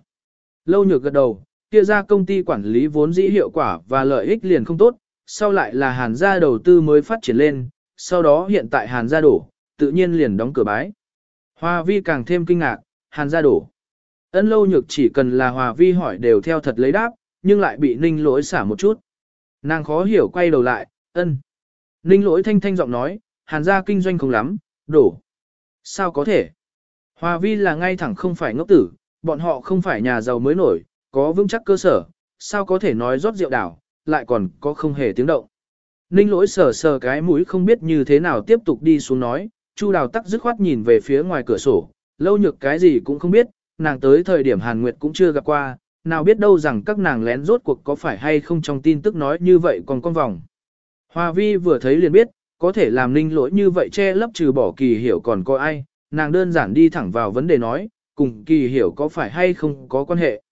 Speaker 1: Lâu nhược gật đầu, kia ra công ty quản lý vốn dĩ hiệu quả và lợi ích liền không tốt, sau lại là hàn gia đầu tư mới phát triển lên, sau đó hiện tại hàn gia đổ, tự nhiên liền đóng cửa bái. Hòa vi càng thêm kinh ngạc, hàn gia đổ. Ân lâu nhược chỉ cần là hòa vi hỏi đều theo thật lấy đáp, nhưng lại bị ninh lỗi xả một chút. Nàng khó hiểu quay đầu lại, ân. Ninh lỗi thanh thanh giọng nói, hàn gia kinh doanh không lắm, đổ. Sao có thể? Hòa vi là ngay thẳng không phải ngốc tử, bọn họ không phải nhà giàu mới nổi, có vững chắc cơ sở, sao có thể nói rót rượu đảo, lại còn có không hề tiếng động. Ninh lỗi sờ sờ cái mũi không biết như thế nào tiếp tục đi xuống nói, Chu đào tắc dứt khoát nhìn về phía ngoài cửa sổ, lâu nhược cái gì cũng không biết, nàng tới thời điểm Hàn Nguyệt cũng chưa gặp qua, nào biết đâu rằng các nàng lén rốt cuộc có phải hay không trong tin tức nói như vậy còn con vòng. Hoa vi vừa thấy liền biết, có thể làm ninh lỗi như vậy che lấp trừ bỏ kỳ hiểu còn có ai, nàng đơn giản đi thẳng vào vấn đề nói, cùng kỳ hiểu có phải hay không có quan hệ.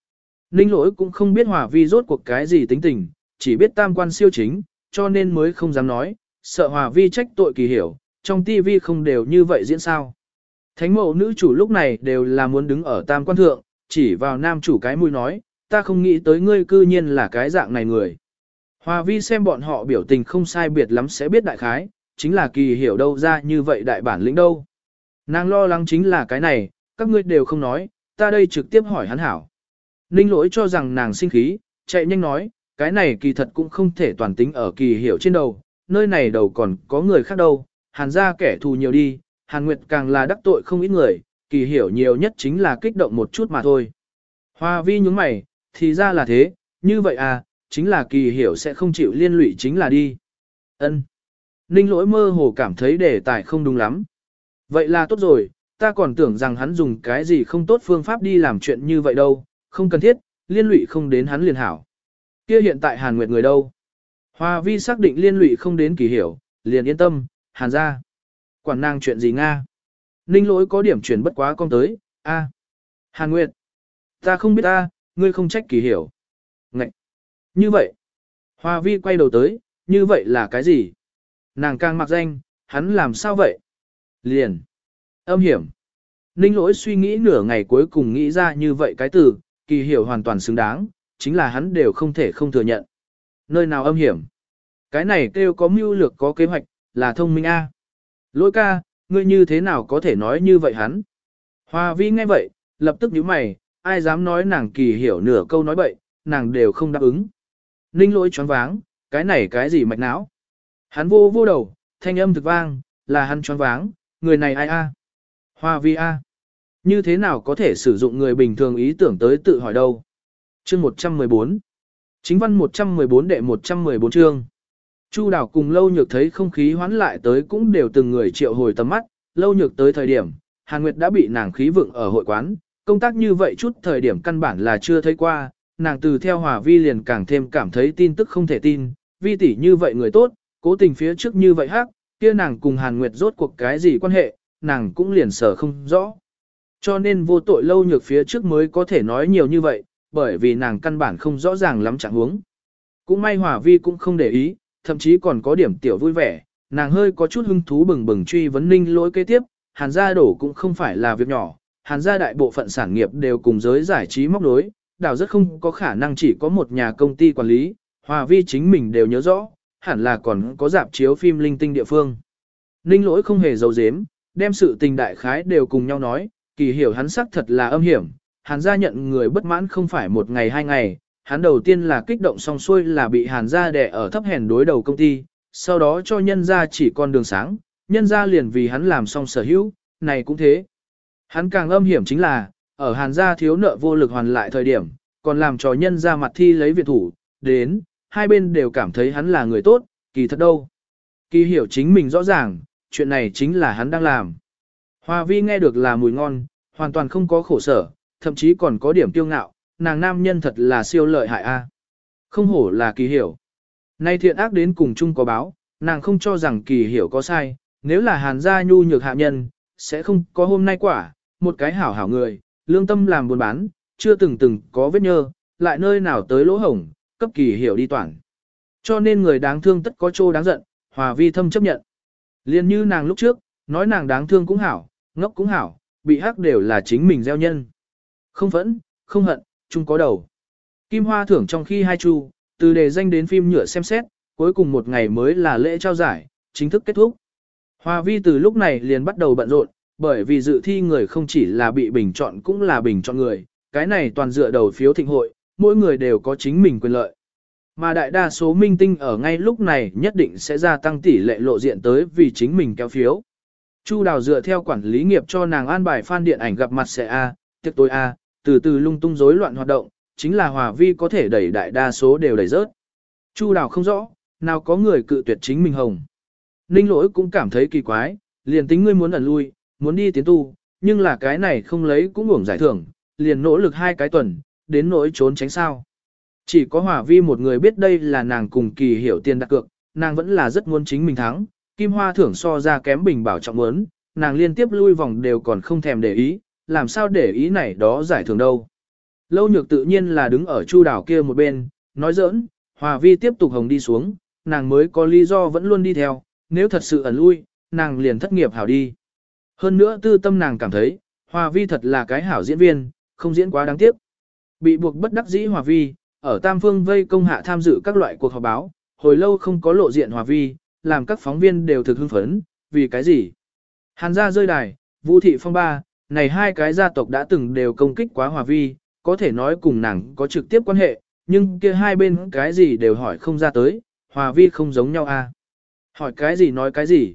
Speaker 1: Ninh lỗi cũng không biết hòa vi rốt cuộc cái gì tính tình, chỉ biết tam quan siêu chính, cho nên mới không dám nói, sợ hòa vi trách tội kỳ hiểu, trong tivi không đều như vậy diễn sao. Thánh mẫu nữ chủ lúc này đều là muốn đứng ở tam quan thượng, chỉ vào nam chủ cái mũi nói, ta không nghĩ tới ngươi cư nhiên là cái dạng này người. Hòa vi xem bọn họ biểu tình không sai biệt lắm sẽ biết đại khái, chính là kỳ hiểu đâu ra như vậy đại bản lĩnh đâu. Nàng lo lắng chính là cái này, các ngươi đều không nói, ta đây trực tiếp hỏi hắn hảo. Ninh lỗi cho rằng nàng sinh khí, chạy nhanh nói, cái này kỳ thật cũng không thể toàn tính ở kỳ hiểu trên đầu, nơi này đầu còn có người khác đâu, hàn ra kẻ thù nhiều đi, hàn nguyệt càng là đắc tội không ít người, kỳ hiểu nhiều nhất chính là kích động một chút mà thôi. Hoa vi nhúng mày, thì ra là thế, như vậy à, chính là kỳ hiểu sẽ không chịu liên lụy chính là đi. ân Ninh lỗi mơ hồ cảm thấy đề tài không đúng lắm. Vậy là tốt rồi, ta còn tưởng rằng hắn dùng cái gì không tốt phương pháp đi làm chuyện như vậy đâu, không cần thiết, liên lụy không đến hắn liền hảo. Kia hiện tại Hàn Nguyệt người đâu? Hoa vi xác định liên lụy không đến kỳ hiểu, liền yên tâm, Hàn ra. Quản nàng chuyện gì Nga? Ninh lỗi có điểm chuyển bất quá con tới, a Hàn Nguyệt. Ta không biết ta, ngươi không trách kỳ hiểu. Ngậy. Như vậy. Hoa vi quay đầu tới, như vậy là cái gì? Nàng càng mặc danh, hắn làm sao vậy? Liền. Âm hiểm. Ninh lỗi suy nghĩ nửa ngày cuối cùng nghĩ ra như vậy cái từ, kỳ hiểu hoàn toàn xứng đáng, chính là hắn đều không thể không thừa nhận. Nơi nào âm hiểm? Cái này kêu có mưu lược có kế hoạch, là thông minh A. Lỗi ca, ngươi như thế nào có thể nói như vậy hắn? Hoa vi nghe vậy, lập tức nhíu mày, ai dám nói nàng kỳ hiểu nửa câu nói bậy, nàng đều không đáp ứng. Ninh lỗi choáng váng, cái này cái gì mạch não? Hắn vô vô đầu, thanh âm thực vang, là hắn choáng váng, người này ai a? Hoa vi a. Như thế nào có thể sử dụng người bình thường ý tưởng tới tự hỏi đâu? Chương 114 Chính văn 114 đệ 114 chương. Chu đảo cùng lâu nhược thấy không khí hoán lại tới cũng đều từng người triệu hồi tầm mắt, lâu nhược tới thời điểm, Hàn Nguyệt đã bị nàng khí vượng ở hội quán, công tác như vậy chút thời điểm căn bản là chưa thấy qua, nàng từ theo hòa vi liền càng thêm cảm thấy tin tức không thể tin, vi tỷ như vậy người tốt, cố tình phía trước như vậy hắc, kia nàng cùng Hàn Nguyệt rốt cuộc cái gì quan hệ, nàng cũng liền sở không rõ. Cho nên vô tội lâu nhược phía trước mới có thể nói nhiều như vậy, bởi vì nàng căn bản không rõ ràng lắm trạng huống. Cũng may Hòa Vi cũng không để ý, thậm chí còn có điểm tiểu vui vẻ, nàng hơi có chút hứng thú bừng bừng truy vấn ninh lỗi kế tiếp, hàn gia đổ cũng không phải là việc nhỏ, hàn gia đại bộ phận sản nghiệp đều cùng giới giải trí móc nối, đảo rất không có khả năng chỉ có một nhà công ty quản lý, Hòa Vi chính mình đều nhớ rõ, hẳn là còn có dạp chiếu phim linh tinh địa phương. Ninh lỗi không hề giấu giếm, đem sự tình đại khái đều cùng nhau nói, kỳ hiểu hắn sắc thật là âm hiểm, hàn gia nhận người bất mãn không phải một ngày hai ngày, hắn đầu tiên là kích động xong xuôi là bị hàn gia đè ở thấp hèn đối đầu công ty, sau đó cho nhân gia chỉ con đường sáng, nhân gia liền vì hắn làm xong sở hữu, này cũng thế. Hắn càng âm hiểm chính là, ở hàn gia thiếu nợ vô lực hoàn lại thời điểm, còn làm cho nhân gia mặt thi lấy viện thủ, đến, hai bên đều cảm thấy hắn là người tốt, kỳ thật đâu. Kỳ hiểu chính mình rõ ràng, chuyện này chính là hắn đang làm. Hoa vi nghe được là mùi ngon, hoàn toàn không có khổ sở, thậm chí còn có điểm kiêu ngạo, nàng nam nhân thật là siêu lợi hại a. À. Không hổ là kỳ hiểu. Nay thiện ác đến cùng chung có báo, nàng không cho rằng kỳ hiểu có sai, nếu là hàn gia nhu nhược hạ nhân, sẽ không có hôm nay quả, một cái hảo hảo người, lương tâm làm buôn bán, chưa từng từng có vết nhơ, lại nơi nào tới lỗ hổng, cấp kỳ hiểu đi toàn. Cho nên người đáng thương tất có chỗ đáng giận, hòa vi thâm chấp nhận. Liên như nàng lúc trước, nói nàng đáng thương cũng hảo, ngốc cũng hảo, bị hắc đều là chính mình gieo nhân. Không phẫn, không hận, chung có đầu. Kim Hoa thưởng trong khi hai chu, từ đề danh đến phim nhựa xem xét, cuối cùng một ngày mới là lễ trao giải, chính thức kết thúc. Hoa vi từ lúc này liền bắt đầu bận rộn, bởi vì dự thi người không chỉ là bị bình chọn cũng là bình chọn người, cái này toàn dựa đầu phiếu thịnh hội, mỗi người đều có chính mình quyền lợi. Mà đại đa số minh tinh ở ngay lúc này nhất định sẽ gia tăng tỷ lệ lộ diện tới vì chính mình kéo phiếu. Chu Đào dựa theo quản lý nghiệp cho nàng an bài fan điện ảnh gặp mặt sẽ A, tiệc tối A, từ từ lung tung rối loạn hoạt động, chính là hòa vi có thể đẩy đại đa số đều đẩy rớt. Chu Đào không rõ, nào có người cự tuyệt chính mình hồng. Ninh lỗi cũng cảm thấy kỳ quái, liền tính ngươi muốn ẩn lui, muốn đi tiến tu, nhưng là cái này không lấy cũng uổng giải thưởng, liền nỗ lực hai cái tuần, đến nỗi trốn tránh sao. Chỉ có hòa vi một người biết đây là nàng cùng kỳ hiểu tiền đặt cược, nàng vẫn là rất muốn chính mình thắng, kim hoa thưởng so ra kém bình bảo trọng muốn, nàng liên tiếp lui vòng đều còn không thèm để ý, làm sao để ý này đó giải thưởng đâu. Lâu nhược tự nhiên là đứng ở chu đảo kia một bên, nói giỡn, hòa vi tiếp tục hồng đi xuống, nàng mới có lý do vẫn luôn đi theo, nếu thật sự ẩn lui, nàng liền thất nghiệp hảo đi. Hơn nữa tư tâm nàng cảm thấy, hòa vi thật là cái hảo diễn viên, không diễn quá đáng tiếc. Bị buộc bất đắc dĩ hòa vi, ở Tam Phương vây công hạ tham dự các loại cuộc họp báo, hồi lâu không có lộ diện hòa vi, làm các phóng viên đều thực hưng phấn, vì cái gì? Hàn gia rơi đài, Vũ thị phong ba, này hai cái gia tộc đã từng đều công kích quá hòa vi, có thể nói cùng nàng có trực tiếp quan hệ, nhưng kia hai bên cái gì đều hỏi không ra tới, hòa vi không giống nhau à. Hỏi cái gì nói cái gì.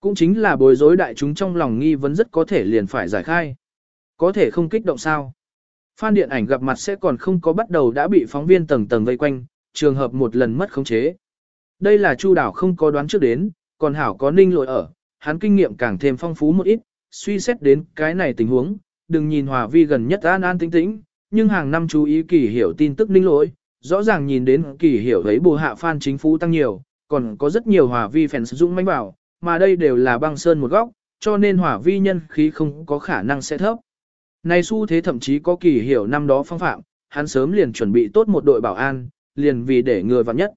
Speaker 1: Cũng chính là bối rối đại chúng trong lòng nghi vấn rất có thể liền phải giải khai. Có thể không kích động sao. Phan điện ảnh gặp mặt sẽ còn không có bắt đầu đã bị phóng viên tầng tầng vây quanh, trường hợp một lần mất khống chế. Đây là Chu Đảo không có đoán trước đến, còn Hảo có ninh lội ở, hắn kinh nghiệm càng thêm phong phú một ít, suy xét đến cái này tình huống, đừng nhìn Hòa Vi gần nhất an an tĩnh tĩnh, nhưng hàng năm chú ý kỳ hiểu tin tức ninh lỗi, rõ ràng nhìn đến kỳ hiểu thấy bù hạ phan chính phủ tăng nhiều, còn có rất nhiều Hòa Vi fans dũng mãnh bảo, mà đây đều là băng sơn một góc, cho nên Hòa Vi nhân khí không có khả năng sẽ thấp. Này xu thế thậm chí có kỳ hiểu năm đó phong phạm, hắn sớm liền chuẩn bị tốt một đội bảo an, liền vì để người vào nhất.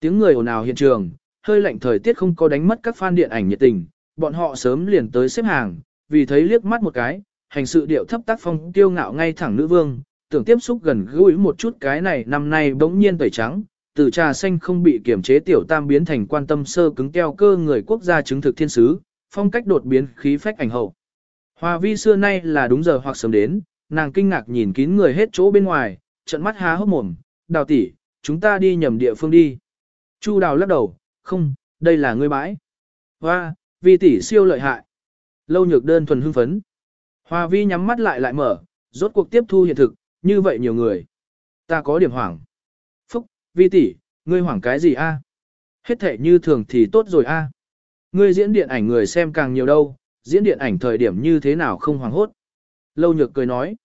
Speaker 1: Tiếng người ồn ào hiện trường, hơi lạnh thời tiết không có đánh mất các fan điện ảnh nhiệt tình, bọn họ sớm liền tới xếp hàng, vì thấy liếc mắt một cái, hành sự điệu thấp tác phong tiêu ngạo ngay thẳng nữ vương, tưởng tiếp xúc gần gũi một chút cái này năm nay bỗng nhiên tẩy trắng, từ trà xanh không bị kiểm chế tiểu tam biến thành quan tâm sơ cứng keo cơ người quốc gia chứng thực thiên sứ, phong cách đột biến khí phách ảnh hậu. Hòa vi xưa nay là đúng giờ hoặc sớm đến, nàng kinh ngạc nhìn kín người hết chỗ bên ngoài, trận mắt há hốc mồm, đào tỷ, chúng ta đi nhầm địa phương đi. Chu đào lắc đầu, không, đây là ngươi bãi. Hoa, vi tỷ siêu lợi hại. Lâu nhược đơn thuần hưng phấn. Hòa vi nhắm mắt lại lại mở, rốt cuộc tiếp thu hiện thực, như vậy nhiều người. Ta có điểm hoảng. Phúc, vi tỷ, ngươi hoảng cái gì a? Hết thể như thường thì tốt rồi a. Ngươi diễn điện ảnh người xem càng nhiều đâu, diễn điện ảnh thời điểm như thế nào không hoàng hốt. Lâu nhược cười nói.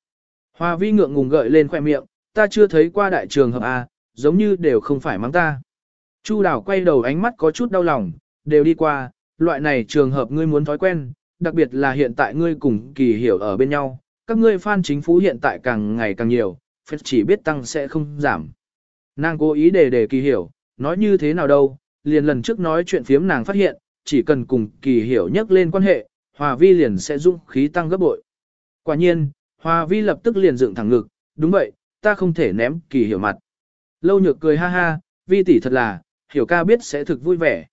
Speaker 1: Hòa vi ngượng ngùng gợi lên khoẻ miệng, ta chưa thấy qua đại trường hợp a, giống như đều không phải mắng ta. Chu đào quay đầu ánh mắt có chút đau lòng, đều đi qua, loại này trường hợp ngươi muốn thói quen, đặc biệt là hiện tại ngươi cùng kỳ hiểu ở bên nhau, các ngươi fan chính phủ hiện tại càng ngày càng nhiều, phép chỉ biết tăng sẽ không giảm. Nàng cố ý để để kỳ hiểu, nói như thế nào đâu, liền lần trước nói chuyện phiếm nàng phát hiện, chỉ cần cùng kỳ hiểu nhắc lên quan hệ, hòa vi liền sẽ dũng khí tăng gấp bội. Quả nhiên, hòa vi lập tức liền dựng thẳng ngực, đúng vậy, ta không thể ném kỳ hiểu mặt. Lâu nhược cười ha ha, vi tỷ thật là, hiểu ca biết sẽ thực vui vẻ.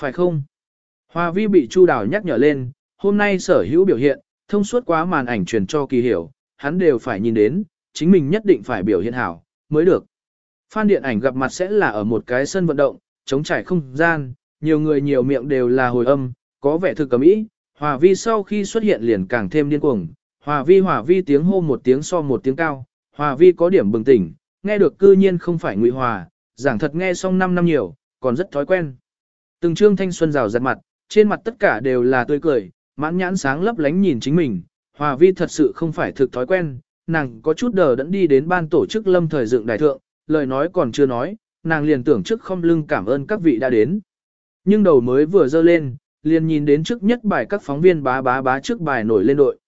Speaker 1: Phải không? Hòa vi bị Chu Đào nhắc nhở lên, hôm nay sở hữu biểu hiện, thông suốt quá màn ảnh truyền cho kỳ hiểu, hắn đều phải nhìn đến, chính mình nhất định phải biểu hiện hảo, mới được. Phan điện ảnh gặp mặt sẽ là ở một cái sân vận động, chống trải không gian, nhiều người nhiều miệng đều là hồi âm, có vẻ thực cầm ý. Hòa vi sau khi xuất hiện liền càng thêm điên cuồng, hòa vi hòa vi tiếng hô một tiếng so một tiếng cao, hòa vi có điểm bừng tỉnh, nghe được cư nhiên không phải ngụy hòa, giảng thật nghe xong 5 năm nhiều, còn rất thói quen. Từng trương thanh xuân rào rạt mặt, trên mặt tất cả đều là tươi cười, mãn nhãn sáng lấp lánh nhìn chính mình, hòa vi thật sự không phải thực thói quen, nàng có chút đờ đẫn đi đến ban tổ chức lâm thời dựng đại thượng, lời nói còn chưa nói, nàng liền tưởng trước không lưng cảm ơn các vị đã đến. Nhưng đầu mới vừa dơ lên, liền nhìn đến trước nhất bài các phóng viên bá bá bá trước bài nổi lên đội.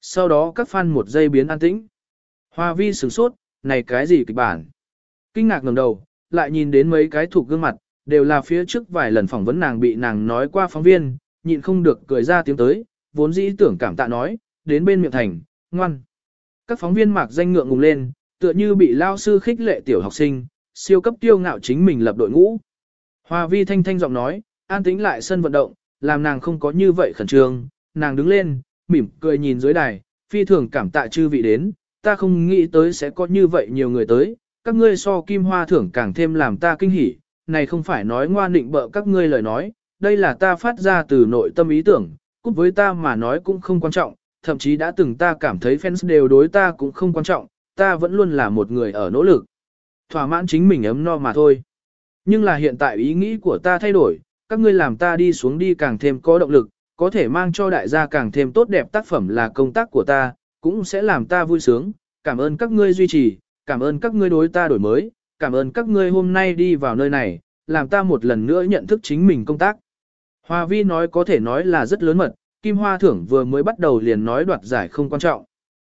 Speaker 1: Sau đó các fan một giây biến an tĩnh. Hoa vi sửng sốt, này cái gì kịch bản? Kinh ngạc ngẩng đầu, lại nhìn đến mấy cái thuộc gương mặt, đều là phía trước vài lần phỏng vấn nàng bị nàng nói qua phóng viên, nhịn không được cười ra tiếng tới, vốn dĩ tưởng cảm tạ nói, đến bên miệng thành, ngoan. Các phóng viên mạc danh ngượng ngùng lên, tựa như bị lao sư khích lệ tiểu học sinh, siêu cấp tiêu ngạo chính mình lập đội ngũ. Hoa vi thanh thanh giọng nói, an tĩnh lại sân vận động, làm nàng không có như vậy khẩn trương, nàng đứng lên, mỉm cười nhìn dưới đài, phi thường cảm tạ chư vị đến, ta không nghĩ tới sẽ có như vậy nhiều người tới, các ngươi so kim hoa thưởng càng thêm làm ta kinh hỉ, này không phải nói ngoan định bợ các ngươi lời nói, đây là ta phát ra từ nội tâm ý tưởng, cút với ta mà nói cũng không quan trọng, thậm chí đã từng ta cảm thấy fans đều đối ta cũng không quan trọng, ta vẫn luôn là một người ở nỗ lực. Thỏa mãn chính mình ấm no mà thôi. Nhưng là hiện tại ý nghĩ của ta thay đổi, các ngươi làm ta đi xuống đi càng thêm có động lực, có thể mang cho đại gia càng thêm tốt đẹp tác phẩm là công tác của ta, cũng sẽ làm ta vui sướng. Cảm ơn các ngươi duy trì, cảm ơn các ngươi đối ta đổi mới, cảm ơn các ngươi hôm nay đi vào nơi này, làm ta một lần nữa nhận thức chính mình công tác. Hoa vi nói có thể nói là rất lớn mật, Kim Hoa Thưởng vừa mới bắt đầu liền nói đoạt giải không quan trọng.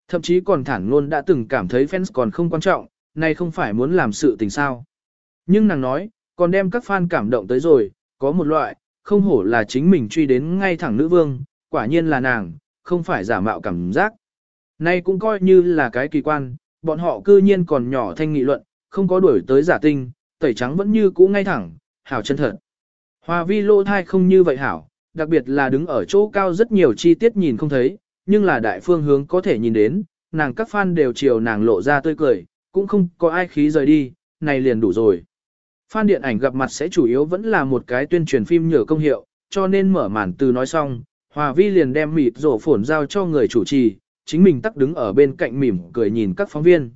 Speaker 1: Thậm chí còn thẳng luôn đã từng cảm thấy fans còn không quan trọng, này không phải muốn làm sự tình sao. Nhưng nàng nói, còn đem các fan cảm động tới rồi, có một loại, không hổ là chính mình truy đến ngay thẳng nữ vương, quả nhiên là nàng, không phải giả mạo cảm giác. nay cũng coi như là cái kỳ quan, bọn họ cư nhiên còn nhỏ thanh nghị luận, không có đuổi tới giả tinh, tẩy trắng vẫn như cũ ngay thẳng, hảo chân thật. Hoa vi lô thai không như vậy hảo, đặc biệt là đứng ở chỗ cao rất nhiều chi tiết nhìn không thấy, nhưng là đại phương hướng có thể nhìn đến, nàng các fan đều chiều nàng lộ ra tươi cười, cũng không có ai khí rời đi, này liền đủ rồi. Fan điện ảnh gặp mặt sẽ chủ yếu vẫn là một cái tuyên truyền phim nhờ công hiệu, cho nên mở màn từ nói xong, Hòa Vi liền đem mịt rổ phổn giao cho người chủ trì, chính mình tắc đứng ở bên cạnh mỉm cười nhìn các phóng viên.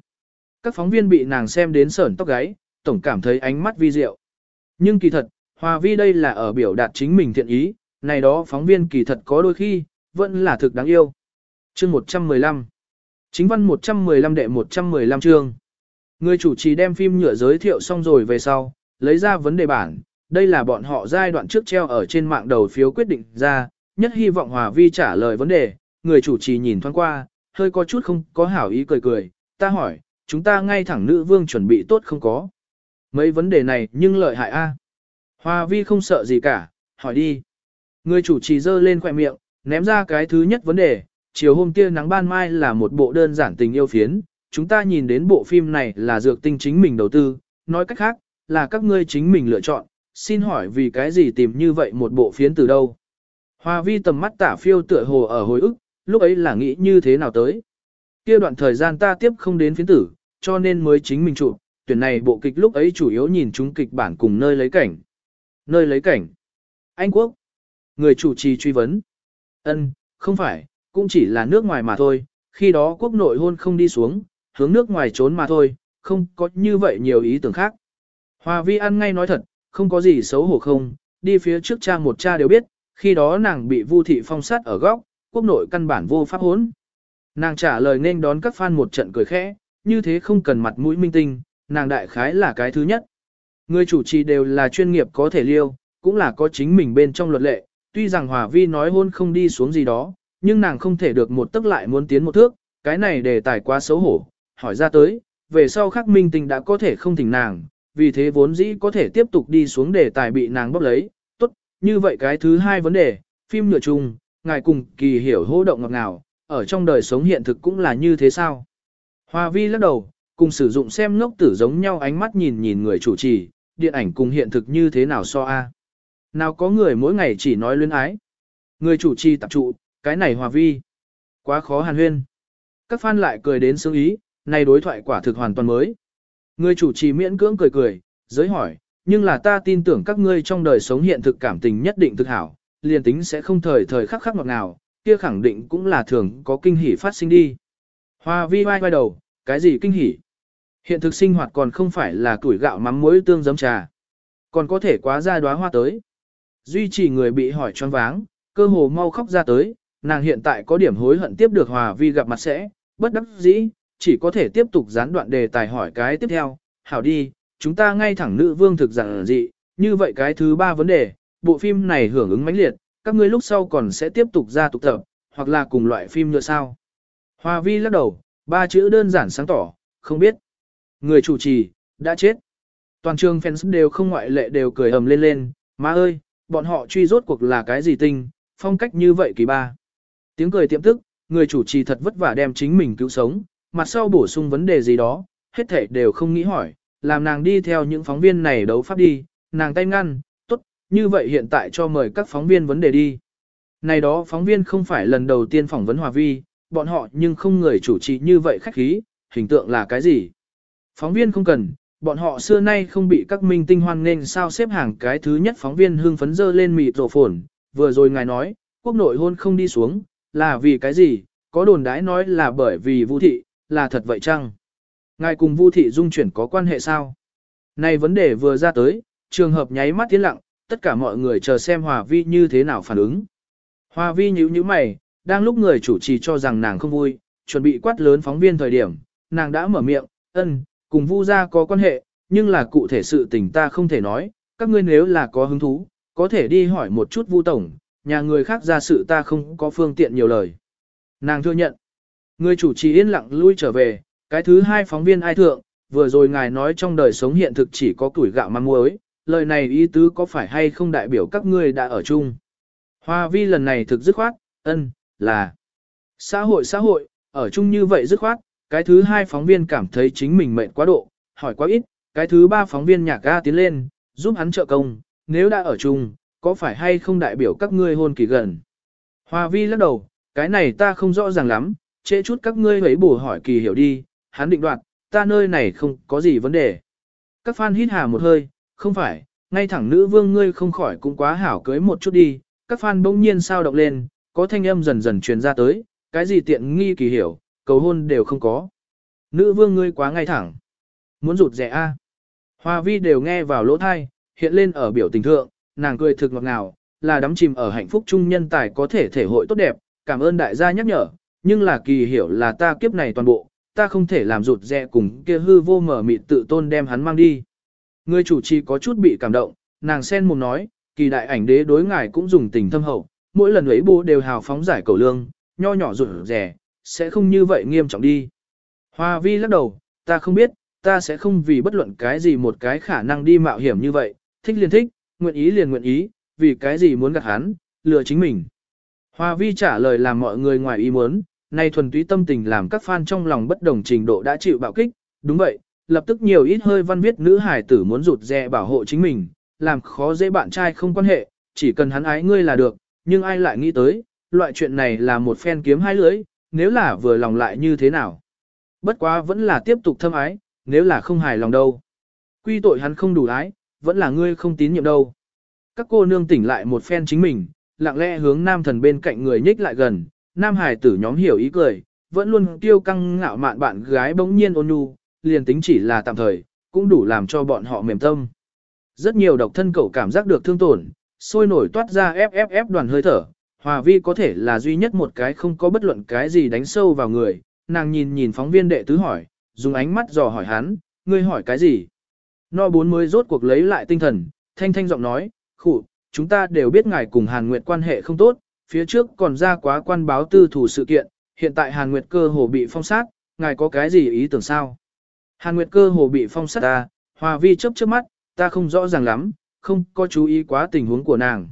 Speaker 1: Các phóng viên bị nàng xem đến sởn tóc gáy, tổng cảm thấy ánh mắt vi diệu. Nhưng kỳ thật, Hòa Vi đây là ở biểu đạt chính mình thiện ý, này đó phóng viên kỳ thật có đôi khi, vẫn là thực đáng yêu. Chương 115 Chính văn 115 đệ 115 chương Người chủ trì đem phim nhựa giới thiệu xong rồi về sau, lấy ra vấn đề bản, đây là bọn họ giai đoạn trước treo ở trên mạng đầu phiếu quyết định ra, nhất hy vọng Hòa Vi trả lời vấn đề, người chủ trì nhìn thoáng qua, hơi có chút không có hảo ý cười cười, ta hỏi, chúng ta ngay thẳng nữ vương chuẩn bị tốt không có. Mấy vấn đề này nhưng lợi hại a. Hòa Vi không sợ gì cả, hỏi đi. Người chủ trì giơ lên khỏe miệng, ném ra cái thứ nhất vấn đề, chiều hôm kia nắng ban mai là một bộ đơn giản tình yêu phiến, chúng ta nhìn đến bộ phim này là dược tinh chính mình đầu tư, nói cách khác, là các ngươi chính mình lựa chọn, xin hỏi vì cái gì tìm như vậy một bộ phiến từ đâu. Hoa vi tầm mắt tả phiêu tựa hồ ở hồi ức, lúc ấy là nghĩ như thế nào tới. Kia đoạn thời gian ta tiếp không đến phiến tử, cho nên mới chính mình chụp, tuyển này bộ kịch lúc ấy chủ yếu nhìn chúng kịch bản cùng nơi lấy cảnh. Nơi lấy cảnh. Anh Quốc. Người chủ trì truy vấn. Ân, không phải, cũng chỉ là nước ngoài mà thôi, khi đó quốc nội hôn không đi xuống, hướng nước ngoài trốn mà thôi, không có như vậy nhiều ý tưởng khác. Hòa vi ăn ngay nói thật, không có gì xấu hổ không, đi phía trước cha một cha đều biết, khi đó nàng bị vu thị phong sát ở góc, quốc nội căn bản vô pháp hốn. Nàng trả lời nên đón các fan một trận cười khẽ, như thế không cần mặt mũi minh tinh, nàng đại khái là cái thứ nhất. Người chủ trì đều là chuyên nghiệp có thể liêu, cũng là có chính mình bên trong luật lệ, tuy rằng Hòa Vi nói hôn không đi xuống gì đó, nhưng nàng không thể được một tức lại muốn tiến một thước, cái này đề tài quá xấu hổ, hỏi ra tới, về sau khắc minh tinh đã có thể không thỉnh nàng, vì thế vốn dĩ có thể tiếp tục đi xuống đề tài bị nàng bóp lấy, tốt, như vậy cái thứ hai vấn đề, phim nhựa chung, ngài cùng kỳ hiểu hô động ngọt ngào, ở trong đời sống hiện thực cũng là như thế sao? Hòa vi lắc đầu, cùng sử dụng xem ngốc tử giống nhau ánh mắt nhìn nhìn người chủ trì, điện ảnh cùng hiện thực như thế nào so a? Nào có người mỗi ngày chỉ nói luyến ái. Người chủ trì tập trụ, cái này hòa vi. Quá khó hàn huyên. Các fan lại cười đến sướng ý, này đối thoại quả thực hoàn toàn mới. Người chủ trì miễn cưỡng cười cười, giới hỏi, nhưng là ta tin tưởng các ngươi trong đời sống hiện thực cảm tình nhất định thực hảo, liền tính sẽ không thời thời khắc khắc ngọt nào. kia khẳng định cũng là thường có kinh hỉ phát sinh đi. Hoa vi vai vai đầu, cái gì kinh hỉ? Hiện thực sinh hoạt còn không phải là tuổi gạo mắm muối tương giấm trà. Còn có thể quá ra đóa hoa tới. Duy trì người bị hỏi choáng váng, cơ hồ mau khóc ra tới, nàng hiện tại có điểm hối hận tiếp được hòa vi gặp mặt sẽ, bất đắc dĩ, chỉ có thể tiếp tục gián đoạn đề tài hỏi cái tiếp theo. Hảo đi, chúng ta ngay thẳng nữ vương thực rằng dị, như vậy cái thứ ba vấn đề, bộ phim này hưởng ứng mãnh liệt, các ngươi lúc sau còn sẽ tiếp tục ra tục tập, hoặc là cùng loại phim nữa sao. Hòa vi lắc đầu, ba chữ đơn giản sáng tỏ, không biết. Người chủ trì, đã chết. Toàn trường fans đều không ngoại lệ đều cười ầm lên lên, má ơi, bọn họ truy rốt cuộc là cái gì tinh, phong cách như vậy kỳ ba. Tiếng cười tiệm tức, người chủ trì thật vất vả đem chính mình cứu sống, mặt sau bổ sung vấn đề gì đó, hết thảy đều không nghĩ hỏi, làm nàng đi theo những phóng viên này đấu pháp đi, nàng tay ngăn, tốt, như vậy hiện tại cho mời các phóng viên vấn đề đi. Này đó phóng viên không phải lần đầu tiên phỏng vấn Hòa Vi, bọn họ nhưng không người chủ trì như vậy khách khí, hình tượng là cái gì. Phóng viên không cần, bọn họ xưa nay không bị các minh tinh hoan nghênh sao xếp hàng cái thứ nhất phóng viên hưng phấn dơ lên mịt rổ phồn, vừa rồi ngài nói, quốc nội hôn không đi xuống, là vì cái gì, có đồn đãi nói là bởi vì Vu thị, là thật vậy chăng? Ngài cùng Vu thị dung chuyển có quan hệ sao? Này vấn đề vừa ra tới, trường hợp nháy mắt tiến lặng, tất cả mọi người chờ xem Hòa Vi như thế nào phản ứng. Hòa Vi nhíu nhíu mày, đang lúc người chủ trì cho rằng nàng không vui, chuẩn bị quát lớn phóng viên thời điểm, nàng đã mở miệng, ân, cùng Vu gia có quan hệ, nhưng là cụ thể sự tình ta không thể nói, các ngươi nếu là có hứng thú, có thể đi hỏi một chút Vu tổng, nhà người khác ra sự ta không có phương tiện nhiều lời. Nàng thừa nhận. Người chủ trì yên lặng lui trở về, cái thứ hai phóng viên ai thượng, vừa rồi ngài nói trong đời sống hiện thực chỉ có tuổi gạo măng muối, lời này ý tứ có phải hay không đại biểu các ngươi đã ở chung. Hoa vi lần này thực dứt khoát, ân, là xã hội xã hội, ở chung như vậy dứt khoát, cái thứ hai phóng viên cảm thấy chính mình mệt quá độ, hỏi quá ít, cái thứ ba phóng viên nhạc ga tiến lên, giúp hắn trợ công, nếu đã ở chung, có phải hay không đại biểu các ngươi hôn kỳ gần. Hoa vi lắc đầu, cái này ta không rõ ràng lắm, trễ chút các ngươi ấy bổ hỏi kỳ hiểu đi, hắn định đoạt, ta nơi này không có gì vấn đề. Các fan hít hà một hơi, không phải, ngay thẳng nữ vương ngươi không khỏi cũng quá hảo cưới một chút đi, các fan bỗng nhiên sao động lên, có thanh âm dần dần truyền ra tới, cái gì tiện nghi kỳ hiểu, cầu hôn đều không có. Nữ vương ngươi quá ngay thẳng, muốn rụt rẻ a. Hoa vi đều nghe vào lỗ thai, hiện lên ở biểu tình thượng, nàng cười thực ngọt ngào, là đắm chìm ở hạnh phúc chung nhân tài có thể thể hội tốt đẹp, cảm ơn đại gia nhắc nhở, nhưng là kỳ hiểu là ta kiếp này toàn bộ, ta không thể làm rụt rẽ cùng kia hư vô mở mịt tự tôn đem hắn mang đi. Người chủ trì có chút bị cảm động, nàng sen mồm nói, kỳ đại ảnh đế đối ngài cũng dùng tình thâm hậu, mỗi lần ấy bố đều hào phóng giải cầu lương, nho nhỏ rụt rẻ, sẽ không như vậy nghiêm trọng đi. Hoa vi lắc đầu, ta không biết, ta sẽ không vì bất luận cái gì một cái khả năng đi mạo hiểm như vậy, thích liền thích, nguyện ý liền nguyện ý, vì cái gì muốn gạt hắn, lừa chính mình. Hoa vi trả lời làm mọi người ngoài ý muốn, nay thuần túy tâm tình làm các fan trong lòng bất đồng trình độ đã chịu bạo kích, đúng vậy, lập tức nhiều ít hơi văn viết nữ hải tử muốn rụt rè bảo hộ chính mình, làm khó dễ bạn trai không quan hệ, chỉ cần hắn ái ngươi là được, nhưng ai lại nghĩ tới, loại chuyện này là một phen kiếm hai lưỡi, nếu là vừa lòng lại như thế nào. Bất quá vẫn là tiếp tục thâm ái, nếu là không hài lòng đâu. Quy tội hắn không đủ ái, vẫn là ngươi không tín nhiệm đâu. Các cô nương tỉnh lại một phen chính mình, lặng lẽ hướng nam thần bên cạnh người nhích lại gần, nam hải tử nhóm hiểu ý cười, vẫn luôn tiêu căng ngạo mạn bạn gái bỗng nhiên ôn nhu, liền tính chỉ là tạm thời, cũng đủ làm cho bọn họ mềm tâm. Rất nhiều độc thân cậu cảm giác được thương tổn, sôi nổi toát ra FFF đoàn hơi thở, Hòa Vi có thể là duy nhất một cái không có bất luận cái gì đánh sâu vào người, nàng nhìn nhìn phóng viên đệ tứ hỏi, dùng ánh mắt dò hỏi hắn, ngươi hỏi cái gì? No bốn mới rốt cuộc lấy lại tinh thần, thanh thanh giọng nói, khụ, chúng ta đều biết ngài cùng Hàn Nguyệt quan hệ không tốt, phía trước còn ra quá quan báo tư thủ sự kiện, hiện tại Hàn Nguyệt cơ hồ bị phong sát, ngài có cái gì ý tưởng sao? Hàn Nguyệt cơ hồ bị phong sát ta, Hòa Vi chớp chớp mắt, ta không rõ ràng lắm, không có chú ý quá tình huống của nàng.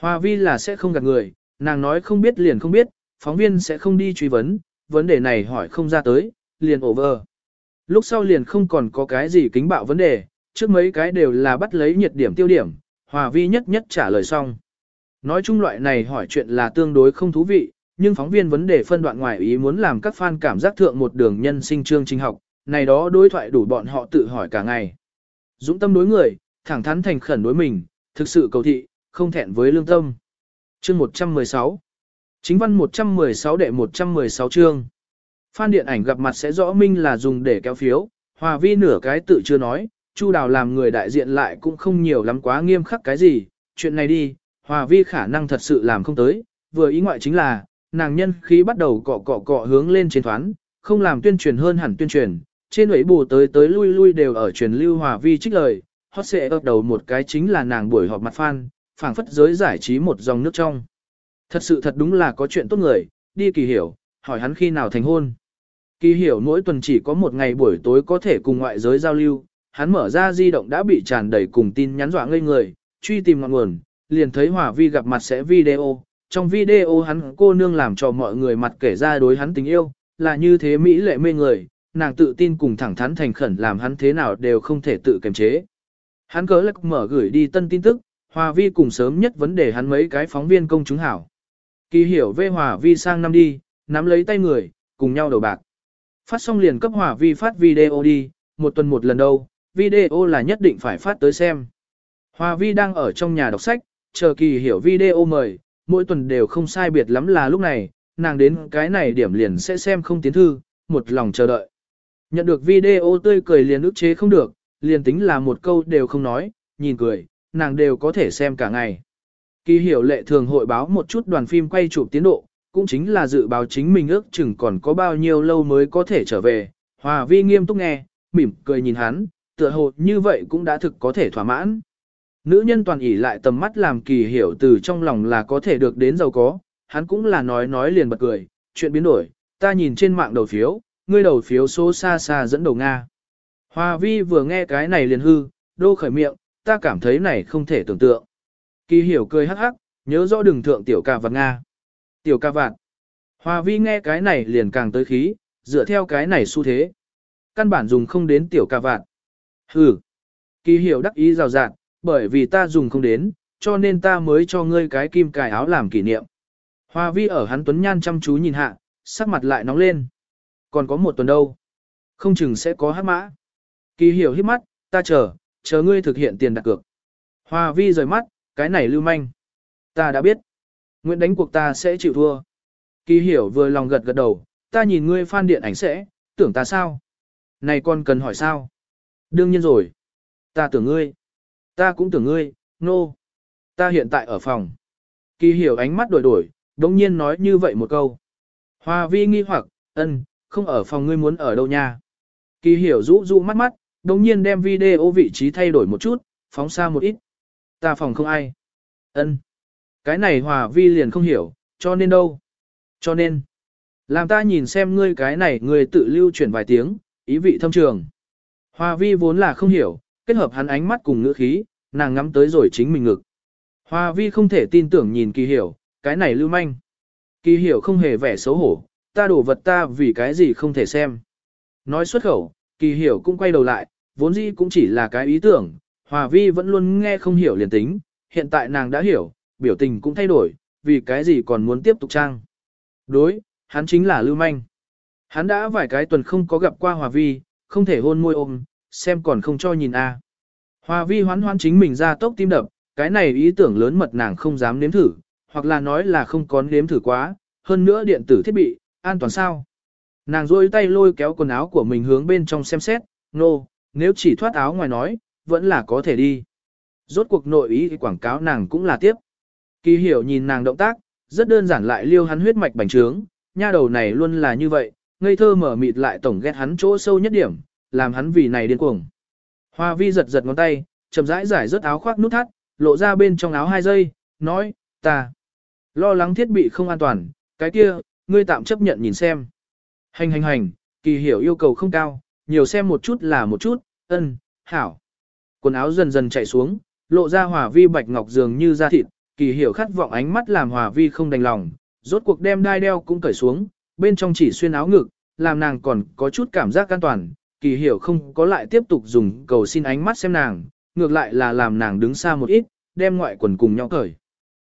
Speaker 1: Hòa Vi là sẽ không gạt người, nàng nói không biết liền không biết, phóng viên sẽ không đi truy vấn, vấn đề này hỏi không ra tới, liền over. Lúc sau liền không còn có cái gì kính bạo vấn đề, trước mấy cái đều là bắt lấy nhiệt điểm tiêu điểm, Hòa Vi nhất nhất trả lời xong. Nói chung loại này hỏi chuyện là tương đối không thú vị, nhưng phóng viên vấn đề phân đoạn ngoài ý muốn làm các fan cảm giác thượng một đường nhân sinh chương trình học, này đó đối thoại đủ bọn họ tự hỏi cả ngày. Dũng tâm đối người, thẳng thắn thành khẩn đối mình, thực sự cầu thị, không thẹn với lương tâm. Chương 116 Chính văn 116 đệ 116 chương Phan điện ảnh gặp mặt sẽ rõ minh là dùng để kéo phiếu, hòa vi nửa cái tự chưa nói, Chu Đào làm người đại diện lại cũng không nhiều lắm quá nghiêm khắc cái gì, chuyện này đi, hòa vi khả năng thật sự làm không tới, vừa ý ngoại chính là, nàng nhân khí bắt đầu cọ cọ cọ hướng lên trên thoán, không làm tuyên truyền hơn hẳn tuyên truyền, trên ấy bù tới tới lui lui đều ở truyền lưu hòa vi trích lời, hot sẽ ấp đầu một cái chính là nàng buổi họp mặt fan, phảng phất giới giải trí một dòng nước trong. Thật sự thật đúng là có chuyện tốt người, đi kỳ hiểu, hỏi hắn khi nào thành hôn. Kỳ hiểu mỗi tuần chỉ có một ngày buổi tối có thể cùng ngoại giới giao lưu, hắn mở ra di động đã bị tràn đầy cùng tin nhắn dọa ngây người, truy tìm ngọn nguồn, liền thấy Hòa Vi gặp mặt sẽ video. Trong video hắn cô nương làm cho mọi người mặt kể ra đối hắn tình yêu, là như thế mỹ lệ mê người, nàng tự tin cùng thẳng thắn thành khẩn làm hắn thế nào đều không thể tự kiềm chế. Hắn cớ lắc mở gửi đi tân tin tức, Hòa Vi cùng sớm nhất vấn đề hắn mấy cái phóng viên công chúng hảo. Kỳ hiểu về Hòa Vi sang năm đi, nắm lấy tay người, cùng nhau đầu bạc. Phát xong liền cấp Hòa Vi phát video đi, một tuần một lần đâu, video là nhất định phải phát tới xem. Hòa Vi đang ở trong nhà đọc sách, chờ kỳ hiểu video mời, mỗi tuần đều không sai biệt lắm là lúc này, nàng đến cái này điểm liền sẽ xem không tiến thư, một lòng chờ đợi. Nhận được video tươi cười liền ức chế không được, liền tính là một câu đều không nói, nhìn cười, nàng đều có thể xem cả ngày. Kỳ hiểu lệ thường hội báo một chút đoàn phim quay chụp tiến độ, cũng chính là dự báo chính mình ước chừng còn có bao nhiêu lâu mới có thể trở về. Hòa vi nghiêm túc nghe, mỉm cười nhìn hắn, tựa hồ như vậy cũng đã thực có thể thỏa mãn. Nữ nhân toàn ỷ lại tầm mắt làm kỳ hiểu từ trong lòng là có thể được đến giàu có, hắn cũng là nói nói liền bật cười, chuyện biến đổi, ta nhìn trên mạng đầu phiếu, ngươi đầu phiếu số xa xa dẫn đầu Nga. Hoa vi vừa nghe cái này liền hư, đô khởi miệng, ta cảm thấy này không thể tưởng tượng. Kỳ hiểu cười hắc hắc, nhớ rõ đừng thượng tiểu ca vạn Nga. Tiểu ca vạn Hoa vi nghe cái này liền càng tới khí, dựa theo cái này xu thế. Căn bản dùng không đến tiểu ca vạn Hừ. Kỳ hiểu đắc ý rào rạt, bởi vì ta dùng không đến, cho nên ta mới cho ngươi cái kim cài áo làm kỷ niệm. Hoa vi ở hắn tuấn nhan chăm chú nhìn hạ, sắc mặt lại nóng lên. Còn có một tuần đâu. Không chừng sẽ có hát mã. Kỳ hiểu hít mắt, ta chờ, chờ ngươi thực hiện tiền đặt cược. Hoa vi rời mắt, cái này lưu manh. Ta đã biết. Nguyện đánh cuộc ta sẽ chịu thua. Kỳ hiểu vừa lòng gật gật đầu, ta nhìn ngươi phan điện ảnh sẽ, tưởng ta sao? Này con cần hỏi sao? Đương nhiên rồi. Ta tưởng ngươi. Ta cũng tưởng ngươi, nô. No. Ta hiện tại ở phòng. Kỳ hiểu ánh mắt đổi đổi, đống nhiên nói như vậy một câu. Hoa vi nghi hoặc, ân, không ở phòng ngươi muốn ở đâu nha. Kỳ hiểu rũ rũ mắt mắt, đồng nhiên đem video vị trí thay đổi một chút, phóng xa một ít. Ta phòng không ai. ân Cái này hòa vi liền không hiểu, cho nên đâu. Cho nên, làm ta nhìn xem ngươi cái này ngươi tự lưu chuyển vài tiếng, ý vị thâm trường. Hòa vi vốn là không hiểu, kết hợp hắn ánh mắt cùng ngữ khí, nàng ngắm tới rồi chính mình ngực. Hoa vi không thể tin tưởng nhìn kỳ hiểu, cái này lưu manh. Kỳ hiểu không hề vẻ xấu hổ, ta đổ vật ta vì cái gì không thể xem. Nói xuất khẩu, kỳ hiểu cũng quay đầu lại, vốn dĩ cũng chỉ là cái ý tưởng, hòa vi vẫn luôn nghe không hiểu liền tính, hiện tại nàng đã hiểu, biểu tình cũng thay đổi, vì cái gì còn muốn tiếp tục trang. Đối, hắn chính là lưu manh. Hắn đã vài cái tuần không có gặp qua hòa vi, không thể hôn môi ôm, xem còn không cho nhìn a. Hòa vi hoán hoán chính mình ra tốc tim đập, cái này ý tưởng lớn mật nàng không dám nếm thử, hoặc là nói là không có nếm thử quá, hơn nữa điện tử thiết bị, an toàn sao. Nàng rôi tay lôi kéo quần áo của mình hướng bên trong xem xét, nô, no, nếu chỉ thoát áo ngoài nói, vẫn là có thể đi. Rốt cuộc nội ý quảng cáo nàng cũng là tiếp. Kỳ hiểu nhìn nàng động tác, rất đơn giản lại liêu hắn huyết mạch bành trướng, nha đầu này luôn là như vậy, ngây thơ mở mịt lại tổng ghét hắn chỗ sâu nhất điểm, làm hắn vì này điên cuồng. Hoa vi giật giật ngón tay, chậm rãi giải rớt áo khoác nút thắt, lộ ra bên trong áo hai giây, nói, ta lo lắng thiết bị không an toàn, cái kia, ngươi tạm chấp nhận nhìn xem. Hành hành hành, kỳ hiểu yêu cầu không cao, nhiều xem một chút là một chút, ân, hảo. Quần áo dần dần chạy xuống, lộ ra hòa vi bạch ngọc dường như da thịt, kỳ hiểu khát vọng ánh mắt làm hòa vi không đành lòng, rốt cuộc đem đai đeo cũng cởi xuống, bên trong chỉ xuyên áo ngực, làm nàng còn có chút cảm giác an toàn, kỳ hiểu không có lại tiếp tục dùng cầu xin ánh mắt xem nàng, ngược lại là làm nàng đứng xa một ít, đem ngoại quần cùng nhau cởi.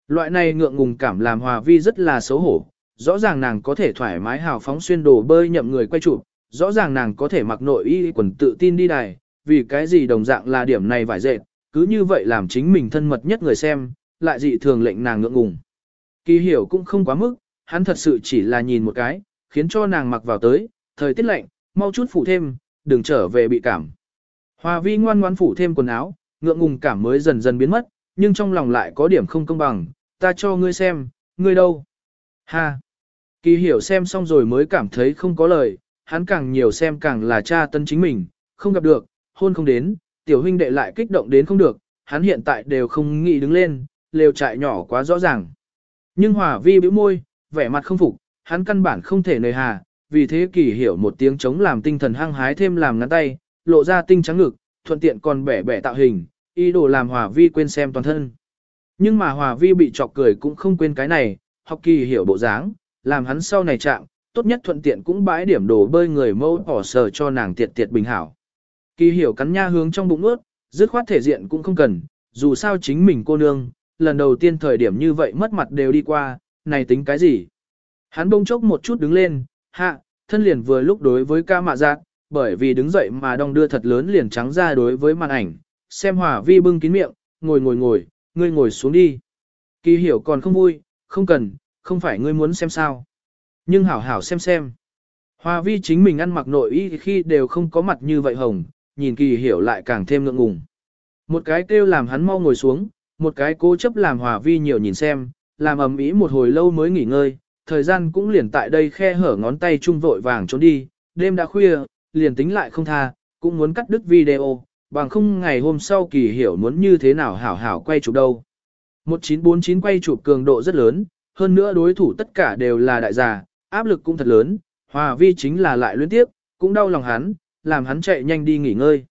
Speaker 1: Loại này ngượng ngùng cảm làm hòa vi rất là xấu hổ, rõ ràng nàng có thể thoải mái hào phóng xuyên đồ bơi nhậm người quay chụp, rõ ràng nàng có thể mặc nội y quần tự tin đi đài, vì cái gì đồng dạng là điểm này vải dệt, cứ như vậy làm chính mình thân mật nhất người xem, lại dị thường lệnh nàng ngượng ngùng. Kỳ hiểu cũng không quá mức, hắn thật sự chỉ là nhìn một cái, khiến cho nàng mặc vào tới, thời tiết lạnh, mau chút phủ thêm, đừng trở về bị cảm. Hoa vi ngoan ngoan phủ thêm quần áo, ngượng ngùng cảm mới dần dần biến mất, nhưng trong lòng lại có điểm không công bằng, ta cho ngươi xem, ngươi đâu? Ha! Kỳ hiểu xem xong rồi mới cảm thấy không có lời, hắn càng nhiều xem càng là cha tân chính mình, không gặp được, hôn không đến, tiểu huynh đệ lại kích động đến không được, hắn hiện tại đều không nghĩ đứng lên, lều trại nhỏ quá rõ ràng. Nhưng hòa vi bĩu môi, vẻ mặt không phục, hắn căn bản không thể nề hà, vì thế kỳ hiểu một tiếng chống làm tinh thần hăng hái thêm làm ngắn tay, lộ ra tinh trắng ngực, thuận tiện còn bẻ bẻ tạo hình, ý đồ làm hòa vi quên xem toàn thân. Nhưng mà hòa vi bị chọc cười cũng không quên cái này, học kỳ hiểu bộ dáng, làm hắn sau này chạm, tốt nhất thuận tiện cũng bãi điểm đồ bơi người mẫu bỏ sờ cho nàng tiệt tiệt bình hảo. Kỳ hiểu cắn nha hướng trong bụng ướt, dứt khoát thể diện cũng không cần, dù sao chính mình cô nương, lần đầu tiên thời điểm như vậy mất mặt đều đi qua, này tính cái gì? Hắn bông chốc một chút đứng lên, hạ, thân liền vừa lúc đối với ca mạ giác, bởi vì đứng dậy mà đong đưa thật lớn liền trắng ra đối với màn ảnh, xem hòa vi bưng kín miệng, ngồi ngồi ngồi, ngươi ngồi xuống đi. Kỳ hiểu còn không vui, không cần, không phải ngươi muốn xem sao. Nhưng hảo hảo xem xem. Hòa vi chính mình ăn mặc nội y khi đều không có mặt như vậy hồng, nhìn kỳ hiểu lại càng thêm ngượng ngùng. Một cái kêu làm hắn mau ngồi xuống, một cái cố chấp làm hòa vi nhiều nhìn xem, làm ầm ĩ một hồi lâu mới nghỉ ngơi, thời gian cũng liền tại đây khe hở ngón tay chung vội vàng trốn đi, đêm đã khuya, liền tính lại không tha, cũng muốn cắt đứt video, bằng không ngày hôm sau kỳ hiểu muốn như thế nào hảo hảo quay chụp đâu. 1949 quay chụp cường độ rất lớn, hơn nữa đối thủ tất cả đều là đại già, áp lực cũng thật lớn, hòa vi chính là lại luyến tiếp, cũng đau lòng hắn, làm hắn chạy nhanh đi nghỉ ngơi.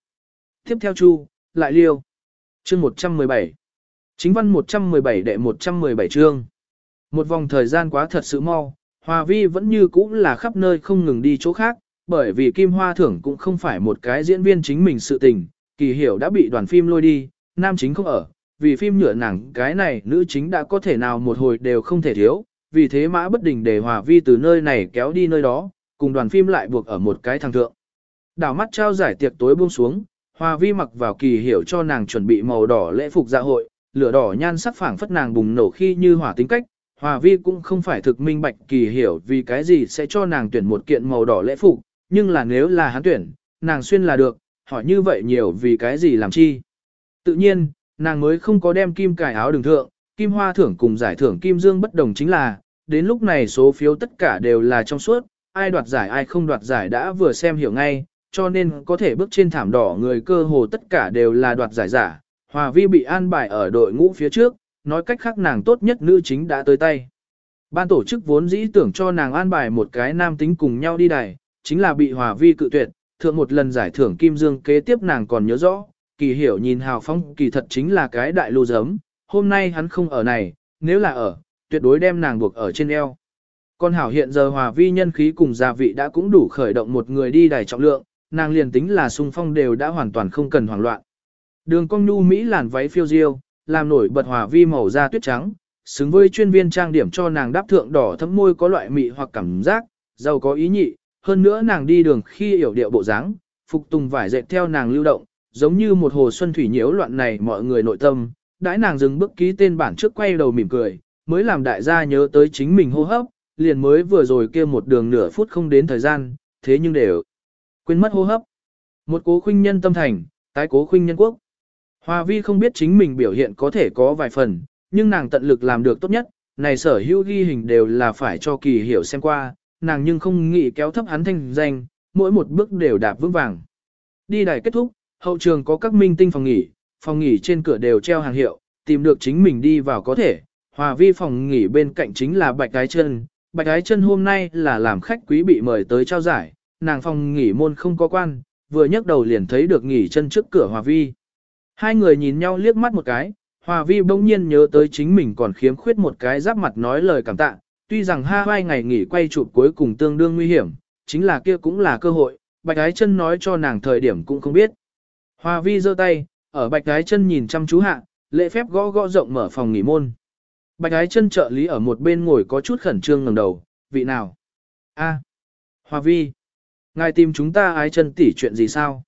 Speaker 1: Tiếp theo chu, lại liêu. Chương 117 Chính văn 117 đệ 117 chương. Một vòng thời gian quá thật sự mau, Hòa Vi vẫn như cũ là khắp nơi không ngừng đi chỗ khác, bởi vì Kim Hoa Thưởng cũng không phải một cái diễn viên chính mình sự tình, kỳ hiểu đã bị đoàn phim lôi đi, nam chính không ở, vì phim nhựa nàng cái này nữ chính đã có thể nào một hồi đều không thể thiếu, vì thế mã bất đình để Hòa Vi từ nơi này kéo đi nơi đó, cùng đoàn phim lại buộc ở một cái thằng thượng. Đảo mắt trao giải tiệc tối buông xuống, Hòa Vi mặc vào kỳ hiểu cho nàng chuẩn bị màu đỏ lễ phục dạ hội, lửa đỏ nhan sắc phảng phất nàng bùng nổ khi như hỏa tính cách, Hòa Vi cũng không phải thực minh bạch kỳ hiểu vì cái gì sẽ cho nàng tuyển một kiện màu đỏ lễ phục, nhưng là nếu là hắn tuyển, nàng xuyên là được, hỏi như vậy nhiều vì cái gì làm chi. Tự nhiên, nàng mới không có đem kim cài áo đường thượng, kim hoa thưởng cùng giải thưởng kim dương bất đồng chính là, đến lúc này số phiếu tất cả đều là trong suốt, ai đoạt giải ai không đoạt giải đã vừa xem hiểu ngay, cho nên có thể bước trên thảm đỏ người cơ hồ tất cả đều là đoạt giải giả. Hòa Vi bị an bài ở đội ngũ phía trước, nói cách khác nàng tốt nhất nữ chính đã tới tay. Ban tổ chức vốn dĩ tưởng cho nàng an bài một cái nam tính cùng nhau đi đài, chính là bị Hòa Vi cự tuyệt, thượng một lần giải thưởng Kim Dương kế tiếp nàng còn nhớ rõ, kỳ hiểu nhìn hào phong kỳ thật chính là cái đại lưu giấm, hôm nay hắn không ở này, nếu là ở, tuyệt đối đem nàng buộc ở trên eo. Con hảo hiện giờ Hòa Vi nhân khí cùng gia vị đã cũng đủ khởi động một người đi đài trọng lượng, nàng liền tính là sung phong đều đã hoàn toàn không cần hoảng loạn. Đường cong nhu Mỹ làn váy phiêu diêu, làm nổi bật hòa vi màu da tuyết trắng, xứng với chuyên viên trang điểm cho nàng đáp thượng đỏ thấm môi có loại mị hoặc cảm giác, giàu có ý nhị, hơn nữa nàng đi đường khi hiểu điệu bộ dáng, phục tùng vải dệt theo nàng lưu động, giống như một hồ xuân thủy nhiễu loạn này mọi người nội tâm, đãi nàng dừng bước ký tên bản trước quay đầu mỉm cười, mới làm đại gia nhớ tới chính mình hô hấp, liền mới vừa rồi kia một đường nửa phút không đến thời gian, thế nhưng đều quên mất hô hấp. Một cố khuynh nhân tâm thành, tái cố khuynh nhân quốc. Hoa vi không biết chính mình biểu hiện có thể có vài phần, nhưng nàng tận lực làm được tốt nhất, này sở hữu ghi hình đều là phải cho kỳ hiểu xem qua, nàng nhưng không nghĩ kéo thấp hắn thanh danh, mỗi một bước đều đạp vững vàng. Đi đài kết thúc, hậu trường có các minh tinh phòng nghỉ, phòng nghỉ trên cửa đều treo hàng hiệu, tìm được chính mình đi vào có thể. Hòa vi phòng nghỉ bên cạnh chính là Bạch Cái Chân, Bạch Cái Chân hôm nay là làm khách quý bị mời tới trao giải, nàng phòng nghỉ môn không có quan, vừa nhấc đầu liền thấy được nghỉ chân trước cửa Hòa vi. Hai người nhìn nhau liếc mắt một cái, Hòa vi bỗng nhiên nhớ tới chính mình còn khiếm khuyết một cái giáp mặt nói lời cảm tạ, tuy rằng ha hai ngày nghỉ quay chụp cuối cùng tương đương nguy hiểm, chính là kia cũng là cơ hội, Bạch Ái Chân nói cho nàng thời điểm cũng không biết. Hòa vi giơ tay, ở Bạch Ái Chân nhìn chăm chú hạ, lễ phép gõ gõ rộng mở phòng nghỉ môn. Bạch Ái Chân trợ lý ở một bên ngồi có chút khẩn trương ngẩng đầu, vị nào? A, Hòa vi. Ngài tìm chúng ta Ái Chân tỉ chuyện gì sao?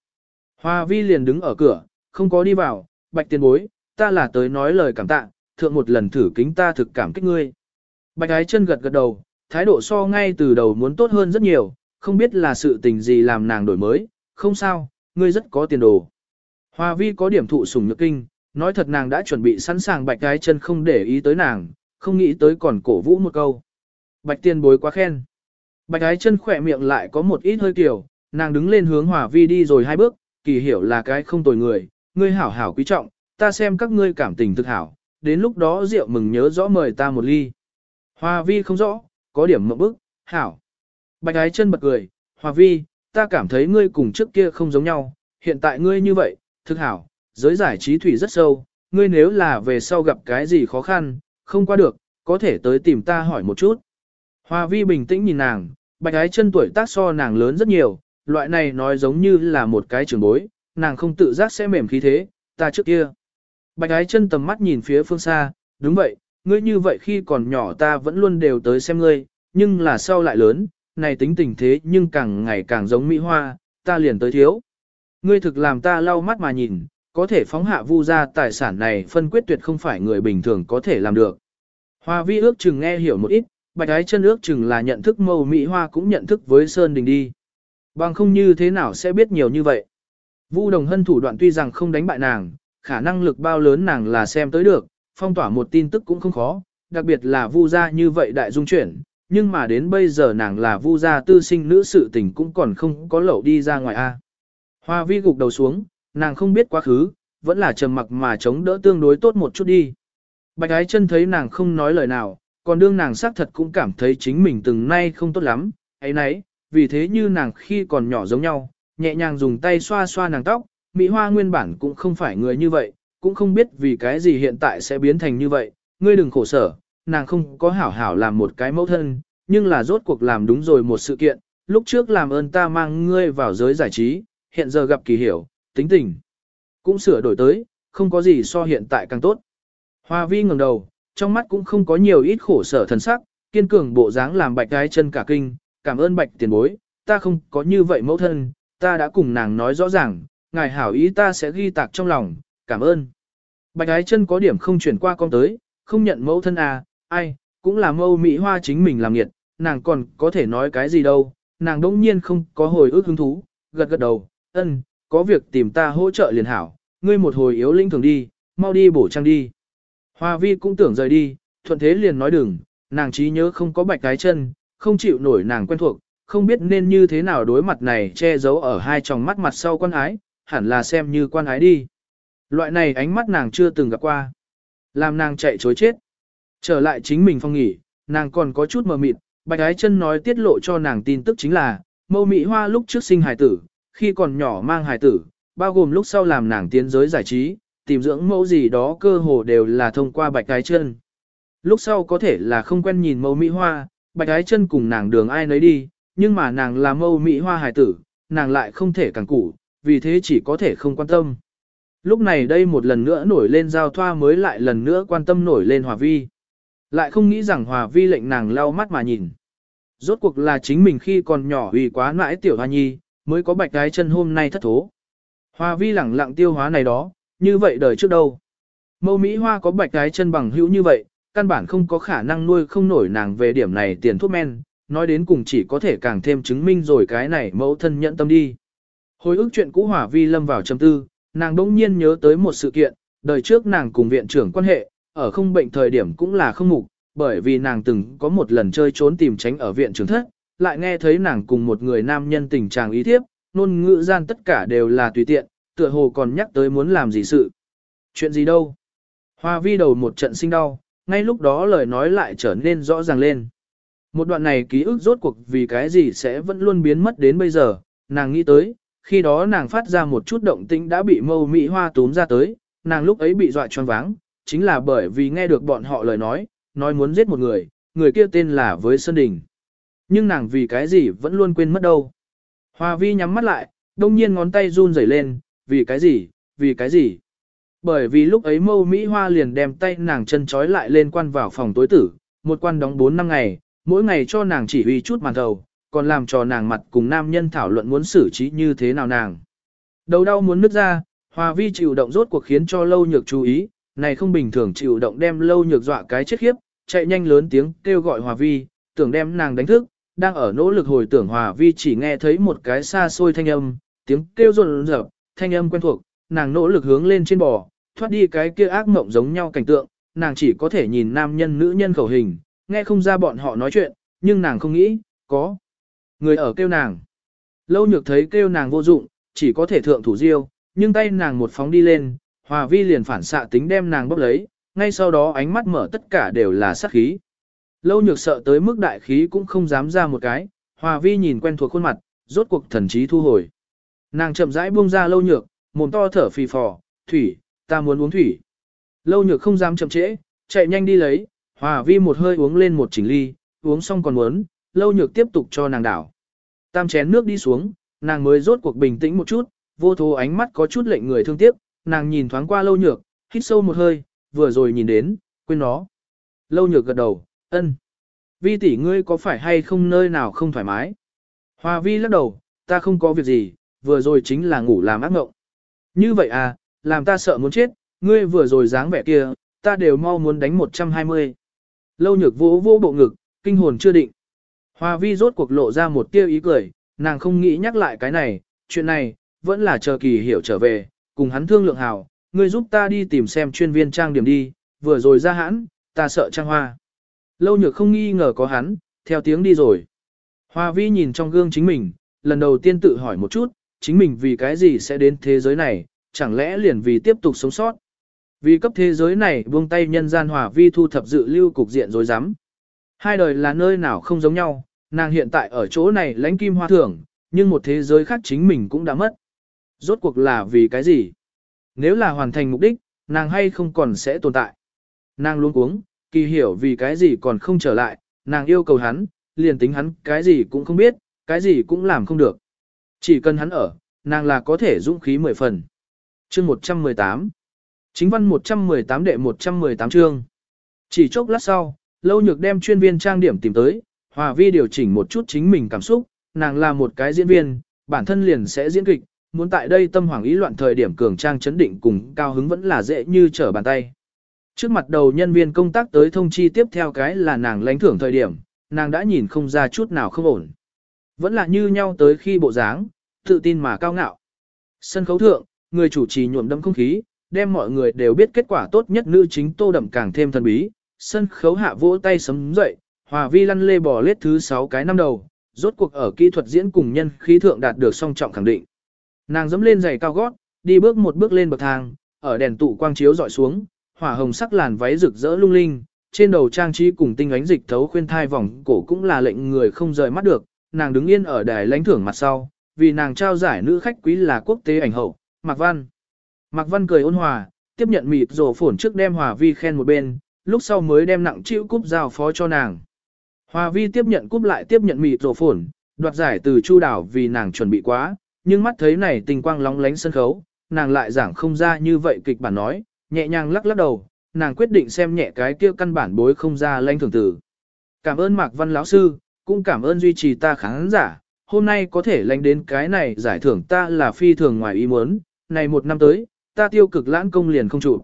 Speaker 1: Hòa vi liền đứng ở cửa, không có đi vào, Bạch tiền bối, ta là tới nói lời cảm tạ, thượng một lần thử kính ta thực cảm kích ngươi. Bạch Ái Chân gật gật đầu, thái độ so ngay từ đầu muốn tốt hơn rất nhiều, không biết là sự tình gì làm nàng đổi mới, không sao, ngươi rất có tiền đồ. Hoa vi có điểm thụ sủng nhược kinh, nói thật nàng đã chuẩn bị sẵn sàng bạch Ái chân không để ý tới nàng, không nghĩ tới còn cổ vũ một câu. Bạch tiên bối quá khen. Bạch Ái chân khỏe miệng lại có một ít hơi kiểu, nàng đứng lên hướng hòa vi đi rồi hai bước, kỳ hiểu là cái không tồi người, ngươi hảo hảo quý trọng, ta xem các ngươi cảm tình thực hảo, đến lúc đó rượu mừng nhớ rõ mời ta một ly. Hòa vi không rõ, có điểm mộng bức, hảo. Bạch ái chân bật cười, Hòa vi, ta cảm thấy ngươi cùng trước kia không giống nhau, hiện tại ngươi như vậy, thực hảo, giới giải trí thủy rất sâu, ngươi nếu là về sau gặp cái gì khó khăn, không qua được, có thể tới tìm ta hỏi một chút. Hòa vi bình tĩnh nhìn nàng, bạch ái chân tuổi tác so nàng lớn rất nhiều, loại này nói giống như là một cái trường bối, nàng không tự giác sẽ mềm khí thế, ta trước kia. Bạch ái chân tầm mắt nhìn phía phương xa, đúng vậy, ngươi như vậy khi còn nhỏ ta vẫn luôn đều tới xem ngươi, nhưng là sau lại lớn, này tính tình thế nhưng càng ngày càng giống Mỹ Hoa, ta liền tới thiếu. Ngươi thực làm ta lau mắt mà nhìn, có thể phóng hạ vu ra tài sản này phân quyết tuyệt không phải người bình thường có thể làm được. Hoa vi ước chừng nghe hiểu một ít, bạch ái chân ước chừng là nhận thức mâu Mỹ Hoa cũng nhận thức với Sơn Đình đi. Bằng không như thế nào sẽ biết nhiều như vậy. Vu đồng hân thủ đoạn tuy rằng không đánh bại nàng, khả năng lực bao lớn nàng là xem tới được, phong tỏa một tin tức cũng không khó, đặc biệt là vu gia như vậy đại dung chuyển, nhưng mà đến bây giờ nàng là vu gia tư sinh nữ sự tình cũng còn không có lẩu đi ra ngoài a. Hoa vi gục đầu xuống, nàng không biết quá khứ, vẫn là trầm mặc mà chống đỡ tương đối tốt một chút đi. Bạch ái chân thấy nàng không nói lời nào, còn đương nàng xác thật cũng cảm thấy chính mình từng nay không tốt lắm, ấy nấy, vì thế như nàng khi còn nhỏ giống nhau, nhẹ nhàng dùng tay xoa xoa nàng tóc, Mỹ Hoa nguyên bản cũng không phải người như vậy, cũng không biết vì cái gì hiện tại sẽ biến thành như vậy, ngươi đừng khổ sở, nàng không có hảo hảo làm một cái mẫu thân, nhưng là rốt cuộc làm đúng rồi một sự kiện, lúc trước làm ơn ta mang ngươi vào giới giải trí, hiện giờ gặp kỳ hiểu, tính tình. Cũng sửa đổi tới, không có gì so hiện tại càng tốt. Hoa vi ngẩng đầu, trong mắt cũng không có nhiều ít khổ sở thần sắc, kiên cường bộ dáng làm bạch gái chân cả kinh, cảm ơn bạch tiền bối, ta không có như vậy mẫu thân, ta đã cùng nàng nói rõ ràng, ngài hảo ý ta sẽ ghi tạc trong lòng, cảm ơn. Bạch gái chân có điểm không chuyển qua con tới, không nhận mẫu thân à, ai, cũng là mâu Mỹ Hoa chính mình làm nghiệt, nàng còn có thể nói cái gì đâu, nàng đỗng nhiên không có hồi ức hứng thú, gật gật đầu, ân, có việc tìm ta hỗ trợ liền hảo, ngươi một hồi yếu linh thường đi, mau đi bổ trang đi. Hoa vi cũng tưởng rời đi, thuận thế liền nói đừng, nàng trí nhớ không có bạch cái chân, không chịu nổi nàng quen thuộc, không biết nên như thế nào đối mặt này che giấu ở hai tròng mắt mặt sau quan ái, hẳn là xem như quan ái đi. Loại này ánh mắt nàng chưa từng gặp qua. Làm nàng chạy chối chết. Trở lại chính mình phong nghỉ, nàng còn có chút mờ mịt, bạch ái chân nói tiết lộ cho nàng tin tức chính là, mâu mỹ hoa lúc trước sinh hài tử, khi còn nhỏ mang hài tử, bao gồm lúc sau làm nàng tiến giới giải trí, tìm dưỡng mẫu gì đó cơ hồ đều là thông qua bạch ái chân. Lúc sau có thể là không quen nhìn mâu mỹ hoa, bạch ái chân cùng nàng đường ai nấy đi, nhưng mà nàng là mâu mỹ hoa hài tử, nàng lại không thể càng củ, vì thế chỉ có thể không quan tâm. Lúc này đây một lần nữa nổi lên giao thoa mới lại lần nữa quan tâm nổi lên hòa vi. Lại không nghĩ rằng hòa vi lệnh nàng lau mắt mà nhìn. Rốt cuộc là chính mình khi còn nhỏ vì quá nãi tiểu hoa nhi, mới có bạch cái chân hôm nay thất thố. Hòa vi lẳng lặng tiêu hóa này đó, như vậy đời trước đâu. Mâu Mỹ Hoa có bạch cái chân bằng hữu như vậy, căn bản không có khả năng nuôi không nổi nàng về điểm này tiền thuốc men, nói đến cùng chỉ có thể càng thêm chứng minh rồi cái này mẫu thân nhận tâm đi. Hồi ức chuyện cũ hỏa vi lâm vào trầm tư, nàng đỗng nhiên nhớ tới một sự kiện, đời trước nàng cùng viện trưởng quan hệ, ở không bệnh thời điểm cũng là không mục, bởi vì nàng từng có một lần chơi trốn tìm tránh ở viện trưởng thất, lại nghe thấy nàng cùng một người nam nhân tình trạng ý thiếp, nôn ngữ gian tất cả đều là tùy tiện, tựa hồ còn nhắc tới muốn làm gì sự. Chuyện gì đâu? Hoa vi đầu một trận sinh đau, ngay lúc đó lời nói lại trở nên rõ ràng lên. Một đoạn này ký ức rốt cuộc vì cái gì sẽ vẫn luôn biến mất đến bây giờ, nàng nghĩ tới, khi đó nàng phát ra một chút động tĩnh đã bị mâu mỹ hoa túm ra tới, nàng lúc ấy bị dọa choáng váng, chính là bởi vì nghe được bọn họ lời nói, nói muốn giết một người, người kia tên là với Sơn Đình. Nhưng nàng vì cái gì vẫn luôn quên mất đâu. Hoa vi nhắm mắt lại, đông nhiên ngón tay run rẩy lên, vì cái gì, vì cái gì. Bởi vì lúc ấy mâu Mỹ Hoa liền đem tay nàng chân trói lại lên quan vào phòng tối tử, một quan đóng 4 năm ngày, mỗi ngày cho nàng chỉ huy chút màn thầu, còn làm cho nàng mặt cùng nam nhân thảo luận muốn xử trí như thế nào nàng. Đầu đau muốn nứt ra, Hoa vi chịu động rốt cuộc khiến cho lâu nhược chú ý, này không bình thường chịu động đem lâu nhược dọa cái chết khiếp, chạy nhanh lớn tiếng kêu gọi Hòa vi, tưởng đem nàng đánh thức, đang ở nỗ lực hồi tưởng Hòa vi chỉ nghe thấy một cái xa xôi thanh âm, tiếng kêu rộn rợp, thanh âm quen thuộc, nàng nỗ lực hướng lên trên bò, thoát đi cái kia ác mộng giống nhau cảnh tượng, nàng chỉ có thể nhìn nam nhân nữ nhân khẩu hình, nghe không ra bọn họ nói chuyện, nhưng nàng không nghĩ, có người ở kêu nàng. Lâu nhược thấy kêu nàng vô dụng, chỉ có thể thượng thủ diêu, nhưng tay nàng một phóng đi lên, hòa vi liền phản xạ tính đem nàng bóp lấy, ngay sau đó ánh mắt mở tất cả đều là sát khí. Lâu nhược sợ tới mức đại khí cũng không dám ra một cái, hòa vi nhìn quen thuộc khuôn mặt, rốt cuộc thần trí thu hồi. Nàng chậm rãi buông ra lâu nhược, mồm to thở phì phò, thủy, ta muốn uống thủy. Lâu nhược không dám chậm trễ, chạy nhanh đi lấy, hòa vi một hơi uống lên một chỉnh ly, uống xong còn muốn, lâu nhược tiếp tục cho nàng đảo. Tam chén nước đi xuống, nàng mới rốt cuộc bình tĩnh một chút, vô thố ánh mắt có chút lệnh người thương tiếc, nàng nhìn thoáng qua lâu nhược, hít sâu một hơi, vừa rồi nhìn đến, quên nó. Lâu nhược gật đầu, ân. Vi tỷ ngươi có phải hay không nơi nào không thoải mái? Hòa vi lắc đầu, ta không có việc gì, vừa rồi chính là ngủ làm ác mộng. Như vậy à, làm ta sợ muốn chết, ngươi vừa rồi dáng vẻ kia, ta đều mau muốn đánh 120. Lâu nhược vỗ vỗ bộ ngực, kinh hồn chưa định. Hoa vi rốt cuộc lộ ra một tiêu ý cười, nàng không nghĩ nhắc lại cái này, chuyện này, vẫn là chờ kỳ hiểu trở về, cùng hắn thương lượng hảo, ngươi giúp ta đi tìm xem chuyên viên trang điểm đi, vừa rồi ra hãn, ta sợ trang hoa. Lâu nhược không nghi ngờ có hắn, theo tiếng đi rồi. Hoa vi nhìn trong gương chính mình, lần đầu tiên tự hỏi một chút, chính mình vì cái gì sẽ đến thế giới này, chẳng lẽ liền vì tiếp tục sống sót. Vì cấp thế giới này buông tay nhân gian hòa vi thu thập dự lưu cục diện rồi dám. Hai đời là nơi nào không giống nhau, nàng hiện tại ở chỗ này lãnh kim hoa thưởng, nhưng một thế giới khác chính mình cũng đã mất. Rốt cuộc là vì cái gì? Nếu là hoàn thành mục đích, nàng hay không còn sẽ tồn tại. Nàng luôn cuống, kỳ hiểu vì cái gì còn không trở lại, nàng yêu cầu hắn, liền tính hắn cái gì cũng không biết, cái gì cũng làm không được. Chỉ cần hắn ở, nàng là có thể dũng khí mười phần. Chương 118 Chính văn 118 đệ 118 chương Chỉ chốc lát sau, lâu nhược đem chuyên viên trang điểm tìm tới, hòa vi điều chỉnh một chút chính mình cảm xúc, nàng là một cái diễn viên, bản thân liền sẽ diễn kịch, muốn tại đây tâm hoàng ý loạn thời điểm cường trang chấn định cùng cao hứng vẫn là dễ như trở bàn tay. Trước mặt đầu nhân viên công tác tới thông chi tiếp theo cái là nàng lãnh thưởng thời điểm, nàng đã nhìn không ra chút nào không ổn. Vẫn là như nhau tới khi bộ dáng, tự tin mà cao ngạo. Sân khấu thượng, người chủ trì nhuộm đâm không khí, đem mọi người đều biết kết quả tốt nhất nữ chính tô đậm càng thêm thần bí. Sân khấu hạ vỗ tay sấm dậy, hòa vi lăn lê bò lết thứ 6 cái năm đầu, rốt cuộc ở kỹ thuật diễn cùng nhân khí thượng đạt được song trọng khẳng định. Nàng dẫm lên giày cao gót, đi bước một bước lên bậc thang, ở đèn tụ quang chiếu dọi xuống, hỏa hồng sắc làn váy rực rỡ lung linh, trên đầu trang trí cùng tinh ánh dịch thấu khuyên thai vòng cổ cũng là lệnh người không rời mắt được. Nàng đứng yên ở đài lãnh thưởng mặt sau, vì nàng trao giải nữ khách quý là quốc tế ảnh hậu, Mạc Văn. Mạc Văn cười ôn hòa, tiếp nhận mịt rổ phổn trước đem Hòa Vi khen một bên, lúc sau mới đem nặng chịu cúp giao phó cho nàng. Hòa Vi tiếp nhận cúp lại tiếp nhận mịt rổ phổn, đoạt giải từ Chu đảo vì nàng chuẩn bị quá, nhưng mắt thấy này tình quang lóng lánh sân khấu, nàng lại giảng không ra như vậy kịch bản nói, nhẹ nhàng lắc lắc đầu, nàng quyết định xem nhẹ cái kia căn bản bối không ra lanh thường tử. Cảm ơn Mạc Văn lão sư, cũng cảm ơn duy trì ta khán giả, hôm nay có thể lãnh đến cái này giải thưởng ta là phi thường ngoài ý muốn, này một năm tới, ta tiêu cực lãng công liền không trụ.